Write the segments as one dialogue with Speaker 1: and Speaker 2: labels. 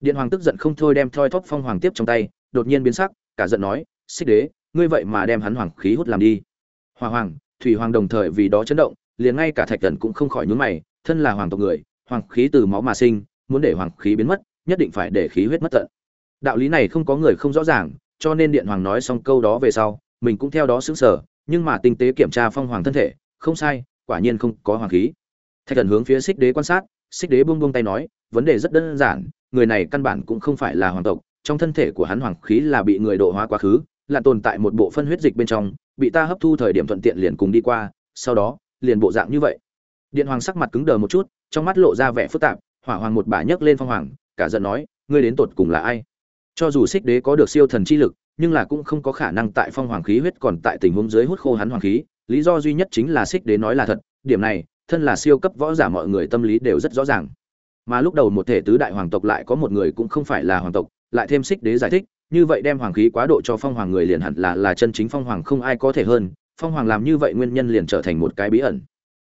Speaker 1: điện hoàng tức giận không thôi đem thoi thóp phong hoàng tiếp trong tay, đột nhiên biến sắc, cả giận nói, xích đế, ngươi vậy mà đem hắn hoàng khí hút làm đi. Hòa hoàng, thủy hoàng đồng thời vì đó chấn động, liền ngay cả thạch thần cũng không khỏi nhún mày, thân là hoàng tộc người, hoàng khí từ máu mà sinh, muốn để hoàng khí biến mất, nhất định phải để khí huyết mất tận. Đạo lý này không có người không rõ ràng, cho nên điện hoàng nói xong câu đó về sau, mình cũng theo đó xứng sở nhưng mà tinh tế kiểm tra phong hoàng thân thể, không sai, quả nhiên không có hoàng khí. Thạch thần hướng phía xích đế quan sát, xích đế buông buông tay nói, vấn đề rất đơn giản người này căn bản cũng không phải là hoàng tộc, trong thân thể của hắn hoàng khí là bị người độ hóa quá khứ, là tồn tại một bộ phân huyết dịch bên trong, bị ta hấp thu thời điểm thuận tiện liền cùng đi qua, sau đó, liền bộ dạng như vậy. Điện hoàng sắc mặt cứng đờ một chút, trong mắt lộ ra vẻ phức tạp, hỏa hoàng một bà nhấc lên phong hoàng, cả giận nói, ngươi đến tột cùng là ai? Cho dù xích đế có được siêu thần chi lực, nhưng là cũng không có khả năng tại phong hoàng khí huyết còn tại tình huống dưới hút khô hắn hoàng khí, lý do duy nhất chính là xích đế nói là thật, điểm này, thân là siêu cấp võ giả mọi người tâm lý đều rất rõ ràng mà lúc đầu một thể tứ đại hoàng tộc lại có một người cũng không phải là hoàng tộc, lại thêm xích đế giải thích, như vậy đem hoàng khí quá độ cho phong hoàng người liền hẳn là là chân chính phong hoàng không ai có thể hơn, phong hoàng làm như vậy nguyên nhân liền trở thành một cái bí ẩn.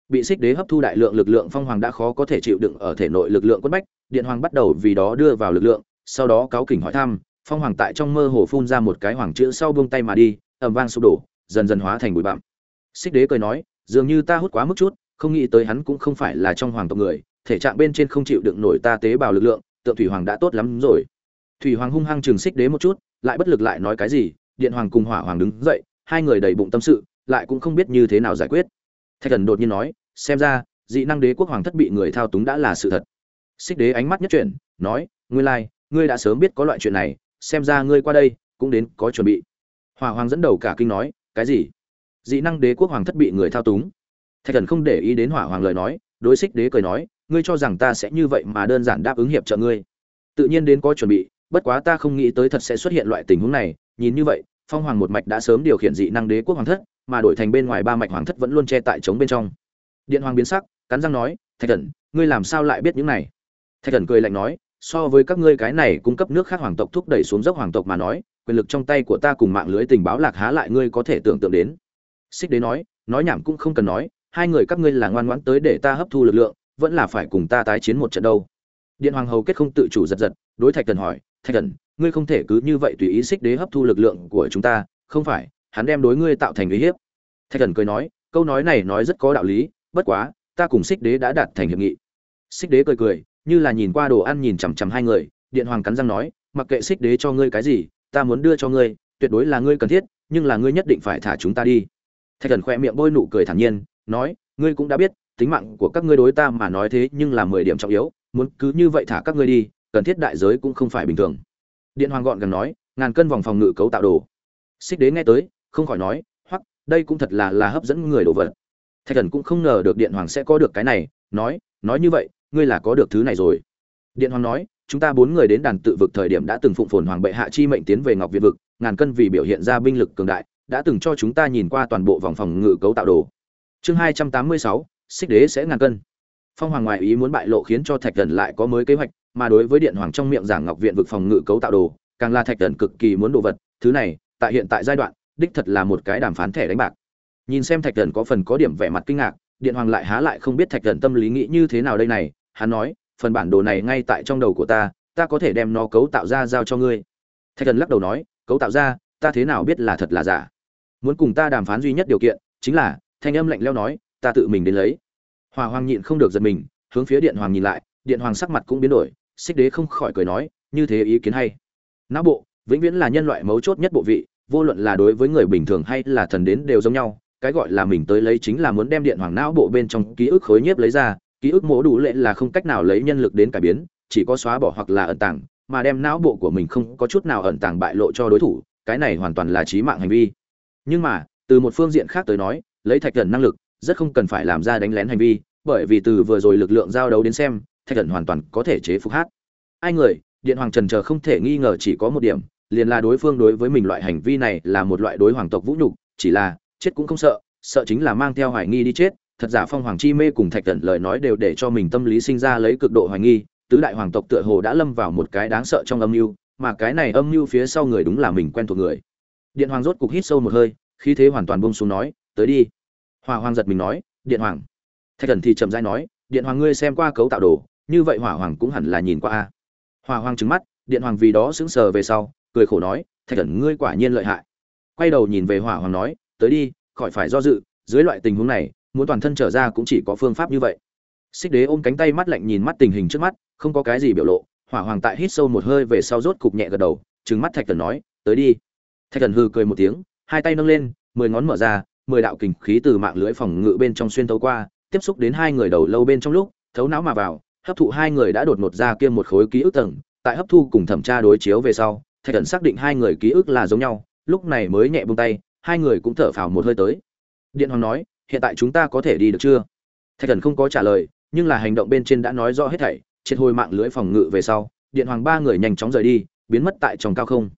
Speaker 1: Bị xích đế hấp thu đại lượng lực lượng phong hoàng đã khó có thể chịu đựng ở thể nội lực lượng quất bách, điện hoàng bắt đầu vì đó đưa vào lực lượng, sau đó cáo kỉnh hỏi thăm, phong hoàng tại trong mơ hồ phun ra một cái hoàng chữ sau buông tay mà đi ẩm vang sụp đổ, dần dần hóa thành bụi bặm. Xích đế cười nói, dường như ta hút quá mức chút, không nghĩ tới hắn cũng không phải là trong hoàng tộc người thể trạng bên trên không chịu đựng nổi ta tế bào lực lượng tượng thủy hoàng đã tốt lắm rồi. Thủy hoàng hung hăng chừng xích đế một chút lại bất lực lại nói cái gì điện hoàng cùng hỏa hoàng đứng dậy hai người đầy bụng tâm sự lại cũng không biết như thế nào giải quyết. Thạch thần đột nhiên nói xem ra dị năng đế quốc hoàng thất bị người thao túng đã là sự thật. Xích đế ánh mắt nhất chuyển nói ngươi lai、like, ngươi đã sớm biết có loại chuyện này xem ra ngươi qua đây cũng đến có chuẩn bị. Hỏa hoàng dẫn đầu cả kinh nói cái gì? Dị năng đế quốc hoàng thất bị người thao túng? Thạch thần không để ý đến hỏa hoàng lời nói đối xích đế cười nói ngươi cho rằng ta sẽ như vậy mà đơn giản đáp ứng hiệp trợ ngươi. Tự nhiên đến có chuẩn bị, bất quá ta không nghĩ tới thật sẽ xuất hiện loại tình huống này. Nhìn như vậy, phong hoàng một mạch đã sớm điều khiển dị năng đế quốc hoàng thất, mà đổi thành bên ngoài ba mạch hoàng thất vẫn luôn che tại trống bên trong. Điện hoàng biến sắc, cắn răng nói, thạch thần, ngươi làm sao lại biết những này? Thạch thần cười lạnh nói, so với các ngươi cái này cung cấp nước khác hoàng tộc thúc đẩy xuống dốc hoàng tộc mà nói, quyền lực trong tay của ta cùng mạng lưới tình báo lạc há lại ngươi có thể tưởng tượng đến. Xích đế nói nói nhảm cũng không cần nói, hai người các ngươi là ngoan ngoãn tới để ta hấp thu lực lượng vẫn là phải cùng ta tái chiến một trận đâu. Điện hoàng hầu kết không tự chủ giật giật, đối thạch thần hỏi, thạch thần, ngươi không thể cứ như vậy tùy ý xích đế hấp thu lực lượng của chúng ta, không phải, hắn đem đối ngươi tạo thành uy hiếp. Thạch thần cười nói, câu nói này nói rất có đạo lý, bất quá, ta cùng xích đế đã đạt thành hiệp nghị. Xích đế cười cười, như là nhìn qua đồ ăn nhìn chằm chằm hai người, điện hoàng cắn răng nói, mặc kệ xích đế cho ngươi cái gì, ta muốn đưa cho ngươi, tuyệt đối là ngươi cần thiết, nhưng là ngươi nhất định phải thả chúng ta đi. Thạch thần khoe miệng bôi nụ cười thản nhiên, nói, ngươi cũng đã biết tính mạng của các ngươi đối ta mà nói thế nhưng là mười điểm trọng yếu, muốn cứ như vậy thả các ngươi đi, cần thiết đại giới cũng không phải bình thường. Điện hoàng gọn gần nói, ngàn cân vòng phòng ngự cấu tạo đồ. Xích đế nghe tới, không khỏi nói hoặc đây cũng thật là là hấp dẫn người đồ vật. Thạch thần cũng không ngờ được điện hoàng sẽ có được cái này, nói nói như vậy, ngươi là có được thứ này rồi. Điện hoàng nói, chúng ta bốn người đến đàn tự vực thời điểm đã từng phụng phồn hoàng bệ hạ chi mệnh tiến về ngọc việt vực, ngàn cân vì biểu hiện ra binh lực cường đại, đã từng cho chúng ta nhìn qua toàn bộ vòng phòng ngự cấu tạo đồ. Chương hai trăm tám mươi sáu xích đế sẽ ngàn cân. Phong hoàng ngoại ý muốn bại lộ khiến cho thạch thần lại có mới kế hoạch, mà đối với điện hoàng trong miệng giảng ngọc viện vực phòng ngự cấu tạo đồ, càng là thạch thần cực kỳ muốn đồ vật, thứ này, tại hiện tại giai đoạn, đích thật là một cái đàm phán thẻ đánh bạc. Nhìn xem thạch thần có phần có điểm vẻ mặt kinh ngạc, điện hoàng lại há lại không biết thạch thần tâm lý nghĩ như thế nào đây này, hắn nói, phần bản đồ này ngay tại trong đầu của ta ta có thể đem nó cấu tạo ra giao cho ngươi. Thạch thần lắc đầu nói, cấu tạo ra, ta thế nào biết là thật là giả? Muốn cùng ta đàm phán duy nhất điều kiện, chính là, thanh âm lạnh leo nói ta tự mình đến lấy. Hòa hoàng nhịn không được giật mình, hướng phía điện hoàng nhìn lại, điện hoàng sắc mặt cũng biến đổi, xích đế không khỏi cười nói, như thế ý kiến hay. Não bộ, vĩnh viễn là nhân loại mấu chốt nhất bộ vị, vô luận là đối với người bình thường hay là thần đến đều giống nhau, cái gọi là mình tới lấy chính là muốn đem điện hoàng não bộ bên trong ký ức khối nhiếp lấy ra, ký ức mổ đủ lệ là không cách nào lấy nhân lực đến cải biến, chỉ có xóa bỏ hoặc là ẩn tàng, mà đem não bộ của mình không có chút nào ẩn tàng bại lộ cho đối thủ, cái này hoàn toàn là trí mạng hành vi. Nhưng mà, từ một phương diện khác tới nói, lấy thạch thần năng lực rất không cần phải làm ra đánh lén hành vi, bởi vì từ vừa rồi lực lượng giao đấu đến xem, thạch thần hoàn toàn có thể chế phục hát. Ai người, điện hoàng trần chờ không thể nghi ngờ chỉ có một điểm, liền là đối phương đối với mình loại hành vi này là một loại đối hoàng tộc vũ nhục, chỉ là, chết cũng không sợ sợ chính là mang theo hoài nghi đi chết. Thật giả phong hoàng chi mê cùng thạch thần lời nói đều để cho mình tâm lý sinh ra lấy cực độ hoài nghi, tứ đại hoàng tộc tựa hồ đã lâm vào một cái đáng sợ trong âm mưu, mà cái này âm mưu phía sau người đúng là mình quen thuộc người. Điện hoàng rốt cục hít sâu một hơi khi thế hoàn toàn bông xuống nói, tới đi hỏa hoàng giật mình nói, điện hoàng. Thạch thần thì chậm dai nói, điện hoàng ngươi xem qua cấu tạo đồ, như vậy hỏa hoàng cũng hẳn là nhìn qua a. Hỏa hoàng trứng mắt, điện hoàng vì đó sững sờ về sau, cười khổ nói, thạch thần ngươi quả nhiên lợi hại. Quay đầu nhìn về hỏa hoàng nói, tới đi, khỏi phải do dự, dưới loại tình huống này, muốn toàn thân trở ra cũng chỉ có phương pháp như vậy. Xích đế ôm cánh tay mắt lạnh nhìn mắt tình hình trước mắt, không có cái gì biểu lộ, hỏa hoàng tại hít sâu một hơi về sau rốt cục nhẹ gật đầu, trừng mắt thạch thần nói, tới đi. Thạch thần hư cười một tiếng, hai tay nâng lên, mười ngón mở ra mười đạo kình khí từ mạng lưới phòng ngự bên trong xuyên thấu qua, tiếp xúc đến hai người đầu lâu bên trong lúc, thấu não mà vào, hấp thụ hai người đã đột ngột ra kia một khối ký ức tầng, tại hấp thu cùng thẩm tra đối chiếu về sau, thạch thần xác định hai người ký ức là giống nhau, lúc này mới nhẹ buông tay, hai người cũng thở phào một hơi tới. Điện hoàng nói, hiện tại chúng ta có thể đi được chưa? Thạch thần không có trả lời, nhưng là hành động bên trên đã nói rõ hết thảy, triệt hồi mạng lưới phòng ngự về sau, điện hoàng ba người nhanh chóng rời đi, biến mất tại trong cao không.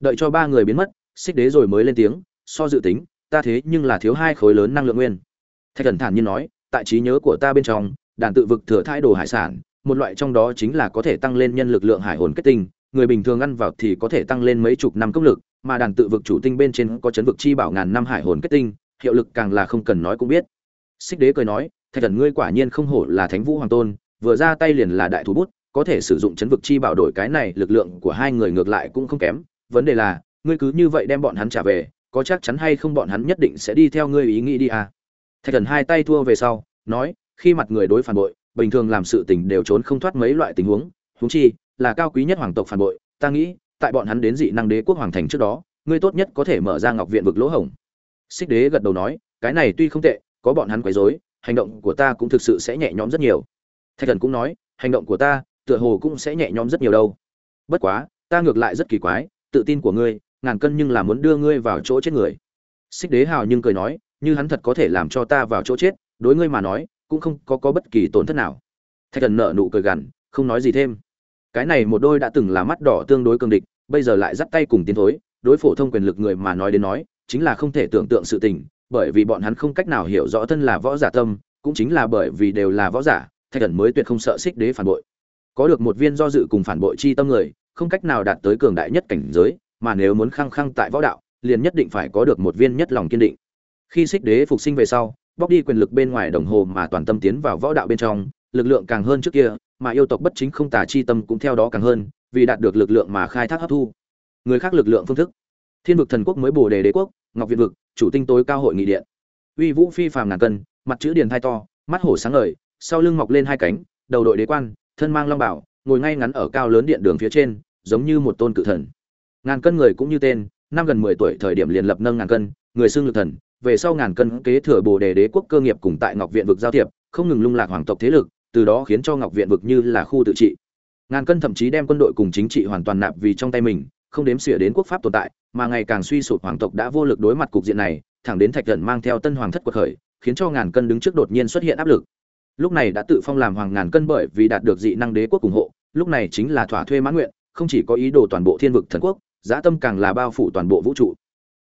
Speaker 1: Đợi cho ba người biến mất, xích đế rồi mới lên tiếng, so dự tính ta thế nhưng là thiếu hai khối lớn năng lượng nguyên. Thạch thần thản nhiên nói, tại trí nhớ của ta bên trong, đàn tự vực thừa thái đồ hải sản, một loại trong đó chính là có thể tăng lên nhân lực lượng hải hồn kết tinh, người bình thường ăn vào thì có thể tăng lên mấy chục năm công lực, mà đàn tự vực chủ tinh bên trên có chấn vực chi bảo ngàn năm hải hồn kết tinh, hiệu lực càng là không cần nói cũng biết. Xích đế cười nói, thạch thần ngươi quả nhiên không hổ là thánh vũ hoàng tôn, vừa ra tay liền là đại thủ bút, có thể sử dụng chấn vực chi bảo đổi cái này, lực lượng của hai người ngược lại cũng không kém, vấn đề là, ngươi cứ như vậy đem bọn hắn trả về có chắc chắn hay không bọn hắn nhất định sẽ đi theo ngươi ý nghĩ đi à? Thạch thần hai tay thua về sau, nói, khi mặt người đối phản bội, bình thường làm sự tình đều trốn không thoát mấy loại tình huống. Huống chi, là cao quý nhất hoàng tộc phản bội, ta nghĩ, tại bọn hắn đến dị năng đế quốc hoàng thành trước đó, ngươi tốt nhất có thể mở ra ngọc viện vực lỗ hổng. Xích đế gật đầu nói, cái này tuy không tệ, có bọn hắn quấy rối, hành động của ta cũng thực sự sẽ nhẹ nhõm rất nhiều. Thạch thần cũng nói, hành động của ta, tựa hồ cũng sẽ nhẹ nhõm rất nhiều đâu. Bất quá, ta ngược lại rất kỳ quái, tự tin của ngươi ngàn cân nhưng là muốn đưa ngươi vào chỗ chết người. Xích đế hào nhưng cười nói, như hắn thật có thể làm cho ta vào chỗ chết, đối ngươi mà nói, cũng không có có bất kỳ tổn thất nào. Thạch thần nợ nụ cười gằn, không nói gì thêm. Cái này một đôi đã từng là mắt đỏ tương đối cương địch, bây giờ lại dắt tay cùng tiến thối, đối phổ thông quyền lực người mà nói đến nói, chính là không thể tưởng tượng sự tình, bởi vì bọn hắn không cách nào hiểu rõ thân là võ giả tâm, cũng chính là bởi vì đều là võ giả, thạch thần mới tuyệt không sợ xích đế phản bội. Có được một viên do dự cùng phản bội chi tâm người, không cách nào đạt tới cường đại nhất cảnh giới mà nếu muốn khăng khăng tại võ đạo, liền nhất định phải có được một viên nhất lòng kiên định. Khi xích đế phục sinh về sau, bóc đi quyền lực bên ngoài đồng hồ mà toàn tâm tiến vào võ đạo bên trong, lực lượng càng hơn trước kia, mà yêu tộc bất chính không tà chi tâm cũng theo đó càng hơn, vì đạt được lực lượng mà khai thác hấp thu. Người khác lực lượng phương thức. Thiên vực thần quốc mới bổ đề đế quốc, ngọc việt vực, chủ tinh tối cao hội nghị điện. Uy vũ phi phàm ngàn cân, mặt chữ điền thai to, mắt hổ sáng ngời, sau lưng mọc lên hai cánh, đầu đội đế quan, thân mang long bảo, ngồi ngay ngắn ở cao lớn điện đường phía trên, giống như một tôn cự thần ngàn cân người cũng như tên, năm gần mười tuổi thời điểm liền lập nâng ngàn cân, người xưng lực thần, về sau ngàn cân kế thừa bồ đề đế quốc cơ nghiệp cùng tại ngọc viện vực giao thiệp, không ngừng lung lạc hoàng tộc thế lực, từ đó khiến cho ngọc viện vực như là khu tự trị. Ngàn cân thậm chí đem quân đội cùng chính trị hoàn toàn nạp vì trong tay mình, không đếm xỉa đến quốc pháp tồn tại, mà ngày càng suy sụp hoàng tộc đã vô lực đối mặt cục diện này, thẳng đến thạch thần mang theo tân hoàng thất quật khởi, khiến cho ngàn cân đứng trước đột nhiên xuất hiện áp lực. Lúc này đã tự phong làm hoàng ngàn cân bởi vì đạt được dị năng đế quốc ủng hộ, lúc này chính là thỏa thuê mãn nguyện, không chỉ có ý đồ toàn bộ thiên vực thần quốc dã tâm càng là bao phủ toàn bộ vũ trụ.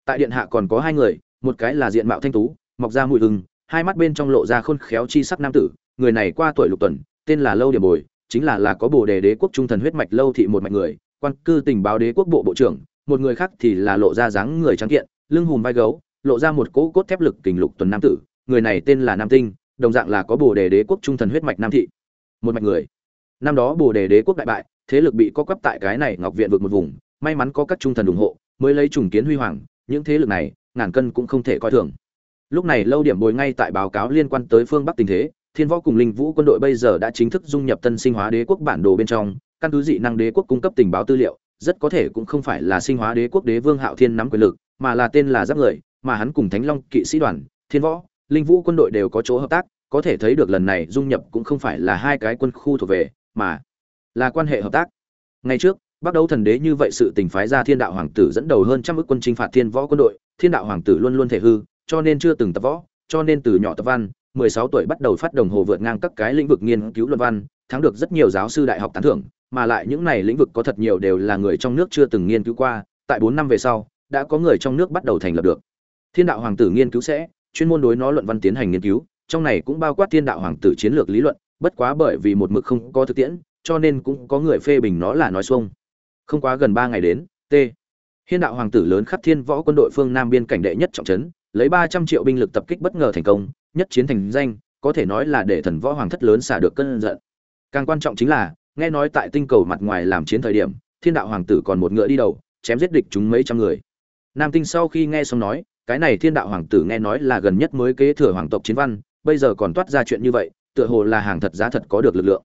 Speaker 1: Tại điện hạ còn có hai người, một cái là diện mạo thanh tú, mọc ra mùi hừng hai mắt bên trong lộ ra khôn khéo chi sắc nam tử, người này qua tuổi lục tuần, tên là lâu điểm bồi, chính là là có bồ đề đế quốc trung thần huyết mạch lâu thị một mạch người, quan cư tình báo đế quốc bộ bộ trưởng, một người khác thì là lộ ra dáng người trắng kiện, lưng hùm vai gấu, lộ ra một cỗ cốt thép lực kình lục tuần nam tử, người này tên là nam tinh, đồng dạng là có bồ đề đế quốc trung thần huyết mạch nam thị một mạch người. Năm đó bồ đề đế quốc đại bại, thế lực bị co quắp tại cái này ngọc viện vượt một vùng may mắn có các trung thần ủng hộ, mới lấy trùng kiến huy hoàng, những thế lực này, ngàn cân cũng không thể coi thường. Lúc này lâu điểm bồi ngay tại báo cáo liên quan tới phương bắc tình thế, thiên võ cùng linh vũ quân đội bây giờ đã chính thức dung nhập tân sinh hóa đế quốc bản đồ bên trong, căn cứ dị năng đế quốc cung cấp tình báo tư liệu, rất có thể cũng không phải là sinh hóa đế quốc đế vương hạo thiên nắm quyền lực, mà là tên là giáp người, mà hắn cùng thánh long kỵ sĩ đoàn, thiên võ, linh vũ quân đội đều có chỗ hợp tác, có thể thấy được lần này dung nhập cũng không phải là hai cái quân khu thuộc về, mà là quan hệ hợp tác. Ngày trước bắt đầu thần đế như vậy sự tình phái ra thiên đạo hoàng tử dẫn đầu hơn trăm ức quân chinh phạt thiên võ quân đội, thiên đạo hoàng tử luôn luôn thể hư, cho nên chưa từng tập võ, cho nên từ nhỏ tập văn 16 tuổi bắt đầu phát đồng hồ vượt ngang các cái lĩnh vực nghiên cứu luận văn, thắng được rất nhiều giáo sư đại học tán thưởng, mà lại những này lĩnh vực có thật nhiều đều là người trong nước chưa từng nghiên cứu qua, tại 4 năm về sau, đã có người trong nước bắt đầu thành lập được. Thiên đạo hoàng tử nghiên cứu sẽ chuyên môn đối nó luận văn tiến hành nghiên cứu, trong này cũng bao quát thiên đạo hoàng tử chiến lược lý luận, bất quá bởi vì một mực không có thực tiễn, cho nên cũng có người phê bình nó là nói xuông không quá gần ba ngày đến, t. Hiên đạo hoàng tử lớn khắp thiên võ quân đội phương nam biên cảnh đệ nhất trọng trấn, lấy ba trăm triệu binh lực tập kích bất ngờ thành công, nhất chiến thành danh, có thể nói là để thần võ hoàng thất lớn xả được cơn giận. Càng quan trọng chính là, nghe nói tại tinh cầu mặt ngoài làm chiến thời điểm, thiên đạo hoàng tử còn một ngựa đi đầu, chém giết địch chúng mấy trăm người. Nam tinh sau khi nghe xong nói, cái này thiên đạo hoàng tử nghe nói là gần nhất mới kế thừa hoàng tộc chiến văn, bây giờ còn toát ra chuyện như vậy, tựa hồ là hàng thật giá thật có được lực lượng.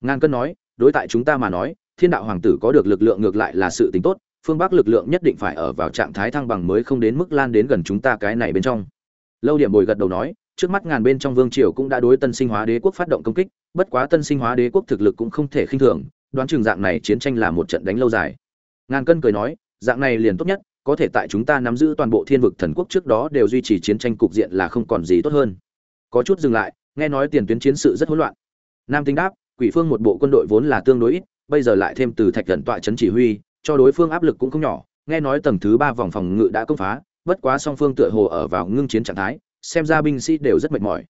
Speaker 1: Ngang cân nói, đối tại chúng ta mà nói thiên đạo hoàng tử có được lực lượng ngược lại là sự tính tốt, phương bắc lực lượng nhất định phải ở vào trạng thái thăng bằng mới không đến mức lan đến gần chúng ta cái này bên trong. Lâu điểm bồi gật đầu nói, trước mắt ngàn bên trong vương triều cũng đã đối tân sinh hóa đế quốc phát động công kích, bất quá tân sinh hóa đế quốc thực lực cũng không thể khinh thường, đoán chừng dạng này chiến tranh là một trận đánh lâu dài. Ngàn cân cười nói, dạng này liền tốt nhất, có thể tại chúng ta nắm giữ toàn bộ thiên vực thần quốc trước đó đều duy trì chiến tranh cục diện là không còn gì tốt hơn. Có chút dừng lại, nghe nói tiền tuyến chiến sự rất hỗn loạn. Nam tinh đáp, quỷ phương một bộ quân đội vốn là tương đối ít bây giờ lại thêm từ thạch thần tọa chấn chỉ huy cho đối phương áp lực cũng không nhỏ. Nghe nói tầng thứ ba vòng phòng ngự đã công phá bất quá song phương tựa hồ ở vào ngưng chiến trạng thái xem ra binh sĩ đều rất mệt mỏi.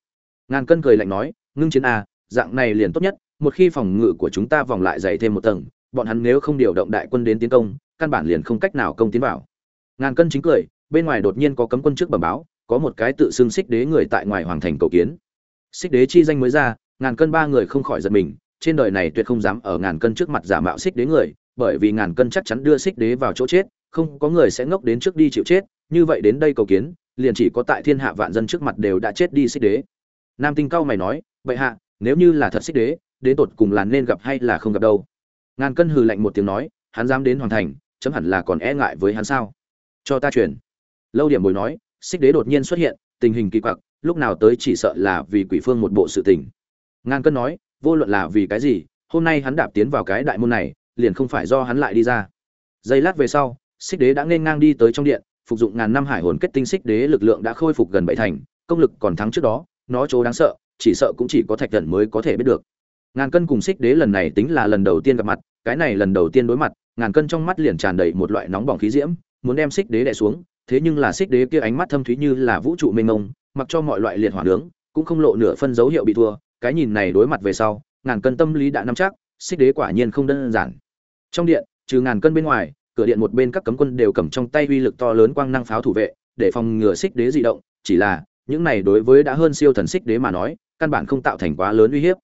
Speaker 1: Ngàn cân cười lạnh nói ngưng chiến a à, dạng này liền tốt nhất một khi phòng ngự của chúng ta vòng lại dày thêm một tầng bọn hắn nếu không điều động đại quân đến tiến công căn bản liền không cách nào công tiến vào. Ngàn cân chính cười bên ngoài đột nhiên có cấm quân trước bẩm báo có một cái tự xưng xích đế người tại ngoài hoàng thành cầu kiến. Xích đế chi danh mới ra ngàn cân ba người không khỏi giật mình trên đời này tuyệt không dám ở ngàn cân trước mặt giả mạo xích đế người, bởi vì ngàn cân chắc chắn đưa xích đế vào chỗ chết, không có người sẽ ngốc đến trước đi chịu chết, như vậy đến đây cầu kiến, liền chỉ có tại thiên hạ vạn dân trước mặt đều đã chết đi xích đế. Nam tinh cao mày nói vậy hạ, nếu như là thật xích đế, đến tột cùng là nên gặp hay là không gặp đâu? Ngàn cân hừ lạnh một tiếng nói, hắn dám đến hoàn thành, chấm hẳn là còn e ngại với hắn sao? Cho ta truyền. Lâu điểm bồi nói, xích đế đột nhiên xuất hiện, tình hình kỳ quặc, lúc nào tới chỉ sợ là vì quỷ phương một bộ sự tình. Ngàn cân nói vô luận là vì cái gì, hôm nay hắn đạp tiến vào cái đại môn này, liền không phải do hắn lại đi ra. Giây lát về sau, xích đế đã nên ngang đi tới trong điện, phục dụng ngàn năm hải hồn kết tinh xích đế lực lượng đã khôi phục gần bảy thành, công lực còn thắng trước đó, nó chỗ đáng sợ, chỉ sợ cũng chỉ có thạch thần mới có thể biết được. Ngàn cân cùng xích đế lần này tính là lần đầu tiên gặp mặt, cái này lần đầu tiên đối mặt, ngàn cân trong mắt liền tràn đầy một loại nóng bỏng khí diễm, muốn đem xích đế đè xuống, thế nhưng là xích đế kia ánh mắt thâm thúy như là vũ trụ mênh mông, mặc cho mọi loại liệt hỏa nướng, cũng không lộ nửa phân dấu hiệu bị thua cái nhìn này đối mặt về sau, ngàn cân tâm lý đã nắm chắc, xích đế quả nhiên không đơn giản. Trong điện, trừ ngàn cân bên ngoài, cửa điện một bên các cấm quân đều cầm trong tay uy lực to lớn quang năng pháo thủ vệ, để phòng ngừa xích đế di động, chỉ là, những này đối với đã hơn siêu thần xích đế mà nói, căn bản không tạo thành quá lớn uy hiếp.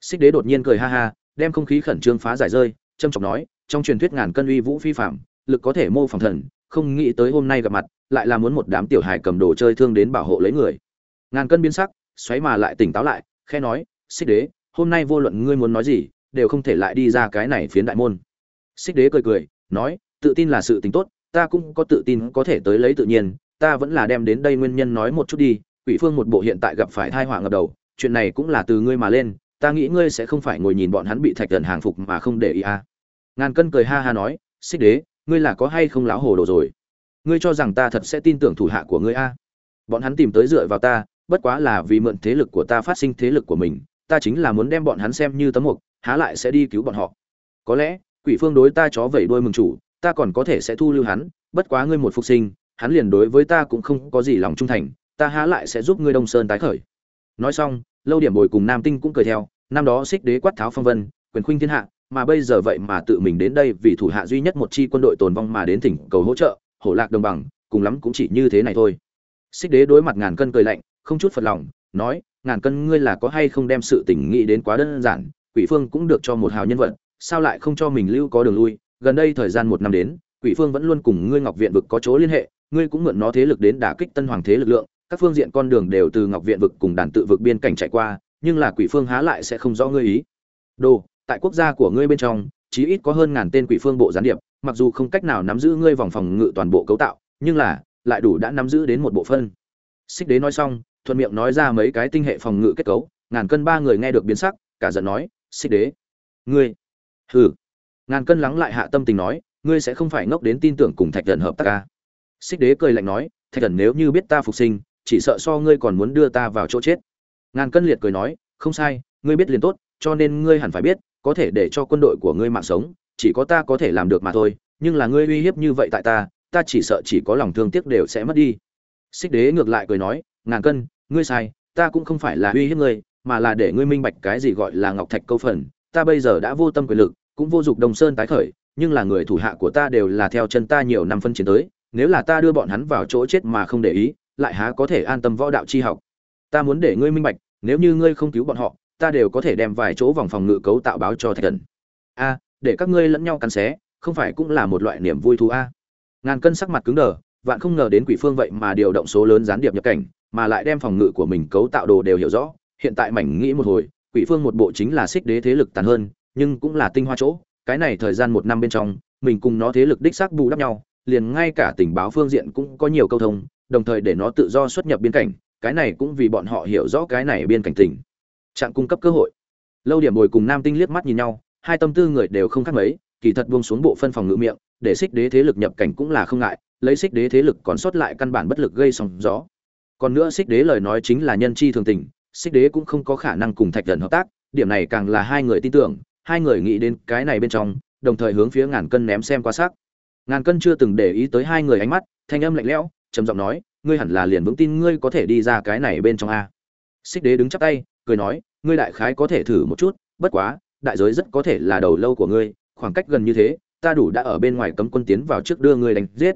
Speaker 1: Xích đế đột nhiên cười ha ha, đem không khí khẩn trương phá giải rơi trâm trọng nói, trong truyền thuyết ngàn cân uy vũ phi phạm, lực có thể mô phỏng thần, không nghĩ tới hôm nay gặp mặt, lại là muốn một đám tiểu hài cầm đồ chơi thương đến bảo hộ lấy người. Ngàn cân biến sắc, xoáy mà lại tỉnh táo lại khe nói, xích đế, hôm nay vô luận ngươi muốn nói gì, đều không thể lại đi ra cái này phiến đại môn xích đế cười cười, nói, tự tin là sự tính tốt, ta cũng có tự tin có thể tới lấy tự nhiên, ta vẫn là đem đến đây nguyên nhân nói một chút đi, quỷ phương một bộ hiện tại gặp phải thai họa ngập đầu, chuyện này cũng là từ ngươi mà lên, ta nghĩ ngươi sẽ không phải ngồi nhìn bọn hắn bị thạch thần hàng phục mà không để ý à. ngàn cân cười ha ha nói, xích đế, ngươi là có hay không láo hồ đồ rồi ngươi cho rằng ta thật sẽ tin tưởng thủ hạ của ngươi a à? bọn hắn tìm tới dựa vào ta bất quá là vì mượn thế lực của ta phát sinh thế lực của mình, ta chính là muốn đem bọn hắn xem như tấm mục, há lại sẽ đi cứu bọn họ. Có lẽ, quỷ phương đối ta chó vẩy đuôi mừng chủ, ta còn có thể sẽ thu lưu hắn, bất quá ngươi một phục sinh, hắn liền đối với ta cũng không có gì lòng trung thành, ta há lại sẽ giúp ngươi đông sơn tái khởi. Nói xong, lâu điểm bồi cùng nam tinh cũng cười theo, năm đó xích đế quát tháo phong vân, quyền khuynh thiên hạ, mà bây giờ vậy mà tự mình đến đây vì thủ hạ duy nhất một chi quân đội tồn vong mà đến thỉnh cầu hỗ trợ, hổ lạc đồng bằng, cùng lắm cũng chỉ như thế này thôi. Xích đế đối mặt ngàn cân cười lạnh không chút phật lòng, nói, ngàn cân ngươi là có hay không đem sự tình nghĩ đến quá đơn giản, quỷ phương cũng được cho một hào nhân vật, sao lại không cho mình lưu có đường lui? Gần đây thời gian một năm đến, quỷ phương vẫn luôn cùng ngươi ngọc viện vực có chỗ liên hệ, ngươi cũng mượn nó thế lực đến đả kích tân hoàng thế lực lượng, các phương diện con đường đều từ ngọc viện vực cùng đàn tự vực biên cảnh chạy qua, nhưng là quỷ phương há lại sẽ không rõ ngươi ý. Đồ, tại quốc gia của ngươi bên trong, chí ít có hơn ngàn tên quỷ phương bộ gián điệp, mặc dù không cách nào nắm giữ ngươi vòng phòng ngự toàn bộ cấu tạo, nhưng là, lại đủ đã nắm giữ đến một bộ phân. Xích đế nói xong thuận miệng nói ra mấy cái tinh hệ phòng ngự kết cấu, ngàn cân ba người nghe được biến sắc, cả giận nói, xích đế, ngươi, hừ. Ngàn cân lắng lại hạ tâm tình nói, ngươi sẽ không phải ngốc đến tin tưởng cùng thạch thần hợp tác ca xích đế cười lạnh nói, thạch thần nếu như biết ta phục sinh, chỉ sợ so ngươi còn muốn đưa ta vào chỗ chết. Ngàn cân liệt cười nói, không sai, ngươi biết liền tốt, cho nên ngươi hẳn phải biết, có thể để cho quân đội của ngươi mạng sống, chỉ có ta có thể làm được mà thôi, nhưng là ngươi uy hiếp như vậy tại ta ta chỉ sợ chỉ có lòng thương tiếc đều sẽ mất đi. Xích đế ngược lại cười nói, ngàn cân ngươi sai, ta cũng không phải là uy hiếp ngươi, mà là để ngươi minh bạch cái gì gọi là ngọc thạch câu phần. Ta bây giờ đã vô tâm quyền lực, cũng vô dụng đồng sơn tái khởi, nhưng là người thủ hạ của ta đều là theo chân ta nhiều năm phân chiến tới, nếu là ta đưa bọn hắn vào chỗ chết mà không để ý, lại há có thể an tâm võ đạo chi học? Ta muốn để ngươi minh bạch, nếu như ngươi không cứu bọn họ, ta đều có thể đem vài chỗ vòng phòng ngự cấu tạo báo cho thạch thần. A, để các ngươi lẫn nhau cắn xé, không phải cũng là một loại niềm vui thú a. Ngàn cân sắc mặt cứng đờ, vạn không ngờ đến quỷ phương vậy mà điều động số lớn gián điệp nhập cảnh mà lại đem phòng ngự của mình cấu tạo đồ đều hiểu rõ. Hiện tại mảnh nghĩ một hồi, quỷ phương một bộ chính là xích đế thế lực tàn hơn, nhưng cũng là tinh hoa chỗ. Cái này thời gian một năm bên trong, mình cùng nó thế lực đích xác bù đắp nhau, liền ngay cả tình báo phương diện cũng có nhiều câu thông, đồng thời để nó tự do xuất nhập biên cảnh. Cái này cũng vì bọn họ hiểu rõ cái này biên cảnh tỉnh trạng cung cấp cơ hội. Lâu điểm bồi cùng nam tinh liếc mắt nhìn nhau, hai tâm tư người đều không khác mấy, kỳ thật buông xuống bộ phân phòng ngự miệng, để xích đế thế lực nhập cảnh cũng là không ngại, lấy xích đế thế lực còn sót lại căn bản bất lực gây sóng gió còn nữa xích đế lời nói chính là nhân chi thường tình xích đế cũng không có khả năng cùng thạch thần hợp tác, điểm này càng là hai người tin tưởng, hai người nghĩ đến cái này bên trong, đồng thời hướng phía ngàn cân ném xem qua sắc ngàn cân chưa từng để ý tới hai người ánh mắt, thanh âm lạnh lẽo, trầm giọng nói, ngươi hẳn là liền vững tin ngươi có thể đi ra cái này bên trong a. Xích đế đứng chắp tay, cười nói, ngươi đại khái có thể thử một chút, bất quá, đại giới rất có thể là đầu lâu của ngươi, khoảng cách gần như thế, ta đủ đã ở bên ngoài cấm quân tiến vào trước đưa ngươi đánh giết.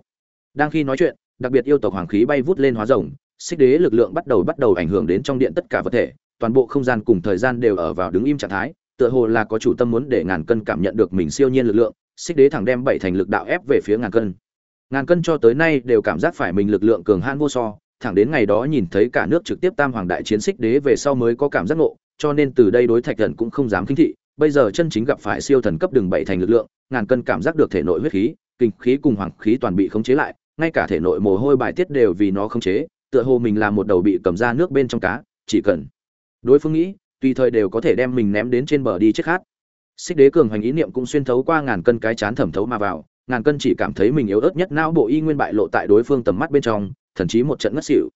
Speaker 1: Đang khi nói chuyện, đặc biệt yêu tộc hoàng khí bay vút lên hóa rồng xích đế lực lượng bắt đầu bắt đầu ảnh hưởng đến trong điện tất cả vật thể, toàn bộ không gian cùng thời gian đều ở vào đứng im trạng thái, tựa hồ là có chủ tâm muốn để ngàn cân cảm nhận được mình siêu nhiên lực lượng, xích đế thẳng đem bảy thành lực đạo ép về phía ngàn cân. Ngàn cân cho tới nay đều cảm giác phải mình lực lượng cường hãn vô so, thẳng đến ngày đó nhìn thấy cả nước trực tiếp tam hoàng đại chiến xích đế về sau mới có cảm giác ngộ, cho nên từ đây đối thạch thần cũng không dám khinh thị, bây giờ chân chính gặp phải siêu thần cấp đường bảy thành lực lượng, ngàn cân cảm giác được thể nội huyết khí, kinh khí cùng hoàng khí toàn bị khống chế lại, ngay cả thể nội mồ hôi bài tiết đều vì nó khống chế tựa hồ mình là một đầu bị cầm ra nước bên trong cá, chỉ cần đối phương nghĩ, tùy thời đều có thể đem mình ném đến trên bờ đi chết khát. Xích đế cường hành ý niệm cũng xuyên thấu qua ngàn cân cái chán thẩm thấu mà vào, ngàn cân chỉ cảm thấy mình yếu ớt nhất não bộ y nguyên bại lộ tại đối phương tầm mắt bên trong, thậm chí một trận ngất xỉu.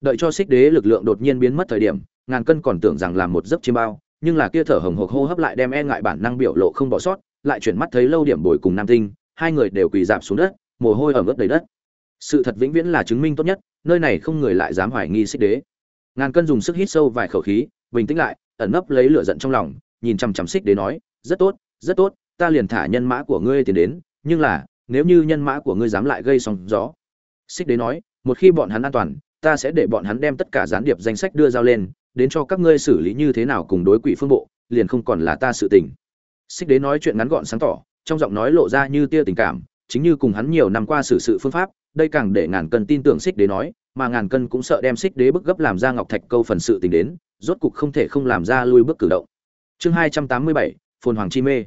Speaker 1: Đợi cho xích đế lực lượng đột nhiên biến mất thời điểm, ngàn cân còn tưởng rằng làm một giấc chiêm bao, nhưng là kia thở hồng hộc hô hấp lại đem e ngại bản năng biểu lộ không bỏ sót, lại chuyển mắt thấy lâu điểm bồi cùng nam tinh, hai người đều quỳ dạp xuống đất, mồ hôi ở ướt đầy đất. Sự thật vĩnh viễn là chứng minh tốt nhất nơi này không người lại dám hoài nghi xích đế. Ngàn cân dùng sức hít sâu vài khẩu khí, bình tĩnh lại, ẩn nấp lấy lửa giận trong lòng, nhìn chằm chằm xích đế nói, rất tốt rất tốt, ta liền thả nhân mã của ngươi tiến đến, nhưng là, nếu như nhân mã của ngươi dám lại gây sóng gió. Xích đế nói, một khi bọn hắn an toàn, ta sẽ để bọn hắn đem tất cả gián điệp danh sách đưa giao lên, đến cho các ngươi xử lý như thế nào cùng đối quỷ phương bộ, liền không còn là ta sự tình. Xích đế nói chuyện ngắn gọn sáng tỏ, trong giọng nói lộ ra như tia tình cảm chính như cùng hắn nhiều năm qua xử sự phương pháp, đây càng để ngàn cân tin tưởng xích đế nói, mà ngàn cân cũng sợ đem xích đế bức gấp làm ra ngọc thạch câu phần sự tình đến, rốt cục không thể không làm ra lui bước cử động. Chương hai trăm tám mươi bảy, phồn hoàng chi mê.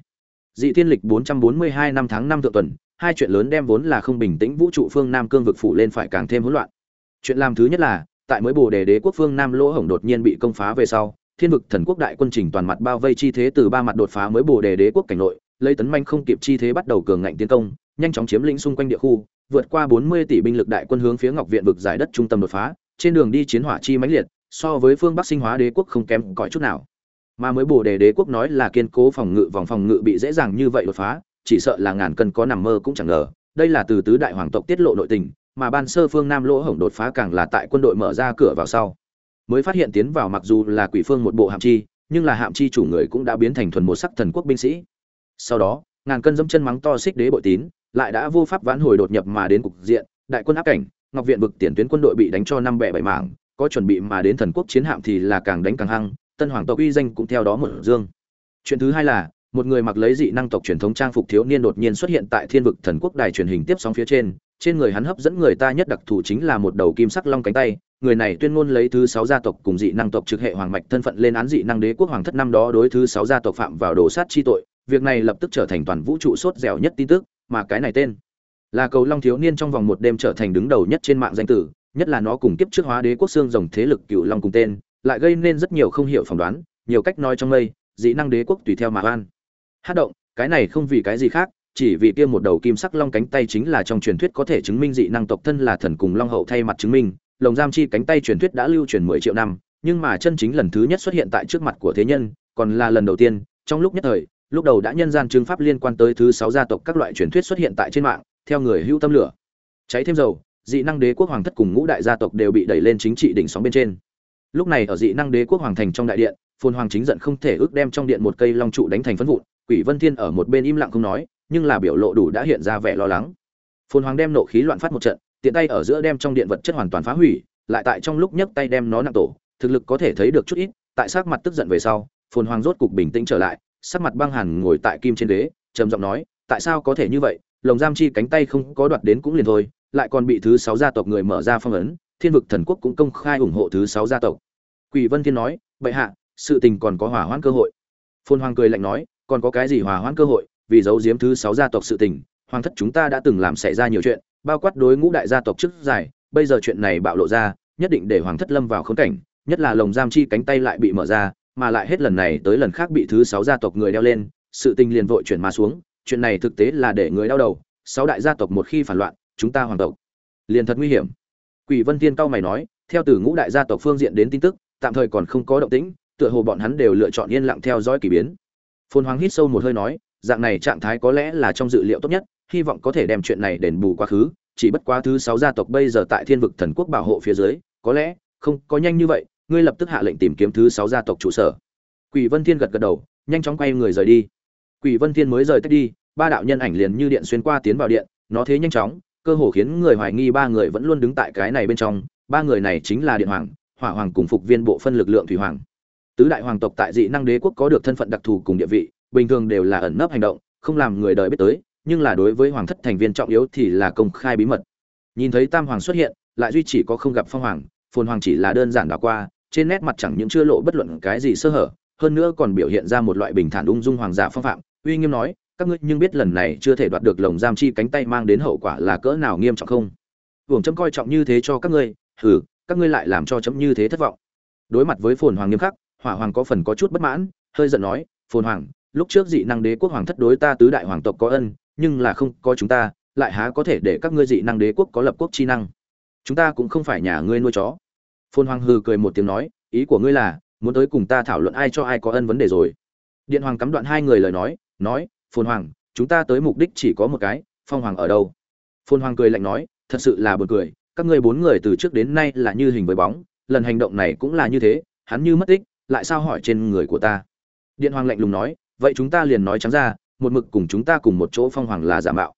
Speaker 1: Dị thiên lịch bốn trăm bốn mươi hai năm tháng năm thượng tuần, hai chuyện lớn đem vốn là không bình tĩnh vũ trụ phương nam cương vực phủ lên phải càng thêm hỗn loạn. Chuyện làm thứ nhất là, tại mới bồ đề đế quốc phương nam lỗ hổng đột nhiên bị công phá về sau, thiên vực thần quốc đại quân trình toàn mặt bao vây chi thế từ ba mặt đột phá mới bồ đề đế quốc cảnh nội, lấy tấn manh không kịp chi thế bắt đầu cường ngạnh tiến công nhanh chóng chiếm lĩnh xung quanh địa khu vượt qua 40 tỷ binh lực đại quân hướng phía Ngọc Viện vực giải đất trung tâm đột phá, trên đường đi chiến hỏa chi mãnh liệt, so với phương Bắc sinh hóa đế quốc không kém cỏi chút nào. Mà mới bổ đề đế quốc nói là kiên cố phòng ngự vòng phòng ngự bị dễ dàng như vậy đột phá, chỉ sợ là ngàn cân có nằm mơ cũng chẳng ngờ. Đây là từ tứ đại hoàng tộc tiết lộ nội tình, mà ban sơ phương Nam lỗ hổng đột phá càng là tại quân đội mở ra cửa vào sau. Mới phát hiện tiến vào mặc dù là quỷ phương một bộ hạm chi, nhưng là hạm chi chủ người cũng đã biến thành thuần một sắc thần quốc binh sĩ. Sau đó, ngàn cân dẫm chân mắng to xích đế bội tín, lại đã vô pháp vãn hồi đột nhập mà đến cục diện, đại quân áp cảnh, Ngọc Viện vực tiền tuyến quân đội bị đánh cho năm bẻ bảy mảng, có chuẩn bị mà đến thần quốc chiến hạm thì là càng đánh càng hăng, tân hoàng tộc uy danh cũng theo đó một dương. Chuyện thứ hai là, một người mặc lấy dị năng tộc truyền thống trang phục thiếu niên đột nhiên xuất hiện tại thiên vực thần quốc đài truyền hình tiếp sóng phía trên, trên người hắn hấp dẫn người ta nhất đặc thù chính là một đầu kim sắc long cánh tay, người này tuyên ngôn lấy thứ sáu gia tộc cùng dị năng tộc trực hệ hoàng mạch thân phận lên án dị năng đế quốc hoàng thất năm đó đối thứ sáu gia tộc phạm vào đồ sát chi tội, việc này lập tức trở thành toàn vũ trụ sốt dẻo nhất tin tức, mà cái này tên là cầu long thiếu niên trong vòng một đêm trở thành đứng đầu nhất trên mạng danh tử, nhất là nó cùng kiếp trước hóa đế quốc xương rồng thế lực cựu long cùng tên, lại gây nên rất nhiều không hiểu phỏng đoán, nhiều cách nói trong mây dĩ năng đế quốc tùy theo mà oan. Hát động, cái này không vì cái gì khác, chỉ vì kia một đầu kim sắc long cánh tay chính là trong truyền thuyết có thể chứng minh dị năng tộc thân là thần cùng long hậu thay mặt chứng minh, lồng giam chi cánh tay truyền thuyết đã lưu truyền mười triệu năm, nhưng mà chân chính lần thứ nhất xuất hiện tại trước mặt của thế nhân, còn là lần đầu tiên, trong lúc nhất thời lúc đầu đã nhân gian chứng pháp liên quan tới thứ sáu gia tộc các loại truyền thuyết xuất hiện tại trên mạng, theo người hữu tâm lửa. Cháy thêm dầu, dị năng đế quốc hoàng thất cùng ngũ đại gia tộc đều bị đẩy lên chính trị đỉnh sóng bên trên. Lúc này ở dị năng đế quốc hoàng thành trong đại điện, phồn hoàng chính giận không thể ước đem trong điện một cây long trụ đánh thành phân vụn, quỷ vân thiên ở một bên im lặng không nói, nhưng là biểu lộ đủ đã hiện ra vẻ lo lắng. Phồn hoàng đem nộ khí loạn phát một trận, tiện tay ở giữa đem trong điện vật chất hoàn toàn phá hủy, lại tại trong lúc nhấc tay đem nó nặng tổ, thực lực có thể thấy được chút ít, tại sát mặt tức giận về sau, phồn hoàng rốt cục bình tĩnh trở lại sắc mặt băng hàn ngồi tại kim trên ghế, trầm giọng nói, tại sao có thể như vậy? Lồng giam chi cánh tay không có đoạt đến cũng liền thôi, lại còn bị thứ sáu gia tộc người mở ra phong ấn, thiên vực thần quốc cũng công khai ủng hộ thứ sáu gia tộc. Quỷ vân thiên nói, bệ hạ, sự tình còn có hòa hoãn cơ hội. Phôn hoàng cười lạnh nói, còn có cái gì hòa hoãn cơ hội? Vì giấu giếm thứ sáu gia tộc sự tình, hoàng thất chúng ta đã từng làm xảy ra nhiều chuyện, bao quát đối ngũ đại gia tộc trước giải, bây giờ chuyện này bạo lộ ra, nhất định để hoàng thất lâm vào khốn cảnh, nhất là lồng giam chi cánh tay lại bị mở ra mà lại hết lần này tới lần khác bị thứ sáu gia tộc người đeo lên, sự tình liền vội chuyển mà xuống, chuyện này thực tế là để người đau đầu, sáu đại gia tộc một khi phản loạn, chúng ta hoàng tộc liền thật nguy hiểm. Quỷ vân thiên cao mày nói, theo từ ngũ đại gia tộc phương diện đến tin tức, tạm thời còn không có động tĩnh, tựa hồ bọn hắn đều lựa chọn yên lặng theo dõi kỳ biến. Phôn hoàng hít sâu một hơi nói, dạng này trạng thái có lẽ là trong dự liệu tốt nhất, hy vọng có thể đem chuyện này đền bù quá khứ, chỉ bất quá thứ sáu gia tộc bây giờ tại thiên vực thần quốc bảo hộ phía dưới, có lẽ không có nhanh như vậy ngươi lập tức hạ lệnh tìm kiếm thứ sáu gia tộc trụ sở. Quỷ vân thiên gật gật đầu, nhanh chóng quay người rời đi. Quỷ vân thiên mới rời tách đi, ba đạo nhân ảnh liền như điện xuyên qua tiến vào điện, nó thế nhanh chóng, cơ hồ khiến người hoài nghi ba người vẫn luôn đứng tại cái này bên trong, ba người này chính là điện hoàng, hỏa hoàng cùng phục viên bộ phân lực lượng thủy hoàng. Tứ đại hoàng tộc tại dị năng đế quốc có được thân phận đặc thù cùng địa vị, bình thường đều là ẩn nấp hành động, không làm người đời biết tới, nhưng là đối với hoàng thất thành viên trọng yếu thì là công khai bí mật. Nhìn thấy tam hoàng xuất hiện, lại duy chỉ có không gặp phong hoàng, phồn hoàng chỉ là đơn giản đảo qua trên nét mặt chẳng những chưa lộ bất luận cái gì sơ hở, hơn nữa còn biểu hiện ra một loại bình thản ung dung hoàng giả phong phạm. Uy nghiêm nói, các ngươi nhưng biết lần này chưa thể đoạt được lồng giam chi cánh tay mang đến hậu quả là cỡ nào nghiêm trọng không? Hưởng chấm coi trọng như thế cho các ngươi, hừ, các ngươi lại làm cho chấm như thế thất vọng. Đối mặt với phồn hoàng nghiêm khắc, hỏa hoàng có phần có chút bất mãn, hơi giận nói, phồn hoàng, lúc trước dị năng đế quốc hoàng thất đối ta tứ đại hoàng tộc có ân, nhưng là không có chúng ta, lại há có thể để các ngươi dị năng đế quốc có lập quốc chi năng? Chúng ta cũng không phải nhà ngươi nuôi chó phồn hoàng hừ cười một tiếng nói, ý của ngươi là, muốn tới cùng ta thảo luận ai cho ai có ân vấn đề rồi. Điện hoàng cắm đoạn hai người lời nói nói phồn hoàng, chúng ta tới mục đích chỉ có một cái, phong hoàng ở đâu? Phồn hoàng cười lạnh nói, thật sự là buồn cười, các ngươi bốn người từ trước đến nay là như hình với bóng, lần hành động này cũng là như thế, hắn như mất tích, lại sao hỏi trên người của ta? Điện hoàng lạnh lùng nói, vậy chúng ta liền nói trắng ra, một mực cùng chúng ta cùng một chỗ phong hoàng là giả mạo.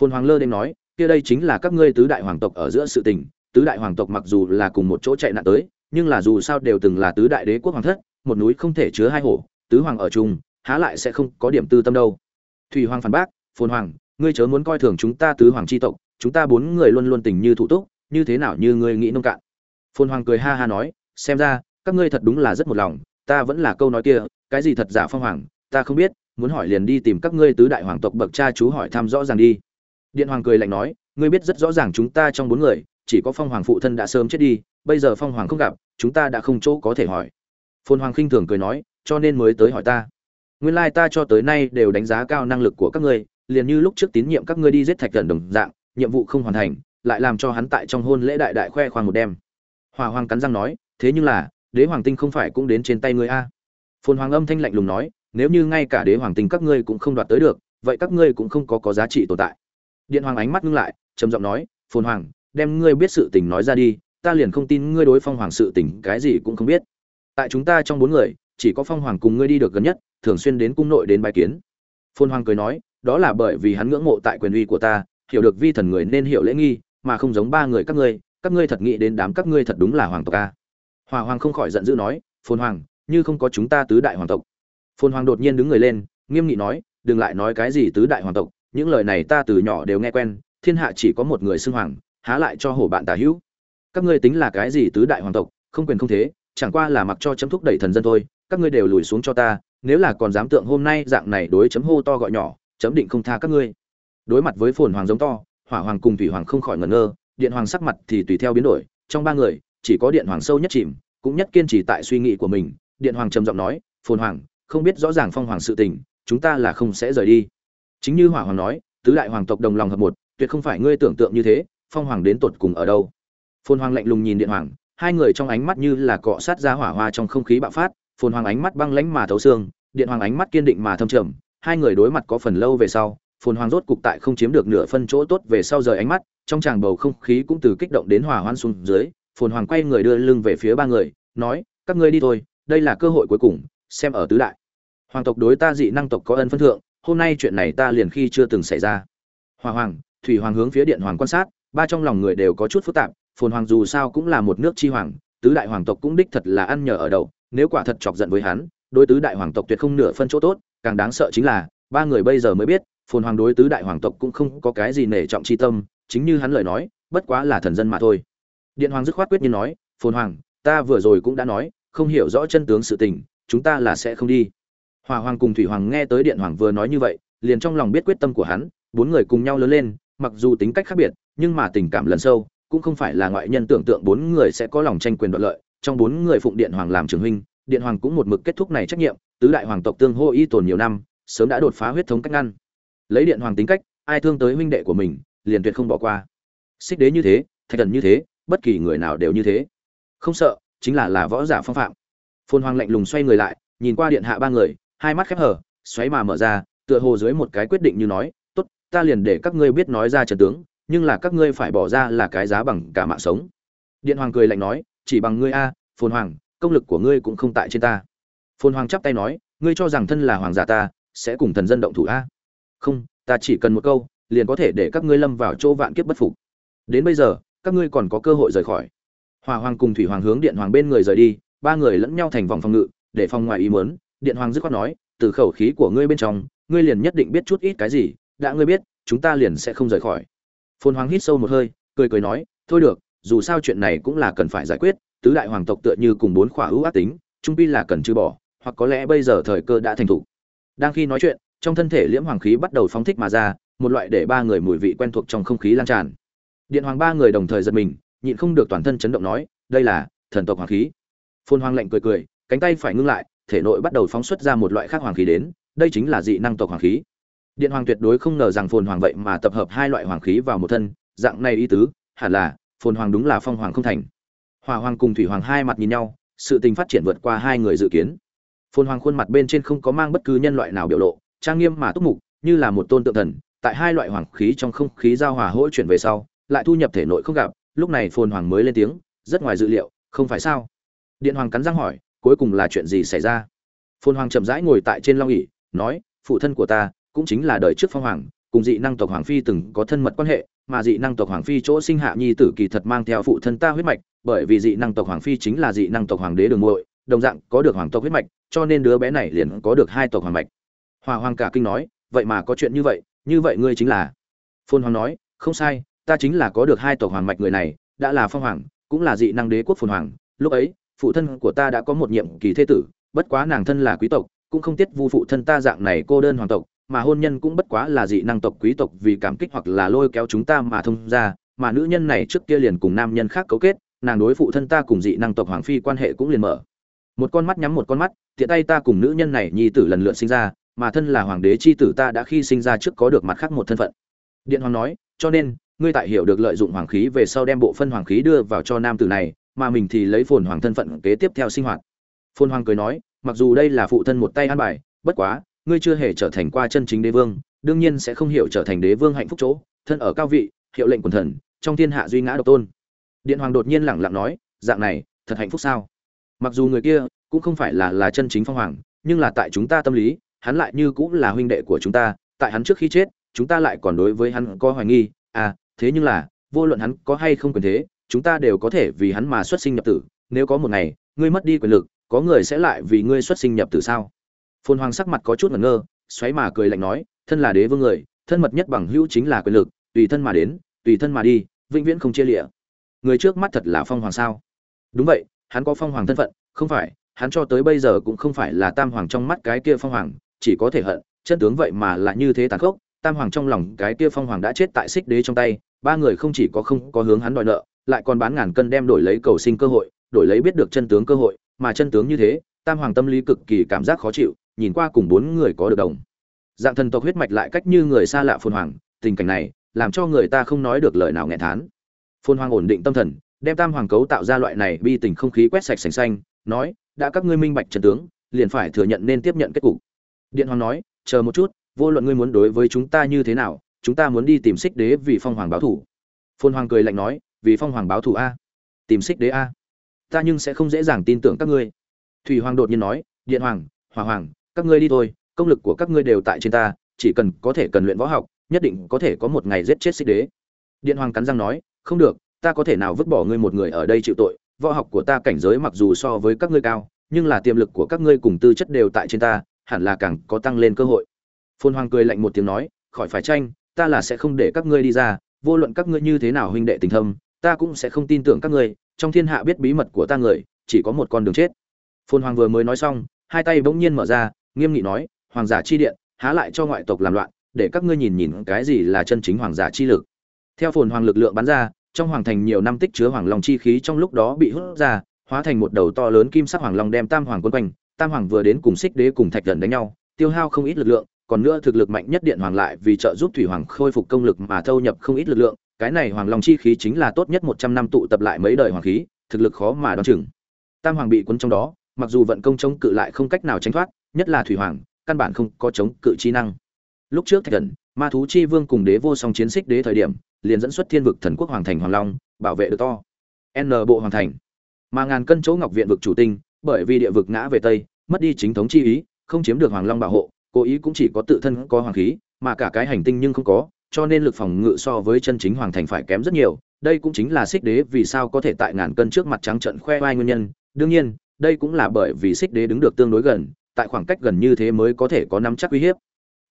Speaker 1: Phồn hoàng lơ đ nói, kia đây chính là các ngươi tứ đại hoàng tộc ở giữa sự tình tứ đại hoàng tộc mặc dù là cùng một chỗ chạy nạn tới, nhưng là dù sao đều từng là tứ đại đế quốc hoàng thất, một núi không thể chứa hai hổ, tứ hoàng ở chung, há lại sẽ không có điểm tư tâm đâu. Thủy hoàng phản bác, phồn hoàng, ngươi chớ muốn coi thường chúng ta tứ hoàng chi tộc, chúng ta bốn người luôn luôn tình như thủ túc, như thế nào như ngươi nghĩ nông cạn. Phồn hoàng cười ha ha nói, xem ra, các ngươi thật đúng là rất một lòng, ta vẫn là câu nói kia, cái gì thật giả phong hoàng, ta không biết, muốn hỏi liền đi tìm các ngươi tứ đại hoàng tộc bậc cha chú hỏi thăm rõ ràng đi. Điện hoàng cười lạnh nói, ngươi biết rất rõ ràng chúng ta trong bốn người chỉ có phong hoàng phụ thân đã sớm chết đi, bây giờ phong hoàng không gặp, chúng ta đã không chỗ có thể hỏi. Phồn hoàng khinh thường cười nói, cho nên mới tới hỏi ta. Nguyên lai ta cho tới nay đều đánh giá cao năng lực của các ngươi, liền như lúc trước tín nhiệm các ngươi đi giết thạch thần đồng dạng, nhiệm vụ không hoàn thành, lại làm cho hắn tại trong hôn lễ đại đại khoe khoang một đêm. Hòa hoàng cắn răng nói, thế nhưng là, đế hoàng tinh không phải cũng đến trên tay ngươi a? Phồn hoàng âm thanh lạnh lùng nói, nếu như ngay cả đế hoàng tinh các ngươi cũng không đoạt tới được, vậy các ngươi cũng không có có giá trị tồn tại. Điện hoàng ánh mắt ngưng lại, trầm giọng nói, phồn hoàng đem ngươi biết sự tình nói ra đi, ta liền không tin ngươi đối phong hoàng sự tình cái gì cũng không biết. Tại chúng ta trong bốn người, chỉ có phong hoàng cùng ngươi đi được gần nhất, thường xuyên đến cung nội đến bài kiến. Phồn hoàng cười nói, đó là bởi vì hắn ngưỡng mộ tại quyền uy của ta, hiểu được vi thần người nên hiểu lễ nghi, mà không giống ba người các ngươi các ngươi thật nghĩ đến đám các ngươi thật đúng là hoàng tộc a. Hòa hoàng không khỏi giận dữ nói phồn hoàng, như không có chúng ta tứ đại hoàng tộc. Phồn hoàng đột nhiên đứng người lên, nghiêm nghị nói, đừng lại nói cái gì tứ đại hoàng tộc, những lời này ta từ nhỏ đều nghe quen, thiên hạ chỉ có một người xưng hoàng há lại cho hổ bạn tả hữu. Các ngươi tính là cái gì tứ đại hoàng tộc, không quyền không thế, chẳng qua là mặc cho chấm thúc đẩy thần dân thôi, các ngươi đều lùi xuống cho ta, nếu là còn dám tượng hôm nay dạng này đối chấm hô to gọi nhỏ, chấm định không tha các ngươi. Đối mặt với phồn hoàng giống to, hỏa hoàng cùng thủy hoàng không khỏi ngẩn ngơ, điện hoàng sắc mặt thì tùy theo biến đổi, trong ba người, chỉ có điện hoàng sâu nhất chìm, cũng nhất kiên trì tại suy nghĩ của mình, điện hoàng trầm giọng nói, phồn hoàng, không biết rõ ràng phong hoàng sự tình, chúng ta là không sẽ rời đi. Chính như hỏa hoàng nói, tứ đại hoàng tộc đồng lòng hợp một, tuyệt không phải ngươi tưởng tượng như thế phong hoàng đến tột cùng ở đâu. Phồn hoàng lạnh lùng nhìn điện hoàng, hai người trong ánh mắt như là cọ sát ra hỏa hoa trong không khí bạo phát, phồn hoàng ánh mắt băng lãnh mà thấu xương, điện hoàng ánh mắt kiên định mà thâm trầm, hai người đối mặt có phần lâu về sau, phồn hoàng rốt cục tại không chiếm được nửa phân chỗ tốt về sau rời ánh mắt, trong tràng bầu không khí cũng từ kích động đến hòa hoan xuống dưới, phồn hoàng quay người đưa lưng về phía ba người, nói, các ngươi đi thôi, đây là cơ hội cuối cùng, xem ở tứ đại. Hoàng tộc đối ta dị năng tộc có ân phân thượng, hôm nay chuyện này ta liền khi chưa từng xảy ra. Hòa hoàng, thủy hoàng hướng phía điện hoàng quan sát ba trong lòng người đều có chút phức tạp, phồn hoàng dù sao cũng là một nước chi hoàng, tứ đại hoàng tộc cũng đích thật là ăn nhờ ở đậu nếu quả thật chọc giận với hắn, đối tứ đại hoàng tộc tuyệt không nửa phân chỗ tốt, càng đáng sợ chính là, ba người bây giờ mới biết, phồn hoàng đối tứ đại hoàng tộc cũng không có cái gì nể trọng chi tâm, chính như hắn lời nói, bất quá là thần dân mà thôi. Điện hoàng dứt khoát quyết nhiên nói, phồn hoàng, ta vừa rồi cũng đã nói, không hiểu rõ chân tướng sự tình, chúng ta là sẽ không đi. Hòa hoàng cùng thủy hoàng nghe tới điện hoàng vừa nói như vậy, liền trong lòng biết quyết tâm của hắn, bốn người cùng nhau lớn lên, mặc dù tính cách khác biệt nhưng mà tình cảm lần sâu, cũng không phải là ngoại nhân tưởng tượng bốn người sẽ có lòng tranh quyền đoạt lợi. Trong bốn người phụng điện hoàng làm trưởng huynh, điện hoàng cũng một mực kết thúc này trách nhiệm. Tứ đại hoàng tộc tương hô y tồn nhiều năm, sớm đã đột phá huyết thống cách ngăn. Lấy điện hoàng tính cách, ai thương tới huynh đệ của mình, liền tuyệt không bỏ qua. Xích đế như thế, thạch thần như thế, bất kỳ người nào đều như thế. Không sợ, chính là là võ giả phong phạm. Phôn hoàng lạnh lùng xoay người lại, nhìn qua điện hạ ba người, hai mắt khép hở xoáy mà mở ra, tựa hồ dưới một cái quyết định như nói, tốt, ta liền để các ngươi biết nói ra trận tướng nhưng là các ngươi phải bỏ ra là cái giá bằng cả mạng sống. Điện hoàng cười lạnh nói, chỉ bằng ngươi a, phồn hoàng, công lực của ngươi cũng không tại trên ta. Phồn hoàng chắp tay nói, ngươi cho rằng thân là hoàng giả ta, sẽ cùng thần dân động thủ a? Không, ta chỉ cần một câu, liền có thể để các ngươi lâm vào chỗ vạn kiếp bất phục. Đến bây giờ, các ngươi còn có cơ hội rời khỏi. Hòa hoàng cùng thủy hoàng hướng điện hoàng bên người rời đi, ba người lẫn nhau thành vòng phòng ngự, để phòng ngoài ý muốn, điện hoàng dứt khoát nói, từ khẩu khí của ngươi bên trong, ngươi liền nhất định biết chút ít cái gì, đã ngươi biết, chúng ta liền sẽ không rời khỏi phồn hoàng hít sâu một hơi, cười cười nói, thôi được, dù sao chuyện này cũng là cần phải giải quyết, tứ đại hoàng tộc tựa như cùng bốn khỏa ưu ác tính, trung pi là cần trừ bỏ, hoặc có lẽ bây giờ thời cơ đã thành thủ. Đang khi nói chuyện, trong thân thể liễm hoàng khí bắt đầu phóng thích mà ra, một loại để ba người mùi vị quen thuộc trong không khí lan tràn. Điện hoàng ba người đồng thời giật mình, nhịn không được toàn thân chấn động nói, đây là thần tộc hoàng khí. Phôn hoàng lạnh cười cười, cánh tay phải ngưng lại, thể nội bắt đầu phóng xuất ra một loại khác hoàng khí đến, đây chính là dị năng tộc hoàng khí điện hoàng tuyệt đối không ngờ rằng phồn hoàng vậy mà tập hợp hai loại hoàng khí vào một thân, dạng này ý tứ, hẳn là, phồn hoàng đúng là phong hoàng không thành. Hòa hoàng cùng thủy hoàng hai mặt nhìn nhau, sự tình phát triển vượt qua hai người dự kiến. Phồn hoàng khuôn mặt bên trên không có mang bất cứ nhân loại nào biểu lộ, trang nghiêm mà túc mục, như là một tôn tượng thần, tại hai loại hoàng khí trong không khí giao hòa hỗ chuyển về sau, lại thu nhập thể nội không gặp, lúc này phồn hoàng mới lên tiếng, rất ngoài dự liệu, không phải sao? Điện hoàng cắn răng hỏi, cuối cùng là chuyện gì xảy ra? Phồn hoàng chậm rãi ngồi tại trên long ỉ nói, phụ thân của ta cũng chính là đời trước phong hoàng, cùng dị năng tộc hoàng phi từng có thân mật quan hệ, mà dị năng tộc hoàng phi chỗ sinh hạ nhi tử kỳ thật mang theo phụ thân ta huyết mạch, bởi vì dị năng tộc hoàng phi chính là dị năng tộc hoàng đế đường muội, đồng dạng có được hoàng tộc huyết mạch, cho nên đứa bé này liền có được hai tộc hoàng mạch. Hòa hoàng cả kinh nói, vậy mà có chuyện như vậy như vậy ngươi chính là phôn hoàng nói, không sai, ta chính là có được hai tộc hoàng mạch người này, đã là phong hoàng, cũng là dị năng đế quốc phồn hoàng. Lúc ấy, phụ thân của ta đã có một nhiệm kỳ thế tử, bất quá nàng thân là quý tộc, cũng không tiết vu phụ thân ta dạng này cô đơn hoàng tộc mà hôn nhân cũng bất quá là dị năng tộc quý tộc vì cảm kích hoặc là lôi kéo chúng ta mà thông ra, mà nữ nhân này trước kia liền cùng nam nhân khác cấu kết, nàng đối phụ thân ta cùng dị năng tộc hoàng phi quan hệ cũng liền mở. Một con mắt nhắm một con mắt, tiện tay ta cùng nữ nhân này nhi tử lần lượt sinh ra, mà thân là hoàng đế chi tử ta đã khi sinh ra trước có được mặt khác một thân phận. Điện hoàng nói, cho nên, ngươi tại hiểu được lợi dụng hoàng khí về sau đem bộ phân hoàng khí đưa vào cho nam tử này, mà mình thì lấy phồn hoàng thân phận kế tiếp theo sinh hoạt. Phồn hoàng cười nói, mặc dù đây là phụ thân một tay an bài, bất quá ngươi chưa hề trở thành qua chân chính đế vương, đương nhiên sẽ không hiểu trở thành đế vương hạnh phúc chỗ, thân ở cao vị, hiệu lệnh quần thần, trong thiên hạ duy ngã độc tôn. Điện hoàng đột nhiên lẳng lặng nói, dạng này, thật hạnh phúc sao? Mặc dù người kia cũng không phải là là chân chính phong hoàng, nhưng là tại chúng ta tâm lý, hắn lại như cũng là huynh đệ của chúng ta, tại hắn trước khi chết, chúng ta lại còn đối với hắn có hoài nghi. À thế nhưng là, vô luận hắn có hay không quyền thế, chúng ta đều có thể vì hắn mà xuất sinh nhập tử. Nếu có một ngày, ngươi mất đi quyền lực, có người sẽ lại vì ngươi xuất sinh nhập tử sao? Phồn hoàng sắc mặt có chút ngẩn ngơ, xoáy mà cười lạnh nói, thân là đế vương người, thân mật nhất bằng hữu chính là quyền lực, tùy thân mà đến, tùy thân mà đi, vĩnh viễn không chia lịa người trước mắt thật là phong hoàng sao? Đúng vậy, hắn có phong hoàng thân phận, không phải, hắn cho tới bây giờ cũng không phải là tam hoàng trong mắt cái kia phong hoàng, chỉ có thể hận, chân tướng vậy mà lại như thế tàn khốc, tam hoàng trong lòng cái kia phong hoàng đã chết tại xích đế trong tay, ba người không chỉ có không có hướng hắn đòi nợ, lại còn bán ngàn cân đem đổi lấy cầu sinh cơ hội, đổi lấy biết được chân tướng cơ hội, mà chân tướng như thế, tam hoàng tâm lý cực kỳ cảm giác khó chịu nhìn qua cùng bốn người có được đồng. Dạng thần tộc huyết mạch lại cách như người xa lạ phồn hoàng, tình cảnh này làm cho người ta không nói được lời nào nghẹn thán. Phồn hoàng ổn định tâm thần, đem tam hoàng cấu tạo ra loại này bi tình không khí quét sạch sành xanh, nói, đã các ngươi minh bạch trần tướng, liền phải thừa nhận nên tiếp nhận kết cục. Điện hoàng nói, chờ một chút, vô luận ngươi muốn đối với chúng ta như thế nào, chúng ta muốn đi tìm xích đế vì phong hoàng báo thủ. Phồn hoàng cười lạnh nói, vì phong hoàng báo thủ a? Tìm xích đế a? Ta nhưng sẽ không dễ dàng tin tưởng các ngươi. Thủy hoàng đột nhiên nói, điện hoàng hòa hoàng các ngươi đi thôi, công lực của các ngươi đều tại trên ta, chỉ cần có thể cần luyện võ học, nhất định có thể có một ngày giết chết xích đế. Điện hoàng cắn răng nói, không được, ta có thể nào vứt bỏ ngươi một người ở đây chịu tội, võ học của ta cảnh giới mặc dù so với các ngươi cao, nhưng là tiềm lực của các ngươi cùng tư chất đều tại trên ta, hẳn là càng có tăng lên cơ hội. Phồn hoàng cười lạnh một tiếng nói, khỏi phải tranh, ta là sẽ không để các ngươi đi ra, vô luận các ngươi như thế nào huynh đệ tình thâm, ta cũng sẽ không tin tưởng các ngươi, trong thiên hạ biết bí mật của ta người, chỉ có một con đường chết. Phồn hoàng vừa mới nói xong, hai tay bỗng nhiên mở ra nghiêm nghị nói, hoàng giả chi điện, há lại cho ngoại tộc làm loạn, để các ngươi nhìn nhìn cái gì là chân chính hoàng giả chi lực. Theo phồn hoàng lực lượng bắn ra, trong hoàng thành nhiều năm tích chứa hoàng long chi khí trong lúc đó bị hút ra, hóa thành một đầu to lớn kim sắc hoàng long đem tam hoàng quân quanh. Tam hoàng vừa đến cùng xích đế cùng thạch thần đánh nhau, tiêu hao không ít lực lượng, còn nữa thực lực mạnh nhất điện hoàng lại vì trợ giúp thủy hoàng khôi phục công lực mà thâu nhập không ít lực lượng. Cái này hoàng long chi khí chính là tốt nhất một trăm năm tụ tập lại mấy đời hoàng khí, thực lực khó mà đoán chừng. Tam hoàng bị cuốn trong đó, mặc dù vận công chống cự lại không cách nào tránh thoát nhất là thủy hoàng, căn bản không có chống cự chi năng. Lúc trước thạch thần, ma thú chi vương cùng đế vô song chiến xích đế thời điểm, liền dẫn xuất thiên vực thần quốc hoàng thành hoàng long, bảo vệ được to. N bộ hoàng thành. Mà ngàn cân chỗ ngọc viện vực chủ tinh, bởi vì địa vực ngã về tây, mất đi chính thống chi ý, không chiếm được hoàng long bảo hộ, cố ý cũng chỉ có tự thân có hoàng khí, mà cả cái hành tinh nhưng không có, cho nên lực phòng ngự so với chân chính hoàng thành phải kém rất nhiều. Đây cũng chính là xích đế vì sao có thể tại ngàn cân trước mặt trắng trận khoe vai nguyên nhân. Đương nhiên, đây cũng là bởi vì xích đế đứng được tương đối gần tại khoảng cách gần như thế mới có thể có nắm chắc uy hiếp.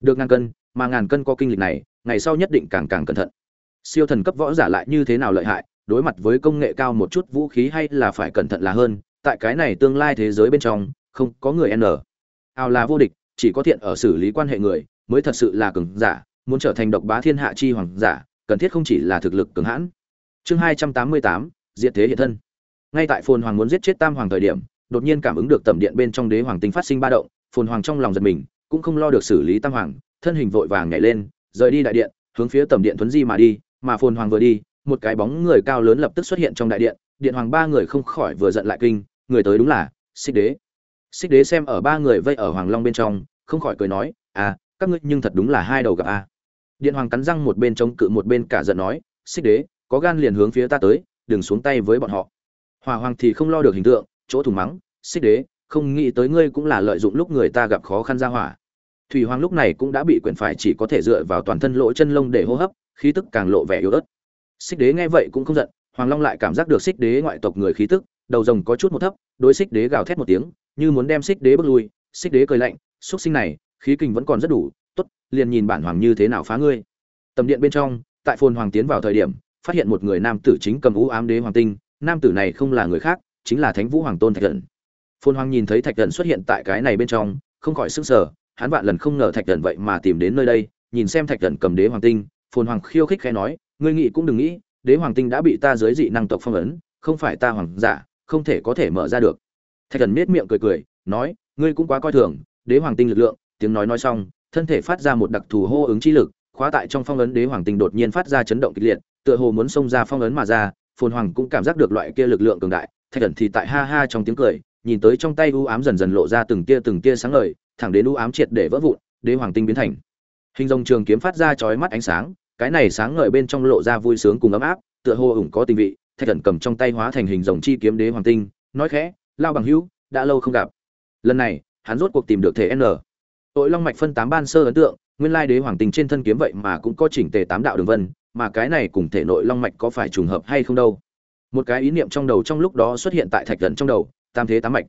Speaker 1: Được ngàn cân, mà ngàn cân có kinh lịch này, ngày sau nhất định càng càng cẩn thận. Siêu thần cấp võ giả lại như thế nào lợi hại, đối mặt với công nghệ cao một chút vũ khí hay là phải cẩn thận là hơn, tại cái này tương lai thế giới bên trong, không có người n. Ao là vô địch, chỉ có thiện ở xử lý quan hệ người, mới thật sự là cường giả, muốn trở thành độc bá thiên hạ chi hoàng giả, cần thiết không chỉ là thực lực cường hãn. Chương hai trăm tám mươi tám diện thế hiện thân. Ngay tại phồn hoàng muốn giết chết tam hoàng thời điểm đột nhiên cảm ứng được tầm điện bên trong đế hoàng tinh phát sinh ba động, phồn hoàng trong lòng giật mình, cũng không lo được xử lý tam hoàng, thân hình vội vàng nhảy lên, rời đi đại điện, hướng phía tầm điện thuấn di mà đi, mà phồn hoàng vừa đi, một cái bóng người cao lớn lập tức xuất hiện trong đại điện điện hoàng ba người không khỏi vừa giận lại kinh, người tới đúng là xích đế. Xích đế xem ở ba người vây ở hoàng long bên trong, không khỏi cười nói à các ngươi nhưng thật đúng là hai đầu gặp a. Điện hoàng cắn răng một bên chống cự một bên cả giận nói, xích đế, có gan liền hướng phía ta tới, đừng xuống tay với bọn họ. Hòa hoàng thì không lo được hình tượng chỗ thùng mắng, xích đế, không nghĩ tới ngươi cũng là lợi dụng lúc người ta gặp khó khăn ra hỏa. Thủy hoàng lúc này cũng đã bị quyển phải chỉ có thể dựa vào toàn thân lỗ chân lông để hô hấp, khí tức càng lộ vẻ yếu ớt. Xích đế nghe vậy cũng không giận, hoàng long lại cảm giác được xích đế ngoại tộc người khí tức, đầu rồng có chút một thấp, đối xích đế gào thét một tiếng, như muốn đem xích đế bước lui. Xích đế cười lạnh xuất sinh này, khí kinh vẫn còn rất đủ, tốt, liền nhìn bản hoàng như thế nào phá ngươi. Tầm điện bên trong, tại phồn hoàng tiến vào thời điểm, phát hiện một người nam tử chính cầm ú ám đế hoàng tinh, nam tử này không là người khác chính là thánh vũ hoàng tôn thạch thần. Phồn hoàng nhìn thấy thạch thần xuất hiện tại cái này bên trong, không khỏi sức sở hắn vạn lần không ngờ thạch thần vậy mà tìm đến nơi đây, nhìn xem thạch thần cầm đế hoàng tinh, phồn hoàng khiêu khích khẽ nói, ngươi nghĩ cũng đừng nghĩ, đế hoàng tinh đã bị ta dưới dị năng tộc phong ấn, không phải ta hoàng giả, không thể có thể mở ra được. Thạch thần miết miệng cười cười, nói, ngươi cũng quá coi thường, đế hoàng tinh lực lượng, tiếng nói nói xong, thân thể phát ra một đặc thù hô ứng chi lực, khóa tại trong phong ấn đế hoàng tinh đột nhiên phát ra chấn động kịch liệt, tựa hồ muốn xông ra phong ấn mà ra. Phồn hoàng cũng cảm giác được loại kia lực lượng cường đại thạch thần thì tại ha ha trong tiếng cười, nhìn tới trong tay u ám dần dần lộ ra từng tia từng tia sáng ngời, thẳng đến u ám triệt để vỡ vụn, đế hoàng tinh biến thành. Hình rồng trường kiếm phát ra chói mắt ánh sáng, cái này sáng ngời bên trong lộ ra vui sướng cùng ấm áp, tựa hồ ủng có tình vị, thạch thần cầm trong tay hóa thành hình rồng chi kiếm đế hoàng tinh, nói khẽ lao bằng hữu, đã lâu không gặp. Lần này, hắn rốt cuộc tìm được thể n. Tội long mạch phân tám ban sơ ấn tượng, nguyên lai đế hoàng tinh trên thân kiếm vậy mà cũng có chỉnh tề tám đạo đường vân, mà cái này cùng thể nội long mạch có phải trùng hợp hay không đâu? Một cái ý niệm trong đầu trong lúc đó xuất hiện tại thạch thần trong đầu, tam thế tám mạch.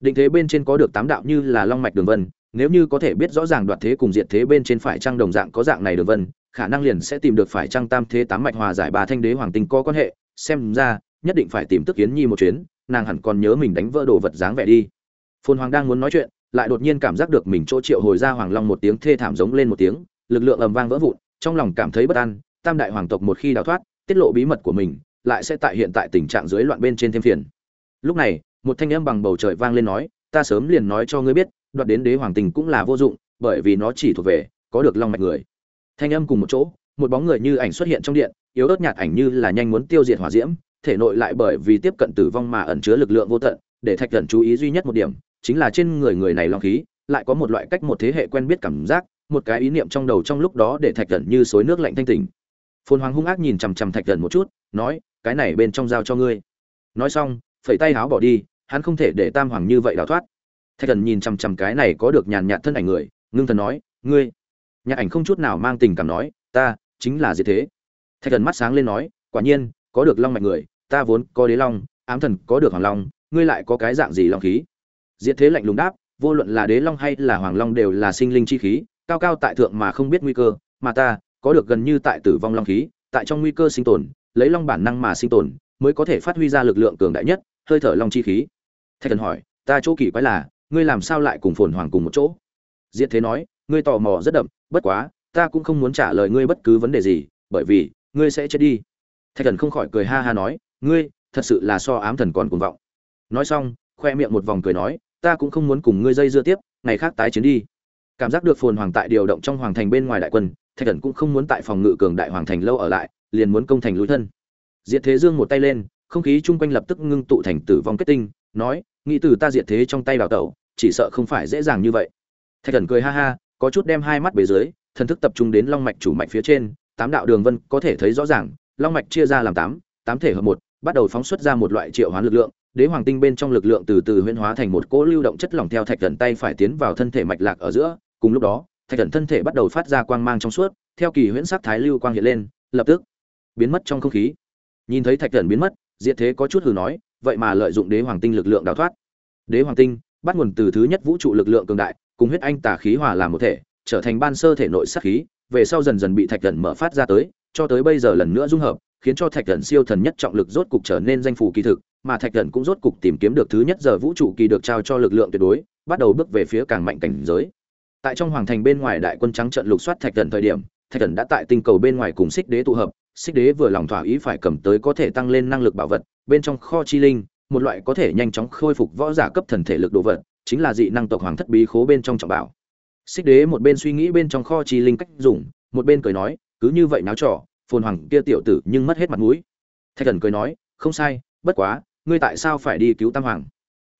Speaker 1: Định thế bên trên có được tám đạo như là long mạch đường vân, nếu như có thể biết rõ ràng đoạt thế cùng diện thế bên trên phải trang đồng dạng có dạng này đường vân, khả năng liền sẽ tìm được phải trang tam thế tám mạch hòa giải bà thanh đế hoàng tinh có quan hệ, xem ra, nhất định phải tìm tức kiến nhi một chuyến, nàng hẳn còn nhớ mình đánh vỡ đồ vật dáng vẻ đi. Phồn hoàng đang muốn nói chuyện, lại đột nhiên cảm giác được mình chỗ triệu hồi ra hoàng long một tiếng thê thảm giống lên một tiếng, lực lượng ầm vang vỡ vụn, trong lòng cảm thấy bất an, tam đại hoàng tộc một khi đào thoát, tiết lộ bí mật của mình lại sẽ tại hiện tại tình trạng dưới loạn bên trên thêm phiền. Lúc này, một thanh âm bằng bầu trời vang lên nói, ta sớm liền nói cho ngươi biết, đoạt đến đế hoàng tình cũng là vô dụng, bởi vì nó chỉ thuộc về, có được long mạch người. Thanh âm cùng một chỗ, một bóng người như ảnh xuất hiện trong điện, yếu ớt nhạt ảnh như là nhanh muốn tiêu diệt hỏa diễm, thể nội lại bởi vì tiếp cận tử vong mà ẩn chứa lực lượng vô tận, để thạch thần chú ý duy nhất một điểm, chính là trên người người này long khí, lại có một loại cách một thế hệ quen biết cảm giác, một cái ý niệm trong đầu trong lúc đó để thạch thần như suối nước lạnh thanh tỉnh. Phồn hoàng hung ác nhìn chằm chằm thạch thần một chút, nói cái này bên trong giao cho ngươi. Nói xong, phẩy tay háo bỏ đi, hắn không thể để tam hoàng như vậy đào thoát. Thạch thần nhìn chằm chằm cái này có được nhàn nhạt thân ảnh người, ngưng thần nói, ngươi. Nhạc ảnh không chút nào mang tình cảm nói, ta chính là gì thế. Thạch thần mắt sáng lên nói, quả nhiên, có được long mạch người, ta vốn có đế long, ám thần có được hoàng long, ngươi lại có cái dạng gì long khí? Diệt thế lạnh lùng đáp, vô luận là đế long hay là hoàng long đều là sinh linh chi khí, cao cao tại thượng mà không biết nguy cơ, mà ta có được gần như tại tử vong long khí, tại trong nguy cơ sinh tồn lấy long bản năng mà sinh tồn, mới có thể phát huy ra lực lượng cường đại nhất, hơi thở long chi khí. Thạch thần hỏi, ta chỗ kỳ quái là, ngươi làm sao lại cùng phồn hoàng cùng một chỗ? Diệt thế nói, ngươi tò mò rất đậm, bất quá, ta cũng không muốn trả lời ngươi bất cứ vấn đề gì, bởi vì, ngươi sẽ chết đi. Thạch thần không khỏi cười ha ha nói, ngươi, thật sự là so ám thần còn cuồng vọng. Nói xong, khoe miệng một vòng cười nói, ta cũng không muốn cùng ngươi dây dưa tiếp, ngày khác tái chiến đi. Cảm giác được phồn hoàng tại điều động trong hoàng thành bên ngoài đại quân, thạch thần cũng không muốn tại phòng ngự cường đại hoàng thành lâu ở lại liền muốn công thành lối thân. Diệt thế dương một tay lên, không khí chung quanh lập tức ngưng tụ thành tử vong kết tinh, nói, nghĩ từ ta diệt thế trong tay đào tẩu, chỉ sợ không phải dễ dàng như vậy. Thạch thần cười ha ha, có chút đem hai mắt bề dưới, thần thức tập trung đến long mạch chủ mạch phía trên, tám đạo đường vân có thể thấy rõ ràng, long mạch chia ra làm tám tám thể hợp một, bắt đầu phóng xuất ra một loại triệu hoán lực lượng, đế hoàng tinh bên trong lực lượng từ từ huyễn hóa thành một cỗ lưu động chất lỏng theo thạch thần tay phải tiến vào thân thể mạch lạc ở giữa, cùng lúc đó, thạch thần thân thể bắt đầu phát ra quang mang trong suốt, theo kỳ huyễn sắc thái lưu quang hiện lên, lập tức biến mất trong không khí. Nhìn thấy thạch thần biến mất, diệt thế có chút hừ nói, vậy mà lợi dụng đế hoàng tinh lực lượng đào thoát. Đế hoàng tinh, bắt nguồn từ thứ nhất vũ trụ lực lượng cường đại, cùng huyết anh tà khí hòa làm một thể, trở thành ban sơ thể nội sát khí, về sau dần dần bị thạch thần mở phát ra tới, cho tới bây giờ lần nữa dung hợp, khiến cho thạch thần siêu thần nhất trọng lực rốt cục trở nên danh phủ kỳ thực, mà thạch thần cũng rốt cục tìm kiếm được thứ nhất giờ vũ trụ kỳ được trao cho lực lượng tuyệt đối, bắt đầu bước về phía càng mạnh cảnh giới. Tại trong hoàng thành bên ngoài đại quân trắng trận lục soát thạch thần thời điểm, thạch thần đã tại tinh cầu bên ngoài cùng xích đế tụ hợp xích đế vừa lòng thỏa ý phải cầm tới có thể tăng lên năng lực bảo vật, bên trong kho chi linh, một loại có thể nhanh chóng khôi phục võ giả cấp thần thể lực đồ vật, chính là dị năng tộc hoàng thất bí khố bên trong trọng bảo. Xích đế một bên suy nghĩ bên trong kho chi linh cách dùng, một bên cười nói, cứ như vậy náo trò, phồn hoàng kia tiểu tử nhưng mất hết mặt mũi. Thạch thần cười nói, không sai, bất quá, ngươi tại sao phải đi cứu tam hoàng?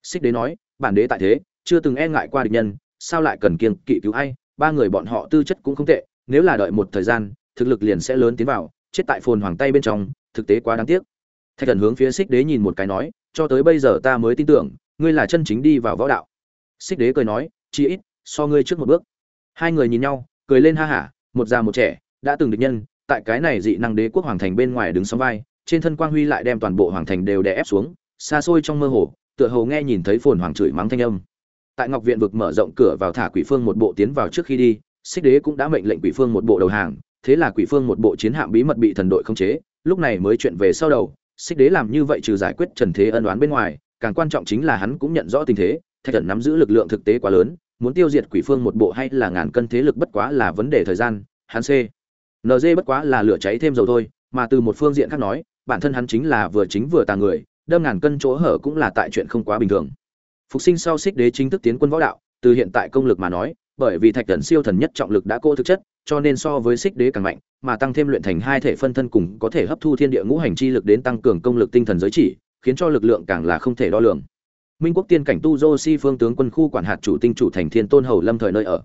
Speaker 1: Xích đế nói, bản đế tại thế, chưa từng e ngại qua địch nhân, sao lại cần kiêng kỵ cứu ai? Ba người bọn họ tư chất cũng không tệ, nếu là đợi một thời gian, thực lực liền sẽ lớn tiến vào chết tại phồn hoàng tay bên trong, thực tế quá đáng tiếc. Thạch thần hướng phía xích đế nhìn một cái nói, cho tới bây giờ ta mới tin tưởng, ngươi là chân chính đi vào võ đạo. Xích đế cười nói chi ít, so ngươi trước một bước. Hai người nhìn nhau, cười lên ha hả, một già một trẻ, đã từng địch nhân, tại cái này dị năng đế quốc hoàng thành bên ngoài đứng sóng vai, trên thân quang huy lại đem toàn bộ hoàng thành đều đè ép xuống, xa xôi trong mơ hồ, tựa hồ nghe nhìn thấy phồn hoàng chửi mắng thanh âm. Tại ngọc viện vực mở rộng cửa vào thả quỷ phương một bộ tiến vào trước khi đi xích đế cũng đã mệnh lệnh quỷ phương một bộ đầu hàng thế là quỷ phương một bộ chiến hạm bí mật bị thần đội khống chế, lúc này mới chuyện về sau đầu, xích đế làm như vậy trừ giải quyết trần thế ân đoán bên ngoài, càng quan trọng chính là hắn cũng nhận rõ tình thế, thạch thần nắm giữ lực lượng thực tế quá lớn, muốn tiêu diệt quỷ phương một bộ hay là ngàn cân thế lực bất quá là vấn đề thời gian, hắn c nd bất quá là lửa cháy thêm dầu thôi, mà từ một phương diện khác nói, bản thân hắn chính là vừa chính vừa tà người, đâm ngàn cân chỗ hở cũng là tại chuyện không quá bình thường. Phục sinh sau xích đế chính thức tiến quân võ đạo, từ hiện tại công lực mà nói, bởi vì thạch thần siêu thần nhất trọng lực đã cô thực chất cho nên so với xích đế càng mạnh, mà tăng thêm luyện thành hai thể phân thân cùng có thể hấp thu thiên địa ngũ hành chi lực đến tăng cường công lực tinh thần giới chỉ, khiến cho lực lượng càng là không thể đo lường. Minh quốc tiên cảnh tu dô si phương tướng quân khu quản hạt chủ tinh chủ thành thiên tôn hầu lâm thời nơi ở.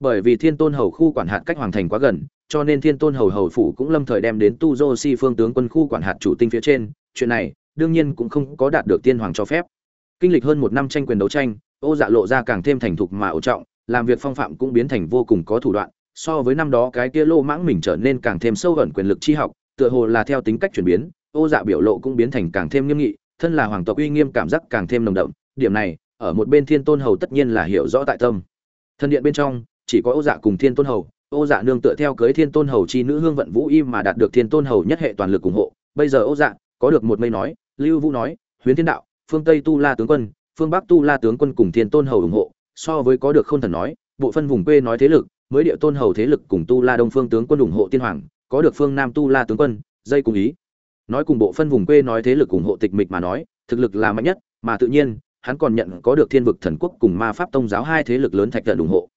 Speaker 1: Bởi vì thiên tôn hầu khu quản hạt cách hoàng thành quá gần, cho nên thiên tôn hầu hầu phủ cũng lâm thời đem đến tu dô si phương tướng quân khu quản hạt chủ tinh phía trên, chuyện này, đương nhiên cũng không có đạt được tiên hoàng cho phép. Kinh lịch hơn một năm tranh quyền đấu tranh, ô dạ lộ ra càng thêm thành thục mà ổ trọng, làm việc phong phạm cũng biến thành vô cùng có thủ đoạn so với năm đó cái kia lô mãng mình trở nên càng thêm sâu ẩn quyền lực tri học, tựa hồ là theo tính cách chuyển biến, ô dạ biểu lộ cũng biến thành càng thêm nghiêm nghị, thân là hoàng tộc uy nghiêm cảm giác càng thêm nồng đậm, điểm này, ở một bên thiên tôn hầu tất nhiên là hiểu rõ tại tâm. Thân điện bên trong, chỉ có ô dạ cùng thiên tôn hầu, ô dạ nương tựa theo cưới thiên tôn hầu chi nữ hương vận vũ y mà đạt được thiên tôn hầu nhất hệ toàn lực ủng hộ. Bây giờ ô dạ có được một mây nói, lưu vũ nói, huyền thiên đạo, phương tây tu la tướng quân, phương bắc tu la tướng quân cùng thiên tôn hầu ủng hộ, so với có được khôn thần nói, bộ phân vùng quê nói thế lực mới địa tôn hầu thế lực cùng tu la đông phương tướng quân ủng hộ tiên hoàng, có được phương nam tu la tướng quân, dây cùng ý. Nói cùng bộ phân vùng quê nói thế lực ủng hộ tịch mịch mà nói, thực lực là mạnh nhất, mà tự nhiên, hắn còn nhận có được thiên vực thần quốc cùng ma pháp tông giáo hai thế lực lớn thạch thần ủng hộ.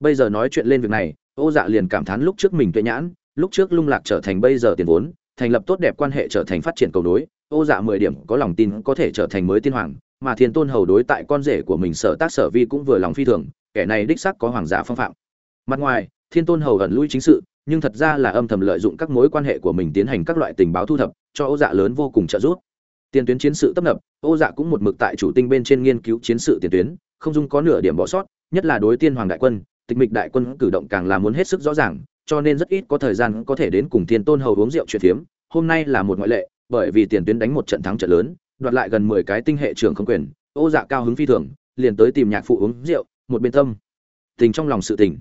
Speaker 1: Bây giờ nói chuyện lên việc này, ô dạ liền cảm thán lúc trước mình tuệ nhãn, lúc trước lung lạc trở thành bây giờ tiền vốn, thành lập tốt đẹp quan hệ trở thành phát triển cầu đối ô dạ mười điểm có lòng tin có thể trở thành mới tiên hoàng, mà thiên tôn hầu đối tại con rể của mình sở tác sở vi cũng vừa lòng phi thường, kẻ này đích xác có hoàng giả phong phạm mặt ngoài, thiên tôn hầu gần lui chính sự, nhưng thật ra là âm thầm lợi dụng các mối quan hệ của mình tiến hành các loại tình báo thu thập, cho ô dạ lớn vô cùng trợ giúp. Tiền tuyến chiến sự tấp nập ô dạ cũng một mực tại chủ tinh bên trên nghiên cứu chiến sự tiền tuyến, không dung có nửa điểm bỏ sót, nhất là đối tiên hoàng đại quân, tịch mịch đại quân cử động càng là muốn hết sức rõ ràng, cho nên rất ít có thời gian có thể đến cùng thiên tôn hầu uống rượu chuyện phiếm hôm nay là một ngoại lệ, bởi vì tiền tuyến đánh một trận thắng trận lớn, đoạt lại gần mười cái tinh hệ trưởng không quyền ô dạ cao hứng phi thường, liền tới tìm nhạc phụ uống rượu, một bên tâm tình trong lòng sự tình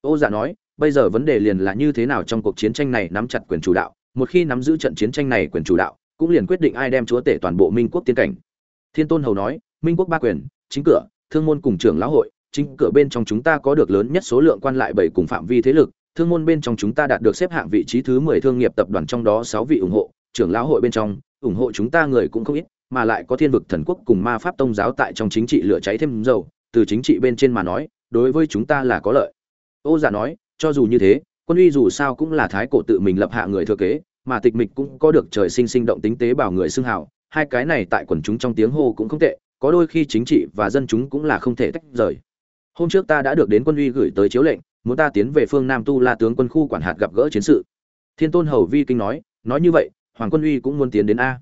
Speaker 1: ô giả nói, bây giờ vấn đề liền là như thế nào trong cuộc chiến tranh này nắm chặt quyền chủ đạo, một khi nắm giữ trận chiến tranh này quyền chủ đạo, cũng liền quyết định ai đem chúa tể toàn bộ minh quốc tiên cảnh. Thiên tôn hầu nói, minh quốc ba quyền, chính cửa, thương môn cùng trưởng lão hội, chính cửa bên trong chúng ta có được lớn nhất số lượng quan lại bảy cùng phạm vi thế lực, thương môn bên trong chúng ta đạt được xếp hạng vị trí thứ mười thương nghiệp tập đoàn trong đó sáu vị ủng hộ, trưởng lão hội bên trong, ủng hộ chúng ta người cũng không ít, mà lại có thiên vực thần quốc cùng ma pháp tông giáo tại trong chính trị lửa cháy thêm dầu, từ chính trị bên trên mà nói, đối với chúng ta là có lợi ô giả nói, cho dù như thế, quân uy dù sao cũng là thái cổ tự mình lập hạ người thừa kế, mà tịch mịch cũng có được trời sinh sinh động tính tế bảo người xưng hào, hai cái này tại quần chúng trong tiếng hô cũng không tệ, có đôi khi chính trị và dân chúng cũng là không thể tách rời. Hôm trước ta đã được đến quân uy gửi tới chiếu lệnh, muốn ta tiến về phương nam tu la tướng quân khu quản hạt gặp gỡ chiến sự. Thiên tôn hầu vi kinh nói nói như vậy, hoàng quân uy cũng muốn tiến đến a.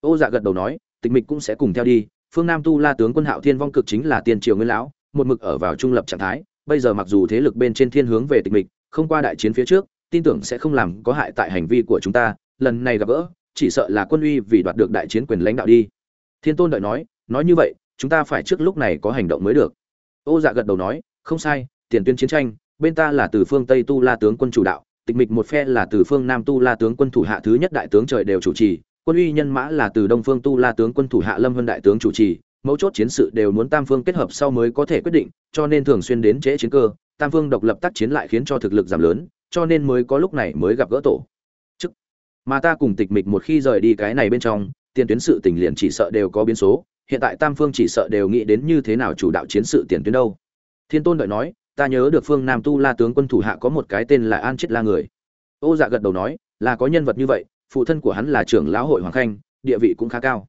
Speaker 1: Ô dạ gật đầu nói, tịch mịch cũng sẽ cùng theo đi, phương nam tu la tướng quân hạo thiên vong cực chính là tiền triều nguyên lão, một mực ở vào trung lập trạng thái bây giờ mặc dù thế lực bên trên thiên hướng về tịch mịch, không qua đại chiến phía trước, tin tưởng sẽ không làm có hại tại hành vi của chúng ta, lần này gặp gỡ, chỉ sợ là quân uy vì đoạt được đại chiến quyền lãnh đạo đi. Thiên tôn đợi nói nói như vậy, chúng ta phải trước lúc này có hành động mới được. Ô dạ gật đầu nói, không sai, tiền tuyến chiến tranh, bên ta là từ phương tây tu la tướng quân chủ đạo, tịch mịch một phe là từ phương nam tu la tướng quân thủ hạ thứ nhất đại tướng trời đều chủ trì, quân uy nhân mã là từ đông phương tu la tướng quân thủ hạ lâm vân đại tướng chủ trì mấu chốt chiến sự đều muốn tam phương kết hợp sau mới có thể quyết định, cho nên thường xuyên đến trễ chiến cơ, tam phương độc lập tác chiến lại khiến cho thực lực giảm lớn, cho nên mới có lúc này mới gặp gỡ tổ chức. Mà ta cùng tịch mịch một khi rời đi cái này bên trong, tiền tuyến sự tình liền chỉ sợ đều có biến số, hiện tại tam phương chỉ sợ đều nghĩ đến như thế nào chủ đạo chiến sự tiền tuyến đâu. Thiên tôn đợi nói, ta nhớ được phương nam tu la tướng quân thủ hạ có một cái tên là an chết la người. Ô dạ gật đầu nói, là có nhân vật như vậy, phụ thân của hắn là trưởng lão hội hoàng khanh, địa vị cũng khá cao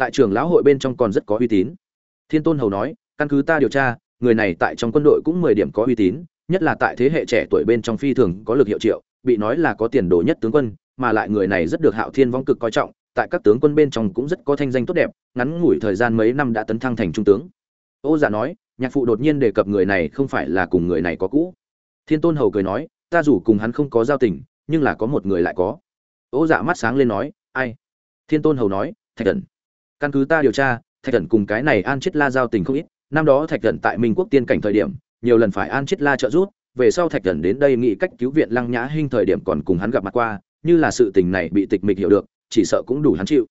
Speaker 1: tại trường lão hội bên trong còn rất có uy tín. Thiên tôn hầu nói, căn cứ ta điều tra, người này tại trong quân đội cũng mười điểm có uy tín, nhất là tại thế hệ trẻ tuổi bên trong phi thường có lực hiệu triệu, bị nói là có tiền đồ nhất tướng quân, mà lại người này rất được hạo thiên vong cực coi trọng, tại các tướng quân bên trong cũng rất có thanh danh tốt đẹp, ngắn ngủi thời gian mấy năm đã tấn thăng thành trung tướng. Ô giả dạ nói, nhạc phụ đột nhiên đề cập người này không phải là cùng người này có cũ. Thiên tôn hầu cười nói, ta dù cùng hắn không có giao tình, nhưng là có một người lại có. Ô dạ mắt sáng lên nói, ai? Thiên tôn hầu nói, thạch thần căn cứ ta điều tra, thạch thần cùng cái này an chết la giao tình không ít, năm đó thạch thần tại minh quốc tiên cảnh thời điểm, nhiều lần phải an chết la trợ giúp, về sau thạch thần đến đây nghĩ cách cứu viện lăng nhã hinh thời điểm còn cùng hắn gặp mặt qua, như là sự tình này bị tịch mịch hiểu được, chỉ sợ cũng đủ hắn chịu.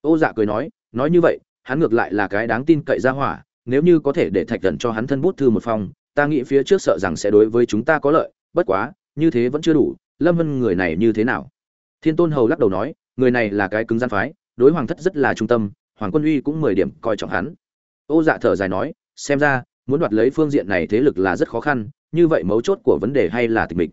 Speaker 1: Ô dạ cười nói nói như vậy, hắn ngược lại là cái đáng tin cậy ra hỏa, nếu như có thể để thạch thần cho hắn thân bút thư một phong, ta nghĩ phía trước sợ rằng sẽ đối với chúng ta có lợi, bất quá, như thế vẫn chưa đủ, lâm vân người này như thế nào? Thiên tôn hầu lắc đầu nói, người này là cái cứng gian phái, đối hoàng thất rất là trung tâm hoàng quân uy cũng mười điểm coi trọng hắn. Ô dạ thở dài nói, xem ra, muốn đoạt lấy phương diện này thế lực là rất khó khăn, như vậy mấu chốt của vấn đề hay là tịch mịch?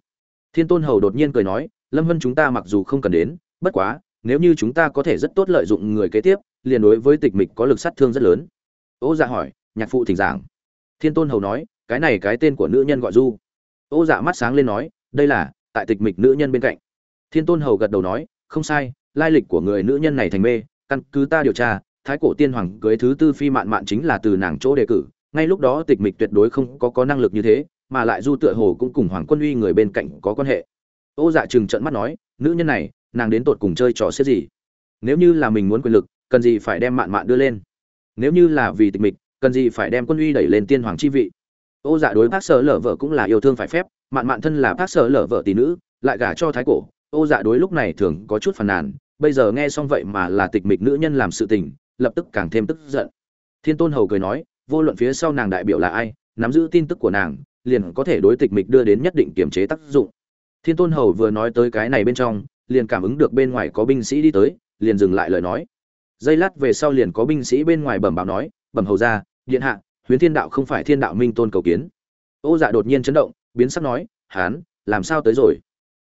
Speaker 1: Thiên tôn hầu đột nhiên cười nói, lâm vân chúng ta mặc dù không cần đến, bất quá, nếu như chúng ta có thể rất tốt lợi dụng người kế tiếp, liền đối với tịch mịch có lực sát thương rất lớn. Ô dạ hỏi, nhạc phụ thỉnh giảng. Thiên tôn hầu nói, cái này cái tên của nữ nhân gọi du. Ô dạ mắt sáng lên nói, đây là, tại tịch mịch nữ nhân bên cạnh. Thiên tôn hầu gật đầu nói, không sai, lai lịch của người nữ nhân này thành mê, căn cứ ta điều tra thái cổ tiên hoàng cưới thứ tư phi mạn mạn chính là từ nàng chỗ đề cử, ngay lúc đó tịch mịch tuyệt đối không có có năng lực như thế, mà lại du tựa hồ cũng cùng hoàng quân uy người bên cạnh có quan hệ. Ô dạ chừng trận mắt nói, nữ nhân này, nàng đến tột cùng chơi trò xếp gì? Nếu như là mình muốn quyền lực, cần gì phải đem mạn mạn đưa lên? Nếu như là vì tịch mịch, cần gì phải đem quân uy đẩy lên tiên hoàng chi vị? Ô dạ đối bác sở lở vợ cũng là yêu thương phải phép, mạn mạn thân là bác sở lở vợ tỷ nữ, lại gả cho thái cổ. Ô dạ đối lúc này thường có chút phàn nàn, bây giờ nghe xong vậy mà là tịch mịch nữ nhân làm sự tình lập tức càng thêm tức giận. Thiên tôn hầu cười nói, vô luận phía sau nàng đại biểu là ai, nắm giữ tin tức của nàng, liền có thể đối tịch mịch đưa đến nhất định kiểm chế tác dụng. Thiên tôn hầu vừa nói tới cái này bên trong, liền cảm ứng được bên ngoài có binh sĩ đi tới, liền dừng lại lời nói. Giây lát về sau liền có binh sĩ bên ngoài bẩm báo nói, bẩm hầu ra điện hạ, huyền thiên đạo không phải thiên đạo minh tôn cầu kiến. Ô dạ đột nhiên chấn động, biến sắc nói, hán, làm sao tới rồi?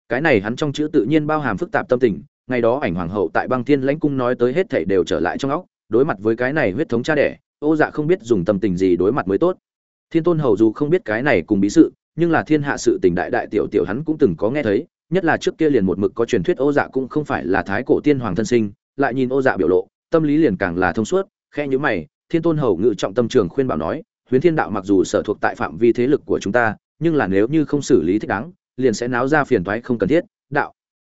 Speaker 1: Cái này hắn trong chữ tự nhiên bao hàm phức tạp tâm tình, ngày đó ảnh hoàng hậu tại băng thiên lãnh cung nói tới hết thảy đều trở lại trong óc đối mặt với cái này huyết thống cha đẻ, ô dạ không biết dùng tâm tình gì đối mặt mới tốt. Thiên tôn hầu dù không biết cái này cùng bí sự, nhưng là thiên hạ sự tình đại đại tiểu tiểu hắn cũng từng có nghe thấy, nhất là trước kia liền một mực có truyền thuyết ô dạ cũng không phải là thái cổ tiên hoàng thân sinh, lại nhìn ô dạ biểu lộ, tâm lý liền càng là thông suốt khe nhữ mày, thiên tôn hầu ngự trọng tâm trường khuyên bảo nói, huyền thiên đạo mặc dù sở thuộc tại phạm vi thế lực của chúng ta, nhưng là nếu như không xử lý thích đáng, liền sẽ náo ra phiền toái không cần thiết. Đạo.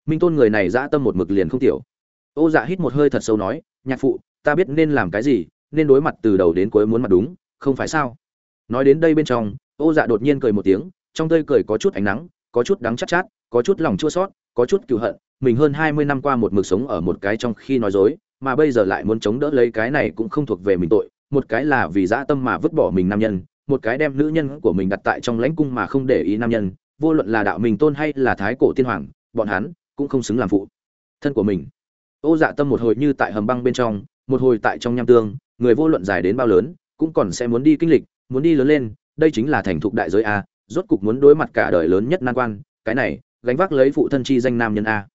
Speaker 1: Minh tôn người này dã tâm một mực liền không tiểu. Ô dạ hít một hơi thật sâu nói, nhạc phụ ta biết nên làm cái gì, nên đối mặt từ đầu đến cuối muốn mặt đúng, không phải sao? Nói đến đây bên trong, ô dạ đột nhiên cười một tiếng, trong tơi cười có chút ánh nắng, có chút đắng chát chát, có chút lòng chua sót có chút cựu hận, mình hơn hai mươi năm qua một mực sống ở một cái trong khi nói dối, mà bây giờ lại muốn chống đỡ lấy cái này cũng không thuộc về mình tội, một cái là vì dã tâm mà vứt bỏ mình nam nhân, một cái đem nữ nhân của mình đặt tại trong lãnh cung mà không để ý nam nhân, vô luận là đạo mình tôn hay là thái cổ tiên hoàng, bọn hắn cũng không xứng làm phụ thân của mình. Ô dạ tâm một hồi như tại hầm băng bên trong một hồi tại trong nham tương, người vô luận dài đến bao lớn, cũng còn sẽ muốn đi kinh lịch, muốn đi lớn lên, đây chính là thành thục đại giới a, rốt cục muốn đối mặt cả đời lớn nhất nan quan, cái này, gánh vác lấy phụ thân chi danh nam nhân a.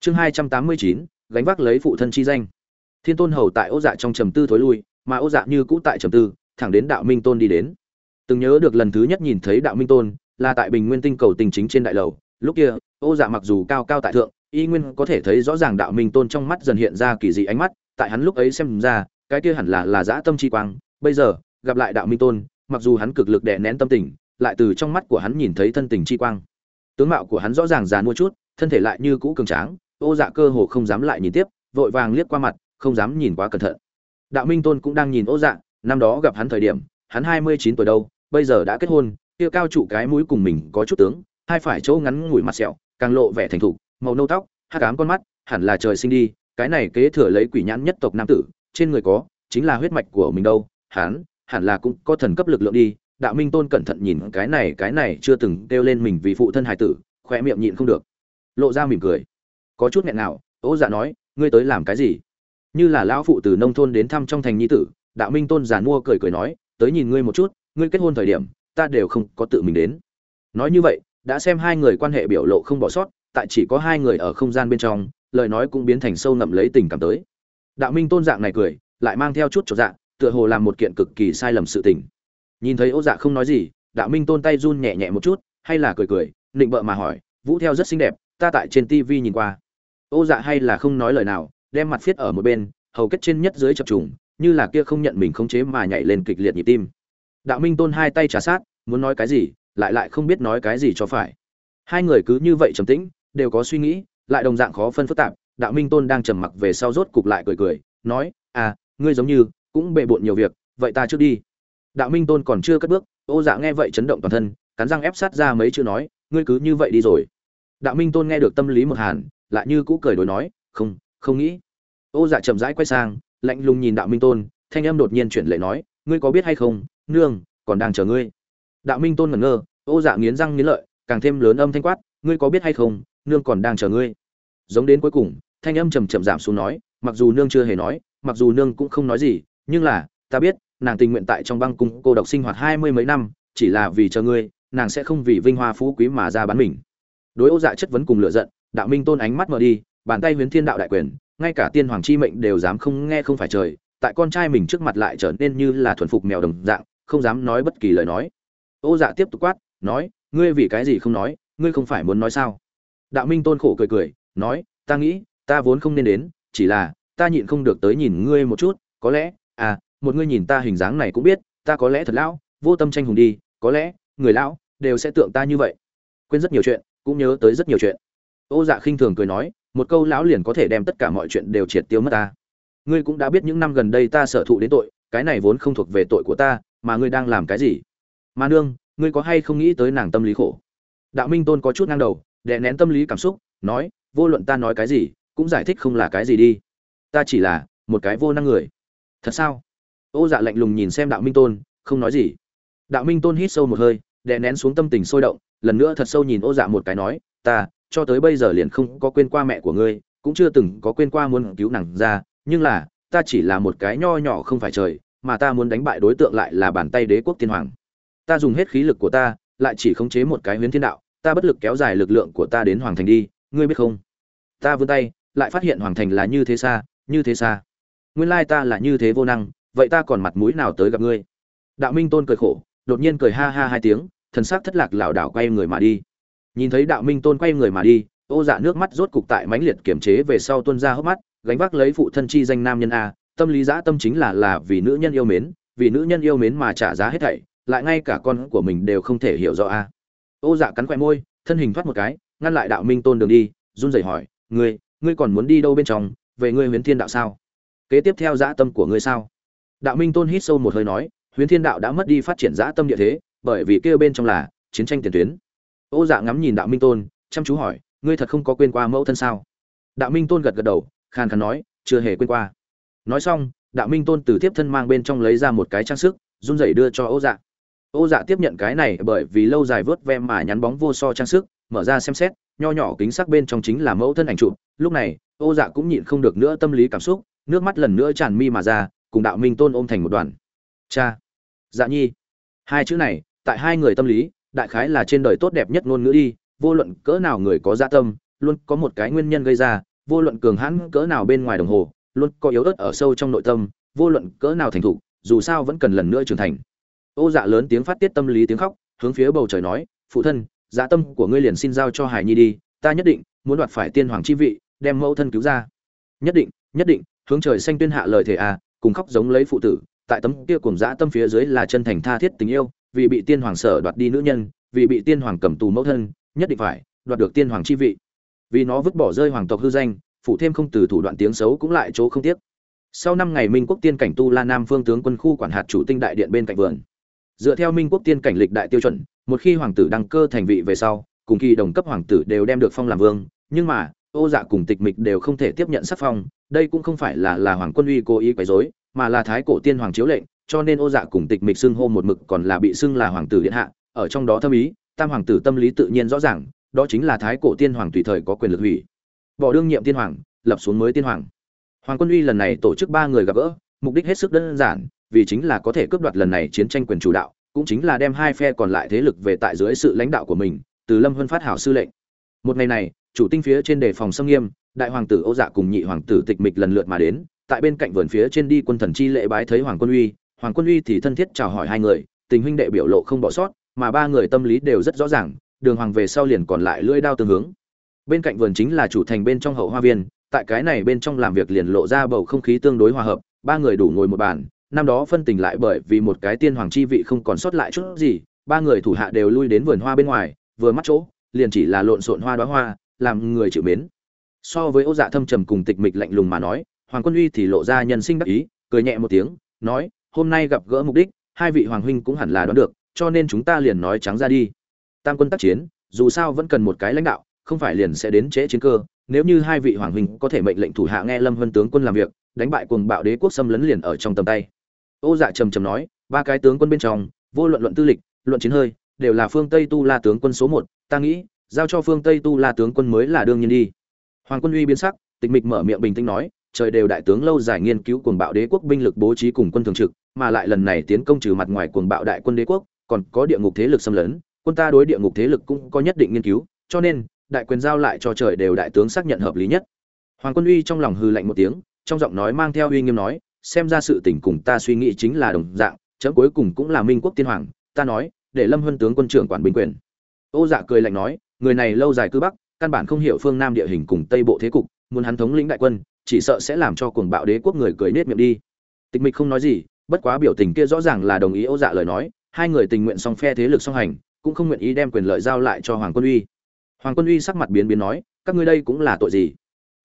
Speaker 1: Chương hai trăm tám mươi chín, gánh vác lấy phụ thân chi danh. Thiên tôn hầu tại ô dạ trong trầm tư thối lui, mà ô dạ như cũ tại trầm tư, thẳng đến đạo minh tôn đi đến. Từng nhớ được lần thứ nhất nhìn thấy đạo minh tôn, là tại bình nguyên tinh cầu tình chính trên đại lầu, lúc kia, ô dạ mặc dù cao cao tại thượng, y nguyên có thể thấy rõ ràng đạo minh tôn trong mắt dần hiện ra kỳ dị ánh mắt tại hắn lúc ấy xem ra, cái kia hẳn là là dã tâm chi quang, bây giờ, gặp lại đạo minh tôn, mặc dù hắn cực lực đè nén tâm tình, lại từ trong mắt của hắn nhìn thấy thân tình chi quang. Tướng mạo của hắn rõ ràng già mua chút, thân thể lại như cũ cường tráng, ô dạ cơ hồ không dám lại nhìn tiếp, vội vàng liếc qua mặt, không dám nhìn quá cẩn thận. Đạo minh tôn cũng đang nhìn ô dạ năm đó gặp hắn thời điểm, hắn hai mươi chín tuổi đâu, bây giờ đã kết hôn, kia cao trụ cái mũi cùng mình có chút tướng, hai phải chỗ ngắn ngủi mặt sẹo, càng lộ vẻ thành thục, màu nâu tóc, hắc ám con mắt, hẳn là trời sinh đi cái này kế thừa lấy quỷ nhãn nhất tộc nam tử, trên người có, chính là huyết mạch của mình đâu, hắn, hẳn là cũng có thần cấp lực lượng đi, đạo minh tôn cẩn thận nhìn cái này cái này chưa từng kêu lên mình vì phụ thân hài tử khoe miệng nhịn không được, lộ ra mỉm cười. Có chút nghẹn nào ố dạ nói, ngươi tới làm cái gì? Như là lão phụ từ nông thôn đến thăm trong thành nhi tử, đạo minh tôn giàn mua cười cười nói, tới nhìn ngươi một chút, ngươi kết hôn thời điểm, ta đều không có tự mình đến. Nói như vậy, đã xem hai người quan hệ biểu lộ không bỏ sót, tại chỉ có hai người ở không gian bên trong lời nói cũng biến thành sâu ngậm lấy tình cảm tới. Đạo minh tôn dạng này cười, lại mang theo chút chỗ dạng tựa hồ làm một kiện cực kỳ sai lầm sự tình. Nhìn thấy ô dạ không nói gì, đạo minh tôn tay run nhẹ nhẹ một chút, hay là cười cười, nịnh bợ mà hỏi, vũ theo rất xinh đẹp, ta tại trên TV nhìn qua. Ô dạ hay là không nói lời nào, đem mặt viết ở một bên, hầu kết trên nhất dưới chập trùng, như là kia không nhận mình khống chế mà nhảy lên kịch liệt nhịp tim. Đạo minh tôn hai tay trà sát, muốn nói cái gì, lại lại không biết nói cái gì cho phải. Hai người cứ như vậy trầm tĩnh, đều có suy nghĩ lại đồng dạng khó phân phức tạp, đạo minh tôn đang trầm mặc về sau rốt cục lại cười cười, nói à ngươi giống như cũng bệ bộn nhiều việc, vậy ta trước đi. Đạo minh tôn còn chưa cất bước, ô dạ nghe vậy chấn động toàn thân, cắn răng ép sát ra mấy chữ nói, ngươi cứ như vậy đi rồi. Đạo minh tôn nghe được tâm lý một hàn, lại như cũ cười đối nói, không không nghĩ. Ô dạ chậm rãi quay sang, lạnh lùng nhìn đạo minh tôn, thanh âm đột nhiên chuyển lệ nói, ngươi có biết hay không, nương, còn đang chờ ngươi. Đạo minh tôn ngẩn ngơ, ô dạ nghiến răng nghiến lợi, càng thêm lớn âm thanh quát, ngươi có biết hay không nương còn đang chờ ngươi. Giống đến cuối cùng, thanh âm trầm chậm giảm xuống nói, mặc dù nương chưa hề nói, mặc dù nương cũng không nói gì, nhưng là, ta biết, nàng tình nguyện tại trong băng cung cô độc sinh hoạt hai mươi mấy năm, chỉ là vì chờ ngươi, nàng sẽ không vì vinh hoa phú quý mà ra bán mình. Đối ô dạ chất vấn cùng lựa giận, đạo minh tôn ánh mắt mở đi, bàn tay huyến thiên đạo đại quyền, ngay cả tiên hoàng chi mệnh đều dám không nghe không phải trời, tại con trai mình trước mặt lại trở nên như là thuần phục mèo đồng dạng, không dám nói bất kỳ lời nói. Ô dạ tiếp tục quát, nói, ngươi vì cái gì không nói, ngươi không phải muốn nói sao? Đạo minh tôn khổ cười cười, nói, ta nghĩ, ta vốn không nên đến, chỉ là, ta nhịn không được tới nhìn ngươi một chút, có lẽ à một ngươi nhìn ta hình dáng này cũng biết, ta có lẽ thật lão, vô tâm tranh hùng đi, có lẽ, người lão đều sẽ tượng ta như vậy. Quên rất nhiều chuyện, cũng nhớ tới rất nhiều chuyện. Ô dạ khinh thường cười nói, một câu lão liền có thể đem tất cả mọi chuyện đều triệt tiêu mất ta. Ngươi cũng đã biết những năm gần đây ta sở thụ đến tội, cái này vốn không thuộc về tội của ta, mà ngươi đang làm cái gì? Mà nương, ngươi có hay không nghĩ tới nàng tâm lý khổ? Đạo minh tôn có chút ngang đầu đè nén tâm lý cảm xúc, nói, vô luận ta nói cái gì, cũng giải thích không là cái gì đi. Ta chỉ là một cái vô năng người. Thật sao? Ô dạ lạnh lùng nhìn xem đạo minh tôn, không nói gì. Đạo minh tôn hít sâu một hơi, đè nén xuống tâm tình sôi động, lần nữa thật sâu nhìn ô dạ một cái nói, ta, cho tới bây giờ liền không có quên qua mẹ của ngươi, cũng chưa từng có quên qua muốn cứu nàng ra, nhưng là, ta chỉ là một cái nho nhỏ không phải trời, mà ta muốn đánh bại đối tượng lại là bàn tay đế quốc tiên hoàng. Ta dùng hết khí lực của ta, lại chỉ khống chế một cái huyến thiên đạo ta bất lực kéo dài lực lượng của ta đến hoàng thành đi, ngươi biết không? Ta vươn tay, lại phát hiện hoàng thành là như thế xa, như thế xa. Nguyên lai ta là như thế vô năng, vậy ta còn mặt mũi nào tới gặp ngươi? Đạo minh tôn cười khổ, đột nhiên cười ha ha hai tiếng, thần sắc thất lạc lảo đảo quay người mà đi. Nhìn thấy đạo minh tôn quay người mà đi, ô dạ nước mắt rốt cục tại mãnh liệt kiểm chế về sau tuân ra hốc mắt, gánh vác lấy phụ thân chi danh nam nhân a, tâm lý giã tâm chính là là vì nữ nhân yêu mến, vì nữ nhân yêu mến mà trả giá hết thảy, lại ngay cả con của mình đều không thể hiểu rõ a ô dạ cắn khỏe môi, thân hình thoát một cái, ngăn lại đạo minh tôn đường đi, run rẩy hỏi, ngươi ngươi còn muốn đi đâu bên trong, về ngươi huyền thiên đạo sao? Kế tiếp theo dã tâm của ngươi sao? Đạo minh tôn hít sâu một hơi nói, huyền thiên đạo đã mất đi phát triển dã tâm địa thế, bởi vì kia bên trong là chiến tranh tiền tuyến. Ô dạ ngắm nhìn đạo minh tôn, chăm chú hỏi, ngươi thật không có quên qua mẫu thân sao? Đạo minh tôn gật gật đầu, khàn khàn nói, chưa hề quên qua. Nói xong, đạo minh tôn từ tiếp thân mang bên trong lấy ra một cái trang sức, run rẩy đưa cho ô dạ ô dạ tiếp nhận cái này bởi vì lâu dài vớt ve mà nhắn bóng vô so trang sức, mở ra xem xét, nho nhỏ kính sắc bên trong chính là mẫu thân ảnh chụp. Lúc này, ô dạ cũng nhịn không được nữa tâm lý cảm xúc, nước mắt lần nữa tràn mi mà ra, cùng đạo minh tôn ôm thành một đoàn. Cha dạ nhi. Hai chữ này, tại hai người tâm lý, đại khái là trên đời tốt đẹp nhất ngôn ngữ đi, vô luận cỡ nào người có dạ tâm, luôn có một cái nguyên nhân gây ra, vô luận cường hãn cỡ nào bên ngoài đồng hồ, luôn có yếu ớt ở sâu trong nội tâm, vô luận cỡ nào thành thục, dù sao vẫn cần lần nữa trưởng thành ô dạ lớn tiếng phát tiết tâm lý tiếng khóc, hướng phía bầu trời nói, phụ thân dạ tâm của ngươi liền xin giao cho hải nhi đi, ta nhất định muốn đoạt phải tiên hoàng chi vị, đem mẫu thân cứu ra. Nhất định nhất định, hướng trời xanh tuyên hạ lời thề à cùng khóc giống lấy phụ tử, tại tấm kia cùng dã tâm phía dưới là chân thành tha thiết tình yêu, vì bị tiên hoàng sở đoạt đi nữ nhân, vì bị tiên hoàng cầm tù mẫu thân, nhất định phải đoạt được tiên hoàng chi vị. Vì nó vứt bỏ rơi hoàng tộc hư danh, phụ thêm không từ thủ đoạn tiếng xấu cũng lại chỗ không tiếc. Sau năm ngày minh quốc tiên cảnh tu la nam phương tướng quân khu quản hạt chủ tinh đại điện bên cạnh vườn dựa theo minh quốc tiên cảnh lịch đại tiêu chuẩn, một khi hoàng tử đăng cơ thành vị về sau, cùng kỳ đồng cấp hoàng tử đều đem được phong làm vương, nhưng mà, ô dạ cùng tịch mịch đều không thể tiếp nhận sắc phong, đây cũng không phải là là hoàng quân uy cố ý quấy rối, mà là thái cổ tiên hoàng chiếu lệnh, cho nên ô dạ cùng tịch mịch xưng hô một mực còn là bị xưng là hoàng tử điện hạ, ở trong đó thâm ý, tam hoàng tử tâm lý tự nhiên rõ ràng, đó chính là thái cổ tiên hoàng tùy thời có quyền lực hủy. Bỏ đương nhiệm tiên hoàng, lập xuống mới tiên hoàng. Hoàng quân uy lần này tổ chức ba người gặp gỡ, mục đích hết sức đơn giản vì chính là có thể cướp đoạt lần này chiến tranh quyền chủ đạo, cũng chính là đem hai phe còn lại thế lực về tại dưới sự lãnh đạo của mình, từ lâm vân phát hảo sư lệnh. Một ngày này, chủ tinh phía trên đề phòng xâm nghiêm, đại hoàng tử ô dạ cùng nhị hoàng tử tịch mịch lần lượt mà đến, tại bên cạnh vườn phía trên đi quân thần chi lễ bái thấy hoàng quân uy. Hoàng quân uy thì thân thiết chào hỏi hai người, tình huynh đệ biểu lộ không bỏ sót, mà ba người tâm lý đều rất rõ ràng, đường hoàng về sau liền còn lại lưỡi đao tương hướng. Bên cạnh vườn chính là chủ thành bên trong hậu hoa viên, tại cái này bên trong làm việc liền lộ ra bầu không khí tương đối hòa hợp, ba người đủ ngồi một bàn năm đó phân tình lại bởi vì một cái tiên hoàng chi vị không còn sót lại chút gì, ba người thủ hạ đều lui đến vườn hoa bên ngoài, vừa mắt chỗ, liền chỉ là lộn xộn hoa đóa hoa, làm người chịu mến. So với ô dạ thâm trầm cùng tịch mịch lạnh lùng mà nói, hoàng quân uy thì lộ ra nhân sinh đắc ý, cười nhẹ một tiếng, nói, hôm nay gặp gỡ mục đích, hai vị hoàng huynh cũng hẳn là đoán được, cho nên chúng ta liền nói trắng ra đi. Tam quân tác chiến, dù sao vẫn cần một cái lãnh đạo, không phải liền sẽ đến trễ chiến cơ, nếu như hai vị hoàng huynh có thể mệnh lệnh thủ hạ nghe lâm vân tướng quân làm việc, đánh bại cuồng bạo đế quốc xâm lấn liền ở trong tầm tay ô dạ trầm trầm nói, ba cái tướng quân bên trong, vô luận luận tư lịch, luận chiến hơi, đều là phương tây tu la tướng quân số một, ta nghĩ, giao cho phương tây tu la tướng quân mới là đương nhiên đi. Hoàng quân uy biến sắc, tịch mịch mở miệng bình tĩnh nói, trời đều đại tướng lâu dài nghiên cứu cuồng bạo đế quốc binh lực bố trí cùng quân thường trực, mà lại lần này tiến công trừ mặt ngoài cuồng bạo đại quân đế quốc, còn có địa ngục thế lực xâm lấn, quân ta đối địa ngục thế lực cũng có nhất định nghiên cứu, cho nên, đại quyền giao lại cho trời đều đại tướng xác nhận hợp lý nhất. Hoàng quân uy trong lòng hư lạnh một tiếng, trong giọng nói mang theo uy nghiêm nói xem ra sự tình cùng ta suy nghĩ chính là đồng dạng, chấm cuối cùng cũng là minh quốc tiên hoàng, ta nói, để lâm huân tướng quân trưởng quản binh quyền. Ô dạ cười lạnh nói, người này lâu dài cư bắc, căn bản không hiểu phương nam địa hình cùng tây bộ thế cục, muốn hắn thống lĩnh đại quân, chỉ sợ sẽ làm cho cuồng bạo đế quốc người cười nết miệng đi. Tịch mịch không nói gì, bất quá biểu tình kia rõ ràng là đồng ý ô dạ lời nói, hai người tình nguyện song phe thế lực song hành, cũng không nguyện ý đem quyền lợi giao lại cho hoàng quân uy. Hoàng quân uy sắc mặt biến biến nói, các ngươi đây cũng là tội gì?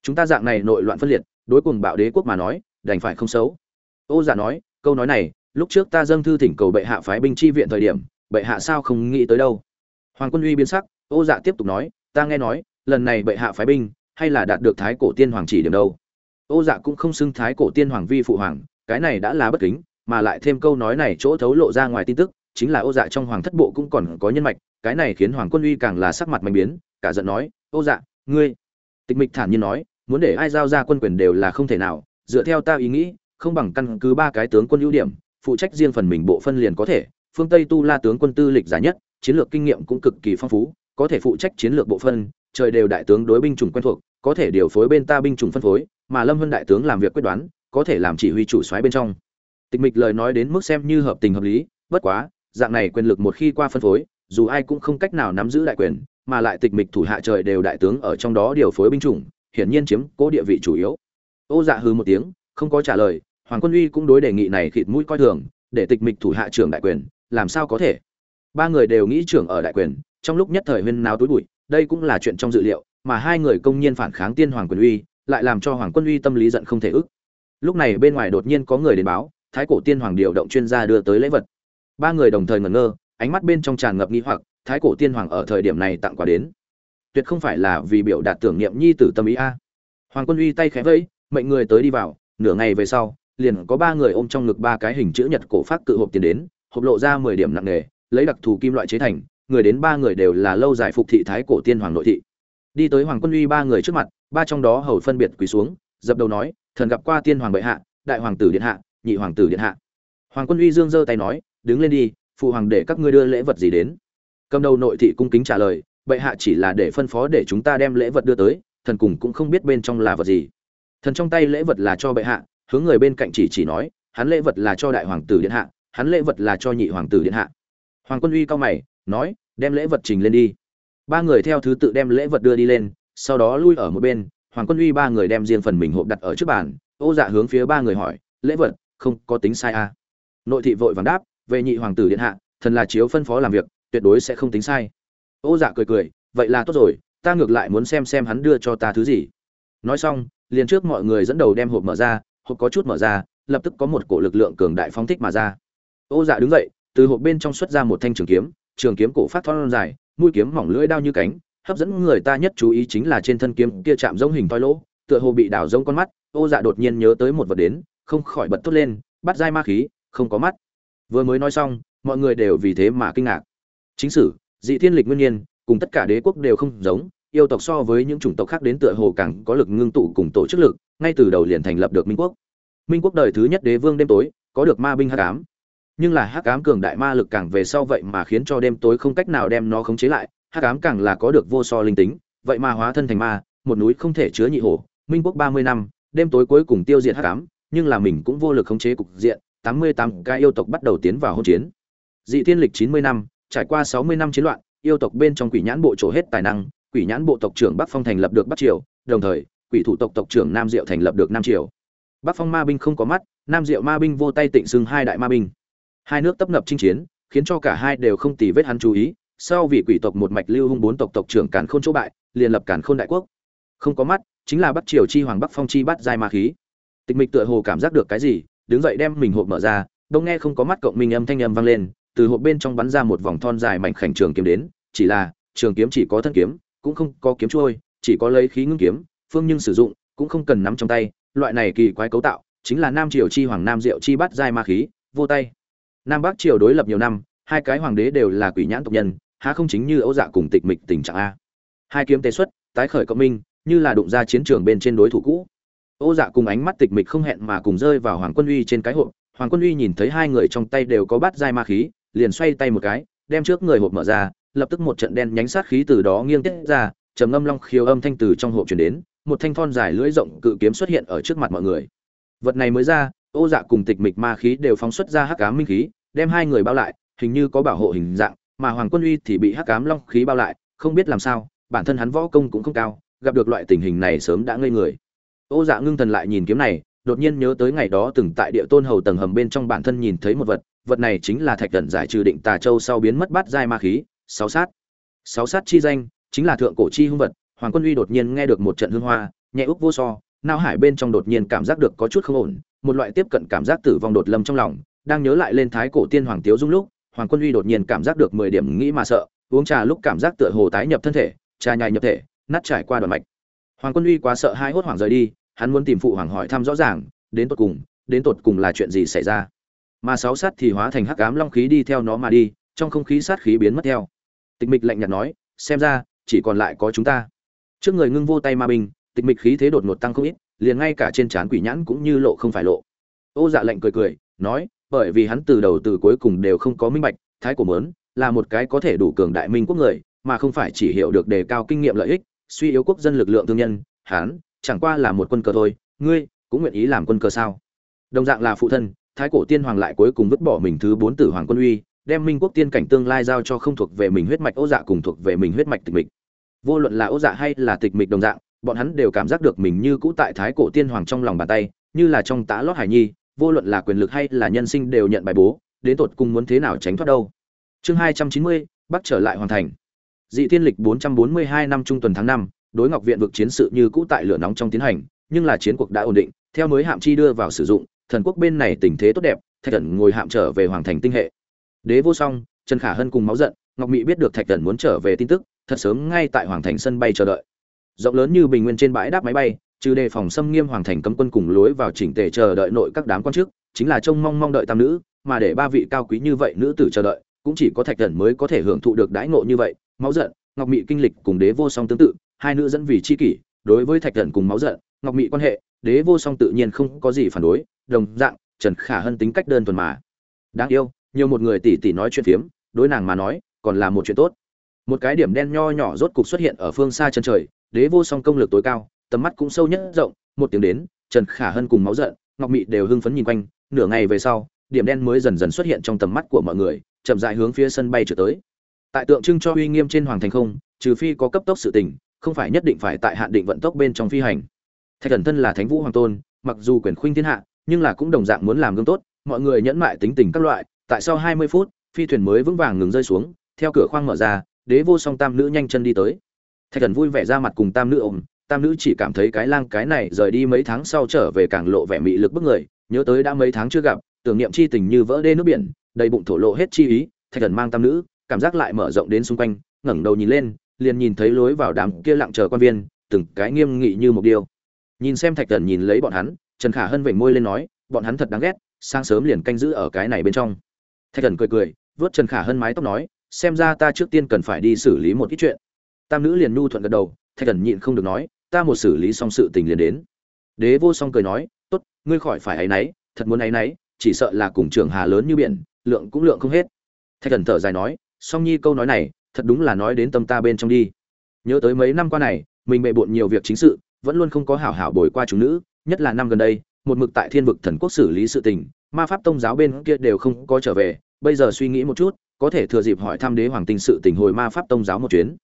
Speaker 1: Chúng ta dạng này nội loạn phân liệt, đối cuồng bạo đế quốc mà nói đành phải không xấu. Ô dạ nói, câu nói này, lúc trước ta dâng thư thỉnh cầu bệ hạ phái binh chi viện thời điểm, bệ hạ sao không nghĩ tới đâu. Hoàng quân uy biến sắc, ô dạ tiếp tục nói, ta nghe nói, lần này bệ hạ phái binh, hay là đạt được thái cổ tiên hoàng chỉ điểm đâu. Ô dạ cũng không xưng thái cổ tiên hoàng vi phụ hoàng, cái này đã là bất kính, mà lại thêm câu nói này chỗ thấu lộ ra ngoài tin tức, chính là ô dạ trong hoàng thất bộ cũng còn có nhân mạch, cái này khiến hoàng quân uy càng là sắc mặt mạnh biến, cả giận nói, ô dạ ngươi. Tịch mịch thản nhiên nói, muốn để ai giao ra quân quyền đều là không thể nào dựa theo ta ý nghĩ, không bằng căn cứ ba cái tướng quân ưu điểm, phụ trách riêng phần mình bộ phân liền có thể, phương tây tu la tướng quân tư lịch giá nhất, chiến lược kinh nghiệm cũng cực kỳ phong phú, có thể phụ trách chiến lược bộ phân, trời đều đại tướng đối binh chủng quen thuộc, có thể điều phối bên ta binh chủng phân phối, mà lâm vân đại tướng làm việc quyết đoán, có thể làm chỉ huy chủ soái bên trong. Tịch mịch lời nói đến mức xem như hợp tình hợp lý, bất quá, dạng này quyền lực một khi qua phân phối, dù ai cũng không cách nào nắm giữ đại quyền, mà lại tịch mịch thủ hạ trời đều đại tướng ở trong đó điều phối binh chủng, hiển nhiên chiếm cố địa vị chủ yếu ô dạ hừ một tiếng, không có trả lời, hoàng quân uy cũng đối đề nghị này khịt mũi coi thường, để tịch mịch thủ hạ trưởng đại quyền, làm sao có thể? Ba người đều nghĩ trưởng ở đại quyền, trong lúc nhất thời huyên náo túi bụi, đây cũng là chuyện trong dự liệu, mà hai người công nhiên phản kháng tiên hoàng quyền uy, lại làm cho hoàng quân uy tâm lý giận không thể ức. Lúc này bên ngoài đột nhiên có người đến báo, thái cổ tiên hoàng điều động chuyên gia đưa tới lễ vật. Ba người đồng thời ngẩn ngơ, ánh mắt bên trong tràn ngập nghi hoặc, thái cổ tiên hoàng ở thời điểm này tặng quà đến. Tuyệt không phải là vì biểu đạt tưởng niệm nhi tử tâm ý a. Hoàng quân uy tay khẽ vẫy mệnh người tới đi vào, nửa ngày về sau, liền có ba người ôm trong ngực ba cái hình chữ nhật cổ phát cự hộp tiền đến, hộp lộ ra mười điểm nặng nề, lấy đặc thù kim loại chế thành, người đến ba người đều là lâu dài phục thị thái cổ tiên hoàng nội thị. Đi tới hoàng quân uy ba người trước mặt, ba trong đó hầu phân biệt quỳ xuống, dập đầu nói, thần gặp qua tiên hoàng bệ hạ, đại hoàng tử điện hạ, nhị hoàng tử điện hạ. Hoàng quân uy dương giơ tay nói, đứng lên đi, phụ hoàng để các ngươi đưa lễ vật gì đến. Cầm đầu nội thị cung kính trả lời, bệ hạ chỉ là để phân phó để chúng ta đem lễ vật đưa tới, thần cùng cũng không biết bên trong là vật gì thần trong tay lễ vật là cho bệ hạ, hướng người bên cạnh chỉ chỉ nói, hắn lễ vật là cho đại hoàng tử điện hạ, hắn lễ vật là cho nhị hoàng tử điện hạ. Hoàng quân uy cao mày, nói, đem lễ vật trình lên đi. Ba người theo thứ tự đem lễ vật đưa đi lên, sau đó lui ở một bên, hoàng quân uy ba người đem riêng phần mình hộp đặt ở trước bàn, ô dạ hướng phía ba người hỏi, lễ vật, không có tính sai à. nội thị vội vàng đáp, về nhị hoàng tử điện hạ, thần là chiếu phân phó làm việc, tuyệt đối sẽ không tính sai. Ô dạ cười cười, vậy là tốt rồi, ta ngược lại muốn xem xem hắn đưa cho ta thứ gì. Nói xong liền trước mọi người dẫn đầu đem hộp mở ra, hộp có chút mở ra, lập tức có một cổ lực lượng cường đại phóng thích mà ra. Ô dạ đứng dậy, từ hộp bên trong xuất ra một thanh trường kiếm trường kiếm cổ phát thon dài, mũi kiếm mỏng lưỡi đao như cánh, hấp dẫn người ta nhất chú ý chính là trên thân kiếm kia chạm giống hình toi lỗ, tựa hồ bị đảo giống con mắt, ô dạ đột nhiên nhớ tới một vật đến, không khỏi bật thốt lên, bắt dai ma khí, không có mắt. Vừa mới nói xong, mọi người đều vì thế mà kinh ngạc. Chính sử, dị thiên lịch nguyên nhiên, cùng tất cả đế quốc đều không giống yêu tộc so với những chủng tộc khác đến tựa hồ càng có lực ngưng tụ cùng tổ chức lực, ngay từ đầu liền thành lập được minh quốc. Minh quốc đời thứ nhất đế vương đêm tối, có được ma binh hắc ám. Nhưng là hắc ám cường đại ma lực càng về sau vậy mà khiến cho đêm tối không cách nào đem nó khống chế lại, hắc ám càng là có được vô so linh tính, vậy mà hóa thân thành ma, một núi không thể chứa nhị hổ. Minh quốc ba mươi năm, đêm tối cuối cùng tiêu diệt hắc ám, nhưng là mình cũng vô lực khống chế cục diện, tám mươi tám cái yêu tộc bắt đầu tiến vào hỗn chiến. Dị thiên lịch chín mươi năm, trải qua sáu mươi năm chiến loạn, yêu tộc bên trong quỷ nhãn bộ trổ hết tài năng quỷ nhãn bộ tộc trưởng bắc phong thành lập được bắc triều, đồng thời, quỷ thủ tộc tộc trưởng nam diệu thành lập được nam triều. Bắc phong ma binh không có mắt, nam diệu ma binh vô tay tịnh xưng hai đại ma binh. Hai nước tấp nập chinh chiến, khiến cho cả hai đều không tì vết hắn chú ý, sau vì quỷ tộc một mạch lưu hung bốn tộc tộc trưởng càn khôn chỗ bại, liền lập càn khôn đại quốc. Không có mắt, chính là bắc triều chi hoàng bắc phong chi bắt giai ma khí. Tịch mịch tựa hồ cảm giác được cái gì, đứng dậy đem mình hộp mở ra đông nghe không có mắt cộng minh âm thanh âm vang lên, từ hộp bên trong bắn ra một vòng thon dài mảnh khảnh trường kiếm đến, chỉ là, trường kiếm chỉ có thân kiếm cũng không có kiếm trôi, chỉ có lấy khí ngưng kiếm, phương nhưng sử dụng, cũng không cần nắm trong tay. Loại này kỳ quái cấu tạo chính là nam triều chi hoàng nam diệu chi bắt giai ma khí, vô tay. Nam bắc triều đối lập nhiều năm, hai cái hoàng đế đều là quỷ nhãn tộc nhân, há không chính như Âu dạ cùng tịch mịch tình trạng a. Hai kiếm tế xuất, tái khởi cộng minh, như là đụng ra chiến trường bên trên đối thủ cũ. Ô dạ cùng ánh mắt tịch mịch không hẹn mà cùng rơi vào hoàng quân uy trên cái hộp. Hoàng quân uy nhìn thấy hai người trong tay đều có bát giai ma khí, liền xoay tay một cái, đem trước người hộp mở ra lập tức một trận đen nhánh sát khí từ đó nghiêng tiết ra, trầm ngâm long khiếu âm thanh từ trong hộp chuyển đến, một thanh thon dài lưỡi rộng cự kiếm xuất hiện ở trước mặt mọi người. Vật này mới ra, ô dạ cùng tịch mịch ma khí đều phóng xuất ra hắc ám minh khí, đem hai người bao lại, hình như có bảo hộ hình dạng, mà hoàng quân uy thì bị hắc ám long khí bao lại, không biết làm sao, bản thân hắn võ công cũng không cao, gặp được loại tình hình này sớm đã ngây người. Ô dạ ngưng thần lại nhìn kiếm này, đột nhiên nhớ tới ngày đó từng tại địa tôn hầu tầng hầm bên trong bản thân nhìn thấy một vật vật này chính là thạch thần giải trừ định tà châu sau biến mất bát giai ma khí sáu sát. Sáu sát chi danh, chính là thượng cổ chi hung vật, hoàng quân uy đột nhiên nghe được một trận hương hoa, nhẹ úc vô so nao hải bên trong đột nhiên cảm giác được có chút không ổn, một loại tiếp cận cảm giác tử vong đột lâm trong lòng, đang nhớ lại lên thái cổ tiên hoàng tiếu dung lúc, hoàng quân uy đột nhiên cảm giác được mười điểm nghĩ mà sợ, uống trà lúc cảm giác tựa hồ tái nhập thân thể, trà nhài nhập thể, nát trải qua đoạn mạch. Hoàng quân uy quá sợ hai hốt hoảng rời đi, hắn muốn tìm phụ hoàng hỏi thăm rõ ràng, đến tột cùng, đến tột cùng là chuyện gì xảy ra? Mà sáu sát thì hóa thành hắc ám long khí đi theo nó mà đi, trong không khí sát khí biến mất theo tịch mịch lạnh nhạt nói, xem ra, chỉ còn lại có chúng ta. Trước người ngưng vô tay ma binh, tịch mịch khí thế đột ngột tăng không ít, liền ngay cả trên trán quỷ nhãn cũng như lộ không phải lộ. Ô dạ lạnh cười cười, nói, bởi vì hắn từ đầu từ cuối cùng đều không có minh bạch, thái Cổ mớn là một cái có thể đủ cường đại minh quốc người, mà không phải chỉ hiểu được đề cao kinh nghiệm lợi ích, suy yếu quốc dân lực lượng thương nhân, hắn chẳng qua là một quân cờ thôi, ngươi cũng nguyện ý làm quân cờ sao? Đồng dạng là phụ thân, thái cổ tiên hoàng lại cuối cùng vứt bỏ mình thứ bốn tử hoàng quân uy đem minh quốc tiên cảnh tương lai giao cho không thuộc về mình huyết mạch ô dạ cùng thuộc về mình huyết mạch tịch mịch. Vô luận là ô dạ hay là tịch mịch đồng dạng, bọn hắn đều cảm giác được mình như cũ tại thái cổ tiên hoàng trong lòng bàn tay, như là trong tã lót hải nhi, vô luận là quyền lực hay là nhân sinh đều nhận bài bố, đến tột cùng muốn thế nào tránh thoát đâu. Chương hai trăm chín mươi, bắc trở lại hoàn thành. Dị thiên lịch bốn trăm bốn mươi hai năm trung tuần tháng năm, đối ngọc viện vực chiến sự như cũ tại lửa nóng trong tiến hành, nhưng là chiến cuộc đã ổn định, theo mới hạm chi đưa vào sử dụng, thần quốc bên này tình thế tốt đẹp, thạch thần ngồi hạm trở về hoàng thành tinh hệ đế vô song, trần khả hân cùng máu giận, ngọc Mị biết được thạch Cẩn muốn trở về tin tức, thật sớm ngay tại hoàng thành sân bay chờ đợi. Rộng lớn như bình nguyên trên bãi đáp máy bay, trừ đề phòng xâm nghiêm hoàng thành cấm quân cùng lối vào chỉnh tề chờ đợi nội các đám quan chức, chính là trông mong mong đợi tam nữ, mà để ba vị cao quý như vậy nữ tử chờ đợi, cũng chỉ có thạch Cẩn mới có thể hưởng thụ được đãi ngộ như vậy. Máu giận, ngọc mị kinh lịch cùng đế vô song tương tự, hai nữ dẫn vì chi kỷ, đối với thạch Cẩn cùng máu giận, ngọc mị quan hệ, đế vô song tự nhiên không có gì phản đối, đồng dạng, trần khả hân tính cách đơn thuần mà. Đáng yêu nhiều một người tỷ tỷ nói chuyện phiếm, đối nàng mà nói, còn là một chuyện tốt. Một cái điểm đen nho nhỏ rốt cục xuất hiện ở phương xa chân trời, đế vô song công lực tối cao, tầm mắt cũng sâu nhất rộng, một tiếng đến, trần khả hân cùng máu giận, ngọc mị đều hưng phấn nhìn quanh, nửa ngày về sau, điểm đen mới dần dần xuất hiện trong tầm mắt của mọi người, chậm rãi hướng phía sân bay trở tới. Tại tượng trưng cho uy nghiêm trên hoàng thành không, trừ phi có cấp tốc sự tình, không phải nhất định phải tại hạn định vận tốc bên trong phi hành. Thạch thần thân là thánh vũ hoàng tôn, mặc dù quyền khuynh thiên hạ, nhưng là cũng đồng dạng muốn làm gương tốt, mọi người nhẫn mại tính tình các loại tại sau hai mươi phút, phi thuyền mới vững vàng ngừng rơi xuống, theo cửa khoang mở ra, đế vô song tam nữ nhanh chân đi tới. Thạch thần vui vẻ ra mặt cùng tam nữ ôm, tam nữ chỉ cảm thấy cái lang cái này rời đi mấy tháng sau trở về càng lộ vẻ mị lực bức người, nhớ tới đã mấy tháng chưa gặp, tưởng niệm chi tình như vỡ đê nước biển, đầy bụng thổ lộ hết chi ý, thạch thần mang tam nữ, cảm giác lại mở rộng đến xung quanh, ngẩng đầu nhìn lên, liền nhìn thấy lối vào đám kia lặng chờ quan viên, từng cái nghiêm nghị như một điều. Nhìn xem thạch thần nhìn lấy bọn hắn, trần khả hân vểnh môi lên nói, bọn hắn thật đáng ghét, sáng sớm liền canh giữ ở cái này bên trong thạch thần cười cười, vớt trần khả hân mái tóc nói, xem ra ta trước tiên cần phải đi xử lý một ít chuyện. Tam nữ liền nhu thuận gật đầu, thạch thần nhịn không được nói, ta một xử lý xong sự tình liền đến. Đế vô song cười nói, tốt, ngươi khỏi phải áy náy, thật muốn áy náy, chỉ sợ là cùng trường hà lớn như biển, lượng cũng lượng không hết. Thạch thần thở dài nói, song nhi câu nói này, thật đúng là nói đến tâm ta bên trong đi. Nhớ tới mấy năm qua này, mình bệ bộn nhiều việc chính sự, vẫn luôn không có hảo hảo bồi qua chúng nữ, nhất là năm gần đây, một mực tại thiên vực thần quốc xử lý sự tình ma pháp tông giáo bên kia đều không có trở về, bây giờ suy nghĩ một chút, có thể thừa dịp hỏi thăm đế hoàng tinh sự tình hồi ma pháp tông giáo một chuyến.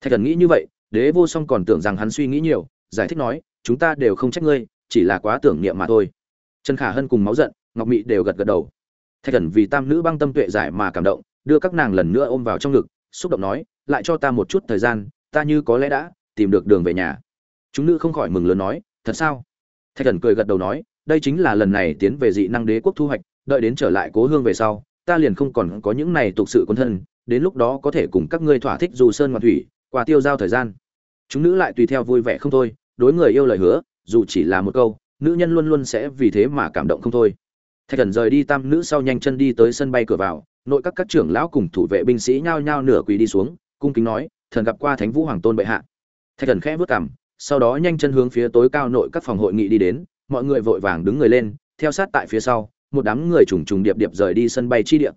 Speaker 1: Thạch thần nghĩ như vậy, đế vô song còn tưởng rằng hắn suy nghĩ nhiều, giải thích nói, chúng ta đều không trách ngươi, chỉ là quá tưởng niệm mà thôi. Trần khả hân cùng máu giận, ngọc mị đều gật gật đầu. Thạch thần vì tam nữ băng tâm tuệ giải mà cảm động, đưa các nàng lần nữa ôm vào trong ngực, xúc động nói, lại cho ta một chút thời gian, ta như có lẽ đã tìm được đường về nhà. Chúng nữ không khỏi mừng lớn nói, thật sao? Thạch thần cười gật đầu nói đây chính là lần này tiến về dị năng đế quốc thu hoạch, đợi đến trở lại cố hương về sau, ta liền không còn có những này tục sự quân thân, đến lúc đó có thể cùng các ngươi thỏa thích dù sơn ngoạn thủy, qua tiêu giao thời gian. Chúng nữ lại tùy theo vui vẻ không thôi, đối người yêu lời hứa, dù chỉ là một câu, nữ nhân luôn luôn sẽ vì thế mà cảm động không thôi. Thạch thần rời đi tam nữ sau nhanh chân đi tới sân bay cửa vào, nội các các trưởng lão cùng thủ vệ binh sĩ nhao nhao nửa quỳ đi xuống, cung kính nói, thần gặp qua thánh vũ hoàng tôn bệ hạ. Thạch thần khẽ vớt cảm sau đó nhanh chân hướng phía tối cao nội các phòng hội nghị đi đến mọi người vội vàng đứng người lên, theo sát tại phía sau, một đám người trùng trùng điệp điệp rời đi sân bay chi địa.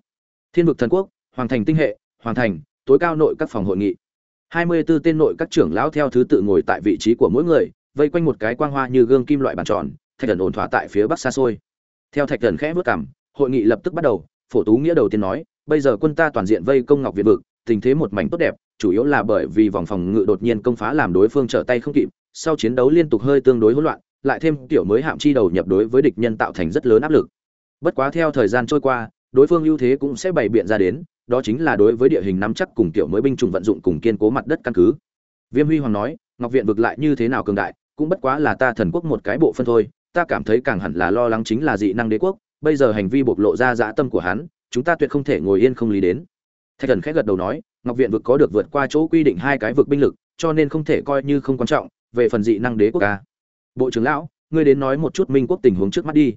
Speaker 1: Thiên vực thần quốc, hoàng thành tinh hệ, hoàng thành, tối cao nội các phòng hội nghị. Hai mươi 24 tên nội các trưởng lão theo thứ tự ngồi tại vị trí của mỗi người, vây quanh một cái quang hoa như gương kim loại bàn tròn, thạch thần ổn thỏa tại phía bắc xa xôi. Theo thạch thần khẽ vớt cảm, hội nghị lập tức bắt đầu, phổ tú nghĩa đầu tiên nói, bây giờ quân ta toàn diện vây công ngọc việt vực, tình thế một mảnh tốt đẹp, chủ yếu là bởi vì vòng phòng ngự đột nhiên công phá làm đối phương trở tay không kịp, sau chiến đấu liên tục hơi tương đối hỗn loạn lại thêm tiểu mới hạm chi đầu nhập đối với địch nhân tạo thành rất lớn áp lực. Bất quá theo thời gian trôi qua, đối phương ưu thế cũng sẽ bày biện ra đến, đó chính là đối với địa hình nắm chắc cùng tiểu mới binh chủng vận dụng cùng kiên cố mặt đất căn cứ. Viêm huy hoàng nói, ngọc viện vực lại như thế nào cường đại, cũng bất quá là ta thần quốc một cái bộ phân thôi, ta cảm thấy càng hẳn là lo lắng chính là dị năng đế quốc, bây giờ hành vi bộc lộ ra dã tâm của hắn, chúng ta tuyệt không thể ngồi yên không lý đến. Thạch thần khẽ gật đầu nói, ngọc viện vực có được vượt qua chỗ quy định hai cái vực binh lực, cho nên không thể coi như không quan trọng, về phần dị năng đế quốc a bộ trưởng lão, ngươi đến nói một chút minh quốc tình huống trước mắt đi.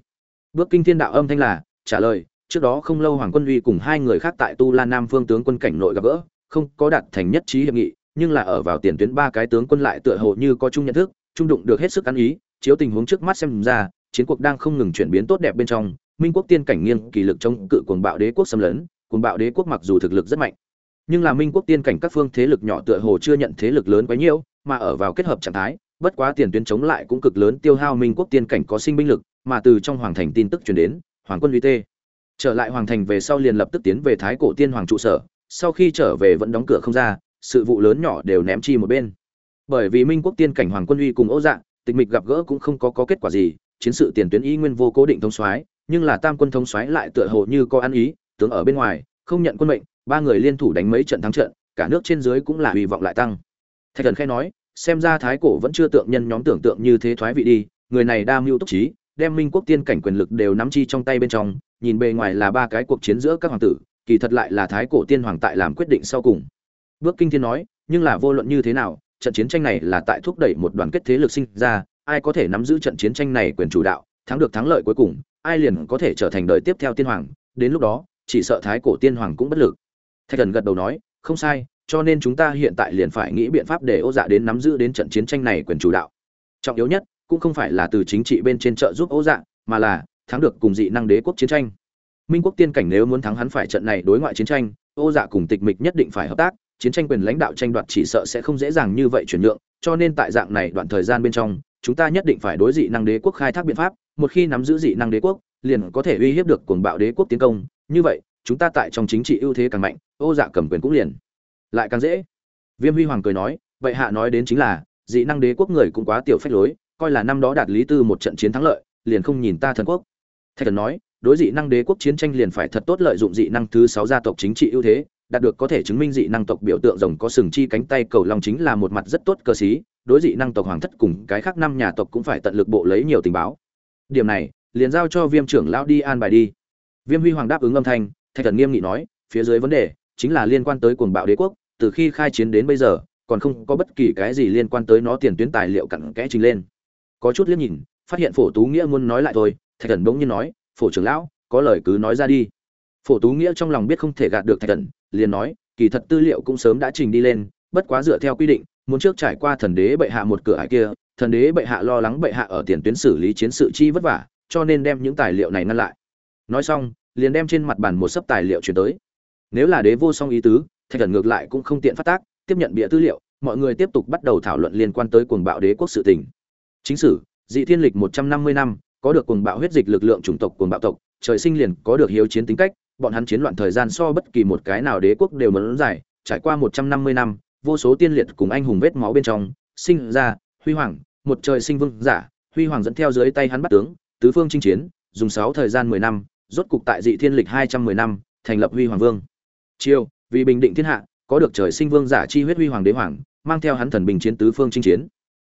Speaker 1: Bước kinh thiên đạo âm thanh là, trả lời, trước đó không lâu hoàng quân uy cùng hai người khác tại tu la nam phương tướng quân cảnh nội gặp gỡ, không có đạt thành nhất trí hiệp nghị, nhưng là ở vào tiền tuyến ba cái tướng quân lại tựa hồ như có chung nhận thức trung đụng được hết sức ăn ý, chiếu tình huống trước mắt xem ra, chiến cuộc đang không ngừng chuyển biến tốt đẹp bên trong, minh quốc tiên cảnh nghiêng kỳ lực chống cự cuồng bạo đế quốc xâm lấn, cuồng bạo đế quốc mặc dù thực lực rất mạnh, nhưng là minh quốc tiên cảnh các phương thế lực nhỏ tựa hồ chưa nhận thế lực lớn quá nhiều, mà ở vào kết hợp trạng thái bất quá tiền tuyến chống lại cũng cực lớn tiêu hao minh quốc tiên cảnh có sinh binh lực mà từ trong hoàng thành tin tức truyền đến hoàng quân uy tê. Trở lại hoàng thành về sau liền lập tức tiến về thái cổ tiên hoàng trụ sở sau khi trở về vẫn đóng cửa không ra sự vụ lớn nhỏ đều ném chi một bên. Bởi vì minh quốc tiên cảnh hoàng quân uy cùng ấu dạng tịch mịch gặp gỡ cũng không có, có kết quả gì chiến sự tiền tuyến y nguyên vô cố định thông soái nhưng là tam quân thông soái lại tựa hồ như có ăn ý tướng ở bên ngoài không nhận quân mệnh ba người liên thủ đánh mấy trận thắng trận cả nước trên dưới cũng là hy vọng lại tăng. Thạch thần khai nói xem ra thái cổ vẫn chưa tượng nhân nhóm tưởng tượng như thế thoái vị đi, người này đa mưu túc trí, đem minh quốc tiên cảnh quyền lực đều nắm chi trong tay bên trong, nhìn bề ngoài là ba cái cuộc chiến giữa các hoàng tử, kỳ thật lại là thái cổ tiên hoàng tại làm quyết định sau cùng. Bước kinh thiên nói, nhưng là vô luận như thế nào, trận chiến tranh này là tại thúc đẩy một đoàn kết thế lực sinh ra, ai có thể nắm giữ trận chiến tranh này quyền chủ đạo, thắng được thắng lợi cuối cùng, ai liền có thể trở thành đời tiếp theo tiên hoàng, đến lúc đó, chỉ sợ thái cổ tiên hoàng cũng bất lực. Thạch thần gật đầu nói, không sai cho nên chúng ta hiện tại liền phải nghĩ biện pháp để ô dạ đến nắm giữ đến trận chiến tranh này quyền chủ đạo. Trọng yếu nhất, cũng không phải là từ chính trị bên trên trợ giúp ô dạ mà là thắng được cùng dị năng đế quốc chiến tranh. Minh quốc tiên cảnh nếu muốn thắng hắn phải trận này đối ngoại chiến tranh, ô dạ cùng tịch mịch nhất định phải hợp tác, chiến tranh quyền lãnh đạo tranh đoạt chỉ sợ sẽ không dễ dàng như vậy chuyển nhượng, cho nên tại dạng này đoạn thời gian bên trong, chúng ta nhất định phải đối dị năng đế quốc khai thác biện pháp, một khi nắm giữ dị năng đế quốc, liền có thể uy hiếp được cuồng bạo đế quốc tiến công. Như vậy, chúng ta tại trong chính trị ưu thế càng mạnh, ô dạ cầm quyền cũng liền lại càng dễ. Viêm huy hoàng cười nói, vậy hạ nói đến chính là, dị năng đế quốc người cũng quá tiểu phách lối, coi là năm đó đạt lý tư một trận chiến thắng lợi, liền không nhìn ta thần quốc. Thạch thần nói, đối dị năng đế quốc chiến tranh liền phải thật tốt lợi dụng dị năng thứ sáu gia tộc chính trị ưu thế, đạt được có thể chứng minh dị năng tộc biểu tượng rồng có sừng chi cánh tay cầu long chính là một mặt rất tốt cơ sĩ, đối dị năng tộc hoàng thất cùng cái khác năm nhà tộc cũng phải tận lực bộ lấy nhiều tình báo. Điểm này, liền giao cho viêm trưởng lão đi an bài đi. Viêm huy hoàng đáp ứng âm thanh, thạch thần nghiêm nghị nói, phía dưới vấn đề chính là liên quan tới cuồng bạo đế quốc từ khi khai chiến đến bây giờ, còn không có bất kỳ cái gì liên quan tới nó tiền tuyến tài liệu cặn kẽ trình lên. Có chút liếc nhìn, phát hiện phổ tú nghĩa muốn nói lại thôi, thạch thần bỗng nhiên nói, phổ trưởng lão, có lời cứ nói ra đi. Phổ tú nghĩa trong lòng biết không thể gạt được thạch thần, liền nói, kỳ thật tư liệu cũng sớm đã trình đi lên, bất quá dựa theo quy định, muốn trước trải qua thần đế bệ hạ một cửa hải kia, thần đế bệ hạ lo lắng bệ hạ ở tiền tuyến xử lý chiến sự chi vất vả, cho nên đem những tài liệu này ngăn lại. Nói xong, liền đem trên mặt bàn một sấp tài liệu chuyển tới. Nếu là đế vô song ý tứ thạch thần ngược lại cũng không tiện phát tác, tiếp nhận bịa tư liệu, mọi người tiếp tục bắt đầu thảo luận liên quan tới cuồng bạo đế quốc sự tình. Chính sử, dị thiên lịch một trăm năm mươi năm, có được cuồng bạo huyết dịch lực lượng chủng tộc, cuồng bạo tộc, trời sinh liền có được hiếu chiến tính cách, bọn hắn chiến loạn thời gian so bất kỳ một cái nào đế quốc đều muốn dài, trải qua một trăm năm mươi năm, vô số tiên liệt cùng anh hùng vết máu bên trong, sinh ra, huy hoàng, một trời sinh vương giả, huy hoàng dẫn theo dưới tay hắn bắt tướng, tứ phương chinh chiến, dùng sáu thời gian mười năm, rốt cục tại dị thiên lịch hai trăm mười năm, thành lập huy hoàng vương. Chiêu vì bình định thiên hạ, có được trời sinh vương giả chi huyết huy hoàng đế hoàng, mang theo hắn thần bình chiến tứ phương chinh chiến.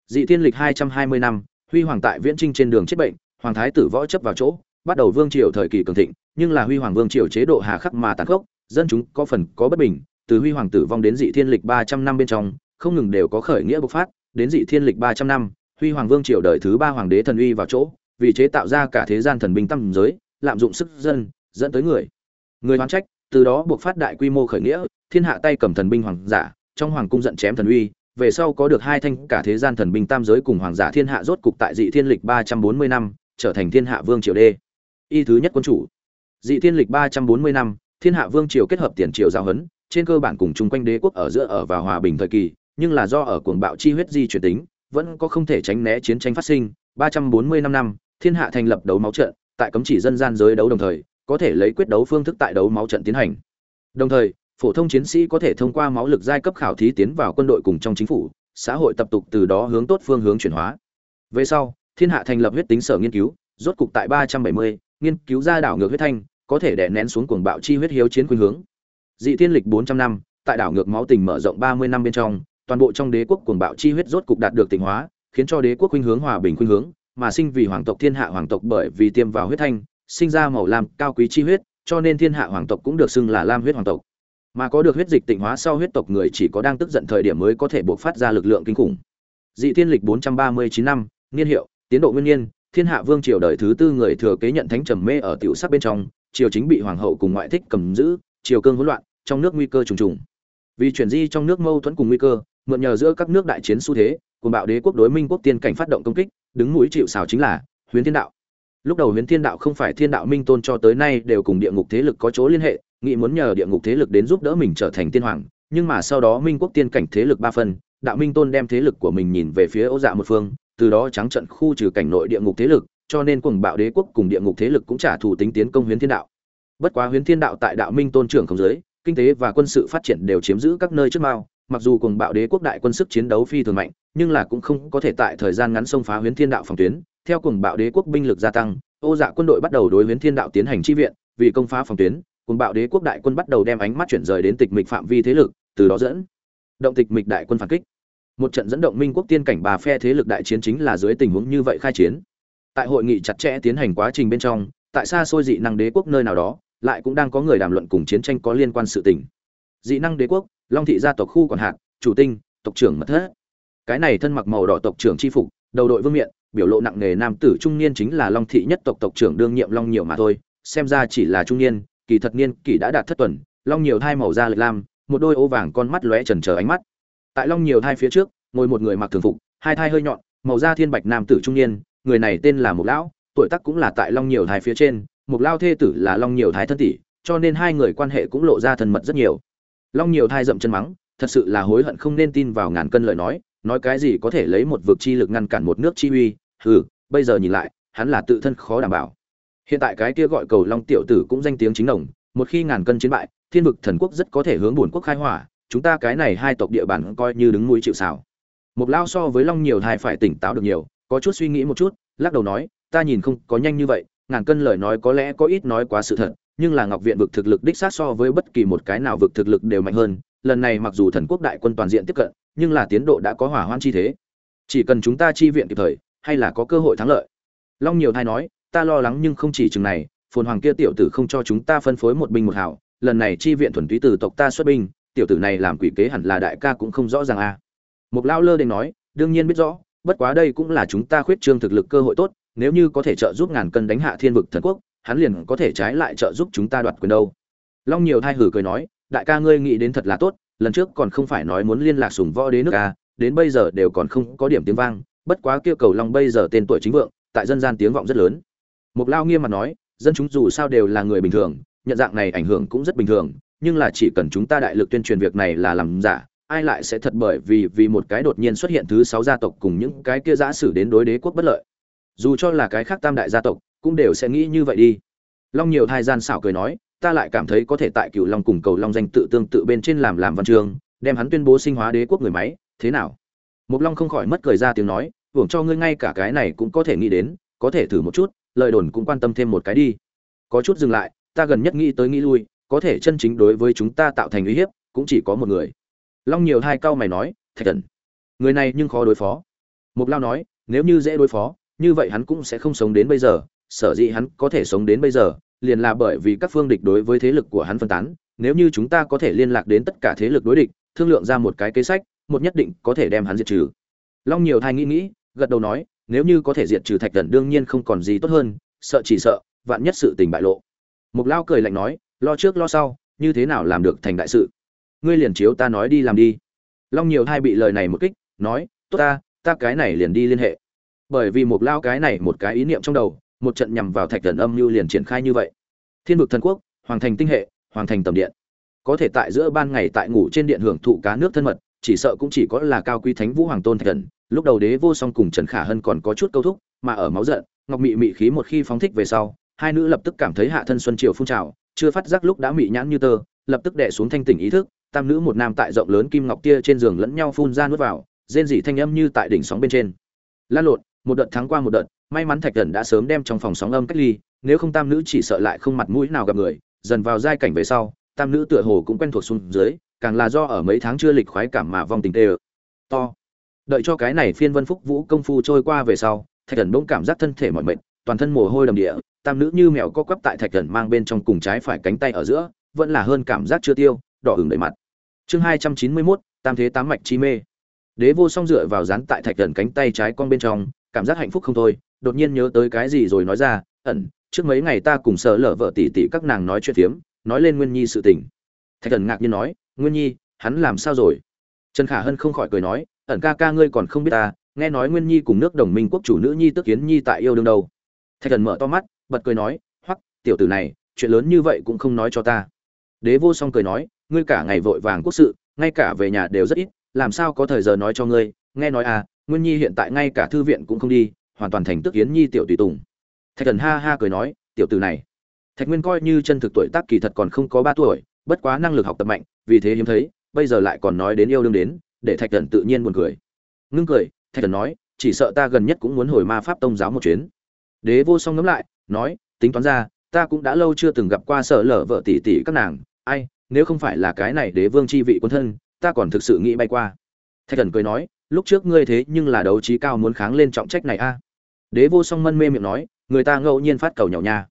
Speaker 1: Dị thiên lịch hai trăm hai mươi năm, huy hoàng tại viễn trinh trên đường chết bệnh, hoàng thái tử võ chấp vào chỗ, bắt đầu vương triều thời kỳ cường thịnh, nhưng là huy hoàng vương triều chế độ hà khắc mà tàn khốc, dân chúng có phần có bất bình, từ huy hoàng tử vong đến dị thiên lịch ba trăm năm bên trong, không ngừng đều có khởi nghĩa bộc phát, đến dị thiên lịch ba trăm năm, huy hoàng vương triều đời thứ ba hoàng đế thần uy vào chỗ, vì chế tạo ra cả thế gian thần binh tâm giới, lạm dụng sức dân, dẫn tới người. Người hoán trách từ đó buộc phát đại quy mô khởi nghĩa, thiên hạ tay cầm thần binh hoàng giả, trong hoàng cung giận chém thần uy, về sau có được hai thanh cả thế gian thần binh tam giới cùng hoàng giả thiên hạ rốt cục tại dị thiên lịch ba trăm bốn mươi năm, trở thành thiên hạ vương triều đê. Y thứ nhất quân chủ. Dị thiên lịch ba trăm bốn mươi năm, thiên hạ vương triều kết hợp tiền triều giao hấn, trên cơ bản cùng chung quanh đế quốc ở giữa ở và hòa bình thời kỳ, nhưng là do ở cuồng bạo chi huyết di chuyển tính, vẫn có không thể tránh né chiến tranh phát sinh. Ba trăm bốn mươi năm năm, thiên hạ thành lập đấu máu trận, tại cấm chỉ dân gian giới đấu đồng thời có thể lấy quyết đấu phương thức tại đấu máu trận tiến hành. Đồng thời, phổ thông chiến sĩ có thể thông qua máu lực giai cấp khảo thí tiến vào quân đội cùng trong chính phủ, xã hội tập tục từ đó hướng tốt phương hướng chuyển hóa. Về sau, thiên hạ thành lập huyết tính sở nghiên cứu, rốt cục tại ba trăm bảy mươi, nghiên cứu ra đảo ngược huyết thanh, có thể đè nén xuống cuồng bạo chi huyết hiếu chiến khuynh hướng. Dị thiên lịch bốn trăm năm, tại đảo ngược máu tình mở rộng ba mươi năm bên trong, toàn bộ trong đế quốc cuồng bạo chi huyết rốt cục đạt được tỉnh hóa, khiến cho đế quốc khuynh hướng hòa bình khuynh hướng, mà sinh vì hoàng tộc thiên hạ hoàng tộc bởi vì tiêm vào huyết thanh sinh ra màu lam cao quý chi huyết cho nên thiên hạ hoàng tộc cũng được xưng là lam huyết hoàng tộc. Mà có được huyết dịch tịnh hóa sau huyết tộc người chỉ có đang tức giận thời điểm mới có thể buộc phát ra lực lượng kinh khủng. Dị thiên lịch 439 năm niên hiệu tiến độ nguyên niên, thiên hạ vương triều đời thứ tư người thừa kế nhận thánh trầm mê ở tiểu sắc bên trong triều chính bị hoàng hậu cùng ngoại thích cầm giữ triều cương hỗn loạn trong nước nguy cơ trùng trùng. Vì chuyển di trong nước mâu thuẫn cùng nguy cơ mượn nhờ giữa các nước đại chiến xu thế cùng bạo đế quốc đối minh quốc tiên cảnh phát động công kích đứng mũi chịu sào chính là huyền thiên đạo lúc đầu huyền thiên đạo không phải thiên đạo minh tôn cho tới nay đều cùng địa ngục thế lực có chỗ liên hệ, nghĩ muốn nhờ địa ngục thế lực đến giúp đỡ mình trở thành tiên hoàng, nhưng mà sau đó minh quốc tiên cảnh thế lực ba phân, đạo minh tôn đem thế lực của mình nhìn về phía ô dạ một phương, từ đó trắng trận khu trừ cảnh nội địa ngục thế lực, cho nên cùng bạo đế quốc cùng địa ngục thế lực cũng trả thù tính tiến công huyền thiên đạo. Bất quá huyền thiên đạo tại đạo minh tôn trưởng không giới, kinh tế và quân sự phát triển đều chiếm giữ các nơi trước mao, mặc dù cùng bạo đế quốc đại quân sức chiến đấu phi thường mạnh, nhưng là cũng không có thể tại thời gian ngắn xông phá huyền thiên đạo phòng tuyến theo cùng bạo đế quốc binh lực gia tăng, ô dạ quân đội bắt đầu đối huyền thiên đạo tiến hành chi viện, vì công phá phòng tuyến cùng bạo đế quốc đại quân bắt đầu đem ánh mắt chuyển rời đến tịch mịch phạm vi thế lực, từ đó dẫn động tịch mịch đại quân phản kích. Một trận dẫn động minh quốc tiên cảnh bà phe thế lực đại chiến chính là dưới tình huống như vậy khai chiến. Tại hội nghị chặt chẽ tiến hành quá trình bên trong, tại xa xôi dị năng đế quốc nơi nào đó, lại cũng đang có người đàm luận cùng chiến tranh có liên quan sự tình. Dị năng đế quốc, long thị gia tộc khu quản hạt, chủ tinh, tộc trưởng mật thất. Cái này thân mặc màu đỏ tộc trưởng tri phục, đầu đội vương miện biểu lộ nặng nề nam tử trung niên chính là long thị nhất tộc tộc trưởng đương nhiệm long nhiều mà thôi, xem ra chỉ là trung niên, kỳ thật niên kỳ đã đạt thất tuần, long nhiều thai màu da lệch lam, một đôi ô vàng con mắt lóe trần trờ ánh mắt. Tại long nhiều thai phía trước, ngồi một người mặc thường phục, hai thai hơi nhọn, màu da thiên bạch nam tử trung niên, người này tên là mục lão, tuổi tác cũng là tại long nhiều thai phía trên, mục lao thê tử là long nhiều thái thân tỷ, cho nên hai người quan hệ cũng lộ ra thân mật rất nhiều. Long nhiều thai dậm chân mắng, thật sự là hối hận không nên tin vào ngàn cân lời nói nói cái gì có thể lấy một vực chi lực ngăn cản một nước chi uy, hừ, bây giờ nhìn lại, hắn là tự thân khó đảm bảo. Hiện tại cái kia gọi cầu long tiểu tử cũng danh tiếng chính đồng một khi ngàn cân chiến bại, thiên vực thần quốc rất có thể hướng bổn quốc khai hỏa, chúng ta cái này hai tộc địa bàn coi như đứng mũi chịu sào. Một lao so với long nhiều hai phải tỉnh táo được nhiều, có chút suy nghĩ một chút, lắc đầu nói, ta nhìn không có nhanh như vậy, ngàn cân lời nói có lẽ có ít nói quá sự thật, nhưng là ngọc viện vực thực lực đích xác so với bất kỳ một cái nào vực thực lực đều mạnh hơn, lần này mặc dù thần quốc đại quân toàn diện tiếp cận nhưng là tiến độ đã có hỏa hoãn chi thế. Chỉ cần chúng ta chi viện kịp thời, hay là có cơ hội thắng lợi. Long nhiều thai nói, ta lo lắng nhưng không chỉ chừng này, phồn hoàng kia tiểu tử không cho chúng ta phân phối một binh một hảo lần này chi viện thuần túy từ tộc ta xuất binh, tiểu tử này làm quỷ kế hẳn là đại ca cũng không rõ ràng a à. lão lơ đành nói, đương nhiên biết rõ, bất quá đây cũng là chúng ta khuyết trương thực lực cơ hội tốt, nếu như có thể trợ giúp ngàn cân đánh hạ thiên vực thần quốc, hắn liền có thể trái lại trợ giúp chúng ta đoạt quyền đâu. Long nhiều thai hử cười nói, đại ca ngươi nghĩ đến thật là tốt lần trước còn không phải nói muốn liên lạc sùng võ đế nước a, đến bây giờ đều còn không có điểm tiếng vang, bất quá kia cầu long bây giờ tên tuổi chính vượng, tại dân gian tiếng vọng rất lớn. Mục lao nghiêm mặt nói, dân chúng dù sao đều là người bình thường, nhận dạng này ảnh hưởng cũng rất bình thường, nhưng là chỉ cần chúng ta đại lực tuyên truyền việc này là làm giả, ai lại sẽ thật bởi vì vì một cái đột nhiên xuất hiện thứ sáu gia tộc cùng những cái kia giả sử đến đối đế quốc bất lợi. Dù cho là cái khác tam đại gia tộc, cũng đều sẽ nghĩ như vậy đi. Long nhiều thai gian xảo cười nói ta lại cảm thấy có thể tại cựu long cùng cầu long danh tự tương tự bên trên làm làm văn chương đem hắn tuyên bố sinh hóa đế quốc người máy, thế nào? Mục long không khỏi mất cười ra tiếng nói, hưởng cho ngươi ngay cả cái này cũng có thể nghĩ đến, có thể thử một chút, lời đồn cũng quan tâm thêm một cái đi. Có chút dừng lại, ta gần nhất nghĩ tới nghĩ lui, có thể chân chính đối với chúng ta tạo thành uy hiếp, cũng chỉ có một người. Long nhiều hai câu mày nói, thạch thần, người này nhưng khó đối phó. Mục lao nói, nếu như dễ đối phó, như vậy hắn cũng sẽ không sống đến bây giờ, sở dĩ hắn có thể sống đến bây giờ liền là bởi vì các phương địch đối với thế lực của hắn phân tán, nếu như chúng ta có thể liên lạc đến tất cả thế lực đối địch, thương lượng ra một cái kế sách, một nhất định có thể đem hắn diệt trừ. Long nhiều thai nghĩ nghĩ, gật đầu nói, nếu như có thể diệt trừ thạch thần đương nhiên không còn gì tốt hơn, sợ chỉ sợ, vạn nhất sự tình bại lộ. Mục lao cười lạnh nói, lo trước lo sau, như thế nào làm được thành đại sự? Ngươi liền chiếu ta nói đi làm đi. Long nhiều thai bị lời này một kích, nói, tốt ta ta cái này liền đi liên hệ. Bởi vì Mục lao cái này một cái ý niệm trong đầu một trận nhằm vào thạch thần âm mưu liền triển khai như vậy. Thiên vực thần quốc, hoàng thành tinh hệ, hoàng thành tầm điện. Có thể tại giữa ban ngày tại ngủ trên điện hưởng thụ cá nước thân mật, chỉ sợ cũng chỉ có là cao quý thánh vũ hoàng tôn thạch thần. Lúc đầu đế vô song cùng trần khả hân còn có chút câu thúc, mà ở máu giận, ngọc mị mị khí một khi phóng thích về sau, hai nữ lập tức cảm thấy hạ thân xuân triều phun trào, chưa phát giác lúc đã mị nhãn như tơ, lập tức đè xuống thanh tỉnh ý thức, tam nữ một nam tại rộng lớn kim ngọc tia trên giường lẫn nhau phun ra nuốt vào, rên rỉ thanh âm như tại đỉnh sóng bên trên. Lan lộn một đợt thắng qua một đợt, may mắn thạch thần đã sớm đem trong phòng sóng âm cách ly, nếu không tam nữ chỉ sợ lại không mặt mũi nào gặp người, dần vào giai cảnh về sau, tam nữ tựa hồ cũng quen thuộc xuống dưới, càng là do ở mấy tháng chưa lịch khoái cảm mà vong tình tê to. Đợi cho cái này phiên vân phúc vũ công phu trôi qua về sau, thạch thần bỗng cảm giác thân thể mọi mệt, toàn thân mồ hôi đầm địa, tam nữ như mèo co quắp tại thạch thần mang bên trong cùng trái phải cánh tay ở giữa, vẫn là hơn cảm giác chưa tiêu, đỏ hừng đầy mặt. Chương hai trăm chín mươi mốt, tam thế tám mạch chi mê. Đế vô song dựa vào dán tại thạch thần cánh tay trái con bên trong cảm giác hạnh phúc không thôi, đột nhiên nhớ tới cái gì rồi nói ra, ẩn, trước mấy ngày ta cùng sợ lở vợ tỷ tỷ các nàng nói chuyện phiếm, nói lên nguyên nhi sự tình. Thạch thần ngạc nhiên nói, nguyên nhi, hắn làm sao rồi? Trần khả hân không khỏi cười nói, ẩn ca ca ngươi còn không biết ta, nghe nói nguyên nhi cùng nước đồng minh quốc chủ nữ nhi tức kiến nhi tại yêu đương đâu. Thạch thần mở to mắt, bật cười nói, hoắc, tiểu tử này, chuyện lớn như vậy cũng không nói cho ta. Đế vô song cười nói, ngươi cả ngày vội vàng quốc sự, ngay cả về nhà đều rất ít, làm sao có thời giờ nói cho ngươi, nghe nói à nguyên nhi hiện tại ngay cả thư viện cũng không đi, hoàn toàn thành tức yến nhi tiểu tùy tùng. Thạch thần ha ha cười nói, tiểu tử này. Thạch nguyên coi như chân thực tuổi tác kỳ thật còn không có ba tuổi, bất quá năng lực học tập mạnh, vì thế hiếm thấy, bây giờ lại còn nói đến yêu đương đến, để thạch thần tự nhiên buồn cười. Ngưng cười, thạch thần nói, chỉ sợ ta gần nhất cũng muốn hồi ma pháp tông giáo một chuyến. Đế vô song ngẫm lại, nói, tính toán ra, ta cũng đã lâu chưa từng gặp qua sở lở vợ tỷ tỷ các nàng. Ai, nếu không phải là cái này đế vương chi vị quân thân, ta còn thực sự nghĩ bay qua. Thạch thần cười nói lúc trước ngươi thế nhưng là đấu trí cao muốn kháng lên trọng trách này a. Đế vô song mân mê miệng nói, người ta ngẫu nhiên phát cầu nhỏ nha.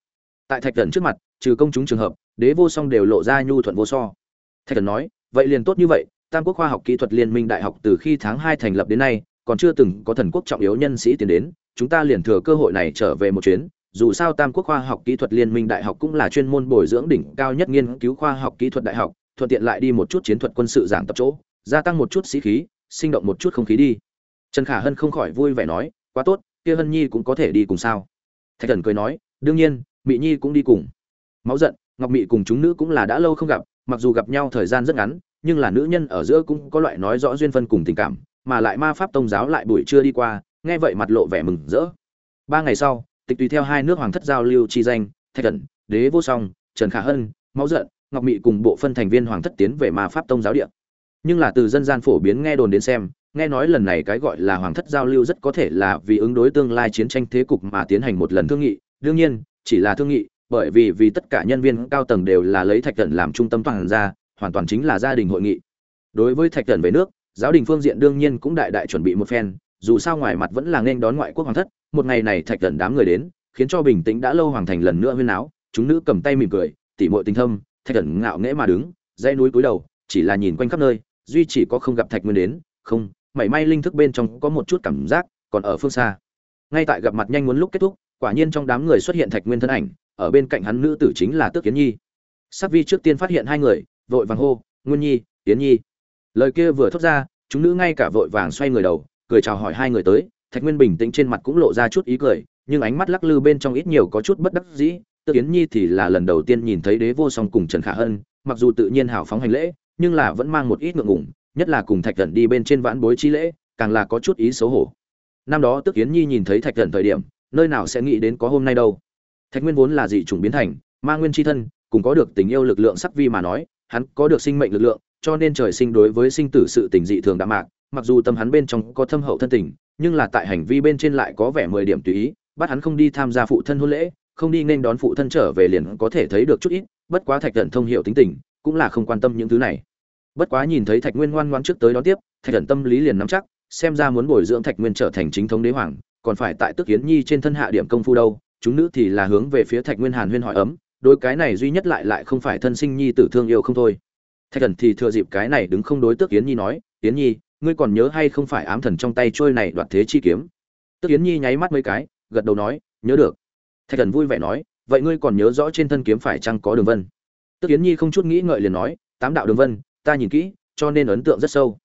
Speaker 1: Tại thạch thần trước mặt, trừ công chúng trường hợp, đế vô song đều lộ ra nhu thuận vô so. Thạch thần nói, vậy liền tốt như vậy, tam quốc khoa học kỹ thuật liên minh đại học từ khi tháng hai thành lập đến nay, còn chưa từng có thần quốc trọng yếu nhân sĩ tiến đến, chúng ta liền thừa cơ hội này trở về một chuyến. Dù sao tam quốc khoa học kỹ thuật liên minh đại học cũng là chuyên môn bồi dưỡng đỉnh cao nhất nghiên cứu khoa học kỹ thuật đại học, thuận tiện lại đi một chút chiến thuật quân sự giảng tập chỗ, gia tăng một chút sĩ khí sinh động một chút không khí đi. Trần khả hân không khỏi vui vẻ nói, quá tốt, kia hân nhi cũng có thể đi cùng sao? Thạch thần cười nói, đương nhiên mỹ nhi cũng đi cùng. Máu giận, ngọc mị cùng chúng nữ cũng là đã lâu không gặp, mặc dù gặp nhau thời gian rất ngắn, nhưng là nữ nhân ở giữa cũng có loại nói rõ duyên phân cùng tình cảm, mà lại ma pháp tông giáo lại buổi trưa đi qua, nghe vậy mặt lộ vẻ mừng rỡ. Ba ngày sau, tịch tùy theo hai nước hoàng thất giao lưu chi danh, thạch thần, đế vô song, trần khả hân, máu giận, ngọc mị cùng bộ phân thành viên hoàng thất tiến về ma pháp tông giáo địa nhưng là từ dân gian phổ biến nghe đồn đến xem, nghe nói lần này cái gọi là hoàng thất giao lưu rất có thể là vì ứng đối tương lai chiến tranh thế cục mà tiến hành một lần thương nghị. Đương nhiên, chỉ là thương nghị, bởi vì vì tất cả nhân viên cao tầng đều là lấy thạch thần làm trung tâm toàn ra hoàn toàn chính là gia đình hội nghị. Đối với thạch thần về nước, giáo đình phương diện đương nhiên cũng đại đại chuẩn bị một phen, dù sao ngoài mặt vẫn là nên đón ngoại quốc hoàng thất. Một ngày này thạch thần đám người đến, khiến cho bình tĩnh đã lâu hoàng thành lần nữa huyên áo chúng nữ cầm tay mỉm cười, tỉ mội tình thâm, thạch thần ngạo nghễ mà đứng dây núi cúi đầu chỉ là nhìn quanh khắp nơi, duy chỉ có không gặp thạch nguyên đến, không, mảy may linh thức bên trong có một chút cảm giác, còn ở phương xa. Ngay tại gặp mặt nhanh muốn lúc kết thúc, quả nhiên trong đám người xuất hiện thạch nguyên thân ảnh, ở bên cạnh hắn nữ tử chính là tước kiến nhi. Sắc vi trước tiên phát hiện hai người, vội vàng hô, nguyên nhi tiến nhi. Lời kia vừa thốt ra, chúng nữ ngay cả vội vàng xoay người đầu, cười chào hỏi hai người tới, thạch nguyên bình tĩnh trên mặt cũng lộ ra chút ý cười, nhưng ánh mắt lắc lư bên trong ít nhiều có chút bất đắc dĩ, tước kiến nhi thì là lần đầu tiên nhìn thấy đế vô song cùng trần khả hân, mặc dù tự nhiên hào phóng hành lễ nhưng là vẫn mang một ít ngượng ngùng, nhất là cùng thạch thần đi bên trên vãn bối chi lễ, càng là có chút ý xấu hổ. Năm đó tước kiến nhi nhìn thấy thạch thần thời điểm, nơi nào sẽ nghĩ đến có hôm nay đâu. Thạch nguyên vốn là dị chủng biến thành, ma nguyên chi thân, cùng có được tình yêu lực lượng sắc vi mà nói, hắn có được sinh mệnh lực lượng, cho nên trời sinh đối với sinh tử sự tình dị thường đạm mạc, mặc dù tâm hắn bên trong có thâm hậu thân tình, nhưng là tại hành vi bên trên lại có vẻ mười điểm tùy ý, bắt hắn không đi tham gia phụ thân hôn lễ, không đi nên đón phụ thân trở về liền có thể thấy được chút ít, bất quá thạch thần thông hiểu tính tình cũng là không quan tâm những thứ này. Bất quá nhìn thấy thạch nguyên ngoan ngoan trước tới đón tiếp, thạch thần tâm lý liền nắm chắc, xem ra muốn bồi dưỡng thạch nguyên trở thành chính thống đế hoàng, còn phải tại tức hiến nhi trên thân hạ điểm công phu đâu, chúng nữ thì là hướng về phía thạch nguyên hàn huyên hỏi ấm, đôi cái này duy nhất lại lại không phải thân sinh nhi tử thương yêu không thôi. Thạch thần thì thừa dịp cái này đứng không đối tức yến nhi nói, yến nhi, ngươi còn nhớ hay không phải ám thần trong tay trôi này đoạt thế chi kiếm? Tức yến nhi nháy mắt mấy cái, gật đầu nói, nhớ được. Thạch thần vui vẻ nói, vậy ngươi còn nhớ rõ trên thân kiếm phải chăng có đường vân? Tức yến nhi không chút nghĩ ngợi liền nói, tám đạo đường vân, ta nhìn kỹ, cho nên ấn tượng rất sâu.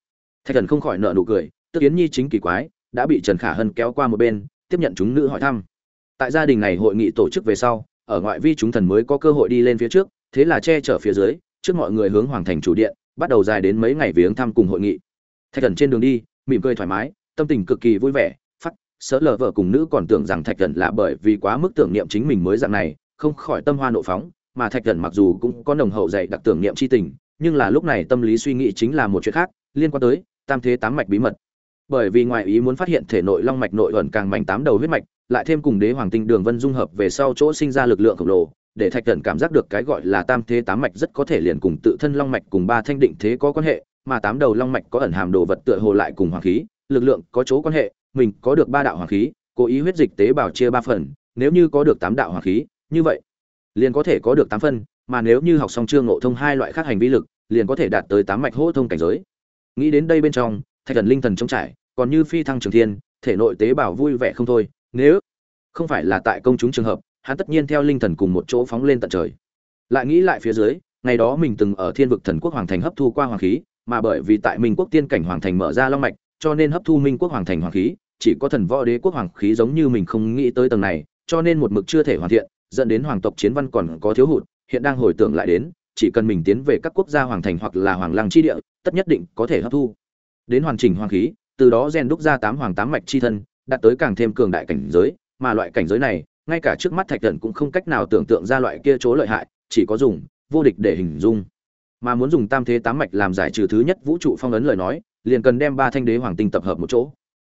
Speaker 1: Thạch thần không khỏi nợ nụ cười, tức yến nhi chính kỳ quái, đã bị trần khả hân kéo qua một bên, tiếp nhận chúng nữ hỏi thăm. Tại gia đình này hội nghị tổ chức về sau, ở ngoại vi chúng thần mới có cơ hội đi lên phía trước, thế là che chở phía dưới, trước mọi người hướng hoàng thành chủ điện, bắt đầu dài đến mấy ngày viếng thăm cùng hội nghị. Thạch thần trên đường đi, mỉm cười thoải mái, tâm tình cực kỳ vui vẻ phát sỡ lờ vợ cùng nữ còn tưởng rằng thạch thần là bởi vì quá mức tưởng niệm chính mình mới dạng này, không khỏi tâm hoa nộ phóng mà thạch thần mặc dù cũng có nồng hậu dạy đặc tưởng niệm c h i tình, nhưng là lúc này tâm lý suy nghĩ chính là một chuyện khác, liên quan tới tam thế tám mạch bí mật. Bởi vì ngoại ý muốn phát hiện thể nội long mạch nội ẩn càng mảnh tám đầu huyết mạch, lại thêm cùng đế hoàng tinh đường vân dung hợp về sau chỗ sinh ra lực lượng khổng lồ, để thạch thần cảm giác được cái gọi là tam thế tám mạch rất có thể liền cùng tự thân long mạch cùng ba thanh định thế có quan hệ, mà tám đầu long mạch có ẩn hàm đồ vật tựa hồ lại cùng hoàng khí, lực lượng có chỗ quan hệ, mình có được ba đạo hoàng khí, cố ý huyết dịch tế bào chia ba phần, nếu như có được tám đạo hoàng khí, như vậy liền có thể có được tám phân, mà nếu như học xong chương ngộ thông hai loại khác hành vi lực, liền có thể đạt tới tám mạch hỗ thông cảnh giới. Nghĩ đến đây bên trong, thạch thần linh thần trống trải, còn như phi thăng trường thiên, thể nội tế bào vui vẻ không thôi, nếu không phải là tại công chúng trường hợp, hắn tất nhiên theo linh thần cùng một chỗ phóng lên tận trời. Lại nghĩ lại phía dưới, ngày đó mình từng ở thiên vực thần quốc hoàng thành hấp thu qua hoàng khí, mà bởi vì tại minh quốc tiên cảnh hoàng thành mở ra long mạch, cho nên hấp thu minh quốc hoàng thành hoàng khí, chỉ có thần võ đế quốc hoàng khí giống như mình không nghĩ tới tầng này, cho nên một mực chưa thể hoàn thiện dẫn đến hoàng tộc chiến văn còn có thiếu hụt, hiện đang hồi tưởng lại đến, chỉ cần mình tiến về các quốc gia hoàng thành hoặc là hoàng lăng chi địa, tất nhất định có thể hấp thu. Đến hoàn chỉnh hoàng khí, từ đó rèn đúc ra tám hoàng tám mạch chi thân, đạt tới càng thêm cường đại cảnh giới, mà loại cảnh giới này, ngay cả trước mắt thạch thần cũng không cách nào tưởng tượng ra loại kia chỗ lợi hại, chỉ có dùng, vô địch để hình dung. Mà muốn dùng tam thế tám mạch làm giải trừ thứ nhất vũ trụ phong ấn lời nói, liền cần đem ba thanh đế hoàng tinh tập hợp một chỗ.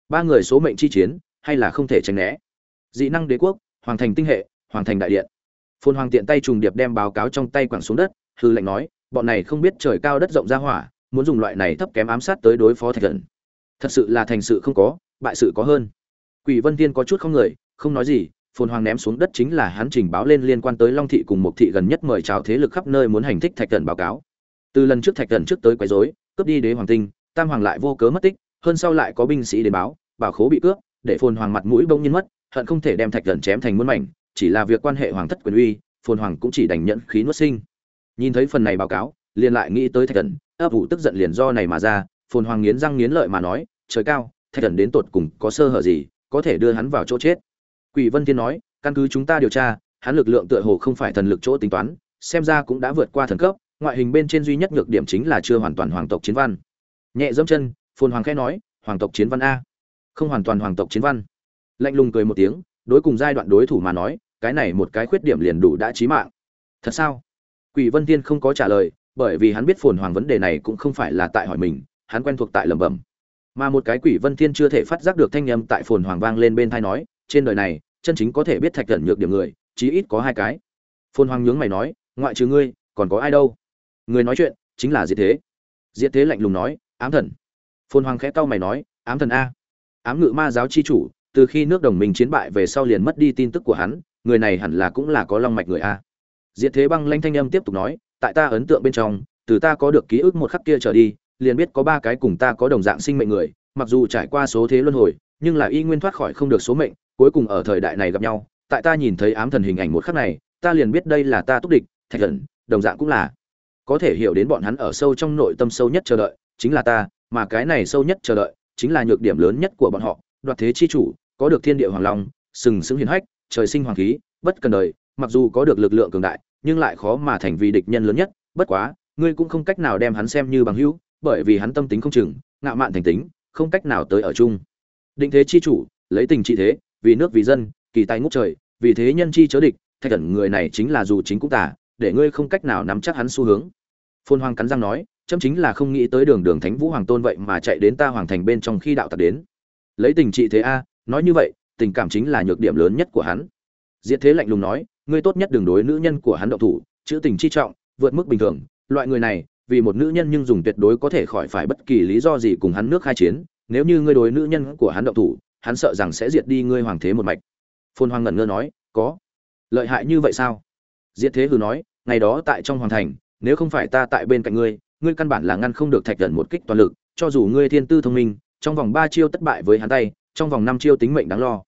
Speaker 1: Ba người số mệnh chi chiến, hay là không thể tránh né. Dị năng đế quốc, hoàng thành tinh hệ hoàng thành đại điện. Phôn hoàng tiện tay trùng điệp đem báo cáo trong tay quẳng xuống đất, hư lệnh nói, bọn này không biết trời cao đất rộng ra hỏa, muốn dùng loại này thấp kém ám sát tới đối phó thạch thần. Thật sự là thành sự không có, bại sự có hơn. Quỷ vân tiên có chút không người, không nói gì, phồn hoàng ném xuống đất chính là hắn trình báo lên liên quan tới long thị cùng một thị gần nhất mời chào thế lực khắp nơi muốn hành thích thạch thần báo cáo. Từ lần trước thạch thần trước tới quấy rối, cướp đi đế hoàng tinh, tam hoàng lại vô cớ mất tích, hơn sau lại có binh sĩ đến báo, bảo khố bị cướp, để phồn hoàng mặt mũi bông nhiên mất, hận không thể đem thạch thần chém thành muôn mảnh chỉ là việc quan hệ hoàng thất quyền uy, phồn hoàng cũng chỉ đành nhận khí nuốt sinh. Nhìn thấy phần này báo cáo, liền lại nghĩ tới thạch thần, ấp ủ tức giận liền do này mà ra, phồn hoàng nghiến răng nghiến lợi mà nói, trời cao, thạch thần đến tột cùng có sơ hở gì, có thể đưa hắn vào chỗ chết. Quỷ vân thiên nói, căn cứ chúng ta điều tra, hắn lực lượng tựa hồ không phải thần lực chỗ tính toán, xem ra cũng đã vượt qua thần cấp, ngoại hình bên trên duy nhất nhược điểm chính là chưa hoàn toàn hoàng tộc chiến văn. Nhẹ dẫm chân, phồn hoàng khẽ nói, hoàng tộc chiến văn a. Không hoàn toàn hoàng tộc chiến văn. Lạnh lùng cười một tiếng đối cùng giai đoạn đối thủ mà nói, cái này một cái khuyết điểm liền đủ đã chí mạng. Thật sao? Quỷ vân tiên không có trả lời, bởi vì hắn biết phồn hoàng vấn đề này cũng không phải là tại hỏi mình, hắn quen thuộc tại lẩm bẩm. Mà một cái quỷ vân thiên chưa thể phát giác được thanh âm tại phồn hoàng vang lên bên thai nói, trên đời này, chân chính có thể biết thạch thần nhược điểm người, chí ít có hai cái. Phồn hoàng nhướng mày nói, ngoại trừ ngươi, còn có ai đâu? Người nói chuyện, chính là diệt thế. Diệt thế lạnh lùng nói, ám thần. Phồn hoàng khẽ cau mày nói, ám thần a. Ám ngự ma giáo chi chủ từ khi nước đồng minh chiến bại về sau liền mất đi tin tức của hắn, người này hẳn là cũng là có long mạch người a. Diệt thế băng lanh thanh âm tiếp tục nói, tại ta ấn tượng bên trong, từ ta có được ký ức một khắc kia trở đi, liền biết có ba cái cùng ta có đồng dạng sinh mệnh người, mặc dù trải qua số thế luân hồi, nhưng là y nguyên thoát khỏi không được số mệnh, cuối cùng ở thời đại này gặp nhau, tại ta nhìn thấy ám thần hình ảnh một khắc này, ta liền biết đây là ta túc địch, thạch thần, đồng dạng cũng là. Có thể hiểu đến bọn hắn ở sâu trong nội tâm sâu nhất chờ đợi, chính là ta, mà cái này sâu nhất chờ đợi, chính là nhược điểm lớn nhất của bọn họ, đoạt thế chi chủ có được thiên địa hoàng long, sừng sững hiền hách, trời sinh hoàng khí, bất cần đời, mặc dù có được lực lượng cường đại, nhưng lại khó mà thành vì địch nhân lớn nhất, bất quá, ngươi cũng không cách nào đem hắn xem như bằng hữu, bởi vì hắn tâm tính không chừng ngạo mạn thành tính, không cách nào tới ở chung. Định thế chi chủ, lấy tình trị thế, vì nước vì dân, kỳ tài ngút trời, vì thế nhân chi chớ địch thay cẩn người này chính là dù chính cũng tả để ngươi không cách nào nắm chắc hắn xu hướng. Phôn hoàng cắn răng nói, chấm chính là không nghĩ tới đường đường thánh vũ hoàng tôn vậy mà chạy đến ta hoàng thành bên trong khi đạo tặc đến. Lấy tình trị thế a nói như vậy, tình cảm chính là nhược điểm lớn nhất của hắn. Diệt thế lạnh lùng nói, ngươi tốt nhất đừng đối nữ nhân của hắn động thủ, chữ tình chi trọng, vượt mức bình thường. Loại người này, vì một nữ nhân nhưng dùng tuyệt đối có thể khỏi phải bất kỳ lý do gì cùng hắn nước khai chiến. Nếu như ngươi đối nữ nhân của hắn động thủ, hắn sợ rằng sẽ diệt đi ngươi hoàng thế một mạch. Phôn Hoang ngẩn ngơ nói, có. Lợi hại như vậy sao? Diệt thế hừ nói, ngày đó tại trong hoàng thành, nếu không phải ta tại bên cạnh ngươi ngươi căn bản là ngăn không được thạch thần một kích toàn lực. Cho dù ngươi thiên tư thông minh, trong vòng ba chiêu thất bại với hắn tay trong vòng năm chiêu tính mệnh đáng lo.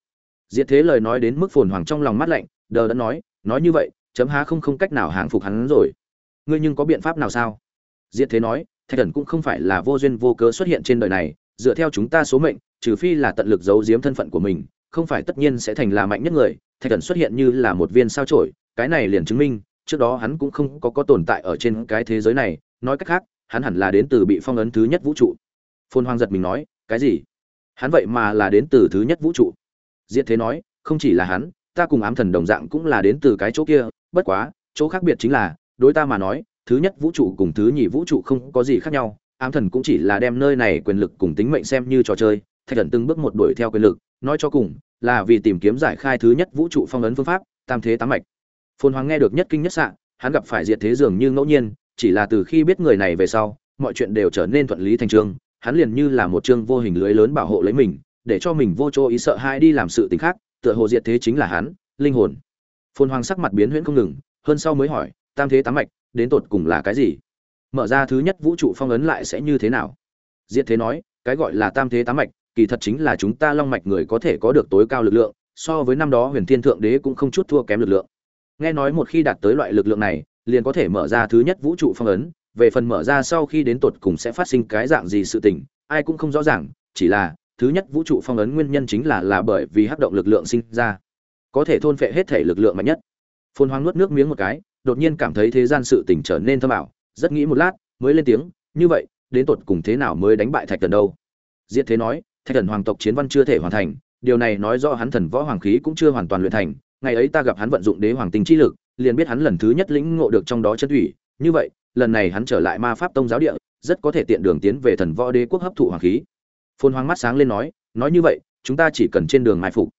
Speaker 1: Diệt thế lời nói đến mức phồn hoàng trong lòng mắt lạnh, đờ đã nói nói như vậy, chấm há không không cách nào hàng phục hắn rồi. Ngươi nhưng có biện pháp nào sao? Diệt thế nói, thạch thần cũng không phải là vô duyên vô cớ xuất hiện trên đời này, dựa theo chúng ta số mệnh, trừ phi là tận lực giấu giếm thân phận của mình, không phải tất nhiên sẽ thành là mạnh nhất người, thạch thần xuất hiện như là một viên sao chổi, cái này liền chứng minh, trước đó hắn cũng không có có tồn tại ở trên cái thế giới này, nói cách khác, hắn hẳn là đến từ bị phong ấn thứ nhất vũ trụ. Phôn hoang giật mình nói, cái gì? Hắn vậy mà là đến từ thứ nhất vũ trụ. Diệt thế nói, không chỉ là hắn, ta cùng ám thần đồng dạng cũng là đến từ cái chỗ kia, bất quá, chỗ khác biệt chính là, đối ta mà nói, thứ nhất vũ trụ cùng thứ nhì vũ trụ không có gì khác nhau, ám thần cũng chỉ là đem nơi này quyền lực cùng tính mệnh xem như trò chơi, thạch thần từng bước một đuổi theo quyền lực, nói cho cùng, là vì tìm kiếm giải khai thứ nhất vũ trụ phong ấn phương pháp, tam thế tám mạch. Phồn hoàng nghe được nhất kinh nhất sạn hắn gặp phải diệt thế dường như ngẫu nhiên, chỉ là từ khi biết người này về sau, mọi chuyện đều trở nên thuận lý thành trương hắn liền như là một chương vô hình lưới lớn bảo hộ lấy mình, để cho mình vô chỗ ý sợ hai đi làm sự tình khác, tựa hồ diệt thế chính là hắn, linh hồn. Phồn hoàng sắc mặt biến huyễn không ngừng, hơn sau mới hỏi, tam thế tám mạch, đến tột cùng là cái gì? Mở ra thứ nhất vũ trụ phong ấn lại sẽ như thế nào? Diệt thế nói, cái gọi là tam thế tám mạch, kỳ thật chính là chúng ta long mạch người có thể có được tối cao lực lượng, so với năm đó huyền thiên thượng đế cũng không chút thua kém lực lượng. Nghe nói một khi đạt tới loại lực lượng này, liền có thể mở ra thứ nhất vũ trụ phong ấn về phần mở ra sau khi đến tột cùng sẽ phát sinh cái dạng gì sự tình, ai cũng không rõ ràng, chỉ là, thứ nhất vũ trụ phong ấn nguyên nhân chính là là bởi vì hấp động lực lượng sinh ra. Có thể thôn phệ hết thể lực lượng mạnh nhất. Phồn hoang nuốt nước miếng một cái, đột nhiên cảm thấy thế gian sự tình trở nên thâm ảo, rất nghĩ một lát, mới lên tiếng, như vậy, đến tột cùng thế nào mới đánh bại thạch thần đâu? Diệt thế nói, thạch thần hoàng tộc chiến văn chưa thể hoàn thành, điều này nói rõ hắn thần võ hoàng khí cũng chưa hoàn toàn luyện thành, ngày ấy ta gặp hắn vận dụng đế hoàng tinh chi lực, liền biết hắn lần thứ nhất lĩnh ngộ được trong đó chân thủy, như vậy lần này hắn trở lại ma pháp tông giáo địa, rất có thể tiện đường tiến về thần võ đế quốc hấp thụ hoàng khí. Phôn hoang mắt sáng lên nói nói như vậy, chúng ta chỉ cần trên đường mai phục.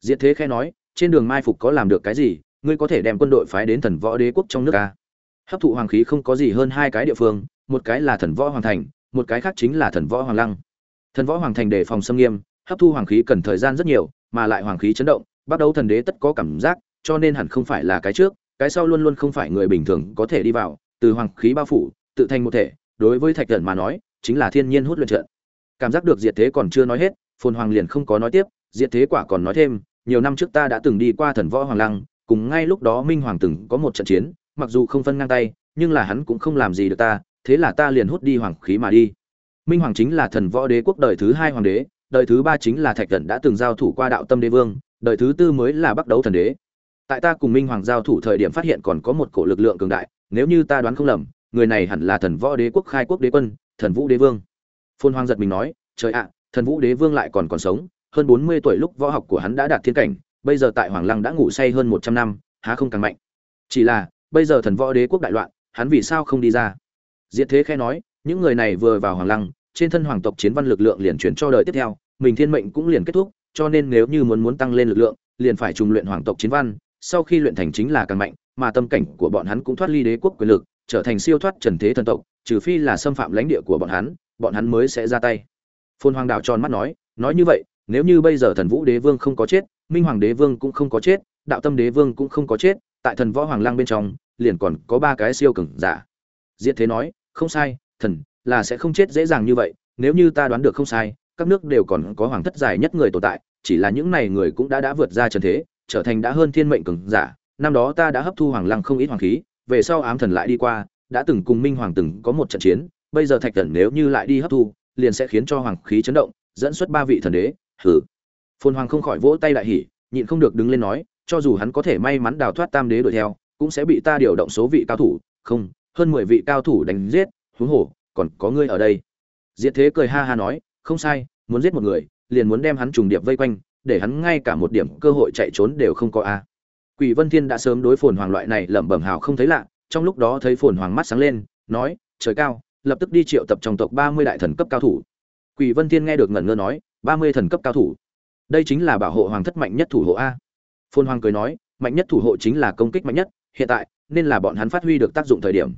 Speaker 1: Diệt thế khe nói, trên đường mai phục có làm được cái gì? Ngươi có thể đem quân đội phái đến thần võ đế quốc trong nước ta hấp thụ hoàng khí không có gì hơn hai cái địa phương, một cái là thần võ hoàng thành, một cái khác chính là thần võ hoàng lăng. Thần võ hoàng thành đề phòng xâm nghiêm, hấp thu hoàng khí cần thời gian rất nhiều, mà lại hoàng khí chấn động, bắt đầu thần đế tất có cảm giác, cho nên hẳn không phải là cái trước, cái sau luôn luôn không phải người bình thường có thể đi vào từ hoàng khí bao phủ, tự thành một thể, đối với thạch thần mà nói, chính là thiên nhiên hút luyện trận. Cảm giác được diệt thế còn chưa nói hết, phồn hoàng liền không có nói tiếp, diệt thế quả còn nói thêm, nhiều năm trước ta đã từng đi qua thần võ hoàng lăng, cùng ngay lúc đó minh hoàng từng có một trận chiến, mặc dù không phân ngang tay, nhưng là hắn cũng không làm gì được ta, thế là ta liền hút đi hoàng khí mà đi. Minh hoàng chính là thần võ đế quốc đời thứ hai hoàng đế, đời thứ ba chính là thạch thần đã từng giao thủ qua đạo tâm đế vương, đời thứ tư mới là bắt đấu thần đế. Tại ta cùng minh hoàng giao thủ thời điểm phát hiện còn có một cổ lực lượng cường đại nếu như ta đoán không lầm, người này hẳn là thần võ đế quốc khai quốc đế quân, thần vũ đế vương. Phôn hoàng giật mình nói, trời ạ, thần vũ đế vương lại còn còn sống, hơn bốn mươi tuổi lúc võ học của hắn đã đạt thiên cảnh, bây giờ tại hoàng lăng đã ngủ say hơn một trăm năm, há không càng mạnh. Chỉ là, bây giờ thần võ đế quốc đại loạn, hắn vì sao không đi ra? Diệt thế khe nói, những người này vừa vào hoàng lăng, trên thân hoàng tộc chiến văn lực lượng liền chuyển cho đời tiếp theo, mình thiên mệnh cũng liền kết thúc, cho nên nếu như muốn muốn tăng lên lực lượng, liền phải trùng luyện hoàng tộc chiến văn, sau khi luyện thành chính là càng mạnh mà tâm cảnh của bọn hắn cũng thoát ly đế quốc quyền lực, trở thành siêu thoát trần thế thần tộc, trừ phi là xâm phạm lãnh địa của bọn hắn bọn hắn mới sẽ ra tay. Phôn hoàng đào tròn mắt nói nói như vậy, nếu như bây giờ thần vũ đế vương không có chết, minh hoàng đế vương cũng không có chết, đạo tâm đế vương cũng không có chết, tại thần võ hoàng lang bên trong, liền còn có ba cái siêu cường giả. Diệt thế nói, không sai, thần, là sẽ không chết dễ dàng như vậy, nếu như ta đoán được không sai, các nước đều còn có hoàng thất dài nhất người tồn tại, chỉ là những này người cũng đã đã vượt ra trần thế, trở thành đã hơn thiên mệnh cường giả năm đó ta đã hấp thu hoàng lăng không ít hoàng khí, về sau ám thần lại đi qua, đã từng cùng minh hoàng từng có một trận chiến, bây giờ thạch thần nếu như lại đi hấp thu, liền sẽ khiến cho hoàng khí chấn động, dẫn xuất ba vị thần đế hử phồn hoàng không khỏi vỗ tay đại hỉ, nhịn không được đứng lên nói, cho dù hắn có thể may mắn đào thoát tam đế đuổi theo, cũng sẽ bị ta điều động số vị cao thủ, không, hơn mười vị cao thủ đánh giết, huống hồ, còn có ngươi ở đây. Diệt thế cười ha ha nói, không sai, muốn giết một người, liền muốn đem hắn trùng điệp vây quanh, để hắn ngay cả một điểm cơ hội chạy trốn đều không có a quỷ vân thiên đã sớm đối phồn hoàng loại này lẩm bẩm hào không thấy lạ, trong lúc đó thấy phồn hoàng mắt sáng lên, nói, trời cao, lập tức đi triệu tập trong tộc ba mươi đại thần cấp cao thủ. Quỷ vân thiên nghe được ngẩn ngơ nói, ba mươi thần cấp cao thủ? Đây chính là bảo hộ hoàng thất mạnh nhất thủ hộ a. Phồn hoàng cười nói, mạnh nhất thủ hộ chính là công kích mạnh nhất, hiện tại, nên là bọn hắn phát huy được tác dụng thời điểm.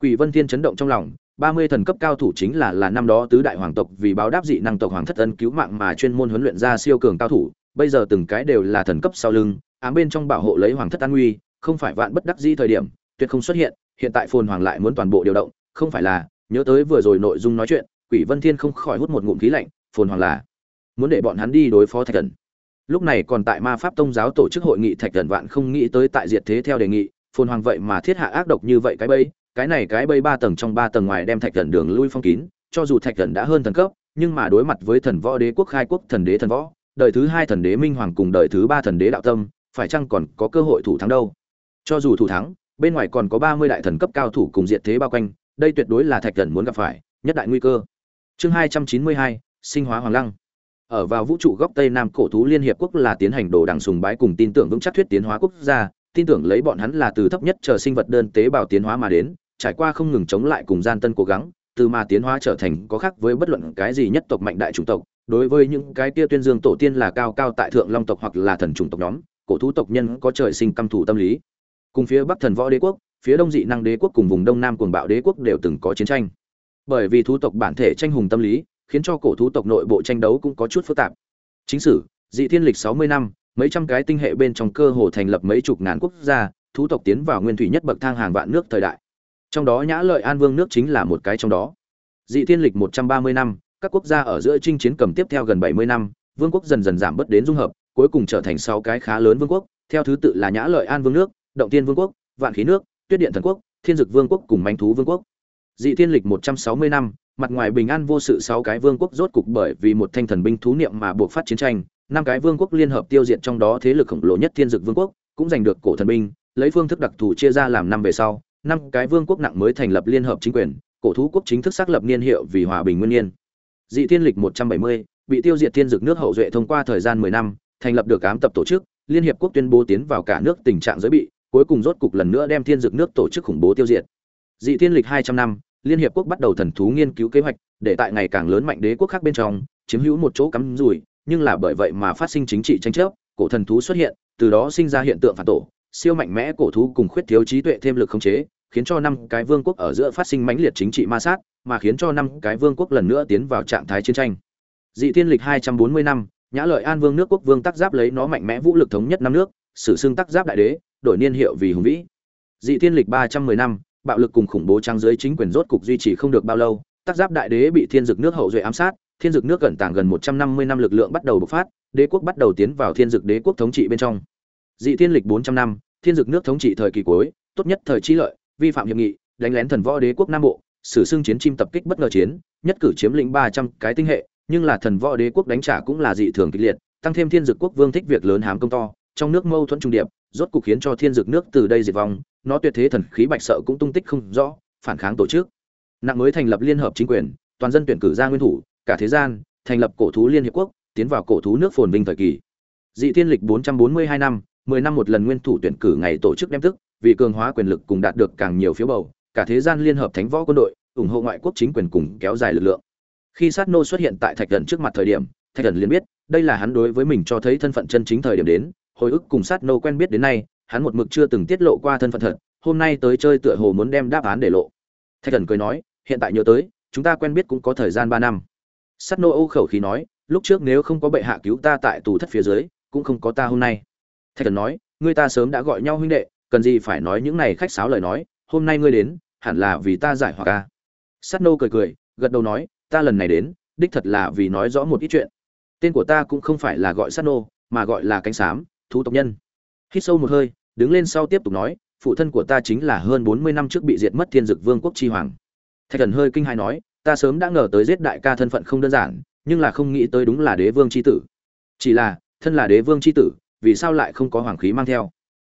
Speaker 1: Quỷ vân thiên chấn động trong lòng, ba mươi thần cấp cao thủ chính là là năm đó tứ đại hoàng tộc vì báo đáp dị năng tộc hoàng thất ân cứu mạng mà chuyên môn huấn luyện ra siêu cường cao thủ, bây giờ từng cái đều là thần cấp sau lưng ám bên trong bảo hộ lấy hoàng thất an nguy, không phải vạn bất đắc di thời điểm, tuyệt không xuất hiện hiện tại phồn hoàng lại muốn toàn bộ điều động, không phải là, nhớ tới vừa rồi nội dung nói chuyện, quỷ vân thiên không khỏi hút một ngụm khí lạnh, phồn hoàng là, muốn để bọn hắn đi đối phó thạch thần. Lúc này còn tại ma pháp tông giáo tổ chức hội nghị thạch thần vạn không nghĩ tới tại diệt thế theo đề nghị, phồn hoàng vậy mà thiết hạ ác độc như vậy cái bẫy, cái này cái bẫy ba tầng trong ba tầng ngoài đem thạch thần đường lui phong kín, cho dù thạch thần đã hơn thần cấp, nhưng mà đối mặt với thần võ đế quốc khai quốc thần đế thần võ, đời thứ hai thần đế minh hoàng cùng đời thứ ba thần đế đạo tâm phải chăng còn có cơ hội thủ thắng đâu? Cho dù thủ thắng, bên ngoài còn có ba mươi đại thần cấp cao thủ cùng diện thế bao quanh, đây tuyệt đối là thạch thần muốn gặp phải, nhất đại nguy cơ. Chương hai trăm chín mươi hai, sinh hóa hoàng lăng. Ở vào vũ trụ góc tây nam, cổ thú liên hiệp quốc là tiến hành đồ đằng sùng bái cùng tin tưởng vững chắc thuyết tiến hóa quốc gia, tin tưởng lấy bọn hắn là từ thấp nhất chờ sinh vật đơn tế bào tiến hóa mà đến, trải qua không ngừng chống lại cùng gian tân cố gắng, từ mà tiến hóa trở thành có khác với bất luận cái gì nhất tộc mạnh đại chủng tộc, đối với những cái kia tuyên dương tổ tiên là cao cao tại thượng long tộc hoặc là thần chủng tộc nhóm cổ thú tộc nhân có trời sinh căm thủ tâm lý. Cùng phía bắc thần võ đế quốc, phía đông dị năng đế quốc cùng vùng đông nam cuồng bạo đế quốc đều từng có chiến tranh. Bởi vì thú tộc bản thể tranh hùng tâm lý, khiến cho cổ thú tộc nội bộ tranh đấu cũng có chút phức tạp. Chính sử, dị thiên lịch sáu mươi năm, mấy trăm cái tinh hệ bên trong cơ hồ thành lập mấy chục ngàn quốc gia, thú tộc tiến vào nguyên thủy nhất bậc thang hàng vạn nước thời đại. Trong đó nhã lợi an vương nước chính là một cái trong đó. Dị thiên lịch một trăm ba mươi năm, các quốc gia ở giữa chinh chiến cầm tiếp theo gần bảy mươi năm, vương quốc dần dần giảm bớt đến dung hợp cuối cùng trở thành sáu cái khá lớn vương quốc, theo thứ tự là nhã lợi an vương nước, động tiên vương quốc, vạn khí nước, tuyết điện thần quốc, thiên dực vương quốc cùng manh thú vương quốc. Dị thiên lịch một trăm sáu mươi năm, mặt ngoài bình an vô sự sáu cái vương quốc rốt cục bởi vì một thanh thần binh thú niệm mà buộc phát chiến tranh, năm cái vương quốc liên hợp tiêu diệt trong đó thế lực khổng lồ nhất thiên dực vương quốc, cũng giành được cổ thần binh, lấy phương thức đặc thù chia ra làm năm về sau, năm cái vương quốc nặng mới thành lập liên hợp chính quyền, cổ thú quốc chính thức xác lập niên hiệu vì hòa bình nguyên niên dị thiên lịch một trăm bảy mươi, bị tiêu diệt thiên dực nước hậu duệ thông qua thời gian mười năm thành lập được ám tập tổ chức, liên hiệp quốc tuyên bố tiến vào cả nước tình trạng giới bị, cuối cùng rốt cục lần nữa đem thiên dược nước tổ chức khủng bố tiêu diệt. Dị thiên lịch hai trăm năm, liên hiệp quốc bắt đầu thần thú nghiên cứu kế hoạch, để tại ngày càng lớn mạnh đế quốc khác bên trong, chiếm hữu một chỗ cắm rủi, nhưng là bởi vậy mà phát sinh chính trị tranh chấp, cổ thần thú xuất hiện, từ đó sinh ra hiện tượng phản tổ, siêu mạnh mẽ cổ thú cùng khuyết thiếu trí tuệ thêm lực khống chế, khiến cho năm cái vương quốc ở giữa phát sinh mãnh liệt chính trị ma sát, mà khiến cho năm cái vương quốc lần nữa tiến vào trạng thái chiến tranh. Dị thiên lịch hai trăm bốn mươi năm nhã lợi an vương nước quốc vương tác giáp lấy nó mạnh mẽ vũ lực thống nhất năm nước, sử xưng tác giáp đại đế, đổi niên hiệu vì hùng vĩ. Dị thiên lịch ba trăm mười năm, bạo lực cùng khủng bố trang giới chính quyền rốt cục duy trì không được bao lâu tác giáp đại đế bị thiên dực nước hậu duệ ám sát, thiên dực nước gần tảng gần một trăm năm mươi năm lực lượng bắt đầu bộc phát, đế quốc bắt đầu tiến vào thiên dực đế quốc thống trị bên trong. Dị thiên lịch bốn trăm năm, thiên dực nước thống trị thời kỳ cuối, tốt nhất thời trí lợi, vi phạm hiệp nghị, đánh lén thần võ đế quốc nam bộ, sử xưng chiến chim tập kích bất ngờ chiến, nhất cử chiếm lĩnh ba trăm cái tinh hệ nhưng là thần võ đế quốc đánh trả cũng là dị thường kịch liệt, tăng thêm thiên dực quốc vương thích việc lớn hám công to, trong nước mâu thuẫn trung điệp, rốt cục khiến cho thiên dực nước từ đây diệt vong, nó tuyệt thế thần khí bạch sợ cũng tung tích không rõ, phản kháng tổ chức. Nặng mới thành lập liên hợp chính quyền, toàn dân tuyển cử ra nguyên thủ, cả thế gian, thành lập cổ thú liên hiệp quốc, tiến vào cổ thú nước phồn vinh thời kỳ. Dị thiên lịch 442 năm 10 năm một lần nguyên thủ tuyển cử ngày tổ chức đem tức vì cường hóa quyền lực cùng đạt được càng nhiều phiếu bầu, cả thế gian liên hợp thánh võ quân đội, ủng hộ ngoại quốc chính quyền cùng kéo dài lực lượng khi sát nô xuất hiện tại thạch thần trước mặt thời điểm, thạch thần liền biết, đây là hắn đối với mình cho thấy thân phận chân chính thời điểm đến, hồi ức cùng sát nô quen biết đến nay, hắn một mực chưa từng tiết lộ qua thân phận thật, hôm nay tới chơi tựa hồ muốn đem đáp án để lộ. Thạch thần cười nói, hiện tại nhớ tới, chúng ta quen biết cũng có thời gian ba năm. Sát nô âu khẩu khí nói, lúc trước nếu không có bệ hạ cứu ta tại tù thất phía dưới, cũng không có ta hôm nay. Thạch thần nói, ngươi ta sớm đã gọi nhau huynh đệ, cần gì phải nói những này khách sáo lời nói, hôm nay ngươi đến, hẳn là vì ta giải hòa ca à. sát nô cười cười, gật đầu nói ta lần này đến, đích thật là vì nói rõ một ít chuyện. Tên của ta cũng không phải là gọi sát nô, mà gọi là cánh xám thú tộc nhân. Hít sâu một hơi, đứng lên sau tiếp tục nói, phụ thân của ta chính là hơn bốn mươi năm trước bị diệt mất thiên dực vương quốc chi hoàng. Thạch thần hơi kinh hãi nói, ta sớm đã ngờ tới giết đại ca thân phận không đơn giản, nhưng là không nghĩ tới đúng là đế vương c h i tử. Chỉ là, thân là đế vương c h i tử, vì sao lại không có hoàng khí mang theo?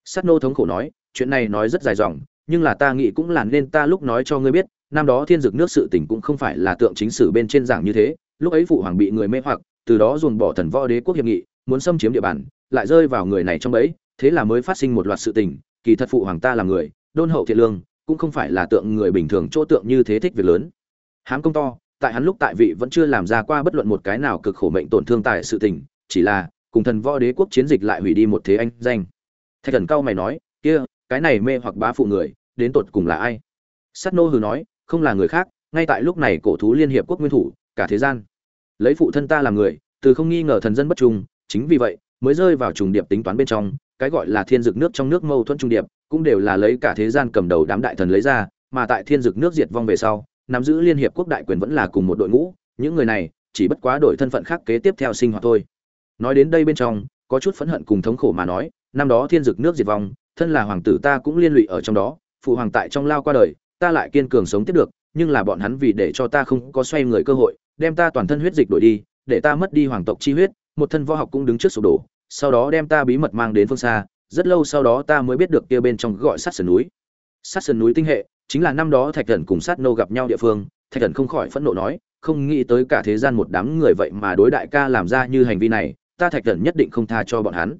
Speaker 1: Sắt nô thống khổ nói, chuyện này nói rất dài dòng, nhưng là ta nghĩ cũng là nên ta lúc nói cho ngươi biết năm đó thiên dực nước sự tình cũng không phải là tượng chính sử bên trên giảng như thế, lúc ấy phụ hoàng bị người mê hoặc, từ đó dồn bỏ thần võ đế quốc hiệp nghị, muốn xâm chiếm địa bàn, lại rơi vào người này trong bẫy, thế là mới phát sinh một loạt sự tình, kỳ thật phụ hoàng ta là người, đôn hậu thiện lương, cũng không phải là tượng người bình thường chỗ tượng như thế thích việc lớn. Hám công to, tại hắn lúc tại vị vẫn chưa làm ra qua bất luận một cái nào cực khổ mệnh tổn thương tại sự tình, chỉ là, cùng thần võ đế quốc chiến dịch lại hủy đi một thế anh danh. Thạch thần cao mày nói, kia, cái này mê hoặc bá phụ người, đến tột cùng là ai? Sắt nô hừ nói không là người khác, ngay tại lúc này cổ thú liên hiệp quốc nguyên thủ, cả thế gian. Lấy phụ thân ta làm người, từ không nghi ngờ thần dân bất trung, chính vì vậy, mới rơi vào trùng điệp tính toán bên trong, cái gọi là thiên dực nước trong nước mâu thuẫn trung điệp, cũng đều là lấy cả thế gian cầm đầu đám đại thần lấy ra, mà tại thiên dực nước diệt vong về sau, nắm giữ liên hiệp quốc đại quyền vẫn là cùng một đội ngũ, những người này, chỉ bất quá đổi thân phận khác kế tiếp theo sinh hoạt thôi. Nói đến đây bên trong, có chút phẫn hận cùng thống khổ mà nói, năm đó thiên dực nước diệt vong, thân là hoàng tử ta cũng liên lụy ở trong đó, phụ hoàng tại trong lao qua đời ta lại kiên cường sống tiếp được, nhưng là bọn hắn vì để cho ta không có xoay người cơ hội, đem ta toàn thân huyết dịch đổi đi, để ta mất đi hoàng tộc chi huyết, một thân võ học cũng đứng trước sụp đổ, sau đó đem ta bí mật mang đến phương xa, rất lâu sau đó ta mới biết được kia bên trong gọi sát sườn núi. Sát sườn núi tinh hệ, chính là năm đó thạch thần cùng sát nô gặp nhau địa phương, thạch thần không khỏi phẫn nộ nói, không nghĩ tới cả thế gian một đám người vậy mà đối đại ca làm ra như hành vi này, ta thạch thần nhất định không tha cho bọn hắn.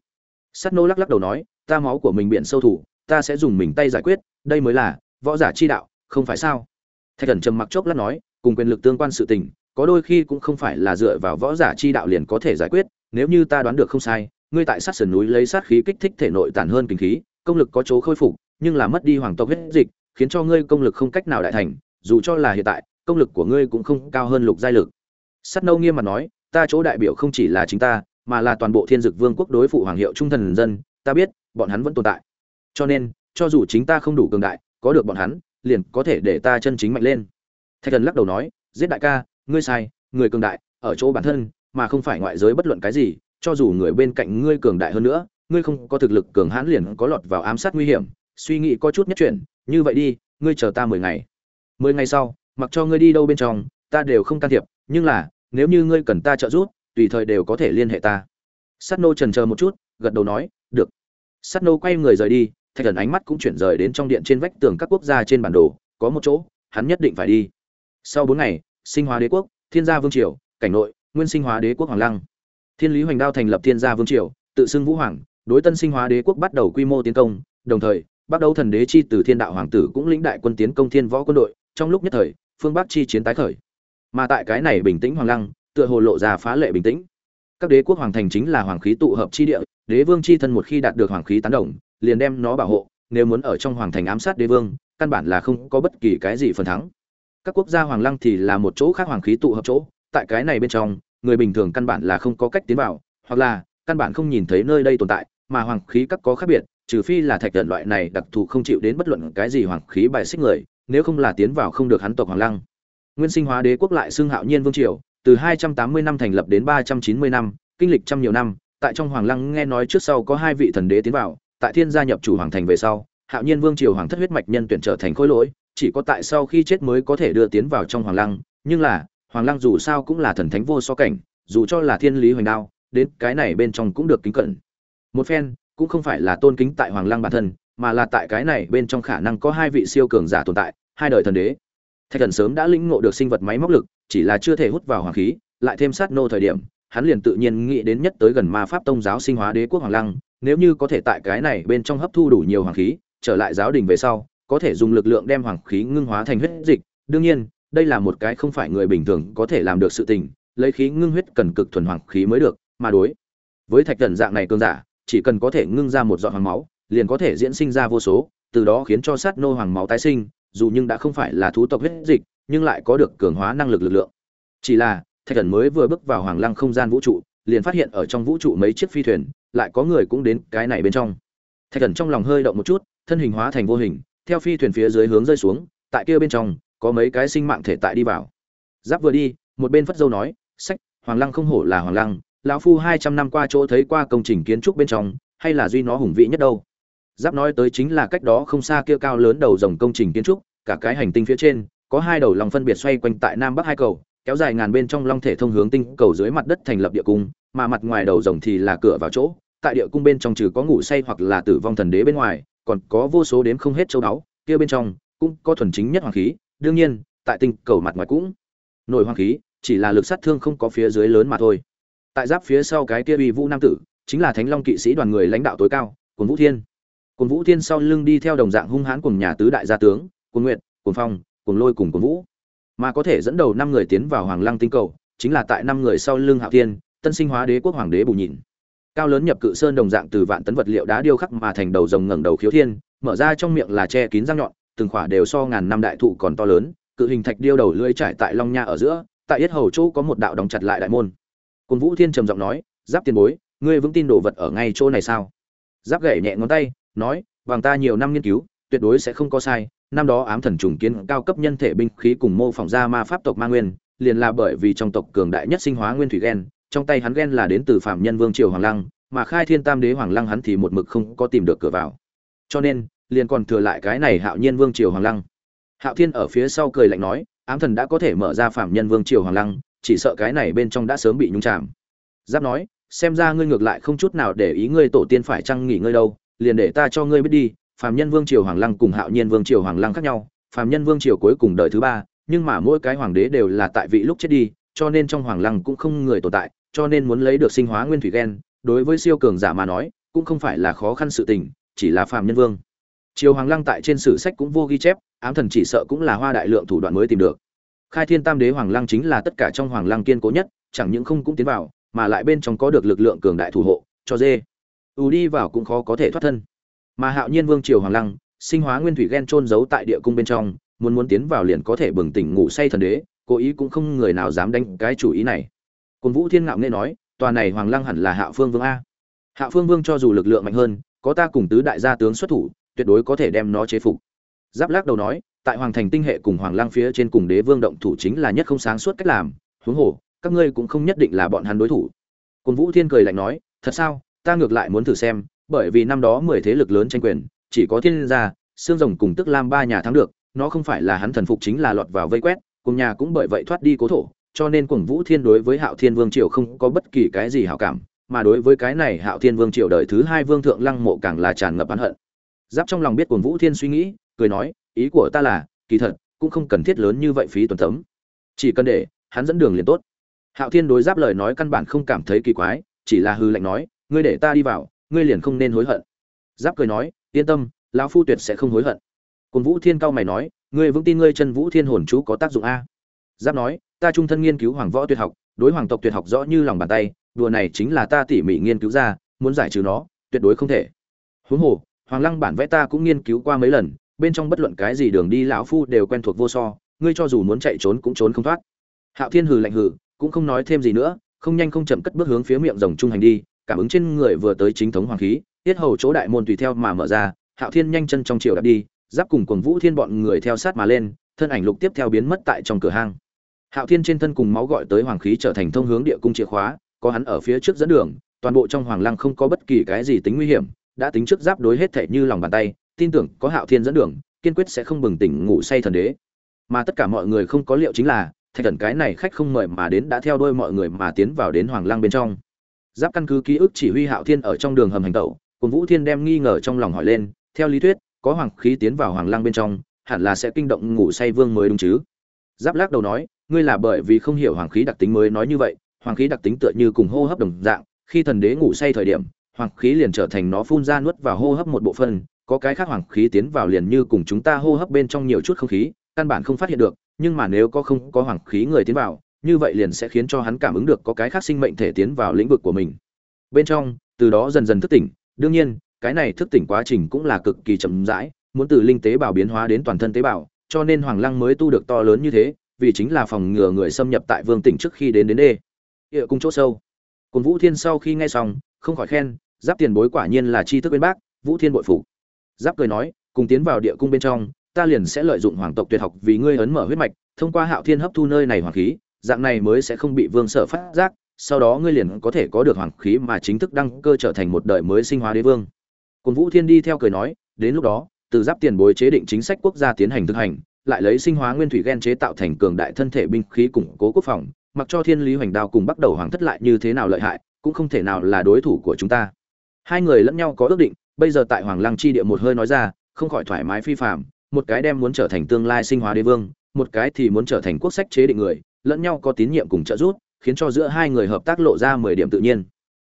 Speaker 1: Sát nô lắc lắc đầu nói, ta máu của mình biển sâu thủ, ta sẽ dùng mình tay giải quyết, đây mới là võ giả chi đạo không phải sao? Thạch thần trầm mặc chốc lát nói, cùng quyền lực tương quan sự tình, có đôi khi cũng không phải là dựa vào võ giả chi đạo liền có thể giải quyết, nếu như ta đoán được không sai, ngươi tại sát sườn núi lấy sát khí kích thích thể nội tản hơn kinh khí, công lực có chỗ khôi phục, nhưng là mất đi hoàng tộc huyết dịch, khiến cho ngươi công lực không cách nào đại thành, dù cho là hiện tại, công lực của ngươi cũng không cao hơn lục giai lực. Sắt nâu nghiêm mặt nói, ta chỗ đại biểu không chỉ là chính ta, mà là toàn bộ thiên dực vương quốc đối phụ hoàng hiệu trung thần dân, ta biết, bọn hắn vẫn tồn tại. Cho nên, cho dù chính ta không đủ cường đại, có được bọn hắn liền có thể để ta chân chính mạnh lên. Thạch thần lắc đầu nói, giết đại ca, ngươi sai, người cường đại, ở chỗ bản thân, mà không phải ngoại giới bất luận cái gì, cho dù người bên cạnh ngươi cường đại hơn nữa, ngươi không có thực lực cường hãn liền có lọt vào ám sát nguy hiểm, suy nghĩ có chút nhất chuyển, như vậy đi, ngươi chờ ta mười ngày. Mười ngày sau, mặc cho ngươi đi đâu bên trong, ta đều không can thiệp, nhưng là, nếu như ngươi cần ta trợ giúp, tùy thời đều có thể liên hệ ta. Sắt nô trần chờ một chút, gật đầu nói, được. Sắt nô quay người rời đi thạch thần ánh mắt cũng chuyển rời đến trong điện trên vách tường các quốc gia trên bản đồ, có một chỗ, hắn nhất định phải đi. Sau bốn ngày, sinh hóa đế quốc, thiên gia vương triều, cảnh nội, nguyên sinh hóa đế quốc hoàng lăng. Thiên lý hoành đao thành lập thiên gia vương triều, tự xưng vũ hoàng, đối tân sinh hóa đế quốc bắt đầu quy mô tiến công, đồng thời bắt đầu thần đế chi từ thiên đạo hoàng tử cũng lĩnh đại quân tiến công thiên võ quân đội, trong lúc nhất thời, phương bắc chi chiến tái khởi. Mà tại cái này bình tĩnh hoàng lăng, tựa hồ lộ ra phá lệ bình tĩnh. Các đế quốc hoàng thành chính là hoàng khí tụ hợp chi địa, đế vương chi thân một khi đạt được hoàng khí tán đồng liền đem nó bảo hộ, nếu muốn ở trong hoàng thành ám sát đế vương, căn bản là không có bất kỳ cái gì phần thắng. Các quốc gia hoàng lăng thì là một chỗ khác hoàng khí tụ hợp chỗ, tại cái này bên trong, người bình thường căn bản là không có cách tiến vào, hoặc là, căn bản không nhìn thấy nơi đây tồn tại, mà hoàng khí các có khác biệt, trừ phi là thạch thần loại này đặc thù không chịu đến bất luận cái gì hoàng khí bài xích người, nếu không là tiến vào không được hắn tộc hoàng lăng. Nguyên sinh hóa đế quốc lại xưng hạo nhiên vương triều, từ 280 năm thành lập đến 390 năm, kinh lịch trăm nhiều năm, tại trong hoàng lăng nghe nói trước sau có hai vị thần đế tiến vào tại thiên gia nhập chủ hoàng thành về sau, hạo nhiên vương triều hoàng thất huyết mạch nhân tuyển trở thành khối lỗi, chỉ có tại sau khi chết mới có thể đưa tiến vào trong hoàng lăng, nhưng là, hoàng lăng dù sao cũng là thần thánh vô so cảnh, dù cho là thiên lý hoành đao, đến cái này bên trong cũng được kính cận một phen, cũng không phải là tôn kính tại hoàng lăng bản thân, mà là tại cái này bên trong khả năng có hai vị siêu cường giả tồn tại, hai đời thần đế. Thạch thần sớm đã lĩnh ngộ được sinh vật máy móc lực, chỉ là chưa thể hút vào hoàng khí, lại thêm sát nô thời điểm, hắn liền tự nhiên nghĩ đến nhất tới gần ma pháp tông giáo sinh hóa đế quốc hoàng lăng nếu như có thể tại cái này bên trong hấp thu đủ nhiều hoàng khí, trở lại giáo đình về sau, có thể dùng lực lượng đem hoàng khí ngưng hóa thành huyết dịch. Đương nhiên, đây là một cái không phải người bình thường có thể làm được sự tình, lấy khí ngưng huyết cần cực thuần hoàng khí mới được, mà đối với thạch thần dạng này cường giả, chỉ cần có thể ngưng ra một giọt hoàng máu, liền có thể diễn sinh ra vô số, từ đó khiến cho sát nô hoàng máu tái sinh, dù nhưng đã không phải là thú tộc huyết dịch, nhưng lại có được cường hóa năng lực lực lượng. Chỉ là, thạch thần mới vừa bước vào hoàng lăng không gian vũ trụ liền phát hiện ở trong vũ trụ mấy chiếc phi thuyền, lại có người cũng đến cái này bên trong. Thạch thần trong lòng hơi động một chút, thân hình hóa thành vô hình, theo phi thuyền phía dưới hướng rơi xuống, tại kia bên trong, có mấy cái sinh mạng thể tại đi vào. Giáp vừa đi, một bên phất dâu nói, sách, hoàng lăng không hổ là hoàng lăng, lão phu hai trăm năm qua chỗ thấy qua công trình kiến trúc bên trong, hay là duy nó hùng vĩ nhất đâu? Giáp nói tới chính là cách đó không xa kia cao lớn đầu dòng công trình kiến trúc, cả cái hành tinh phía trên, có hai đầu lòng phân biệt xoay quanh tại nam bắc hai cầu kéo dài ngàn bên trong long thể thông hướng tinh cầu dưới mặt đất thành lập địa cung, mà mặt ngoài đầu rồng thì là cửa vào chỗ, tại địa cung bên trong trừ có ngủ say hoặc là tử vong thần đế bên ngoài, còn có vô số đếm không hết châu báu, kia bên trong cũng có thuần chính nhất hoàng khí, đương nhiên, tại tinh cầu mặt ngoài cũng nổi hoàng khí, chỉ là lực sát thương không có phía dưới lớn mà thôi. Tại giáp phía sau cái kia uy vũ nam tử, chính là thánh long kỵ sĩ đoàn người lãnh đạo tối cao quần vũ thiên. Quần vũ thiên sau lưng đi theo đồng dạng hung hãn cùng nhà tứ đại gia tướng quần nguyện quần phong quần lôi cùng quần vũ mà có thể dẫn đầu năm người tiến vào hoàng lăng tinh cầu, chính là tại năm người sau lưng hạo thiên, tân sinh hóa đế quốc hoàng đế bù nhìn cao lớn nhập cự sơn đồng dạng từ vạn tấn vật liệu đá điêu khắc mà thành đầu rồng ngẩng đầu khiếu thiên, mở ra trong miệng là che kín răng nhọn, từng khỏa đều so ngàn năm đại thụ còn to lớn, cự hình thạch điêu đầu lưỡi trải tại long nha ở giữa, tại yết hầu chỗ có một đạo đóng chặt lại đại môn. Côn vũ thiên trầm giọng nói, giáp tiền bối, ngươi vững tin đồ vật ở ngay chỗ này sao? Giáp gậy nhẹ ngón tay, nói vàng ta nhiều năm nghiên cứu, tuyệt đối sẽ không có sai năm đó ám thần trùng kiến cao cấp nhân thể binh khí cùng mô phỏng ra ma pháp tộc ma nguyên, liền là bởi vì trong tộc cường đại nhất sinh hóa nguyên thủy gen, trong tay hắn gen là đến từ phạm nhân vương triều hoàng lăng, mà khai thiên tam đế hoàng lăng hắn thì một mực không có tìm được cửa vào. Cho nên, liền còn thừa lại cái này hạo nhiên vương triều hoàng lăng. Hạo thiên ở phía sau cười lạnh nói, ám thần đã có thể mở ra phạm nhân vương triều hoàng lăng, chỉ sợ cái này bên trong đã sớm bị nhung chạm giáp nói, xem ra ngươi ngược lại không chút nào để ý ngươi tổ tiên phải chăng nghỉ ngơi đâu, liền để ta cho ngươi biết đi phàm nhân vương triều hoàng lăng cùng hạo nhiên vương triều hoàng lăng khác nhau, phàm nhân vương triều cuối cùng đời thứ ba, nhưng mà mỗi cái hoàng đế đều là tại vị lúc chết đi, cho nên trong hoàng lăng cũng không người tồn tại, cho nên muốn lấy được sinh hóa nguyên thủy gen, đối với siêu cường giả mà nói, cũng không phải là khó khăn sự tình, chỉ là phàm nhân vương. Triều hoàng lăng tại trên sử sách cũng vô ghi chép, ám thần chỉ sợ cũng là hoa đại lượng thủ đoạn mới tìm được. Khai thiên tam đế hoàng lăng chính là tất cả trong hoàng lăng kiên cố nhất, chẳng những không cũng tiến vào, mà lại bên trong có được lực lượng cường đại thủ hộ, cho dê. Ù đi vào cũng khó có thể thoát thân mà hạo nhiên vương triều hoàng lăng, sinh hóa nguyên thủy ghen trôn giấu tại địa cung bên trong, muốn muốn tiến vào liền có thể bừng tỉnh ngủ say thần đế, cố ý cũng không người nào dám đánh cái chủ ý này. Côn vũ thiên ngạo nghe nói, tòa này hoàng lăng hẳn là hạo phương vương a. Hạo phương vương cho dù lực lượng mạnh hơn, có ta cùng tứ đại gia tướng xuất thủ, tuyệt đối có thể đem nó chế phục. Giáp lắc đầu nói, tại hoàng thành tinh hệ cùng hoàng lăng phía trên cùng đế vương động thủ chính là nhất không sáng suốt cách làm, huống hồ, các ngươi cũng không nhất định là bọn hắn đối thủ. Côn vũ thiên cười lạnh nói, thật sao, ta ngược lại muốn thử xem bởi vì năm đó mười thế lực lớn tranh quyền, chỉ có thiên gia xương rồng cùng tức lam ba nhà thắng được, nó không phải là hắn thần phục chính là lọt vào vây quét, cùng nhà cũng bởi vậy thoát đi cố thổ, cho nên cuồng vũ thiên đối với hạo thiên vương triều không có bất kỳ cái gì hảo cảm, mà đối với cái này hạo thiên vương triều đời thứ hai vương thượng lăng mộ càng là tràn ngập oán hận. Giáp trong lòng biết cuồng vũ thiên suy nghĩ, cười nói, ý của ta là, kỳ thật, cũng không cần thiết lớn như vậy phí tuần tấm chỉ cần để, hắn dẫn đường liền tốt. Hạo thiên đối giáp lời nói căn bản không cảm thấy kỳ quái, chỉ là hư lệnh nói, ngươi để ta đi vào ngươi liền không nên hối hận. Giáp cười nói, yên tâm, lão phu tuyệt sẽ không hối hận. Cồn vũ thiên cao mày nói, ngươi vững tin ngươi chân vũ thiên hồn chú có tác dụng a? Giáp nói, ta trung thân nghiên cứu hoàng võ tuyệt học, đối hoàng tộc tuyệt học rõ như lòng bàn tay, đùa này chính là ta tỉ mỉ nghiên cứu ra, muốn giải trừ nó, tuyệt đối không thể. Huống hồ, hoàng lăng bản vẽ ta cũng nghiên cứu qua mấy lần, bên trong bất luận cái gì đường đi lão phu đều quen thuộc vô so, ngươi cho dù muốn chạy trốn cũng trốn không thoát. Hạo thiên hừ lạnh hừ, cũng không nói thêm gì nữa, không nhanh không chậm cất bước hướng phía miệng rồng trung hành đi cảm ứng trên người vừa tới chính thống hoàng khí, tiết hầu chỗ đại môn tùy theo mà mở ra, hạo thiên nhanh chân trong chiều đạp đi, giáp cùng quần vũ thiên bọn người theo sát mà lên, thân ảnh lục tiếp theo biến mất tại trong cửa hang. Hạo thiên trên thân cùng máu gọi tới hoàng khí trở thành thông hướng địa cung chìa khóa, có hắn ở phía trước dẫn đường, toàn bộ trong hoàng lăng không có bất kỳ cái gì tính nguy hiểm, đã tính trước giáp đối hết thể như lòng bàn tay, tin tưởng có hạo thiên dẫn đường, kiên quyết sẽ không bừng tỉnh ngủ say thần đế. Mà tất cả mọi người không có liệu chính là, thạch thần cái này khách không mời mà đến đã theo đôi mọi người mà tiến vào đến hoàng lăng bên trong giáp căn cứ ký ức chỉ huy hạo thiên ở trong đường hầm hành tẩu, cùng vũ thiên đem nghi ngờ trong lòng hỏi lên, theo lý thuyết, có hoàng khí tiến vào hoàng lang bên trong, hẳn là sẽ kinh động ngủ say vương mới đúng chứ? Giáp lắc đầu nói, ngươi là bởi vì không hiểu hoàng khí đặc tính mới nói như vậy, hoàng khí đặc tính tựa như cùng hô hấp đồng dạng, khi thần đế ngủ say thời điểm, hoàng khí liền trở thành nó phun ra nuốt vào hô hấp một bộ phân có cái khác hoàng khí tiến vào liền như cùng chúng ta hô hấp bên trong nhiều chút không khí, căn bản không phát hiện được, nhưng mà nếu có không có hoàng khí người tiến vào như vậy liền sẽ khiến cho hắn cảm ứng được có cái khác sinh mệnh thể tiến vào lĩnh vực của mình. Bên trong, từ đó dần dần thức tỉnh, đương nhiên, cái này thức tỉnh quá trình cũng là cực kỳ chậm rãi, muốn từ linh tế bào biến hóa đến toàn thân tế bào, cho nên hoàng lăng mới tu được to lớn như thế, vì chính là phòng ngừa người xâm nhập tại vương tỉnh trước khi đến đến đê. Địa cung chỗ sâu. Cùng vũ thiên sau khi nghe xong, không khỏi khen, giáp tiền bối quả nhiên là tri thức bên bác, vũ thiên bội phục. giáp cười nói, cùng tiến vào địa cung bên trong, ta liền sẽ lợi dụng hoàng tộc tuyệt học vì ngươi ấn mở huyết mạch, thông qua hạo thiên hấp thu nơi này hoàng khí dạng này mới sẽ không bị vương sở phát giác, sau đó ngươi liền có thể có được hoàng khí mà chính thức đăng cơ trở thành một đời mới sinh hóa đế vương. Cồn vũ thiên đi theo cười nói, đến lúc đó, từ giáp tiền bối chế định chính sách quốc gia tiến hành thực hành, lại lấy sinh hóa nguyên thủy gen chế tạo thành cường đại thân thể binh khí củng cố quốc phòng, mặc cho thiên lý hoành đao cùng bắt đầu hoàng thất lại như thế nào lợi hại, cũng không thể nào là đối thủ của chúng ta. Hai người lẫn nhau có ước định, bây giờ tại hoàng lăng chi địa một hơi nói ra, không khỏi thoải mái phi phạm một cái đem muốn trở thành tương lai sinh hóa đế vương, một cái thì muốn trở thành quốc sách chế định người lẫn nhau có tín nhiệm cùng trợ giúp, khiến cho giữa hai người hợp tác lộ ra mười điểm tự nhiên.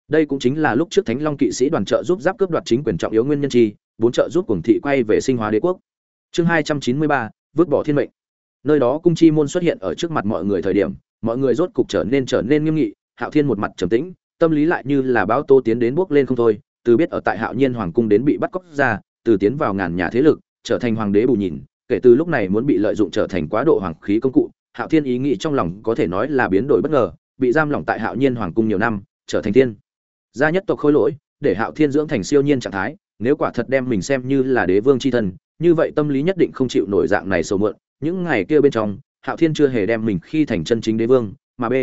Speaker 1: Đây cũng chính là lúc trước thánh long kỵ sĩ đoàn trợ giúp giáp cướp đoạt chính quyền trọng yếu nguyên nhân chi, bốn trợ giúp cùng thị quay về sinh hóa đế quốc. Chương hai trăm chín mươi ba, vứt bỏ thiên mệnh. Nơi đó cung chi môn xuất hiện ở trước mặt mọi người thời điểm, mọi người rốt cục trở nên trở nên nghiêm nghị, hạo thiên một mặt trầm tĩnh, tâm lý lại như là báo tô tiến đến bước lên không thôi, từ biết ở tại hạo nhiên hoàng cung đến bị bắt cóc ra, từ tiến vào ngàn nhà thế lực, trở thành hoàng đế bù nhìn, kể từ lúc này muốn bị lợi dụng trở thành quá độ hoàng khí công cụ hạo thiên ý nghĩ trong lòng có thể nói là biến đổi bất ngờ, bị giam lỏng tại hạo nhiên hoàng cung nhiều năm, trở thành thiên. Gia nhất tộc khôi lỗi, để hạo thiên dưỡng thành siêu nhiên trạng thái, nếu quả thật đem mình xem như là đế vương c h i thân như vậy tâm lý nhất định không chịu nổi dạng này sầu mượn. Những ngày kia bên trong, hạo thiên chưa hề đem mình khi thành chân chính đế vương, mà b.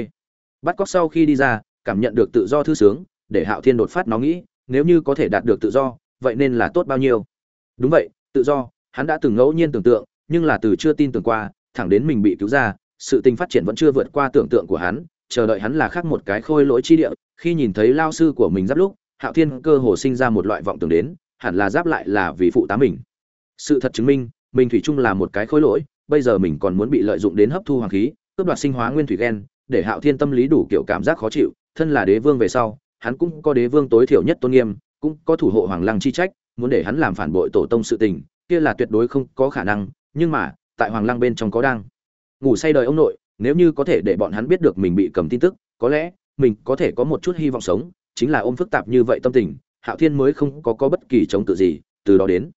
Speaker 1: Bắt cóc sau khi đi ra, cảm nhận được tự do thư sướng, để hạo thiên đột phát nó nghĩ, nếu như có thể đạt được tự do, vậy nên là tốt bao nhiêu? Đúng vậy, tự do, hắn đã từng ngẫu nhiên tưởng tượng, nhưng là từ chưa tin tưởng qua, thẳng đến mình bị cứu ra sự tình phát triển vẫn chưa vượt qua tưởng tượng của hắn, chờ đợi hắn là khác một cái khôi lỗi chi địa, khi nhìn thấy lao sư của mình giáp lúc, hạo thiên cơ hồ sinh ra một loại vọng tưởng đến, hẳn là giáp lại là vì phụ tá mình. Sự thật chứng minh, mình thủy chung là một cái khối lỗi, bây giờ mình còn muốn bị lợi dụng đến hấp thu hoàng khí, cướp đoạt sinh hóa nguyên thủy gen, để hạo thiên tâm lý đủ kiểu cảm giác khó chịu, thân là đế vương về sau, hắn cũng có đế vương tối thiểu nhất tôn nghiêm, cũng có thủ hộ hoàng lăng chi trách, muốn để hắn làm phản bội tổ tông sự tình, kia là tuyệt đối không có khả năng, nhưng mà, tại hoàng lăng bên trong có đang ngủ say đời ông nội nếu như có thể để bọn hắn biết được mình bị cầm tin tức có lẽ mình có thể có một chút hy vọng sống chính là ôm phức tạp như vậy tâm tình hạo thiên mới không có có bất kỳ chống tự gì từ đó đến.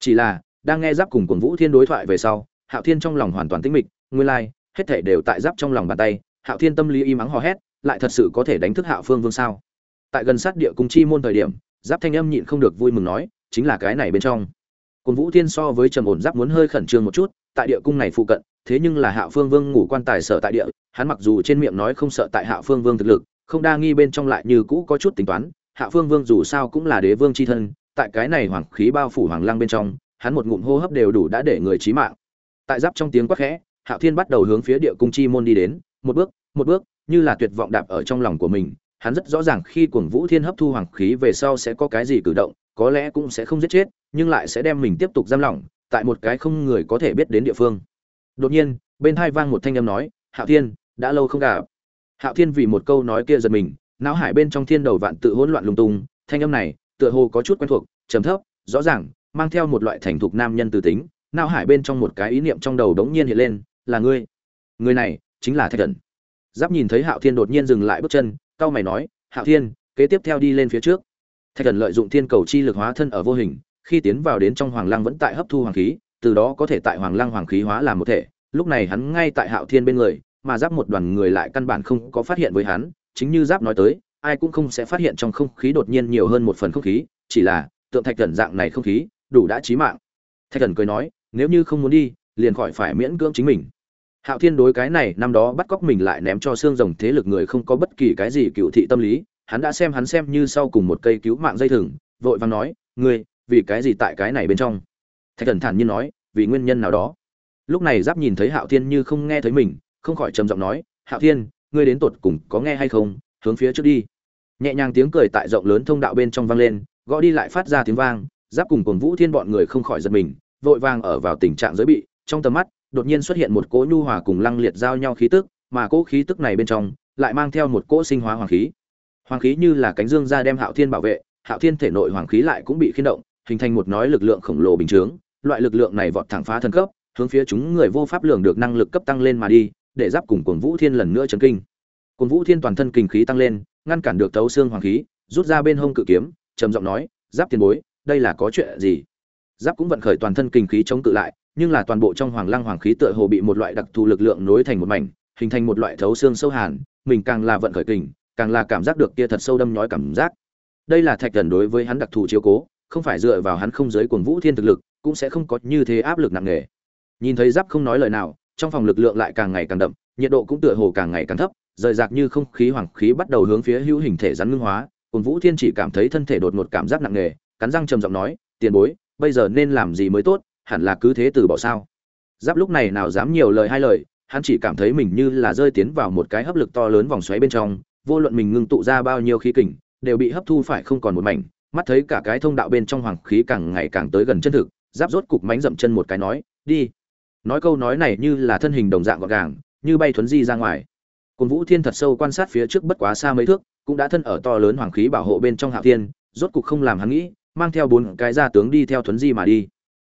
Speaker 1: Chỉ là đang nghe giáp cùng quần vũ thiên đối thoại về sau hạo thiên trong lòng hoàn toàn tĩnh mịch nguyên lai、like, hết thể đều tại giáp trong lòng bàn tay hạo thiên tâm lý y mắng hò hét lại thật sự có thể đánh thức hạo phương vương sao? Tại gần sát địa cung chi môn thời điểm giáp thanh âm nhịn không được vui mừng nói chính là cái này bên trong. Quần vũ thiên so với trầm ổn giáp muốn hơi khẩn trương một chút tại địa cung này phụ cận thế nhưng là hạ phương vương ngủ quan tài sở tại địa, hắn mặc dù trên miệng nói không sợ tại hạ phương vương thực lực, không đa nghi bên trong lại như cũ có chút tính toán, hạ phương vương dù sao cũng là đế vương c h i thân, tại cái này hoàng khí bao phủ hoàng lăng bên trong, hắn một ngụm hô hấp đều đủ đã để người trí mạng. Tại giáp trong tiếng quát khẽ hạo thiên bắt đầu hướng phía địa cung chi môn đi đến, một bước một bước, như là tuyệt vọng đạp ở trong lòng của mình, hắn rất rõ ràng khi cuồng vũ thiên hấp thu hoàng khí về sau sẽ có cái gì cử động, có lẽ cũng sẽ không giết chết, nhưng lại sẽ đem mình tiếp tục giam lỏng, tại một cái không người có thể biết đến địa phương đột nhiên, bên hai vang một thanh âm nói, hạo thiên, đã lâu không gặp. Hạo thiên vì một câu nói kia giật mình, não hải bên trong thiên đầu vạn tự hỗn loạn lung tung, thanh âm này, tựa hồ có chút quen thuộc, trầm thấp, rõ ràng, mang theo một loại thành thục nam nhân từ tính, não hải bên trong một cái ý niệm trong đầu đống nhiên hiện lên, là ngươi. Người này chính là thạch thần. Giáp nhìn thấy hạo thiên đột nhiên dừng lại bước chân, cau mày nói, hạo thiên, kế tiếp theo đi lên phía trước. Thạch thần lợi dụng thiên cầu chi lực hóa thân ở vô hình, khi tiến vào đến trong hoàng lăng vẫn tại hấp thu hoàng khí từ đó có thể tại hoàng lăng hoàng khí hóa làm một thể. Lúc này hắn ngay tại hạo thiên bên người, mà giáp một đoàn người lại căn bản không có phát hiện với hắn. Chính như giáp nói tới, ai cũng không sẽ phát hiện trong không khí đột nhiên nhiều hơn một phần không khí, chỉ là, tượng thạch thần dạng này không khí, đủ đã chí mạng. Thạch thần cười nói, nếu như không muốn đi, liền khỏi phải miễn cưỡng chính mình. Hạo thiên đối cái này năm đó bắt cóc mình lại ném cho xương rồng thế lực người không có bất kỳ cái gì cựu thị tâm lý. Hắn đã xem hắn xem như sau cùng một cây cứu mạng dây thừng, vội vàng nói, ngươi, vì cái gì tại cái này bên trong? Thạch thần thản nhiên nói, vì nguyên nhân nào đó? Lúc này giáp nhìn thấy hạo thiên như không nghe thấy mình, không khỏi trầm giọng nói, hạo thiên, ngươi đến tột cùng có nghe hay không? Hướng phía trước đi. Nhẹ nhàng tiếng cười tại rộng lớn thông đạo bên trong vang lên, gõ đi lại phát ra tiếng vang, giáp cùng cồn vũ thiên bọn người không khỏi giật mình, vội vàng ở vào tình trạng giới bị, trong tầm mắt, đột nhiên xuất hiện một cỗ nhu hòa cùng lăng liệt giao nhau khí tức, mà cỗ khí tức này bên trong lại mang theo một cỗ sinh hóa hoàng khí. Hoàng khí như là cánh dương ra đem hạo thiên bảo vệ, hạo thiên thể nội hoàng khí lại cũng bị khiên động, hình thành một nói lực lượng khổng lồ bình chướng loại lực lượng này vọt thẳng phá thân cấp, hướng phía chúng người vô pháp lượng được năng lực cấp tăng lên mà đi, để giáp cùng cuồng vũ thiên lần nữa chấn kinh. Cuồng vũ thiên toàn thân kinh khí tăng lên, ngăn cản được tấu xương hoàng khí, rút ra bên hông cự kiếm, trầm giọng nói, giáp tiền bối, đây là có chuyện gì? Giáp cũng vận khởi toàn thân kinh khí chống cự lại, nhưng là toàn bộ trong hoàng lăng hoàng khí tựa hồ bị một loại đặc thù lực lượng nối thành một mảnh, hình thành một loại thấu xương sâu hàn, mình càng là vận khởi kình càng là cảm giác được kia thật sâu đâm nhói cảm giác. Đây là thạch gần đối với hắn đặc thù chiếu cố, không phải dựa vào hắn không giới cuồng vũ thiên thực lực cũng sẽ không có như thế áp lực nặng nề. Nhìn thấy giáp không nói lời nào, trong phòng lực lượng lại càng ngày càng đậm, nhiệt độ cũng tựa hồ càng ngày càng thấp, rời rạc như không khí hoàng khí bắt đầu hướng phía hữu hình thể rắn ngưng hóa cuồng vũ thiên chỉ cảm thấy thân thể đột ngột cảm giác nặng nề, cắn răng trầm giọng nói, tiền bối, bây giờ nên làm gì mới tốt, hẳn là cứ thế từ bỏ sao? Giáp lúc này nào dám nhiều lời hai lời, hắn chỉ cảm thấy mình như là rơi tiến vào một cái hấp lực to lớn vòng xoáy bên trong, vô luận mình ngưng tụ ra bao nhiêu khí kình, đều bị hấp thu phải không còn một mảnh, mắt thấy cả cái thông đạo bên trong hoàng khí càng ngày càng tới gần chân thực giáp rốt cục mánh dậm chân một cái nói, đi. Nói câu nói này như là thân hình đồng dạng gọn gàng, như bay thuấn di ra ngoài. Cồn vũ thiên thật sâu quan sát phía trước bất quá xa mấy thước, cũng đã thân ở to lớn hoàng khí bảo hộ bên trong hạ thiên, rốt cục không làm hắn nghĩ, mang theo bốn cái gia tướng đi theo thuấn di mà đi.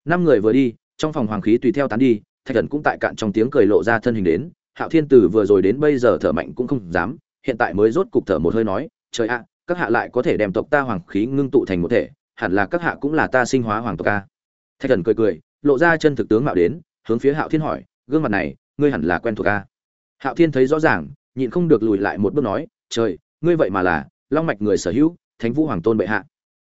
Speaker 1: Năm người vừa đi, trong phòng hoàng khí tùy theo tán đi, thạch thần cũng tại cạn trong tiếng cười lộ ra thân hình đến, hạo thiên tử vừa rồi đến bây giờ thở mạnh cũng không dám, hiện tại mới rốt cục thở một hơi nói, trời ạ, các hạ lại có thể đem tộc ta hoàng khí ngưng tụ thành một thể, hẳn là các hạ cũng là ta sinh hóa hoàng tộc ca thạch thần cười cười, lộ ra chân thực tướng mạo đến, hướng phía hạo thiên hỏi, gương mặt này, ngươi hẳn là quen thuộc a hạo thiên thấy rõ ràng, nhịn không được lùi lại một bước nói, trời, ngươi vậy mà là long mạch người sở hữu, thánh vũ hoàng tôn bệ hạ.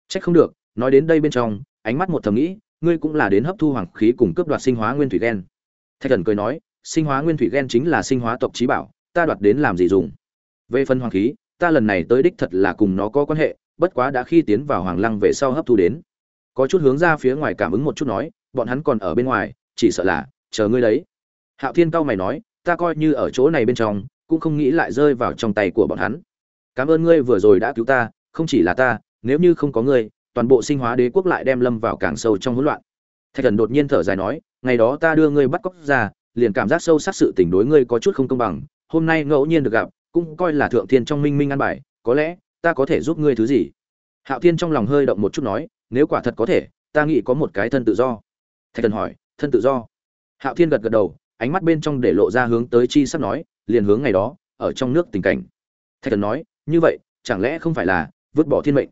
Speaker 1: Trách không được, nói đến đây bên trong, ánh mắt một thầm nghĩ, ngươi cũng là đến hấp thu hoàng khí cùng cướp đoạt sinh hóa nguyên thủy gen. Thạch thần cười nói, sinh hóa nguyên thủy gen chính là sinh hóa tộc trí bảo, ta đoạt đến làm gì dùng? Về phần hoàng khí, ta lần này tới đích thật là cùng nó có quan hệ, bất quá đã khi tiến vào hoàng lăng về sau hấp thu đến có chút hướng ra phía ngoài cảm ứng một chút nói, bọn hắn còn ở bên ngoài, chỉ sợ là, chờ ngươi đấy. Hạo thiên cao mày nói, ta coi như ở chỗ này bên trong, cũng không nghĩ lại rơi vào trong tay của bọn hắn. Cảm ơn ngươi vừa rồi đã cứu ta, không chỉ là ta, nếu như không có ngươi, toàn bộ sinh hóa đế quốc lại đem lâm vào càng sâu trong hỗn loạn. Thạch thần đột nhiên thở dài nói, ngày đó ta đưa ngươi bắt cóc ra, liền cảm giác sâu sắc sự tình đối ngươi có chút không công bằng, hôm nay ngẫu nhiên được gặp, cũng coi là thượng thiên trong minh minh ăn bài, có lẽ ta có thể giúp ngươi thứ gì? Hạo thiên trong lòng hơi động một chút nói nếu quả thật có thể, ta nghĩ có một cái thân tự do. Thạch thần hỏi, thân tự do? Hạo thiên gật gật đầu, ánh mắt bên trong để lộ ra hướng tới chi sắp nói, liền hướng ngày đó, ở trong nước tình cảnh. Thạch thần nói, như vậy, chẳng lẽ không phải là vứt bỏ thiên mệnh?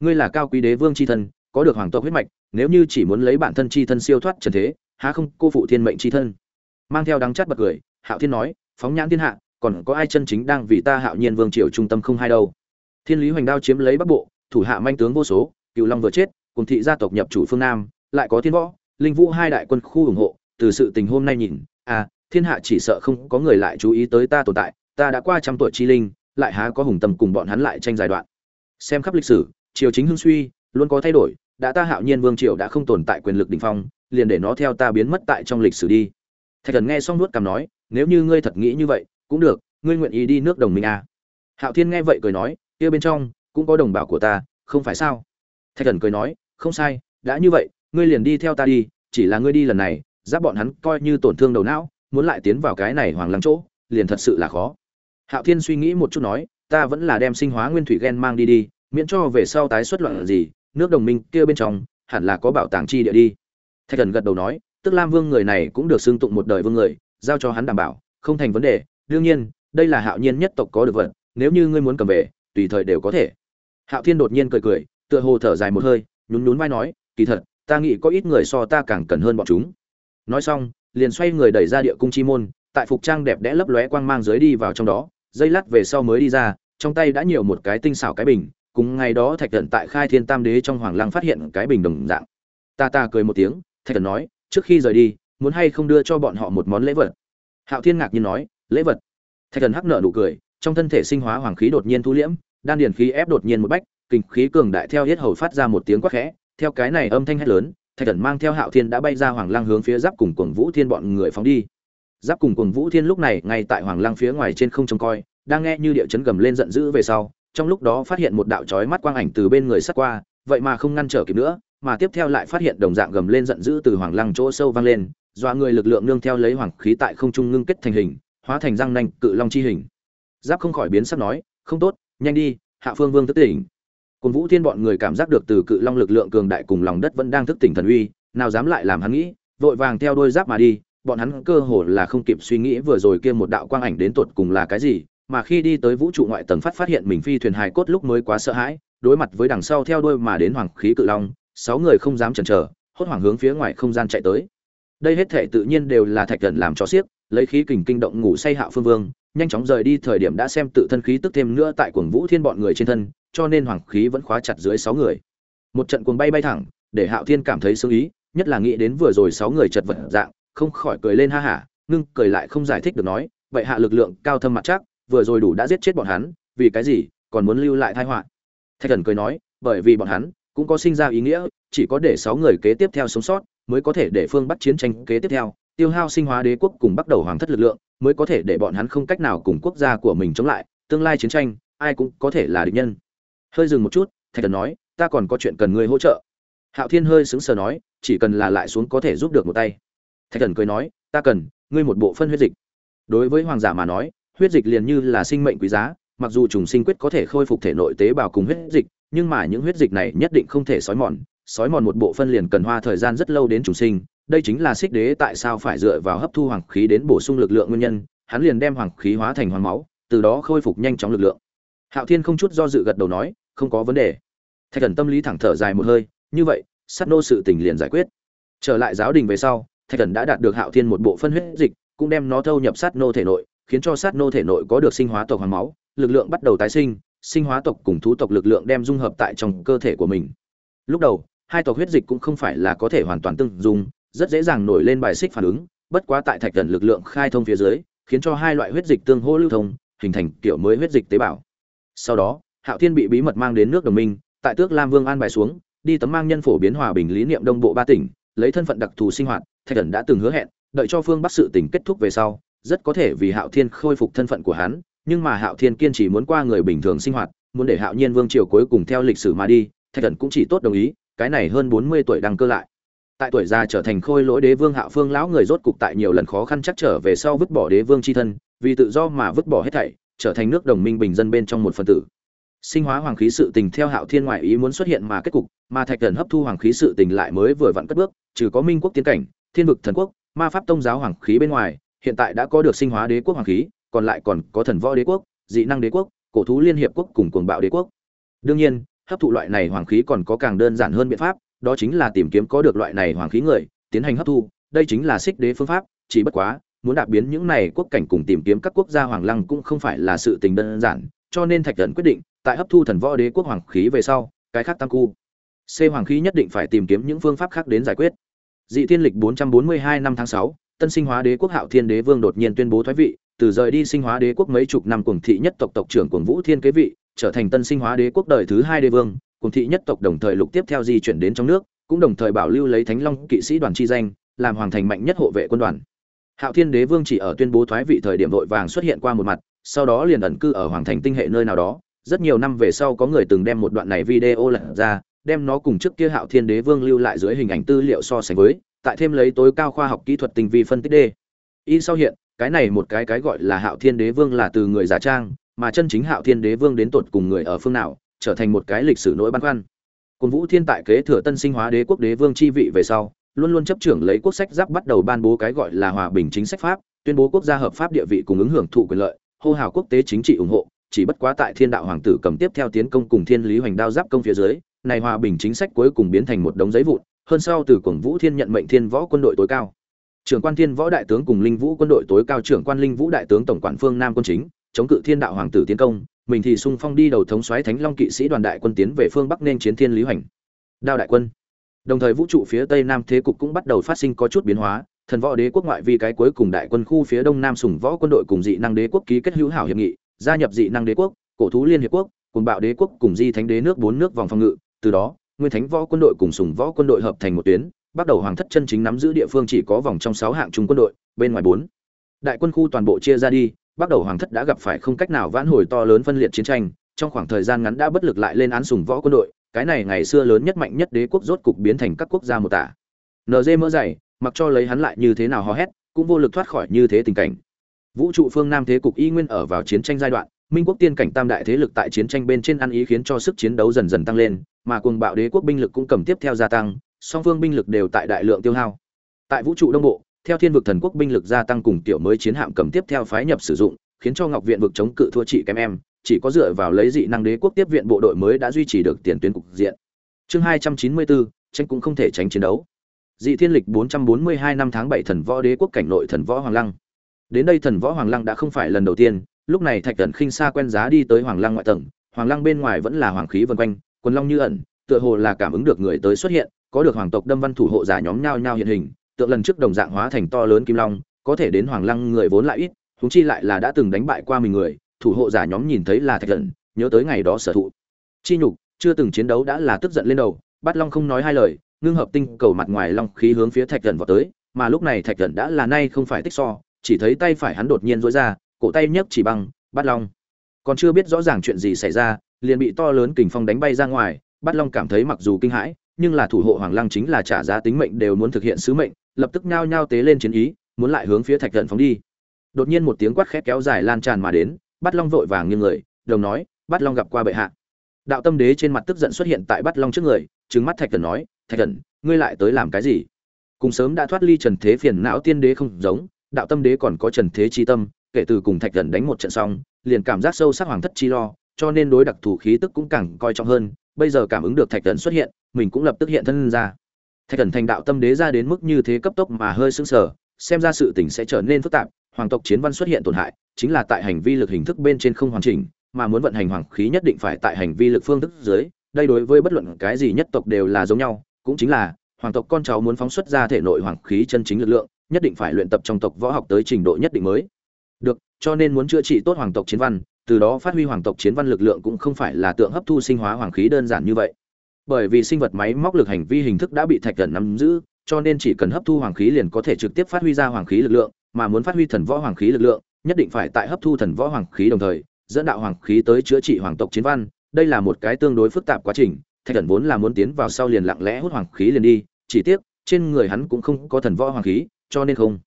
Speaker 1: Ngươi là cao quý đế vương c h i thân, có được hoàng tộc huyết mạch, nếu như chỉ muốn lấy bản thân c h i thân siêu thoát trần thế, há không cô phụ thiên mệnh c h i thân? Mang theo đắng chát bật cười, hạo thiên nói, phóng nhãn thiên hạ, còn có ai chân chính đang vì ta hạo nhiên vương triều trung tâm không hai đâu. Thiên lý hoành đao chiếm lấy bắc bộ, thủ hạ manh tướng vô số cựu long vừa chết cùng thị gia tộc nhập chủ phương nam, lại có thiên võ, linh vũ hai đại quân khu ủng hộ, từ sự tình hôm nay nhìn à thiên hạ chỉ sợ không có người lại chú ý tới ta tồn tại, ta đã qua trăm tuổi chi linh, lại há có hùng tâm cùng bọn hắn lại tranh giai đoạn. Xem khắp lịch sử, triều chính hưng suy, luôn có thay đổi, đã ta hạo nhiên vương triều đã không tồn tại quyền lực đỉnh phong, liền để nó theo ta biến mất tại trong lịch sử đi. Thạch thần nghe xong nuốt cằm nói, nếu như ngươi thật nghĩ như vậy, cũng được, ngươi nguyện ý đi nước đồng minh à. hạo thiên nghe vậy cười nói, kia bên trong, cũng có đồng bào của ta, không phải sao? Thạch thần cười nói, không sai, đã như vậy, ngươi liền đi theo ta đi, chỉ là ngươi đi lần này, giáp bọn hắn coi như tổn thương đầu não, muốn lại tiến vào cái này hoàng lăng chỗ, liền thật sự là khó. Hạo thiên suy nghĩ một chút nói, ta vẫn là đem sinh hóa nguyên thủy gen mang đi đi, miễn cho về sau tái xuất loạn gì, nước đồng minh kia bên trong, hẳn là có bảo tàng chi địa đi. Thạch thần gật đầu nói, tức lam vương người này cũng được xưng tụng một đời vương người, giao cho hắn đảm bảo, không thành vấn đề, đương nhiên, đây là hạo nhiên nhất tộc có được vật, nếu như ngươi muốn cầm về, tùy thời đều có thể. Hạo thiên đột nhiên cười cười tựa hồ thở dài một hơi, nhún nhún vai nói, kỳ thật, ta nghĩ có ít người so ta càng cần hơn bọn chúng. Nói xong, liền xoay người đẩy ra địa cung chi môn, tại phục trang đẹp đẽ lấp lóe quang mang dưới đi vào trong đó, dây lát về sau mới đi ra, trong tay đã nhiều một cái tinh xảo cái bình, cùng ngày đó thạch thần tại khai thiên tam đế trong hoàng lăng phát hiện cái bình đồng dạng. Ta ta cười một tiếng, thạch thần nói, trước khi rời đi, muốn hay không đưa cho bọn họ một món lễ vật? Hạo thiên ngạc nhiên nói, lễ vật? Thạch thần hắc nợ nụ cười, trong thân thể sinh hóa hoàng khí đột nhiên thu liễm, đan điền khí ép đột nhiên một bách kinh khí cường đại theo hết hầu phát ra một tiếng quát khẽ, theo cái này âm thanh hét lớn, thạch thần mang theo hạo thiên đã bay ra hoàng lăng hướng phía giáp cùng cuồng vũ thiên bọn người phóng đi. Giáp cùng cuồng vũ thiên lúc này ngay tại hoàng lăng phía ngoài trên không trông coi, đang nghe như địa chấn gầm lên giận dữ về sau, trong lúc đó phát hiện một đạo chói mắt quang ảnh từ bên người sắt qua, vậy mà không ngăn trở kịp nữa, mà tiếp theo lại phát hiện đồng dạng gầm lên giận dữ từ hoàng lăng chỗ sâu vang lên, dọa người lực lượng nương theo lấy hoàng khí tại không trung ngưng kết thành hình, hóa thành răng nanh cự long chi hình. Giáp không khỏi biến sắc nói, không tốt, nhanh đi, hạ phương vương thức tỉnh. Cổn vũ thiên bọn người cảm giác được từ cự long lực lượng cường đại cùng lòng đất vẫn đang thức tỉnh thần uy, nào dám lại làm hắn nghĩ, vội vàng theo đôi giáp mà đi, bọn hắn cơ hồ là không kịp suy nghĩ vừa rồi kia một đạo quang ảnh đến tột cùng là cái gì, mà khi đi tới vũ trụ ngoại tầng phát phát hiện mình phi thuyền hài cốt lúc mới quá sợ hãi, đối mặt với đằng sau theo đuôi mà đến hoàng khí cự long, sáu người không dám chần chờ, hốt hoảng hướng phía ngoài không gian chạy tới. Đây hết thể tự nhiên đều là thạch thần làm cho xiếc lấy khí kình kinh động ngủ say hạ phương vương, nhanh chóng rời đi thời điểm đã xem tự thân khí tức thêm nữa tại cuồng vũ thiên bọn người trên thân cho nên hoàng khí vẫn khóa chặt dưới sáu người. Một trận cuồng bay bay thẳng, để hạo thiên cảm thấy sướng ý, nhất là nghĩ đến vừa rồi sáu người chật vật dạng, không khỏi cười lên ha hả, ngưng cười lại không giải thích được nói, vậy hạ lực lượng cao thâm mặt chắc, vừa rồi đủ đã giết chết bọn hắn, vì cái gì, còn muốn lưu lại tai họa? Thạch thần cười nói, bởi vì bọn hắn cũng có sinh ra ý nghĩa, chỉ có để sáu người kế tiếp theo sống sót, mới có thể để phương bắt chiến tranh kế tiếp theo, tiêu hao sinh hóa đế quốc cùng bắt đầu hoàng thất lực lượng, mới có thể để bọn hắn không cách nào cùng quốc gia của mình chống lại, tương lai chiến tranh, ai cũng có thể là địch nhân hơi dừng một chút, thạch thần nói, ta còn có chuyện cần ngươi hỗ trợ. Hạo thiên hơi sững sờ nói, chỉ cần là lại xuống có thể giúp được một tay. Thạch thần cười nói, ta cần, ngươi một bộ phân huyết dịch. Đối với hoàng giả mà nói, huyết dịch liền như là sinh mệnh quý giá, mặc dù trùng sinh quyết có thể khôi phục thể nội tế bào cùng huyết dịch, nhưng mà những huyết dịch này nhất định không thể sói mòn. Sói mòn một bộ phân liền cần hoa thời gian rất lâu đến trùng sinh. Đây chính là xích đế tại sao phải dựa vào hấp thu hoàng khí đến bổ sung lực lượng nguyên nhân. Hắn liền đem hoàng khí hóa thành hoàng máu, từ đó khôi phục nhanh chóng lực lượng. Hạo thiên không chút do dự gật đầu nói không có vấn đề. Thạch thần tâm lý thẳng thở dài một hơi, như vậy, sát nô sự tình liền giải quyết. Trở lại giáo đình về sau, thạch thần đã đạt được hạo thiên một bộ phân huyết dịch, cũng đem nó thâu nhập sát nô thể nội, khiến cho sát nô thể nội có được sinh hóa tộc hoàng máu, lực lượng bắt đầu tái sinh sinh hóa tộc cùng thú tộc lực lượng đem dung hợp tại trong cơ thể của mình. Lúc đầu, hai tộc huyết dịch cũng không phải là có thể hoàn toàn tương dung, rất dễ dàng nổi lên bài xích phản ứng, bất quá tại thạch thần lực lượng khai thông phía dưới, khiến cho hai loại huyết dịch tương hỗ lưu thông, hình thành kiểu mới huyết dịch tế bào. Sau đó hạo thiên bị bí mật mang đến nước đồng minh, tại tước lam vương an bài xuống, đi tấm mang nhân phổ biến hòa bình lý niệm đông bộ ba tỉnh, lấy thân phận đặc thù sinh hoạt, thạch Cẩn đã từng hứa hẹn, đợi cho phương bắc sự tỉnh kết thúc về sau, rất có thể vì hạo thiên khôi phục thân phận của hắn, nhưng mà hạo thiên kiên trì muốn qua người bình thường sinh hoạt, muốn để hạo nhiên vương triều cuối cùng theo lịch sử mà đi, thạch Cẩn cũng chỉ tốt đồng ý, cái này hơn bốn mươi tuổi đăng cơ lại. Tại tuổi già trở thành khôi lỗi đế vương hạo phương lão người rốt cục tại nhiều lần khó khăn chắc trở về sau vứt bỏ đế vương chi thân, vì tự do mà vứt bỏ hết thảy, trở thành nước đồng minh bình dân bên trong một phần tử sinh hóa hoàng khí sự tình theo hạo thiên ngoại ý muốn xuất hiện mà kết cục, mà thạch thần hấp thu hoàng khí sự tình lại mới vừa vặn cất bước, trừ có minh quốc tiến cảnh, thiên vực thần quốc, ma pháp tông giáo hoàng khí bên ngoài, hiện tại đã có được sinh hóa đế quốc hoàng khí, còn lại còn có thần võ đế quốc, dị năng đế quốc, cổ thú liên hiệp quốc cùng cuồng bạo đế quốc. Đương nhiên, hấp thụ loại này hoàng khí còn có càng đơn giản hơn biện pháp, đó chính là tìm kiếm có được loại này hoàng khí người, tiến hành hấp thu, đây chính là xích đế phương pháp, chỉ bất quá, muốn đạp biến những này quốc cảnh cùng tìm kiếm các quốc gia hoàng lăng cũng không phải là sự tình đơn giản cho nên thạch thần quyết định tại hấp thu thần võ đế quốc hoàng khí về sau cái khác tăng cu c hoàng khí nhất định phải tìm kiếm những phương pháp khác đến giải quyết. Dị thiên lịch 442 năm tháng 6, tân sinh hóa đế quốc hạo thiên đế vương đột nhiên tuyên bố thoái vị từ rời đi sinh hóa đế quốc mấy chục năm cuồng thị nhất tộc tộc trưởng cuồng vũ thiên kế vị trở thành tân sinh hóa đế quốc đời thứ hai đế vương cuồng thị nhất tộc đồng thời lục tiếp theo di chuyển đến trong nước cũng đồng thời bảo lưu lấy thánh long kỵ sĩ đoàn chi danh làm hoàng thành mạnh nhất hộ vệ quân đoàn. Hạo thiên đế vương chỉ ở tuyên bố thoái vị thời điểm vội vàng xuất hiện qua một mặt sau đó liền ẩn cư ở hoàng thành tinh hệ nơi nào đó. Rất nhiều năm về sau có người từng đem một đoạn này video lật ra, đem nó cùng trước kia hạo thiên đế vương lưu lại dưới hình ảnh tư liệu so sánh với, tại thêm lấy tối cao khoa học kỹ thuật tinh vi phân tích đê y sau hiện, cái này một cái cái gọi là hạo thiên đế vương là từ người giả trang, mà chân chính hạo thiên đế vương đến tột cùng người ở phương nào, trở thành một cái lịch sử nỗi băn khoăn. Cồn vũ thiên tại kế thừa tân sinh hóa đế quốc đế vương chi vị về sau, luôn luôn chấp trưởng lấy quốc sách giáp bắt đầu ban bố cái gọi là hòa bình chính sách pháp, tuyên bố quốc gia hợp pháp địa vị cùng ứng hưởng thụ quyền lợi hô hào quốc tế chính trị ủng hộ, chỉ bất quá tại thiên đạo hoàng tử cầm tiếp theo tiến công cùng thiên lý hoành đao giáp công phía dưới, này hòa bình chính sách cuối cùng biến thành một đống giấy vụn, hơn sau từ cổng vũ thiên nhận mệnh thiên võ quân đội tối cao. Trưởng quan thiên võ đại tướng cùng linh vũ quân đội tối cao trưởng quan linh vũ đại tướng tổng quản phương nam quân chính, chống cự thiên đạo hoàng tử tiến công, mình thì sung phong đi đầu thống soái thánh long kỵ sĩ đoàn đại quân tiến về phương bắc nên chiến thiên lý hoành. Đao đại quân. Đồng thời vũ trụ phía tây nam thế cục cũng bắt đầu phát sinh có chút biến hóa thần võ đế quốc ngoại vi cái cuối cùng đại quân khu phía đông nam sùng võ quân đội cùng dị năng đế quốc ký kết hữu hảo hiệp nghị, gia nhập dị năng đế quốc, cổ thú liên hiệp quốc, cùng bạo đế quốc, cùng di thánh đế nước bốn nước vòng phòng ngự. Từ đó, nguyên thánh võ quân đội cùng sùng võ quân đội hợp thành một tuyến, bắt đầu hoàng thất chân chính nắm giữ địa phương chỉ có vòng trong sáu hạng trung quân đội, bên ngoài bốn. Đại quân khu toàn bộ chia ra đi, bắt đầu hoàng thất đã gặp phải không cách nào vãn hồi to lớn phân liệt chiến tranh, trong khoảng thời gian ngắn đã bất lực lại lên án sùng võ quân đội, cái này ngày xưa lớn nhất mạnh nhất đế quốc rốt cục biến thành các quốc gia một tả. Nd mỡ dày mặc cho lấy hắn lại như thế nào hò hét, cũng vô lực thoát khỏi như thế tình cảnh. Vũ trụ phương nam thế cục y nguyên ở vào chiến tranh giai đoạn, minh quốc tiên cảnh tam đại thế lực tại chiến tranh bên trên ăn ý khiến cho sức chiến đấu dần dần tăng lên, mà cuồng bạo đế quốc binh lực cũng cầm tiếp theo gia tăng, song phương binh lực đều tại đại lượng tiêu hao. Tại vũ trụ đông bộ, theo thiên vực thần quốc binh lực gia tăng cùng tiểu mới chiến hạm cầm tiếp theo phái nhập sử dụng, khiến cho ngọc viện vực chống cự thua trị kém em, chỉ có dựa vào lấy dị năng đế quốc tiếp viện bộ đội mới đã duy trì được tiền tuyến cục diện. Chương hai trăm chín mươi bốn, tranh cũng không thể tránh chiến đấu dị thiên lịch bốn trăm bốn mươi hai năm tháng bảy thần võ đế quốc cảnh nội thần võ hoàng lăng. Đến đây thần võ hoàng lăng đã không phải lần đầu tiên, lúc này thạch thần khinh xa quen giá đi tới hoàng lăng ngoại tầng, hoàng lăng bên ngoài vẫn là hoàng khí vần quanh, quần long như ẩn, tựa hồ là cảm ứng được người tới xuất hiện, có được hoàng tộc đâm văn thủ hộ giả nhóm nhau nhao hiện hình, tượng lần trước đồng dạng hóa thành to lớn kim long, có thể đến hoàng lăng người vốn lại ít chúng chi lại là đã từng đánh bại qua mình người, thủ hộ giả nhóm nhìn thấy là thạch thần nhớ tới ngày đó sở thụ. Chi nhục, chưa từng chiến đấu đã là tức giận lên đầu, Bát long không nói hai lời ngưng hợp tinh cầu mặt ngoài long khí hướng phía thạch thần vào tới, mà lúc này thạch thần đã là nay không phải tích so, chỉ thấy tay phải hắn đột nhiên rối ra, cổ tay nhấc chỉ bằng bắt long. Còn chưa biết rõ ràng chuyện gì xảy ra, liền bị to lớn kình phong đánh bay ra ngoài bắt long cảm thấy mặc dù kinh hãi, nhưng là thủ hộ hoàng lăng chính là trả giá tính mệnh đều muốn thực hiện sứ mệnh, lập tức nhao nhao tế lên chiến ý, muốn lại hướng phía thạch thần phóng đi. Đột nhiên một tiếng quát khét kéo dài lan tràn mà đến bắt long vội vàng như người, đồng nói bắt long gặp qua bệ hạ. Đạo tâm đế trên mặt tức giận xuất hiện tại bắt long trước người, trừng mắt thạch thần nói thạch thần, ngươi lại tới làm cái gì? Cùng sớm đã thoát ly trần thế phiền não tiên đế không giống, đạo tâm đế còn có trần thế chi tâm, kể từ cùng thạch thần đánh một trận xong, liền cảm giác sâu sắc hoàng thất chi lo, cho nên đối đặc thù khí tức cũng càng coi trọng hơn, bây giờ cảm ứng được thạch thần xuất hiện, mình cũng lập tức hiện thân ra. Thạch thần thành đạo tâm đế ra đến mức như thế cấp tốc mà hơi sững sờ, xem ra sự tình sẽ trở nên phức tạp, hoàng tộc chiến văn xuất hiện tổn hại, chính là tại hành vi lực hình thức bên trên không hoàn chỉnh, mà muốn vận hành hoàng khí nhất định phải tại hành vi lực phương thức dưới, đây đối với bất luận cái gì nhất tộc đều là giống nhau cũng chính là, hoàng tộc con cháu muốn phóng xuất ra thể nội hoàng khí chân chính lực lượng, nhất định phải luyện tập trong tộc võ học tới trình độ nhất định mới. Được, cho nên muốn chữa trị tốt hoàng tộc chiến văn, từ đó phát huy hoàng tộc chiến văn lực lượng cũng không phải là tượng hấp thu sinh hóa hoàng khí đơn giản như vậy. Bởi vì sinh vật máy móc lực hành vi hình thức đã bị thạch thần nắm giữ, cho nên chỉ cần hấp thu hoàng khí liền có thể trực tiếp phát huy ra hoàng khí lực lượng, mà muốn phát huy thần võ hoàng khí lực lượng, nhất định phải tại hấp thu thần võ hoàng khí đồng thời, dẫn đạo hoàng khí tới chữa trị hoàng tộc chiến văn. Đây là một cái tương đối phức tạp quá trình thạch thần vốn là muốn tiến vào sau liền lặng lẽ hút hoàng khí liền đi, chỉ tiếc, trên người hắn cũng không có thần võ hoàng khí, cho nên không.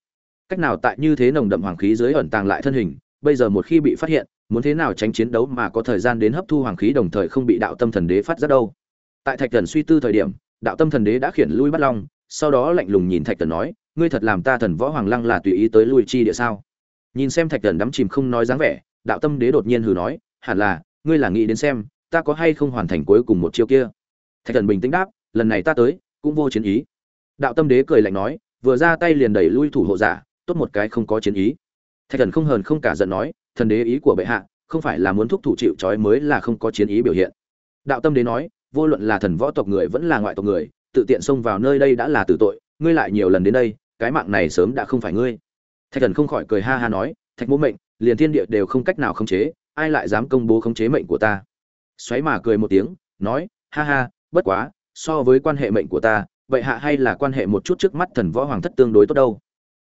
Speaker 1: Cách nào tại như thế nồng đậm hoàng khí dưới ẩn tàng lại thân hình, bây giờ một khi bị phát hiện, muốn thế nào tránh chiến đấu mà có thời gian đến hấp thu hoàng khí đồng thời không bị đạo tâm thần đế phát ra đâu. Tại thạch thần suy tư thời điểm, đạo tâm thần đế đã khiển lui bắt long, sau đó lạnh lùng nhìn thạch thần nói, ngươi thật làm ta thần võ hoàng lăng là tùy ý tới lui chi địa sao? Nhìn xem thạch thần đắm chìm không nói dáng vẻ, đạo tâm đế đột nhiên hừ nói, hẳn là, ngươi là nghĩ đến xem ta có hay không hoàn thành cuối cùng một chiêu kia? Thạch thần bình tĩnh đáp, lần này ta tới, cũng vô chiến ý. Đạo tâm đế cười lạnh nói, vừa ra tay liền đẩy lui thủ hộ giả, tốt một cái không có chiến ý. Thạch thần không hờn không cả giận nói, thần đế ý của bệ hạ, không phải là muốn thúc thủ chịu trói mới là không có chiến ý biểu hiện. Đạo tâm đế nói, vô luận là thần võ tộc người vẫn là ngoại tộc người, tự tiện xông vào nơi đây đã là tử tội, ngươi lại nhiều lần đến đây, cái mạng này sớm đã không phải ngươi. Thạch thần không khỏi cười ha ha nói, thạch mô mệnh, liền thiên địa đều không cách nào khống chế, ai lại dám công bố khống chế mệnh của ta? Xoáy mà cười một tiếng, nói, ha ha, bất quá, so với quan hệ mệnh của ta, vậy hạ hay là quan hệ một chút trước mắt thần võ hoàng thất tương đối tốt đâu?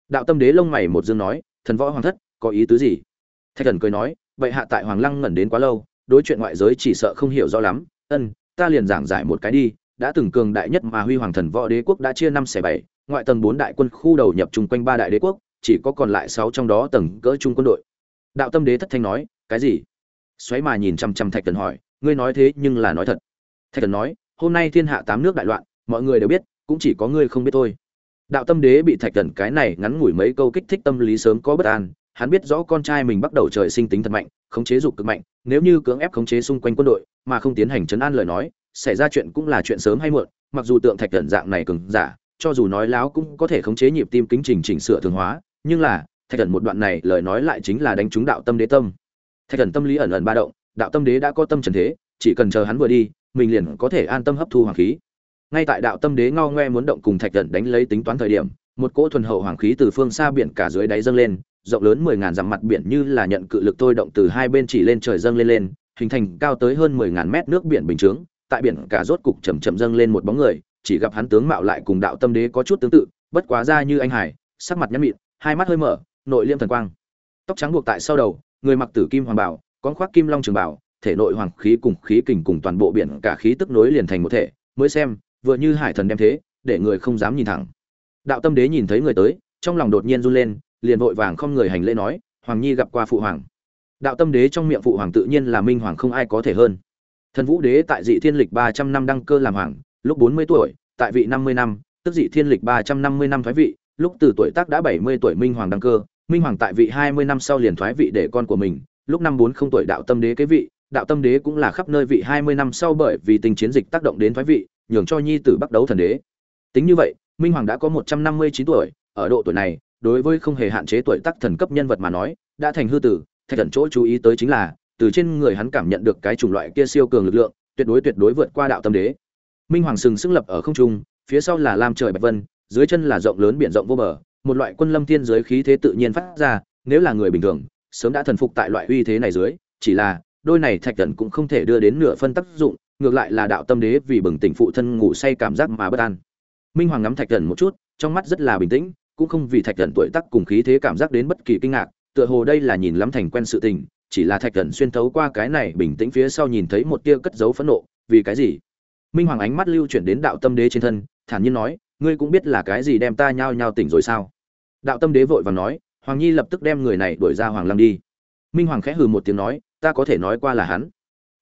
Speaker 1: Đạo tâm đế lông mày một dương nói, thần võ hoàng thất, có ý tứ gì? Thạch thần cười nói, vậy hạ tại hoàng lăng ngẩn đến quá lâu, đối chuyện ngoại giới chỉ sợ không hiểu rõ lắm. Ân, ta liền giảng giải một cái đi, đã từng cường đại nhất mà huy hoàng thần võ đế quốc đã chia năm xẻ bảy, ngoại tầng bốn đại quân khu đầu nhập chung quanh ba đại đế quốc, chỉ có còn lại sáu trong đó tầng cỡ trung quân đội. Đạo tâm đế thất thanh nói, cái gì? Xoáy mà nhìn chăm chăm thạch thần hỏi ngươi nói thế nhưng là nói thật. Thạch thần nói, hôm nay thiên hạ tám nước đại loạn, mọi người đều biết, cũng chỉ có ngươi không biết thôi. Đạo tâm đế bị thạch thần cái này ngắn ngủi mấy câu kích thích tâm lý sớm có bất an, hắn biết rõ con trai mình bắt đầu trời sinh tính thật mạnh, khống chế dục cực mạnh, nếu như cưỡng ép khống chế xung quanh quân đội, mà không tiến hành chấn an lời nói, xảy ra chuyện cũng là chuyện sớm hay muộn, mặc dù tượng thạch thần dạng này cường giả, cho dù nói láo cũng có thể khống chế nhịp tim kính trình chỉnh sửa thường hóa, nhưng là, thạch thần một đoạn này lời nói lại chính là đánh trúng đạo tâm đế tâm. Thạch thần tâm lý ẩn ẩn ba động đạo tâm đế đã có tâm trần thế, chỉ cần chờ hắn vừa đi, mình liền có thể an tâm hấp thu hoàng khí. Ngay tại đạo tâm đế ngao ngoe muốn động cùng thạch thần đánh lấy tính toán thời điểm, một cỗ thuần hậu hoàng khí từ phương xa biển cả dưới đáy dâng lên, rộng lớn mười ngàn dặm mặt biển như là nhận cự lực tôi động từ hai bên chỉ lên trời dâng lên lên, hình thành cao tới hơn mười ngàn mét nước biển bình chướng, tại biển cả rốt cục chầm chậm dâng lên một bóng người, chỉ gặp hắn tướng mạo lại cùng đạo tâm đế có chút tương tự, bất quá ra như anh hải, sắc mặt nhăn mịn, hai mắt hơi mở, nội liêm thần quang. Tóc trắng buộc tại sau đầu, người mặc tử kim hoàng bảo con khoác kim long trường bảo, thể nội hoàng khí cùng khí kình cùng toàn bộ biển cả khí tức nối liền thành một thể, mới xem, vừa như hải thần đem thế, để người không dám nhìn thẳng. Đạo tâm đế nhìn thấy người tới, trong lòng đột nhiên run lên, liền vội vàng không người hành lễ nói, hoàng nhi gặp qua phụ hoàng. Đạo tâm đế trong miệng phụ hoàng tự nhiên là minh hoàng không ai có thể hơn. Thần vũ đế tại dị thiên lịch ba trăm năm đăng cơ làm hoàng, lúc bốn mươi tuổi, tại vị năm mươi năm, tức dị thiên lịch ba trăm năm mươi năm thoái vị, lúc từ tuổi tác đã bảy mươi tuổi minh hoàng đăng cơ, minh hoàng tại vị hai mươi năm sau liền thoái vị để con của mình lúc năm bốn không tuổi đạo tâm đế kế vị, đạo tâm đế cũng là khắp nơi vị hai mươi năm sau bởi vì tình chiến dịch tác động đến thoái vị, nhường cho nhi tử bắt đấu thần đế. Tính như vậy, minh hoàng đã có một trăm năm mươi chín tuổi, ở độ tuổi này, đối với không hề hạn chế tuổi tác thần cấp nhân vật mà nói, đã thành hư tử. Thạch thần chỗ chú ý tới chính là, từ trên người hắn cảm nhận được cái chủng loại kia siêu cường lực lượng, tuyệt đối tuyệt đối vượt qua đạo tâm đế. Minh hoàng sừng sững lập ở không trung, phía sau là lam trời bạch vân, dưới chân là rộng lớn biển rộng vô bờ, một loại quân lâm thiên giới khí thế tự nhiên phát ra, nếu là người bình thường sớm đã thần phục tại loại uy thế này dưới, chỉ là, đôi này thạch thần cũng không thể đưa đến nửa phân tác dụng, ngược lại là đạo tâm đế vì bừng tỉnh phụ thân ngủ say cảm giác mà bất an. Minh hoàng ngắm thạch thần một chút, trong mắt rất là bình tĩnh, cũng không vì thạch thần tuổi tác cùng khí thế cảm giác đến bất kỳ kinh ngạc, tựa hồ đây là nhìn lắm thành quen sự tình, chỉ là thạch thần xuyên thấu qua cái này bình tĩnh phía sau nhìn thấy một tia cất giấu phẫn nộ, vì cái gì? Minh hoàng ánh mắt lưu chuyển đến đạo tâm đế trên thân, thản nhiên nói, ngươi cũng biết là cái gì đem ta nhao nhao tỉnh rồi sao? Đạo tâm đế vội vàng nói hoàng nhi lập tức đem người này đuổi ra hoàng lăng đi. Minh hoàng khẽ hừ một tiếng nói, ta có thể nói qua là hắn.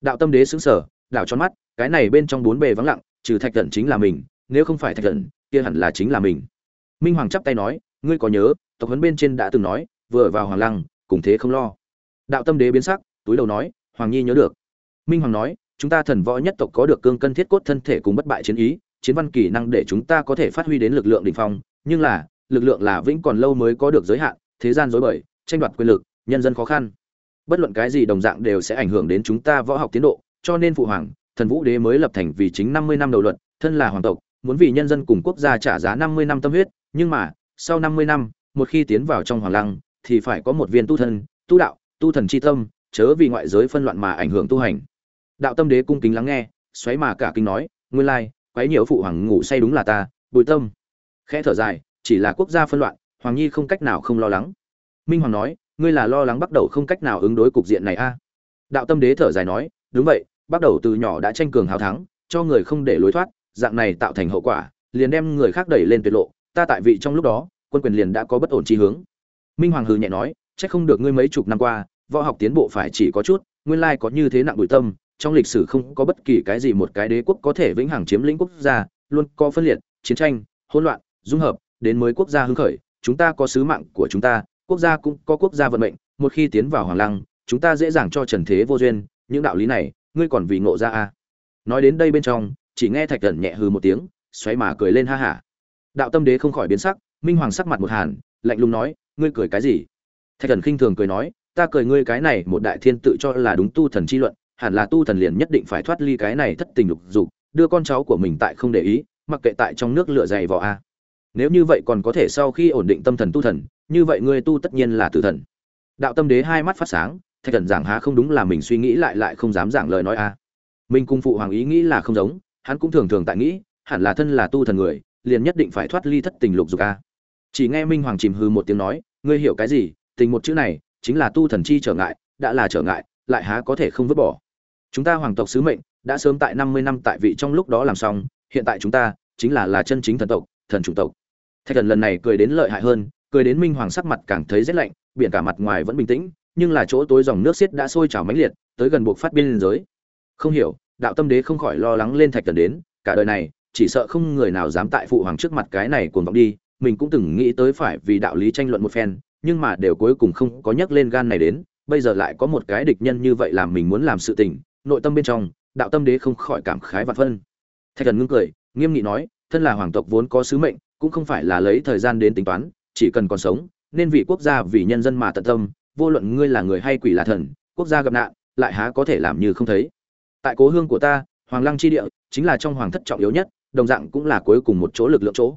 Speaker 1: Đạo tâm đế xứng sở đảo tròn mắt, cái này bên trong bốn bề vắng lặng, trừ thạch cẩn chính là mình, nếu không phải thạch cẩn, kia hẳn là chính là mình. Minh hoàng chắp tay nói, ngươi có nhớ, tộc huấn bên trên đã từng nói, vừa vào hoàng lăng, cùng thế không lo. Đạo tâm đế biến sắc, túi đầu nói, hoàng nhi nhớ được. Minh hoàng nói, chúng ta thần võ nhất tộc có được cương cân thiết cốt thân thể cùng bất bại chiến ý, chiến văn kỳ năng để chúng ta có thể phát huy đến lực lượng đỉnh phong, nhưng là, lực lượng là vĩnh còn lâu mới có được giới hạn thế gian dối bời, tranh đoạt quyền lực, nhân dân khó khăn. Bất luận cái gì đồng dạng đều sẽ ảnh hưởng đến chúng ta võ học tiến độ, cho nên phụ hoàng, thần vũ đế mới lập thành vì chính năm mươi năm đầu luật, thân là hoàng tộc, muốn vì nhân dân cùng quốc gia trả giá năm mươi năm tâm huyết, nhưng mà, sau năm mươi năm, một khi tiến vào trong hoàng lăng, thì phải có một viên tu thân, tu đạo, tu thần chi tâm, chớ vì ngoại giới phân loạn mà ảnh hưởng tu hành. Đạo tâm đế cung kính lắng nghe, xoáy mà cả kinh nói, nguyên lai, quấy nhiều phụ hoàng ngủ say đúng là ta, bùi tâm. Khẽ thở dài, chỉ là quốc gia phân loạn hoàng nhi không cách nào không lo lắng. Minh hoàng nói, ngươi là lo lắng bắt đầu không cách nào ứng đối cục diện này a? Đạo tâm đế thở dài nói, đúng vậy bắt đầu từ nhỏ đã tranh cường hào thắng, cho người không để lối thoát, dạng này tạo thành hậu quả, liền đem người khác đẩy lên tuyệt lộ, ta tại vị trong lúc đó, quân quyền liền đã có bất ổn chi hướng. Minh hoàng hừ nhẹ nói, chắc không được ngươi mấy chục năm qua, võ học tiến bộ phải chỉ có chút, nguyên lai có như thế nặng bụi tâm, trong lịch sử không có bất kỳ cái gì một cái đế quốc có thể vĩnh hằng chiếm lĩnh quốc gia, luôn có phân liệt, chiến tranh, hỗn loạn, dung hợp, đến mới quốc gia hưng khởi chúng ta có sứ mạng của chúng ta, quốc gia cũng có quốc gia vận mệnh, một khi tiến vào hoàng lăng, chúng ta dễ dàng cho trần thế vô duyên, những đạo lý này, ngươi còn vì ngộ ra à. nói đến đây bên trong, chỉ nghe thạch thần nhẹ hừ một tiếng, xoáy mà cười lên ha hả. Đạo tâm đế không khỏi biến sắc, minh hoàng sắc mặt một hàn, lạnh lùng nói, ngươi cười cái gì? Thạch thần khinh thường cười nói, ta cười ngươi cái này một đại thiên tự cho là đúng tu thần chi luận, hẳn là tu thần liền nhất định phải thoát ly cái này thất tình lục dục, đưa con cháu của mình tại không để ý, mặc kệ tại trong nước lửa dày vỏ a à nếu như vậy còn có thể sau khi ổn định tâm thần tu thần, như vậy ngươi tu tất nhiên là tử thần. Đạo tâm đế hai mắt phát sáng, thạch thần giảng há không đúng là mình suy nghĩ lại lại không dám giảng lời nói à. a minh cung phụ hoàng ý nghĩ là không giống, hắn cũng thường thường tại nghĩ, hẳn là thân là tu thần người, liền nhất định phải thoát ly thất tình lục dục a chỉ nghe minh hoàng chìm hư một tiếng nói, ngươi hiểu cái gì, tình một chữ này, chính là tu thần chi trở ngại, đã là trở ngại, lại há có thể không vứt bỏ. Chúng ta hoàng tộc sứ mệnh, đã sớm tại năm mươi năm tại vị trong lúc đó làm xong, hiện tại chúng ta, chính là là chân chính thần tộc, thần chủng tộc thạch thần lần này cười đến lợi hại hơn, cười đến minh hoàng sắc mặt càng thấy rét lạnh, biển cả mặt ngoài vẫn bình tĩnh, nhưng là chỗ tối dòng nước xiết đã sôi trào mãnh liệt, tới gần buộc phát biên giới. Không hiểu, đạo tâm đế không khỏi lo lắng lên thạch thần đến, cả đời này, chỉ sợ không người nào dám tại phụ hoàng trước mặt cái này cuồng vọng đi, mình cũng từng nghĩ tới phải vì đạo lý tranh luận một phen, nhưng mà đều cuối cùng không có nhắc lên gan này đến, bây giờ lại có một cái địch nhân như vậy làm mình muốn làm sự tình, nội tâm bên trong, đạo tâm đế không khỏi cảm khái vạn phân. Thạch thần ngưng cười, nghiêm nghị nói, thân là hoàng tộc vốn có sứ mệnh cũng không phải là lấy thời gian đến tính toán, chỉ cần còn sống, nên vì quốc gia vì nhân dân mà tận tâm, vô luận ngươi là người hay quỷ là thần, quốc gia gặp nạn, lại há có thể làm như không thấy. Tại cố hương của ta, hoàng lăng chi địa chính là trong hoàng thất trọng yếu nhất, đồng dạng cũng là cuối cùng một chỗ lực lượng chỗ.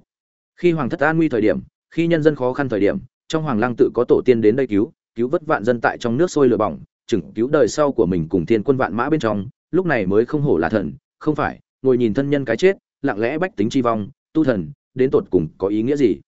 Speaker 1: Khi hoàng thất an nguy thời điểm, khi nhân dân khó khăn thời điểm, trong hoàng lăng tự có tổ tiên đến đây cứu cứu vất vạn dân tại trong nước sôi lửa bỏng, chừng cứu đời sau của mình cùng thiên quân vạn mã bên trong, lúc này mới không hổ là thần, không phải, ngồi nhìn thân nhân cái chết, lặng lẽ bách tính chi vong, tu thần đến tột cùng có ý nghĩa gì?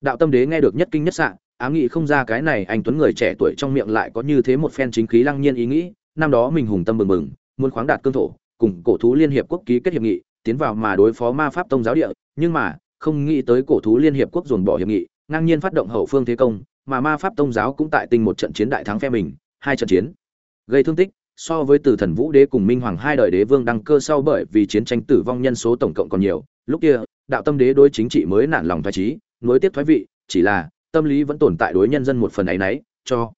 Speaker 1: Đạo tâm đế nghe được nhất kinh nhất sạn ám nghị không ra cái này anh tuấn người trẻ tuổi trong miệng lại có như thế một phen chính khí lăng nhiên ý nghĩ, năm đó mình hùng tâm bừng bừng, muốn khoáng đạt cương thổ, cùng cổ thú liên hiệp quốc ký kết hiệp nghị, tiến vào mà đối phó ma pháp tông giáo địa, nhưng mà, không nghĩ tới cổ thú liên hiệp quốc dồn bỏ hiệp nghị, ngang nhiên phát động hậu phương thế công, mà ma pháp tông giáo cũng tại tinh một trận chiến đại thắng phe mình, hai trận chiến. Gây thương tích, so với từ thần vũ đế cùng minh hoàng hai đời đế vương đăng cơ sau bởi vì chiến tranh tử vong nhân số tổng cộng còn nhiều, lúc kia đạo tâm đế đối chính trị mới nản lòng thoái trí, nối tiếp thoái vị, chỉ là, tâm lý vẫn tồn tại đối nhân dân một phần ấy nấy cho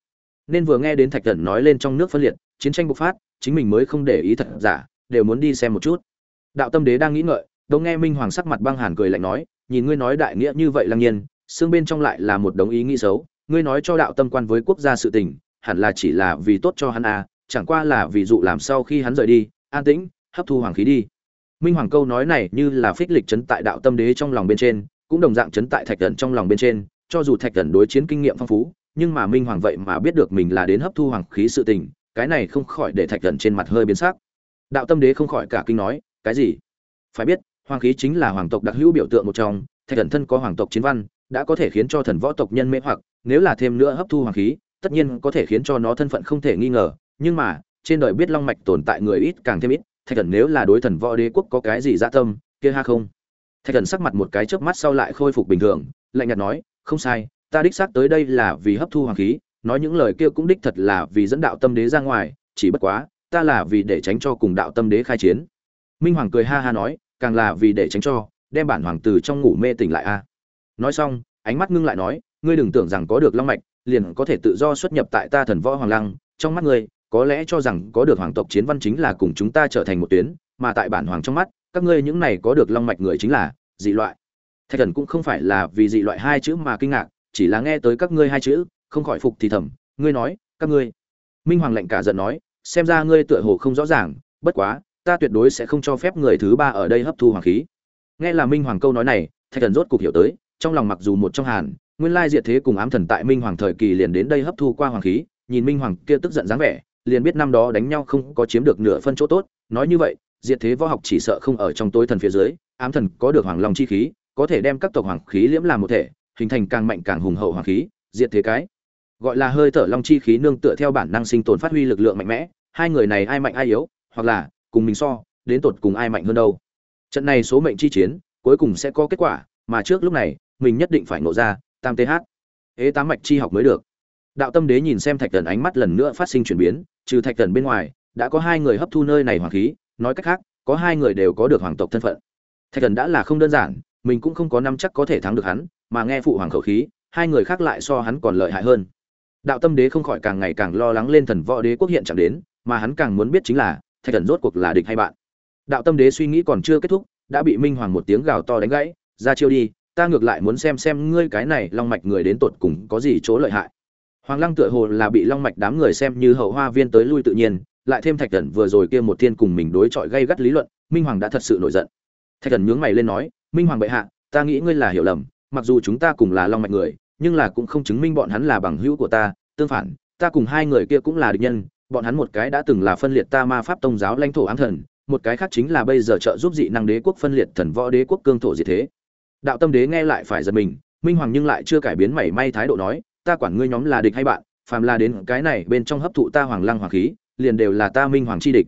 Speaker 1: nên vừa nghe đến thạch thần nói lên trong nước phân liệt, chiến tranh bộc phát, chính mình mới không để ý thật giả, đều muốn đi xem một chút. Đạo tâm đế đang nghĩ ngợi đâu nghe minh hoàng sắc mặt băng hàn cười lạnh nói, nhìn ngươi nói đại nghĩa như vậy lăng nhiên xương bên trong lại là một đống ý nghĩ xấu, ngươi nói cho đạo tâm quan với quốc gia sự tình, hẳn là chỉ là vì tốt cho hắn à chẳng qua là ví dụ làm sau khi hắn rời đi, an tĩnh, hấp thu hoàng khí đi minh hoàng câu nói này như là phích lịch chấn tại đạo tâm đế trong lòng bên trên, cũng đồng dạng chấn tại thạch thần trong lòng bên trên, cho dù thạch thần đối chiến kinh nghiệm phong phú, nhưng mà minh hoàng vậy mà biết được mình là đến hấp thu hoàng khí sự tình, cái này không khỏi để thạch thần trên mặt hơi biến sắc. Đạo tâm đế không khỏi cả kinh nói, cái gì? Phải biết, hoàng khí chính là hoàng tộc đặc hữu biểu tượng một trong, thạch thần thân có hoàng tộc chiến văn, đã có thể khiến cho thần võ tộc nhân mê hoặc, nếu là thêm nữa hấp thu hoàng khí, tất nhiên có thể khiến cho nó thân phận không thể nghi ngờ, nhưng mà, trên đời biết long mạch tồn tại người ít càng thêm ít thạch thần nếu là đối thần võ đế quốc có cái gì dã tâm, kia ha không? Thạch thần sắc mặt một cái chớp mắt sau lại khôi phục bình thường, lạnh nhạt nói, không sai, ta đích xác tới đây là vì hấp thu hoàng khí, nói những lời kia cũng đích thật là vì dẫn đạo tâm đế ra ngoài, chỉ bất quá, ta là vì để tránh cho cùng đạo tâm đế khai chiến. Minh hoàng cười ha ha nói, càng là vì để tránh cho, đem bản hoàng tử trong ngủ mê tỉnh lại a. Nói xong, ánh mắt ngưng lại nói, ngươi đừng tưởng rằng có được long mạch, liền có thể tự do xuất nhập tại ta thần võ hoàng lăng, trong mắt ngươi có lẽ cho rằng có được hoàng tộc chiến văn chính là cùng chúng ta trở thành một tuyến, mà tại bản hoàng trong mắt, các ngươi những này có được long mạch người chính là dị loại. Thạch thần cũng không phải là vì dị loại hai chữ mà kinh ngạc, chỉ là nghe tới các ngươi hai chữ, không khỏi phục thì thầm, ngươi nói, các ngươi. Minh hoàng lệnh cả giận nói, xem ra ngươi tựa hồ không rõ ràng, bất quá, ta tuyệt đối sẽ không cho phép người thứ ba ở đây hấp thu hoàng khí. Nghe là minh hoàng câu nói này, thạch thần rốt cục hiểu tới, trong lòng mặc dù một trong hàn, nguyên lai diệt thế cùng ám thần tại minh hoàng thời kỳ liền đến đây hấp thu qua hoàng khí, nhìn minh hoàng kia tức giận dáng vẻ liền biết năm đó đánh nhau không có chiếm được nửa phân chỗ tốt, nói như vậy, diệt thế võ học chỉ sợ không ở trong tối thần phía dưới, ám thần có được hoàng long chi khí, có thể đem các tộc hoàng khí liễm làm một thể, hình thành càng mạnh càng hùng hậu hoàng khí, diệt thế cái. Gọi là hơi thở long chi khí nương tựa theo bản năng sinh tồn phát huy lực lượng mạnh mẽ, hai người này ai mạnh ai yếu, hoặc là, cùng mình so, đến tột cùng ai mạnh hơn đâu. Trận này số mệnh chi chiến, cuối cùng sẽ có kết quả, mà trước lúc này, mình nhất định phải nộ ra, tam th ế tám mạch chi học mới được đạo tâm đế nhìn xem thạch thần ánh mắt lần nữa phát sinh chuyển biến, trừ thạch thần bên ngoài, đã có hai người hấp thu nơi này hoàng khí, nói cách khác, có hai người đều có được hoàng tộc thân phận. Thạch thần đã là không đơn giản, mình cũng không có năm chắc có thể thắng được hắn, mà nghe phụ hoàng khẩu khí, hai người khác lại so hắn còn lợi hại hơn. Đạo tâm đế không khỏi càng ngày càng lo lắng lên thần võ đế quốc hiện chẳng đến, mà hắn càng muốn biết chính là, thạch thần rốt cuộc là địch hay bạn. Đạo tâm đế suy nghĩ còn chưa kết thúc, đã bị minh hoàng một tiếng gào to đánh gãy, ra chiêu đi, ta ngược lại muốn xem xem ngươi cái này long mạch người đến tột cùng có gì chỗ lợi hại hoàng lăng tựa hồ là bị long mạch đám người xem như hậu hoa viên tới lui tự nhiên, lại thêm thạch thần vừa rồi kia một thiên cùng mình đối chọi gây gắt lý luận, minh hoàng đã thật sự nổi giận. Thạch thần nhướng mày lên nói, minh hoàng bệ hạ, ta nghĩ ngươi là hiểu lầm, mặc dù chúng ta cùng là long mạch người, nhưng là cũng không chứng minh bọn hắn là bằng hữu của ta, tương phản, ta cùng hai người kia cũng là địch nhân, bọn hắn một cái đã từng là phân liệt ta ma pháp tông giáo lãnh thổ ám thần, một cái khác chính là bây giờ trợ giúp dị năng đế quốc phân liệt thần võ đế quốc cương thổ diệt thế. Đạo tâm đế nghe lại phải giật mình, minh hoàng nhưng lại chưa cải biến mảy may thái độ nói ta quản ngươi nhóm là địch hay bạn, phàm là đến cái này bên trong hấp thụ ta hoàng lăng hoàng khí, liền đều là ta minh hoàng chi địch.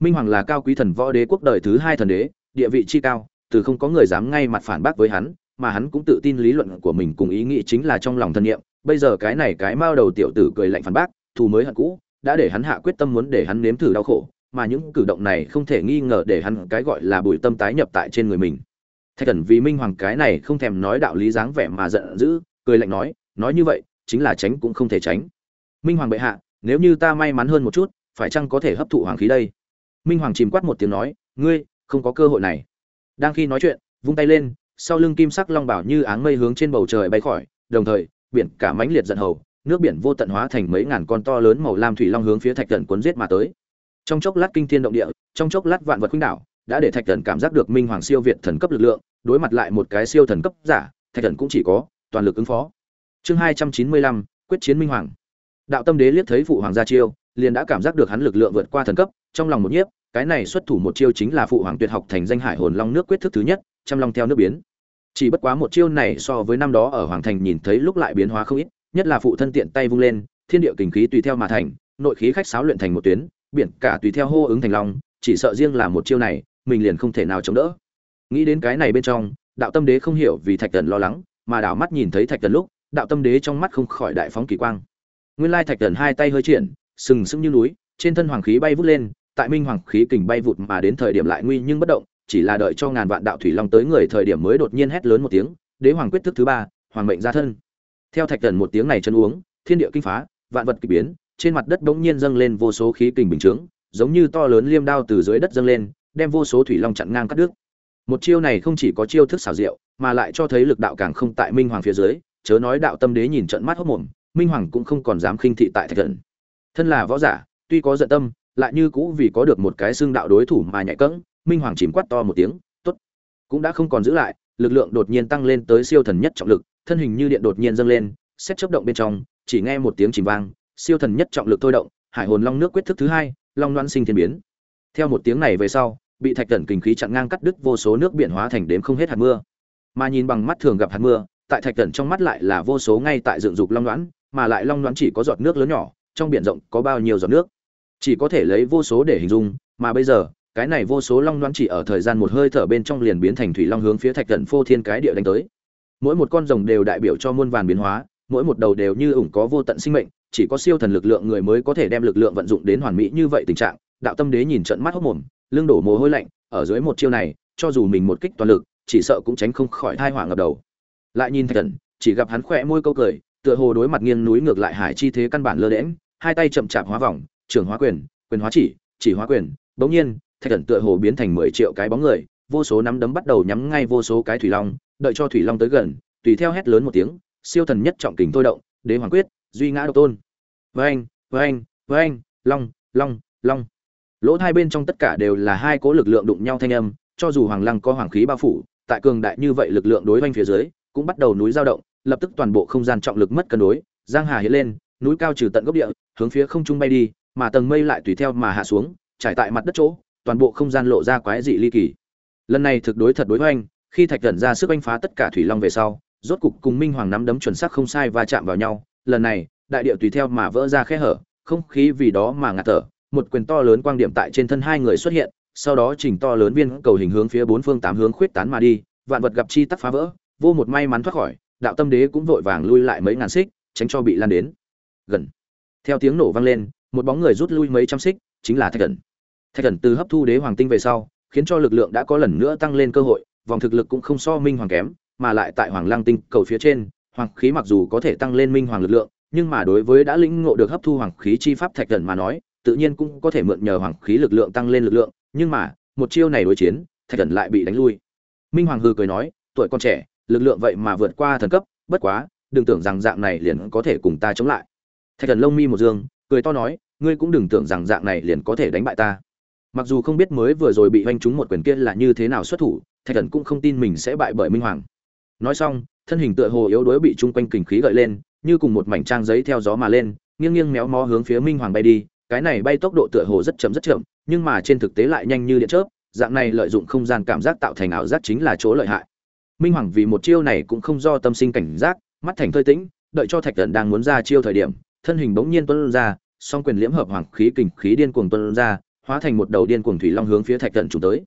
Speaker 1: Minh hoàng là cao quý thần võ đế quốc đời thứ hai thần đế, địa vị chi cao, từ không có người dám ngay mặt phản bác với hắn, mà hắn cũng tự tin lý luận của mình cùng ý nghĩ chính là trong lòng thân nhiệm. Bây giờ cái này cái mao đầu tiểu tử cười lạnh phản bác, thù mới hận cũ, đã để hắn hạ quyết tâm muốn để hắn nếm thử đau khổ, mà những cử động này không thể nghi ngờ để hắn cái gọi là bùi tâm tái nhập tại trên người mình. Thạch thần vì minh hoàng cái này không thèm nói đạo lý dáng vẻ mà giận dữ, cười lạnh nói nói như vậy chính là tránh cũng không thể tránh. Minh hoàng bệ hạ, nếu như ta may mắn hơn một chút, phải chăng có thể hấp thụ hoàng khí đây? Minh hoàng chìm quát một tiếng nói, ngươi, không có cơ hội này. Đang khi nói chuyện, vung tay lên, sau lưng kim sắc long bảo như áng mây hướng trên bầu trời bay khỏi, đồng thời, biển cả mãnh liệt giận hầu, nước biển vô tận hóa thành mấy ngàn con to lớn màu lam thủy long hướng phía thạch thần cuốn giết mà tới. Trong chốc lát kinh thiên động địa, trong chốc lát vạn vật khuynh đảo, đã để thạch thần cảm giác được minh hoàng siêu việt thần cấp lực lượng, đối mặt lại một cái siêu thần cấp giả, thạch thần cũng chỉ có toàn lực ứng phó chương hai trăm chín mươi lăm, quyết chiến minh hoàng. Đạo tâm đế liếc thấy phụ hoàng gia chiêu, liền đã cảm giác được hắn lực lượng vượt qua thần cấp, trong lòng một nhiếp, cái này xuất thủ một chiêu chính là phụ hoàng tuyệt học thành danh hải hồn long nước quyết thức thứ nhất, trăm long theo nước biến. Chỉ bất quá một chiêu này so với năm đó ở hoàng thành nhìn thấy lúc lại biến hóa không ít, nhất là phụ thân tiện tay vung lên, thiên địa kình khí tùy theo mà thành, nội khí khách sáo luyện thành một tuyến, biển cả tùy theo hô ứng thành long, chỉ sợ riêng là một chiêu này, mình liền không thể nào chống đỡ. Nghĩ đến cái này bên trong, đạo tâm đế không hiểu vì thạch thần lo lắng, mà đảo mắt nhìn thấy thạch thần lúc đạo tâm đế trong mắt không khỏi đại phóng kỳ quang. Nguyên lai thạch thần hai tay hơi triển, sừng sững như núi, trên thân hoàng khí bay vút lên, tại minh hoàng khí kình bay vụt mà đến thời điểm lại nguy nhưng bất động, chỉ là đợi cho ngàn vạn đạo thủy long tới người thời điểm mới đột nhiên hét lớn một tiếng, đế hoàng quyết thức thứ ba, hoàng mệnh ra thân. Theo thạch thần một tiếng này chân uống, thiên địa kinh phá, vạn vật kỳ biến, trên mặt đất bỗng nhiên dâng lên vô số khí kình bình chướng, giống như to lớn liêm đao từ dưới đất dâng lên, đem vô số thủy long chặn ngang cắt đứt. Một chiêu này không chỉ có chiêu thức xảo diệu, mà lại cho thấy lực đạo càng không tại minh hoàng phía dưới chớ nói đạo tâm đế nhìn trận mắt hốt mồm, minh hoàng cũng không còn dám khinh thị tại thạch thần. Thân là võ giả, tuy có giận tâm, lại như cũ vì có được một cái xương đạo đối thủ mà nhạy cẫng, minh hoàng chìm quát to một tiếng, tốt. Cũng đã không còn giữ lại, lực lượng đột nhiên tăng lên tới siêu thần nhất trọng lực, thân hình như điện đột nhiên dâng lên, xét chớp động bên trong, chỉ nghe một tiếng chìm vang, siêu thần nhất trọng lực thôi động, hải hồn long nước quyết thức thứ hai, long loan sinh thiên biến. Theo một tiếng này về sau, bị thạch thần kinh khí chặn ngang cắt đứt vô số nước biển hóa thành đếm không hết hạt mưa. Mà nhìn bằng mắt thường gặp hạt mưa tại thạch thần trong mắt lại là vô số ngay tại dựng dục long đoán, mà lại long đoán chỉ có giọt nước lớn nhỏ, trong biển rộng có bao nhiêu giọt nước. Chỉ có thể lấy vô số để hình dung, mà bây giờ, cái này vô số long đoán chỉ ở thời gian một hơi thở bên trong liền biến thành thủy long hướng phía thạch thần phô thiên cái địa đánh tới. Mỗi một con rồng đều đại biểu cho muôn vàn biến hóa, mỗi một đầu đều như ủng có vô tận sinh mệnh, chỉ có siêu thần lực lượng người mới có thể đem lực lượng vận dụng đến hoàn mỹ như vậy tình trạng. Đạo tâm đế nhìn trận mắt hốc mồm, lưng đổ mồ hôi lạnh, ở dưới một chiêu này, cho dù mình một kích toàn lực, chỉ sợ cũng tránh không khỏi thai hỏa ngập đầu lại nhìn thạch thần chỉ gặp hắn khỏe môi câu cười, tựa hồ đối mặt nghiêng núi ngược lại hải chi thế căn bản lơ đễm hai tay chậm chạp hóa vòng trường hóa quyền quyền hóa chỉ chỉ hóa quyền. Bỗng nhiên, thạch thần tựa hồ biến thành mười triệu cái bóng người, vô số nắm đấm bắt đầu nhắm ngay vô số cái thủy long, đợi cho thủy long tới gần, tùy theo hét lớn một tiếng, siêu thần nhất trọng kình thôi động, đế hoàng quyết, duy ngã độc tôn. Vâng vâng vâng long long long. Lỗ hai bên trong tất cả đều là hai cố lực lượng đụng nhau thanh âm, cho dù hoàng lăng có hoàng khí bao phủ, tại cường đại như vậy lực lượng đối oanh phía dưới cũng bắt đầu núi dao động, lập tức toàn bộ không gian trọng lực mất cân đối, giang hà hiện lên, núi cao trừ tận gốc địa, hướng phía không trung bay đi, mà tầng mây lại tùy theo mà hạ xuống, trải tại mặt đất chỗ, toàn bộ không gian lộ ra quái dị ly kỳ. Lần này thực đối thật đối hoành, khi thạch thần ra sức anh phá tất cả thủy long về sau, rốt cục cùng minh hoàng nắm đấm chuẩn xác không sai va chạm vào nhau, lần này, đại địa tùy theo mà vỡ ra khe hở, không khí vì đó mà ngạt thở, một quyền to lớn quang điểm tại trên thân hai người xuất hiện, sau đó chỉnh to lớn viên cầu hình hướng phía bốn phương tám hướng khuyết tán mà đi, vạn vật gặp chi tắc phá vỡ vô một may mắn thoát khỏi, đạo tâm đế cũng vội vàng lui lại mấy ngàn xích, tránh cho bị lan đến. Gần. Theo tiếng nổ vang lên, một bóng người rút lui mấy trăm xích, chính là thạch thần thạch thần từ hấp thu đế hoàng tinh về sau, khiến cho lực lượng đã có lần nữa tăng lên cơ hội, vòng thực lực cũng không so minh hoàng kém, mà lại tại hoàng lang tinh cầu phía trên, hoàng khí mặc dù có thể tăng lên minh hoàng lực lượng, nhưng mà đối với đã lĩnh ngộ được hấp thu hoàng khí chi pháp thạch thần mà nói, tự nhiên cũng có thể mượn nhờ hoàng khí lực lượng tăng lên lực lượng, nhưng mà, một chiêu này đối chiến, thạch thần lại bị đánh lui. Minh hoàng hư cười nói, tuổi con trẻ lực lượng vậy mà vượt qua thần cấp, bất quá, đừng tưởng rằng dạng này liền có thể cùng ta chống lại. Thạch thần lông mi một dương, cười to nói, ngươi cũng đừng tưởng rằng dạng này liền có thể đánh bại ta. Mặc dù không biết mới vừa rồi bị hoanh trúng một quyền kia là như thế nào xuất thủ, thạch thần cũng không tin mình sẽ bại bởi minh hoàng. Nói xong, thân hình tựa hồ yếu đuối bị chung quanh kình khí gợi lên, như cùng một mảnh trang giấy theo gió mà lên, nghiêng nghiêng méo mó hướng phía minh hoàng bay đi. Cái này bay tốc độ tựa hồ rất chậm rất chậm, nhưng mà trên thực tế lại nhanh như điện chớp, dạng này lợi dụng không gian cảm giác tạo thành ảo giác chính là chỗ lợi hại minh hoàng vì một chiêu này cũng không do tâm sinh cảnh giác, mắt thành thơi tĩnh, đợi cho thạch thần đang muốn ra chiêu thời điểm, thân hình bỗng nhiên tuân ra, song quyền liễm hợp hoàng khí kình khí điên cuồng tuân ra, hóa thành một đầu điên cuồng thủy long hướng phía thạch thần trùng tới.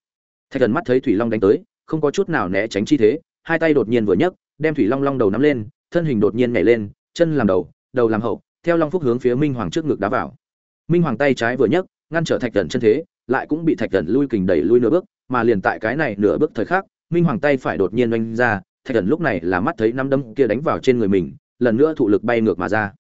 Speaker 1: Thạch thần mắt thấy thủy long đánh tới, không có chút nào né tránh chi thế, hai tay đột nhiên vừa nhấc, đem thủy long long đầu nắm lên, thân hình đột nhiên nhảy lên, chân làm đầu đầu làm hậu, theo long phúc hướng phía minh hoàng trước ngực đá vào. Minh hoàng tay trái vừa nhấc, ngăn trở thạch thần chân thế, lại cũng bị thạch thần lui kình đẩy lui nửa bước, mà liền tại cái này nửa bước thời khắc minh hoàng tay phải đột nhiên oanh ra, thạch thần lúc này là mắt thấy năm đấm kia đánh vào trên người mình, lần nữa thụ lực bay ngược mà ra.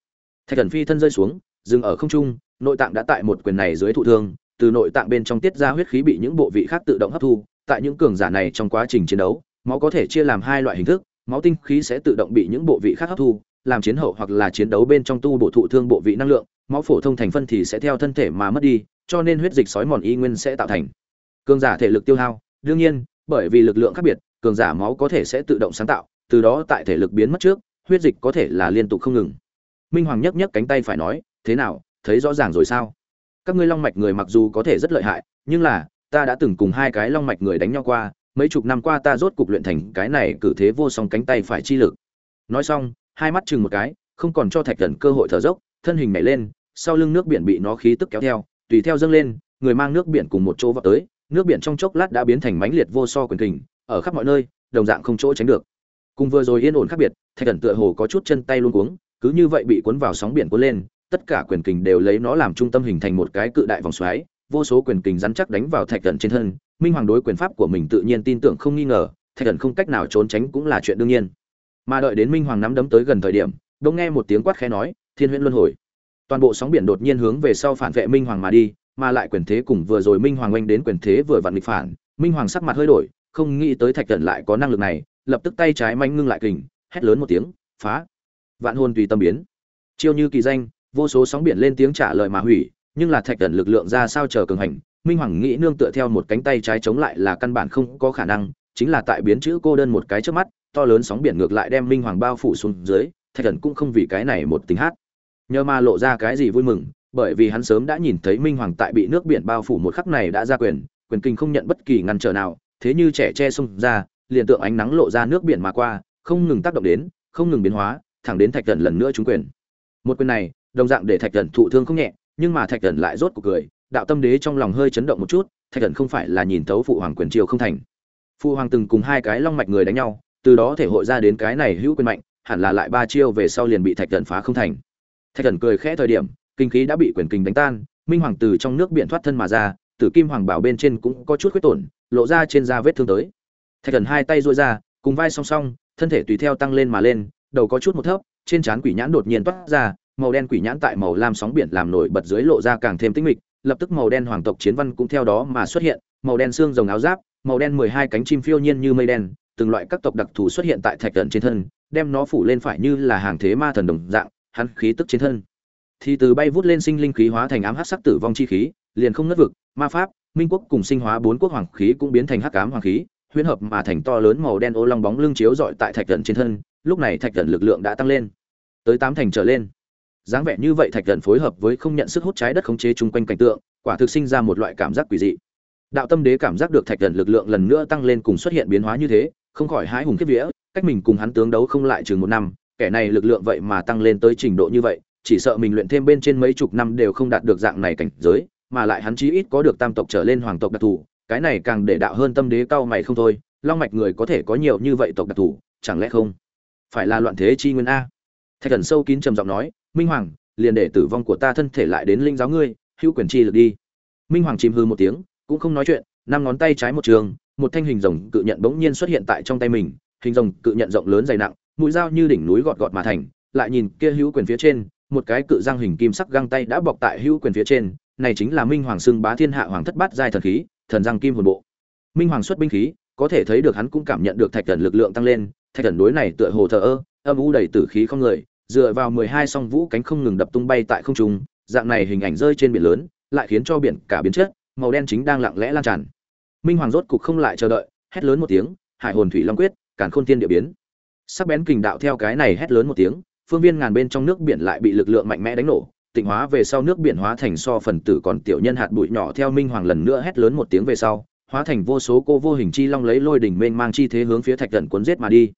Speaker 1: Thạch thần phi thân rơi xuống, dừng ở không trung, nội tạng đã tại một quyền này dưới thụ thương, từ nội tạng bên trong tiết ra huyết khí bị những bộ vị khác tự động hấp thu, tại những cường giả này trong quá trình chiến đấu, máu có thể chia làm hai loại hình thức, máu tinh khí sẽ tự động bị những bộ vị khác hấp thu, làm chiến hậu hoặc là chiến đấu bên trong tu bổ thụ thương bộ vị năng lượng, máu phổ thông thành phân thì sẽ theo thân thể mà mất đi, cho nên huyết dịch sói mòn y nguyên sẽ tạo thành. Cường giả thể lực tiêu hao, đương nhiên bởi vì lực lượng khác biệt, cường giả máu có thể sẽ tự động sáng tạo, từ đó tại thể lực biến mất trước, huyết dịch có thể là liên tục không ngừng. Minh hoàng nhấc nhấc cánh tay phải nói, thế nào, thấy rõ ràng rồi sao? Các ngươi long mạch người mặc dù có thể rất lợi hại, nhưng là, ta đã từng cùng hai cái long mạch người đánh nhau qua, mấy chục năm qua ta rốt cục luyện thành cái này cử thế vô song cánh tay phải chi lực. Nói xong, hai mắt chừng một cái, không còn cho thạch thần cơ hội thở dốc, thân hình nhảy lên, sau lưng nước biển bị nó khí tức kéo theo, tùy theo dâng lên, người mang nước biển cùng một chỗ vào tới nước biển trong chốc lát đã biến thành mãnh liệt vô so quyền kình, ở khắp mọi nơi, đồng dạng không chỗ tránh được. Cùng vừa rồi yên ổn khác biệt, thạch Cẩn tựa hồ có chút chân tay luôn cuống, cứ như vậy bị cuốn vào sóng biển cuốn lên, tất cả quyền kình đều lấy nó làm trung tâm hình thành một cái cự đại vòng xoáy, vô số quyền kình rắn chắc đánh vào thạch Cẩn trên thân. Minh hoàng đối quyền pháp của mình tự nhiên tin tưởng không nghi ngờ, thạch Cẩn không cách nào trốn tránh cũng là chuyện đương nhiên. Mà đợi đến minh hoàng nắm đấm tới gần thời điểm đông nghe một tiếng quát khẽ nói, thiên huyễn luân hồi. Toàn bộ sóng biển đột nhiên hướng về sau phản vệ minh hoàng mà đi mà lại quyền thế cùng vừa rồi minh hoàng oanh đến quyền thế vừa vặn nghịch phản, minh hoàng sắc mặt hơi đổi, không nghĩ tới thạch thần lại có năng lực này, lập tức tay trái manh ngưng lại kình, hét lớn một tiếng, phá. Vạn hồn tùy tâm biến. Chiêu như kỳ danh, vô số sóng biển lên tiếng trả lời mà hủy, nhưng là thạch thần lực lượng ra sao chờ cường hành, minh hoàng nghĩ nương tựa theo một cánh tay trái chống lại là căn bản không có khả năng, chính là tại biến chữ cô đơn một cái trước mắt, to lớn sóng biển ngược lại đem minh hoàng bao phủ xuống dưới, thạch thần cũng không vì cái này một tính hát. Nhờ mà lộ ra cái gì vui mừng bởi vì hắn sớm đã nhìn thấy minh hoàng tại bị nước biển bao phủ một khắc này đã ra quyền quyền kinh không nhận bất kỳ ngăn trở nào, thế như trẻ che xông ra, liền tượng ánh nắng lộ ra nước biển mà qua, không ngừng tác động đến, không ngừng biến hóa, thẳng đến thạch thần lần nữa trúng quyền. Một quyền này, đồng dạng để thạch thần thụ thương không nhẹ, nhưng mà thạch thần lại rốt cuộc cười, đạo tâm đế trong lòng hơi chấn động một chút, thạch thần không phải là nhìn thấu phụ hoàng quyền triều không thành. Phụ hoàng từng cùng hai cái long mạch người đánh nhau, từ đó thể hội ra đến cái này hữu quyền mạnh, hẳn là lại ba chiêu về sau liền bị thạch thần phá không thành. Thạch thần cười khẽ thời điểm kinh khí đã bị quyền kình đánh tan, minh hoàng từ trong nước biển thoát thân mà ra, tử kim hoàng bảo bên trên cũng có chút khuyết tổn, lộ ra trên da vết thương tới. Thạch thần hai tay duỗi ra, cùng vai song song, thân thể tùy theo tăng lên mà lên, đầu có chút một thấp, trên trán quỷ nhãn đột nhiên toát ra, màu đen quỷ nhãn tại màu lam sóng biển làm nổi bật dưới lộ ra càng thêm tinh mịch, lập tức màu đen hoàng tộc chiến văn cũng theo đó mà xuất hiện, màu đen xương rồng áo giáp, màu đen mười hai cánh chim phiêu nhiên như mây đen, từng loại các tộc đặc thù xuất hiện tại thạch thần trên thân, đem nó phủ lên phải như là hàng thế ma thần đồng dạng, hắn khí tức trên thân thì từ bay vút lên sinh linh khí hóa thành ám hắc sắc tử vong chi khí, liền không ngất vực, ma pháp, minh quốc cùng sinh hóa bốn quốc hoàng khí cũng biến thành hắc ám hoàng khí, huyễn hợp mà thành to lớn màu đen ô long bóng lưng chiếu rọi tại thạch thần trên thân, lúc này thạch thần lực lượng đã tăng lên. Tới tám thành trở lên. Dáng vẻ như vậy thạch thần phối hợp với không nhận sức hút trái đất khống chế chung quanh cảnh tượng, quả thực sinh ra một loại cảm giác quỷ dị. Đạo tâm đế cảm giác được thạch thần lực lượng lần nữa tăng lên cùng xuất hiện biến hóa như thế, không khỏi hái hùng kết vía, cách mình cùng hắn tướng đấu không lại chừng một năm, kẻ này lực lượng vậy mà tăng lên tới trình độ như vậy chỉ sợ mình luyện thêm bên trên mấy chục năm đều không đạt được dạng này cảnh giới, mà lại hắn chí ít có được tam tộc trở lên hoàng tộc đặc thù, cái này càng để đạo hơn tâm đế cao mày không thôi, long mạch người có thể có nhiều như vậy tộc đặc thù, chẳng lẽ không? Phải là loạn thế chi nguyên a. Thạch thần sâu kín trầm giọng nói, minh hoàng, liền để tử vong của ta thân thể lại đến linh giáo ngươi, hữu quyền chi lực đi. Minh hoàng chìm hư một tiếng, cũng không nói chuyện, năm ngón tay trái một trường, một thanh hình rồng cự nhận bỗng nhiên xuất hiện tại trong tay mình, hình rồng cự nhận rộng lớn dày nặng, mũi dao như đỉnh núi gọt gọt mà thành, lại nhìn kia hữu quyền phía trên một cái cự răng hình kim sắc găng tay đã bọc tại hữu quyền phía trên, này chính là minh hoàng xưng bá thiên hạ hoàng thất bát giai thần khí, thần răng kim hồn bộ. Minh hoàng xuất binh khí, có thể thấy được hắn cũng cảm nhận được thạch thần lực lượng tăng lên, thạch thần đối này tựa hồ thờ ơ, âm u đầy tử khí không người, dựa vào mười hai song vũ cánh không ngừng đập tung bay tại không trung, dạng này hình ảnh rơi trên biển lớn, lại khiến cho biển cả biến chất, màu đen chính đang lặng lẽ lan tràn. Minh hoàng rốt cục không lại chờ đợi, hét lớn một tiếng, hải hồn thủy long quyết, càn khôn tiên địa biến. Sắc bén kình đạo theo cái này hét lớn một tiếng phương viên ngàn bên trong nước biển lại bị lực lượng mạnh mẽ đánh nổ, tịnh hóa về sau nước biển hóa thành so phần tử còn tiểu nhân hạt bụi nhỏ theo minh hoàng lần nữa hét lớn một tiếng về sau, hóa thành vô số cô vô hình chi long lấy lôi đỉnh mênh mang chi thế hướng phía thạch thần cuốn giết mà đi.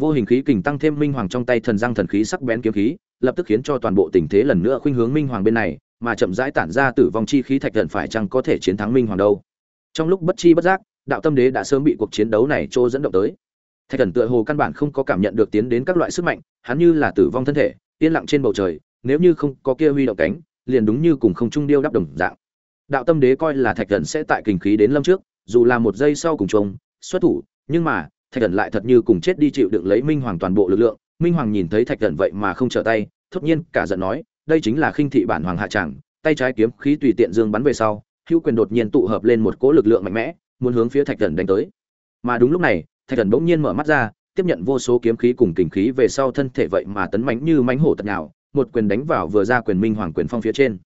Speaker 1: Vô hình khí kình tăng thêm minh hoàng trong tay thần răng thần khí sắc bén kiếm khí, lập tức khiến cho toàn bộ tình thế lần nữa khuynh hướng minh hoàng bên này, mà chậm rãi tản ra tử vong chi khí thạch thần phải chăng có thể chiến thắng minh hoàng đâu. Trong lúc bất chi bất giác, đạo tâm đế đã sớm bị cuộc chiến đấu này trô dẫn động tới thạch thần tựa hồ căn bản không có cảm nhận được tiến đến các loại sức mạnh, hắn như là tử vong thân thể, yên lặng trên bầu trời, nếu như không có kia huy động cánh, liền đúng như cùng không trung điêu đắp đồng dạng. Đạo tâm đế coi là thạch thần sẽ tại kình khí đến lâm trước, dù là một giây sau cùng trông xuất thủ, nhưng mà, thạch thần lại thật như cùng chết đi chịu đựng lấy minh hoàng toàn bộ lực lượng, minh hoàng nhìn thấy thạch thần vậy mà không trở tay, thốt nhiên cả giận nói, đây chính là khinh thị bản hoàng hạ tràng tay trái kiếm khí tùy tiện dương bắn về sau, hữu quyền đột nhiên tụ hợp lên một cỗ lực lượng mạnh mẽ, muốn hướng phía thạch thần đánh tới. Mà đúng lúc này thạch thần bỗng nhiên mở mắt ra tiếp nhận vô số kiếm khí cùng kình khí về sau thân thể vậy mà tấn mãnh như mãnh hổ tật nào một quyền đánh vào vừa ra quyền minh hoàng quyền phong phía trên.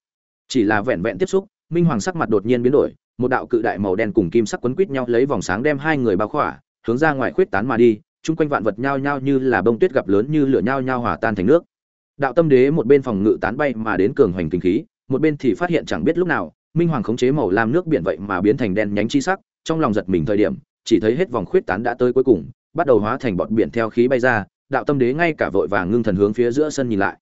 Speaker 1: Chỉ là vẹn vẹn tiếp xúc, minh hoàng sắc mặt đột nhiên biến đổi, một đạo cự đại màu đen cùng kim sắc quấn quít nhau lấy vòng sáng đem hai người bao khỏa, hướng ra ngoài khuyết tán mà đi, chung quanh vạn vật nhao nhao như là bông tuyết gặp lớn như lửa nhao nhao hòa tan thành nước. Đạo tâm đế một bên phòng ngự tán bay mà đến cường hoành kinh khí, một bên thì phát hiện chẳng biết lúc nào, minh hoàng khống chế màu lam nước biển vậy mà biến thành đen nhánh chi sắc, trong lòng giật mình thời điểm, chỉ thấy hết vòng khuyết tán đã tới cuối cùng, bắt đầu hóa thành bọt biển theo khí bay ra, đạo tâm đế ngay cả vội vàng ngưng thần hướng phía giữa sân nhìn lại.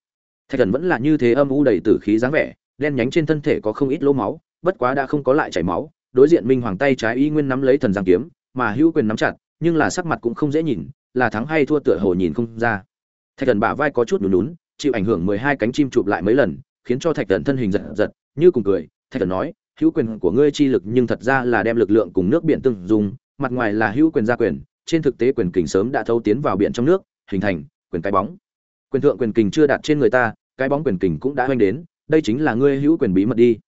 Speaker 1: Thạch Thần vẫn là như thế âm u đầy tử khí dáng vẻ, đen nhánh trên thân thể có không ít lỗ máu, bất quá đã không có lại chảy máu, đối diện minh hoàng tay trái y nguyên nắm lấy thần giang kiếm, mà hữu quyền nắm chặt, nhưng là sắc mặt cũng không dễ nhìn, là thắng hay thua tựa hồ nhìn không ra. Thạch Thần bả vai có chút nhún nhún, chịu ảnh hưởng mười hai cánh chim chụp lại mấy lần, khiến cho Thạch Thần thân hình giật giật, như cùng cười, Thạch Thần nói, hữu quyền của ngươi chi lực nhưng thật ra là đem lực lượng cùng nước biển tương dùng, mặt ngoài là hữu quyền gia quyền, trên thực tế quyền kình sớm đã thâu tiến vào biển trong nước, hình thành quyền cái bóng. Quyền thượng quyền kình chưa đạt trên người ta, cái bóng quyền kình cũng đã hoành đến, đây chính là ngươi hữu quyền bí mật đi.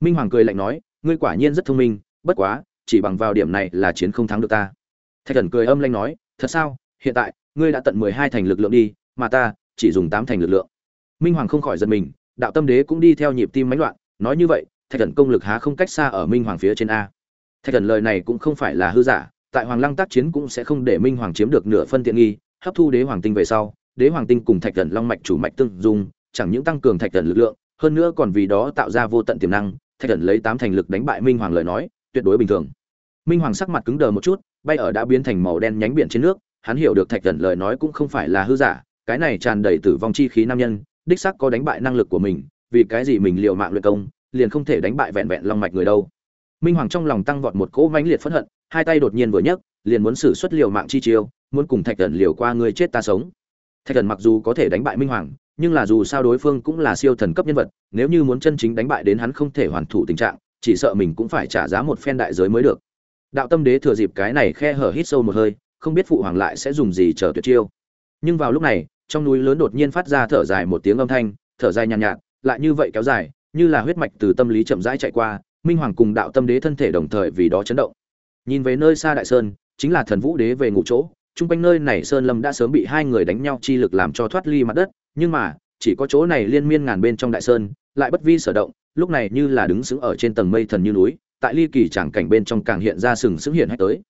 Speaker 1: Minh Hoàng cười lạnh nói, ngươi quả nhiên rất thông minh, bất quá, chỉ bằng vào điểm này là chiến không thắng được ta. Thạch Cẩn cười âm lanh nói, thật sao? Hiện tại, ngươi đã tận mười hai thành lực lượng đi, mà ta chỉ dùng tám thành lực lượng. Minh Hoàng không khỏi giật mình, đạo tâm đế cũng đi theo nhịp tim mãnh loạn, nói như vậy, Thạch Cẩn công lực há không cách xa ở Minh Hoàng phía trên a. Thạch thần lời này cũng không phải là hư giả, tại Hoàng Lăng tác chiến cũng sẽ không để Minh Hoàng chiếm được nửa phân tiện nghi, hấp thu đế hoàng tinh về sau, đế hoàng tinh cùng Thạch thần long mạch chủ mạch tương dung, chẳng những tăng cường Thạch thần lực lượng, hơn nữa còn vì đó tạo ra vô tận tiềm năng, Thạch thần lấy tám thành lực đánh bại Minh Hoàng lời nói, tuyệt đối bình thường. Minh Hoàng sắc mặt cứng đờ một chút, bay ở đã biến thành màu đen nhánh biển trên nước, hắn hiểu được Thạch thần lời nói cũng không phải là hư giả, cái này tràn đầy tử vong chi khí nam nhân, đích xác có đánh bại năng lực của mình, vì cái gì mình liều mạng luyện công, liền không thể đánh bại vẹn vẹn long mạch người đâu. Minh Hoàng trong lòng tăng vọt một cỗ mãnh liệt phẫn hận, hai tay đột nhiên vừa nhấc, liền muốn xử xuất liều mạng chi chiêu, muốn cùng Thạch thần liều qua người chết ta sống. Thạch thần mặc dù có thể đánh bại Minh Hoàng, nhưng là dù sao đối phương cũng là siêu thần cấp nhân vật, nếu như muốn chân chính đánh bại đến hắn không thể hoàn thủ tình trạng, chỉ sợ mình cũng phải trả giá một phen đại giới mới được. Đạo Tâm Đế thừa dịp cái này khe hở hít sâu một hơi, không biết phụ hoàng lại sẽ dùng gì chờ tuyệt chiêu. Nhưng vào lúc này, trong núi lớn đột nhiên phát ra thở dài một tiếng âm thanh, thở dài nhàn nhạt, nhạt, lại như vậy kéo dài, như là huyết mạch từ tâm lý chậm rãi chạy qua, Minh Hoàng cùng Đạo Tâm Đế thân thể đồng thời vì đó chấn động. Nhìn về nơi xa đại sơn, chính là Thần Vũ Đế về ngủ chỗ, trung quanh nơi này sơn lâm đã sớm bị hai người đánh nhau chi lực làm cho thoát ly mặt đất, nhưng mà, chỉ có chỗ này liên miên ngàn bên trong đại sơn, lại bất vi sở động, lúc này như là đứng sững ở trên tầng mây thần như núi, tại ly kỳ tràng cảnh bên trong càng hiện ra sừng sững hiện hay tới.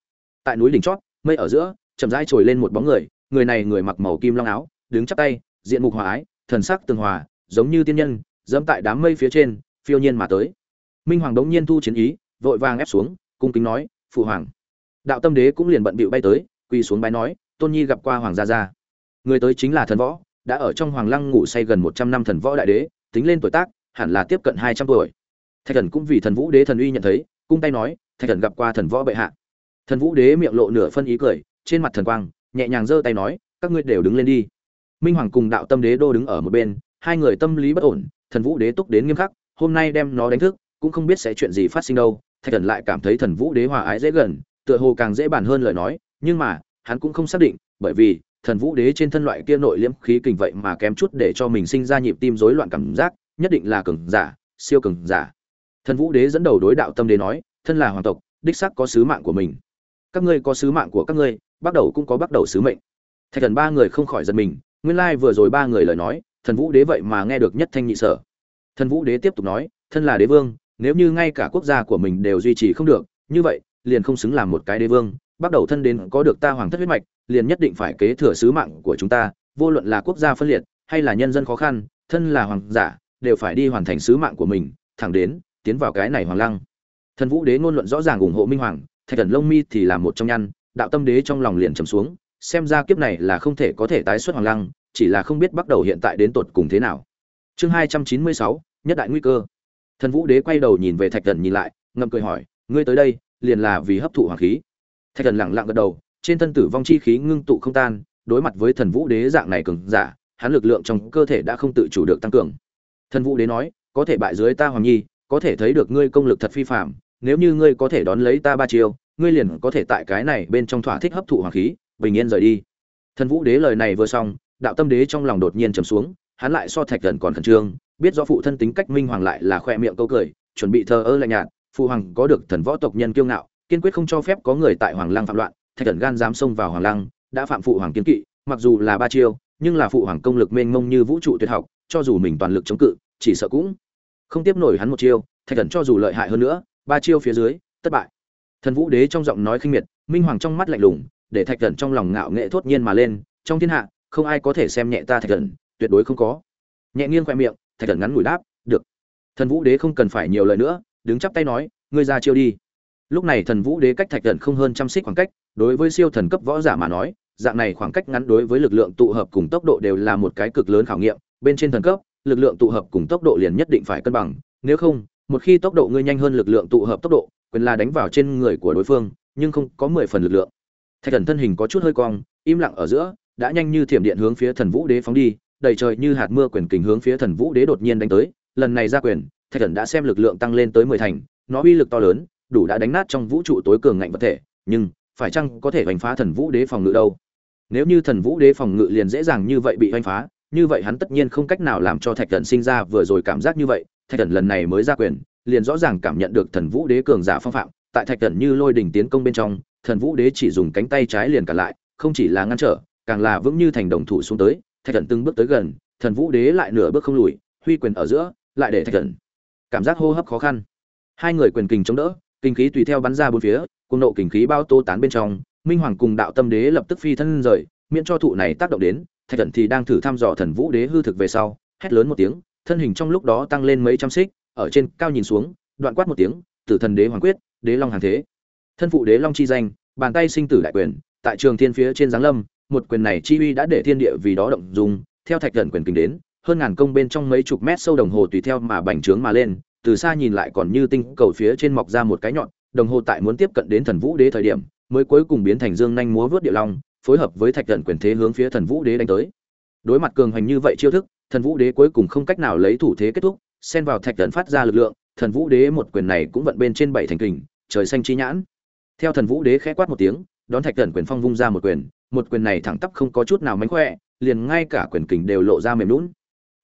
Speaker 1: Tại núi đỉnh chót, mây ở giữa, chậm rãi trồi lên một bóng người, người này người mặc màu kim long áo, đứng chắp tay, diện mục hòa ái, thần sắc tường hòa, giống như tiên nhân, dẫm tại đám mây phía trên, phiêu nhiên mà tới. Minh Hoàng đống nhiên thu chiến ý, vội vàng ép xuống, cung kính nói, "Phụ hoàng." Đạo Tâm Đế cũng liền bận bịu bay tới, quỳ xuống bái nói, "Tôn Nhi gặp qua hoàng gia gia." Người tới chính là thần võ, đã ở trong hoàng lăng ngủ say gần một trăm năm thần võ đại đế, tính lên tuổi tác, hẳn là tiếp cận hai trăm tuổi. Thạch Thần cũng vì thần vũ đế thần uy nhận thấy, cung tay nói, "Thạch Thần gặp qua thần võ bệ hạ." Thần vũ đế miệng lộ nửa phân ý cười, trên mặt thần quang, nhẹ nhàng giơ tay nói, "Các ngươi đều đứng lên đi." Minh Hoàng cùng Đạo Tâm Đế đô đứng ở một bên, hai người tâm lý bất ổn, thần vũ đế túc đến nghiêm khắc, hôm nay đem nó đánh thức, cũng không biết sẽ chuyện gì phát sinh đâu. Thạch Thần lại cảm thấy thần vũ đế hòa ái dễ gần, tựa hồ càng dễ bàn hơn lời nói, nhưng mà, hắn cũng không xác định, bởi vì thần vũ đế trên thân loại kia nội liễm khí kình vậy mà kém chút để cho mình sinh ra nhịp tim rối loạn cảm giác, nhất định là cường giả, siêu cường giả. Thần vũ đế dẫn đầu đối đạo tâm đế nói, thân là hoàng tộc, đích xác có sứ mạng của mình. Các ngươi có sứ mạng của các ngươi, bắt đầu cũng có bắt đầu sứ mệnh. Thạch thần ba người không khỏi giật mình, nguyên lai like vừa rồi ba người lời nói, thần vũ đế vậy mà nghe được nhất thanh nhị sở. Thần vũ đế tiếp tục nói, thân là đế vương, nếu như ngay cả quốc gia của mình đều duy trì không được, như vậy, liền không xứng làm một cái đế vương, bắt đầu thân đến có được ta hoàng thất huyết mạch, liền nhất định phải kế thừa sứ mạng của chúng ta, vô luận là quốc gia phân liệt hay là nhân dân khó khăn, thân là hoàng giả, đều phải đi hoàn thành sứ mạng của mình, thẳng đến tiến vào cái này hoàng lăng. Thần Vũ Đế ngôn luận rõ ràng ủng hộ Minh Hoàng, Thạch Cẩn Long Mi thì là một trong nhăn, đạo tâm đế trong lòng liền trầm xuống, xem ra kiếp này là không thể có thể tái xuất hoàng lăng, chỉ là không biết bắt đầu hiện tại đến tột cùng thế nào. Chương hai trăm chín mươi sáu nhất đại nguy cơ. Thần Vũ Đế quay đầu nhìn về Thạch Cẩn nhìn lại, ngậm cười hỏi, ngươi tới đây, liền là vì hấp thụ hoàng khí. Thạch Cẩn lặng lặng gật đầu, trên thân tử vong chi khí ngưng tụ không tan, đối mặt với thần vũ đế dạng này cường giả, hắn lực lượng trong cơ thể đã không tự chủ được tăng cường. Thần vũ đế nói, có thể bại dưới ta hoàng nhi, có thể thấy được ngươi công lực thật phi phàm, nếu như ngươi có thể đón lấy ta ba chiêu, ngươi liền có thể tại cái này bên trong thỏa thích hấp thụ hoàng khí, bình yên rời đi. Thần vũ đế lời này vừa xong, đạo tâm đế trong lòng đột nhiên trầm xuống, hắn lại so thạch thần còn khẩn trương, biết do phụ thân tính cách minh hoàng lại là khoe miệng câu cười, chuẩn bị thờ ơ lạnh nhạt, phụ hoàng có được thần võ tộc nhân kiêu ngạo, kiên quyết không cho phép có người tại hoàng lang phạm loạn, thạch thần gan dám xông vào hoàng lăng đã phạm phụ hoàng kiến kỵ mặc dù là ba chiêu nhưng là phụ hoàng công lực mênh mông như vũ trụ tuyệt học cho dù mình toàn lực chống cự chỉ sợ cũng không tiếp nổi hắn một chiêu thạch thần cho dù lợi hại hơn nữa ba chiêu phía dưới thất bại. Thần vũ đế trong giọng nói khinh miệt minh hoàng trong mắt lạnh lùng để thạch thần trong lòng ngạo nghệ thốt nhiên mà lên trong thiên hạ không ai có thể xem nhẹ ta thạch thần tuyệt đối không có. Nhẹ nghiêng khoe miệng thạch thần ngắn ngủi đáp, được. Thần vũ đế không cần phải nhiều lời nữa, đứng chắp tay nói, ngươi ra chiêu đi. Lúc này thần vũ đế cách thạch thần không hơn trăm xích khoảng cách, đối với siêu thần cấp võ giả mà nói, dạng này khoảng cách ngắn đối với lực lượng tụ hợp cùng tốc độ đều là một cái cực lớn khảo nghiệm, bên trên thần cấp, lực lượng tụ hợp cùng tốc độ liền nhất định phải cân bằng, nếu không, một khi tốc độ ngươi nhanh hơn lực lượng tụ hợp tốc độ, quyền là đánh vào trên người của đối phương, nhưng không có mười phần lực lượng. Thạch thần thân hình có chút hơi cong, im lặng ở giữa, đã nhanh như thiểm điện hướng phía thần vũ đế phóng đi đầy trời như hạt mưa quyền kình hướng phía thần vũ đế đột nhiên đánh tới, lần này ra quyền, thạch thần đã xem lực lượng tăng lên tới mười thành, nó uy lực to lớn, đủ đã đánh nát trong vũ trụ tối cường ngạnh vật thể, nhưng phải chăng có thể đánh phá thần vũ đế phòng ngự đâu? Nếu như thần vũ đế phòng ngự liền dễ dàng như vậy bị đánh phá, như vậy hắn tất nhiên không cách nào làm cho thạch thần sinh ra vừa rồi cảm giác như vậy, thạch thần lần này mới ra quyền, liền rõ ràng cảm nhận được thần vũ đế cường giả phong phạm, tại thạch thần như lôi đỉnh tiến công bên trong, thần vũ đế chỉ dùng cánh tay trái liền cả lại, không chỉ là ngăn trở, càng là vững như thành đồng thủ xuống tới thạch thần từng bước tới gần, thần vũ đế lại nửa bước không lùi, huy quyền ở giữa, lại để thạch thần cảm giác hô hấp khó khăn. Hai người quyền kình chống đỡ, kinh khí tùy theo bắn ra bốn phía cùng nộ kinh khí bao tô tán bên trong, minh hoàng cùng đạo tâm đế lập tức phi thân rời, miễn cho thụ này tác động đến, thạch thần thì đang thử thăm dò thần vũ đế hư thực về sau, hét lớn một tiếng, thân hình trong lúc đó tăng lên mấy trăm xích, ở trên cao nhìn xuống, đoạn quát một tiếng, tử thần đế hoàng quyết, đế long hàng thế. Thân phụ đế long chi danh, bàn tay sinh tử đại quyền, tại trường thiên phía trên giáng lâm một quyền này chi uy đã để thiên địa vì đó động dung, theo thạch thần quyền kình đến, hơn ngàn công bên trong mấy chục mét sâu đồng hồ tùy theo mà bành trướng mà lên, từ xa nhìn lại còn như tinh cầu phía trên mọc ra một cái nhọn, đồng hồ tại muốn tiếp cận đến thần vũ đế thời điểm, mới cuối cùng biến thành dương nhanh múa vớt địa long, phối hợp với thạch thần quyền thế hướng phía thần vũ đế đánh tới. Đối mặt cường hành như vậy chiêu thức, thần vũ đế cuối cùng không cách nào lấy thủ thế kết thúc, xen vào thạch thần phát ra lực lượng, thần vũ đế một quyền này cũng vận bên trên bảy thành kình, trời xanh chi nhãn. Theo thần vũ đế khẽ quát một tiếng, đón thạch thần quyền phong vung ra một quyền một quyền này thẳng tắp không có chút nào mánh khỏe, liền ngay cả quyền kình đều lộ ra mềm lún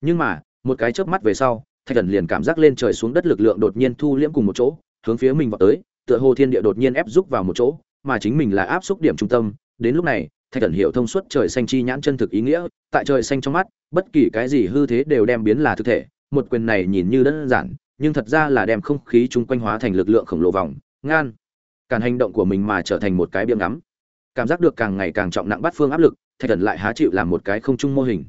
Speaker 1: nhưng mà, một cái chớp mắt về sau, thạch thần liền cảm giác lên trời xuống đất lực lượng đột nhiên thu liễm cùng một chỗ, hướng phía mình vào tới, tựa hồ thiên địa đột nhiên ép rúc vào một chỗ, mà chính mình là áp xúc điểm trung tâm. Đến lúc này, thạch thần hiểu thông suốt trời xanh chi nhãn chân thực ý nghĩa, tại trời xanh trong mắt, bất kỳ cái gì hư thế đều đem biến là thực thể. Một quyền này nhìn như đơn giản, nhưng thật ra là đem không khí chung quanh hóa thành lực lượng khổng lồ vòng ngan cản hành động của mình mà trở thành một cái biếng ngắm cảm giác được càng ngày càng trọng nặng bắt phương áp lực, thạch thần lại há chịu làm một cái không chung mô hình.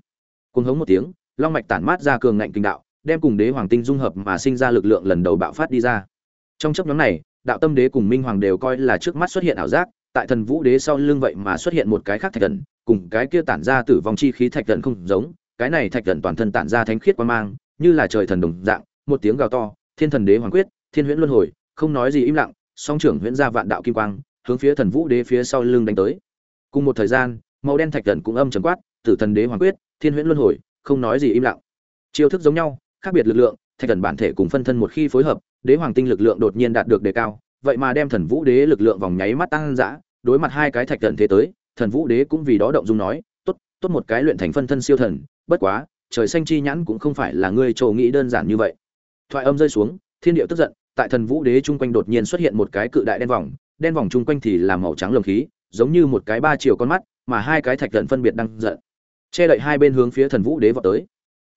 Speaker 1: Cuồng hống một tiếng, long mạch tản mát ra cường ngạnh kinh đạo, đem cùng đế hoàng tinh dung hợp mà sinh ra lực lượng lần đầu bạo phát đi ra. Trong chấp nhóm này, đạo tâm đế cùng minh hoàng đều coi là trước mắt xuất hiện ảo giác, tại thần vũ đế sau lưng vậy mà xuất hiện một cái khác thạch thần, cùng cái kia tản ra tử vong chi khí thạch thần không giống, cái này thạch thần toàn thân tản ra thánh khiết quan mang, như là trời thần đồng dạng, một tiếng gào to, thiên thần đế hoàng quyết, thiên huyễn luân hồi, không nói gì im lặng, song trưởng huyễn ra vạn đạo kim quang hướng phía thần vũ đế phía sau lưng đánh tới. Cùng một thời gian, màu đen thạch thần cũng âm trầm quát, tử thần đế hoàng quyết, thiên huyễn luân hồi, không nói gì im lặng. Chiêu thức giống nhau, khác biệt lực lượng, thạch thần bản thể cùng phân thân một khi phối hợp, đế hoàng tinh lực lượng đột nhiên đạt được đề cao, vậy mà đem thần vũ đế lực lượng vòng nháy mắt tăng dã, đối mặt hai cái thạch thần thế tới, thần vũ đế cũng vì đó động dung nói, tốt tốt một cái luyện thành phân thân siêu thần, bất quá, trời xanh chi nhãn cũng không phải là ngươi trầu nghĩ đơn giản như vậy. Thoại âm rơi xuống, thiên địa tức giận, tại thần vũ đế chung quanh đột nhiên xuất hiện một cái cự đại đen vòng đen vòng chung quanh thì là màu trắng lồng khí, giống như một cái ba chiều con mắt, mà hai cái thạch thần phân biệt đang giận. Che đậy hai bên hướng phía thần vũ đế vọt tới.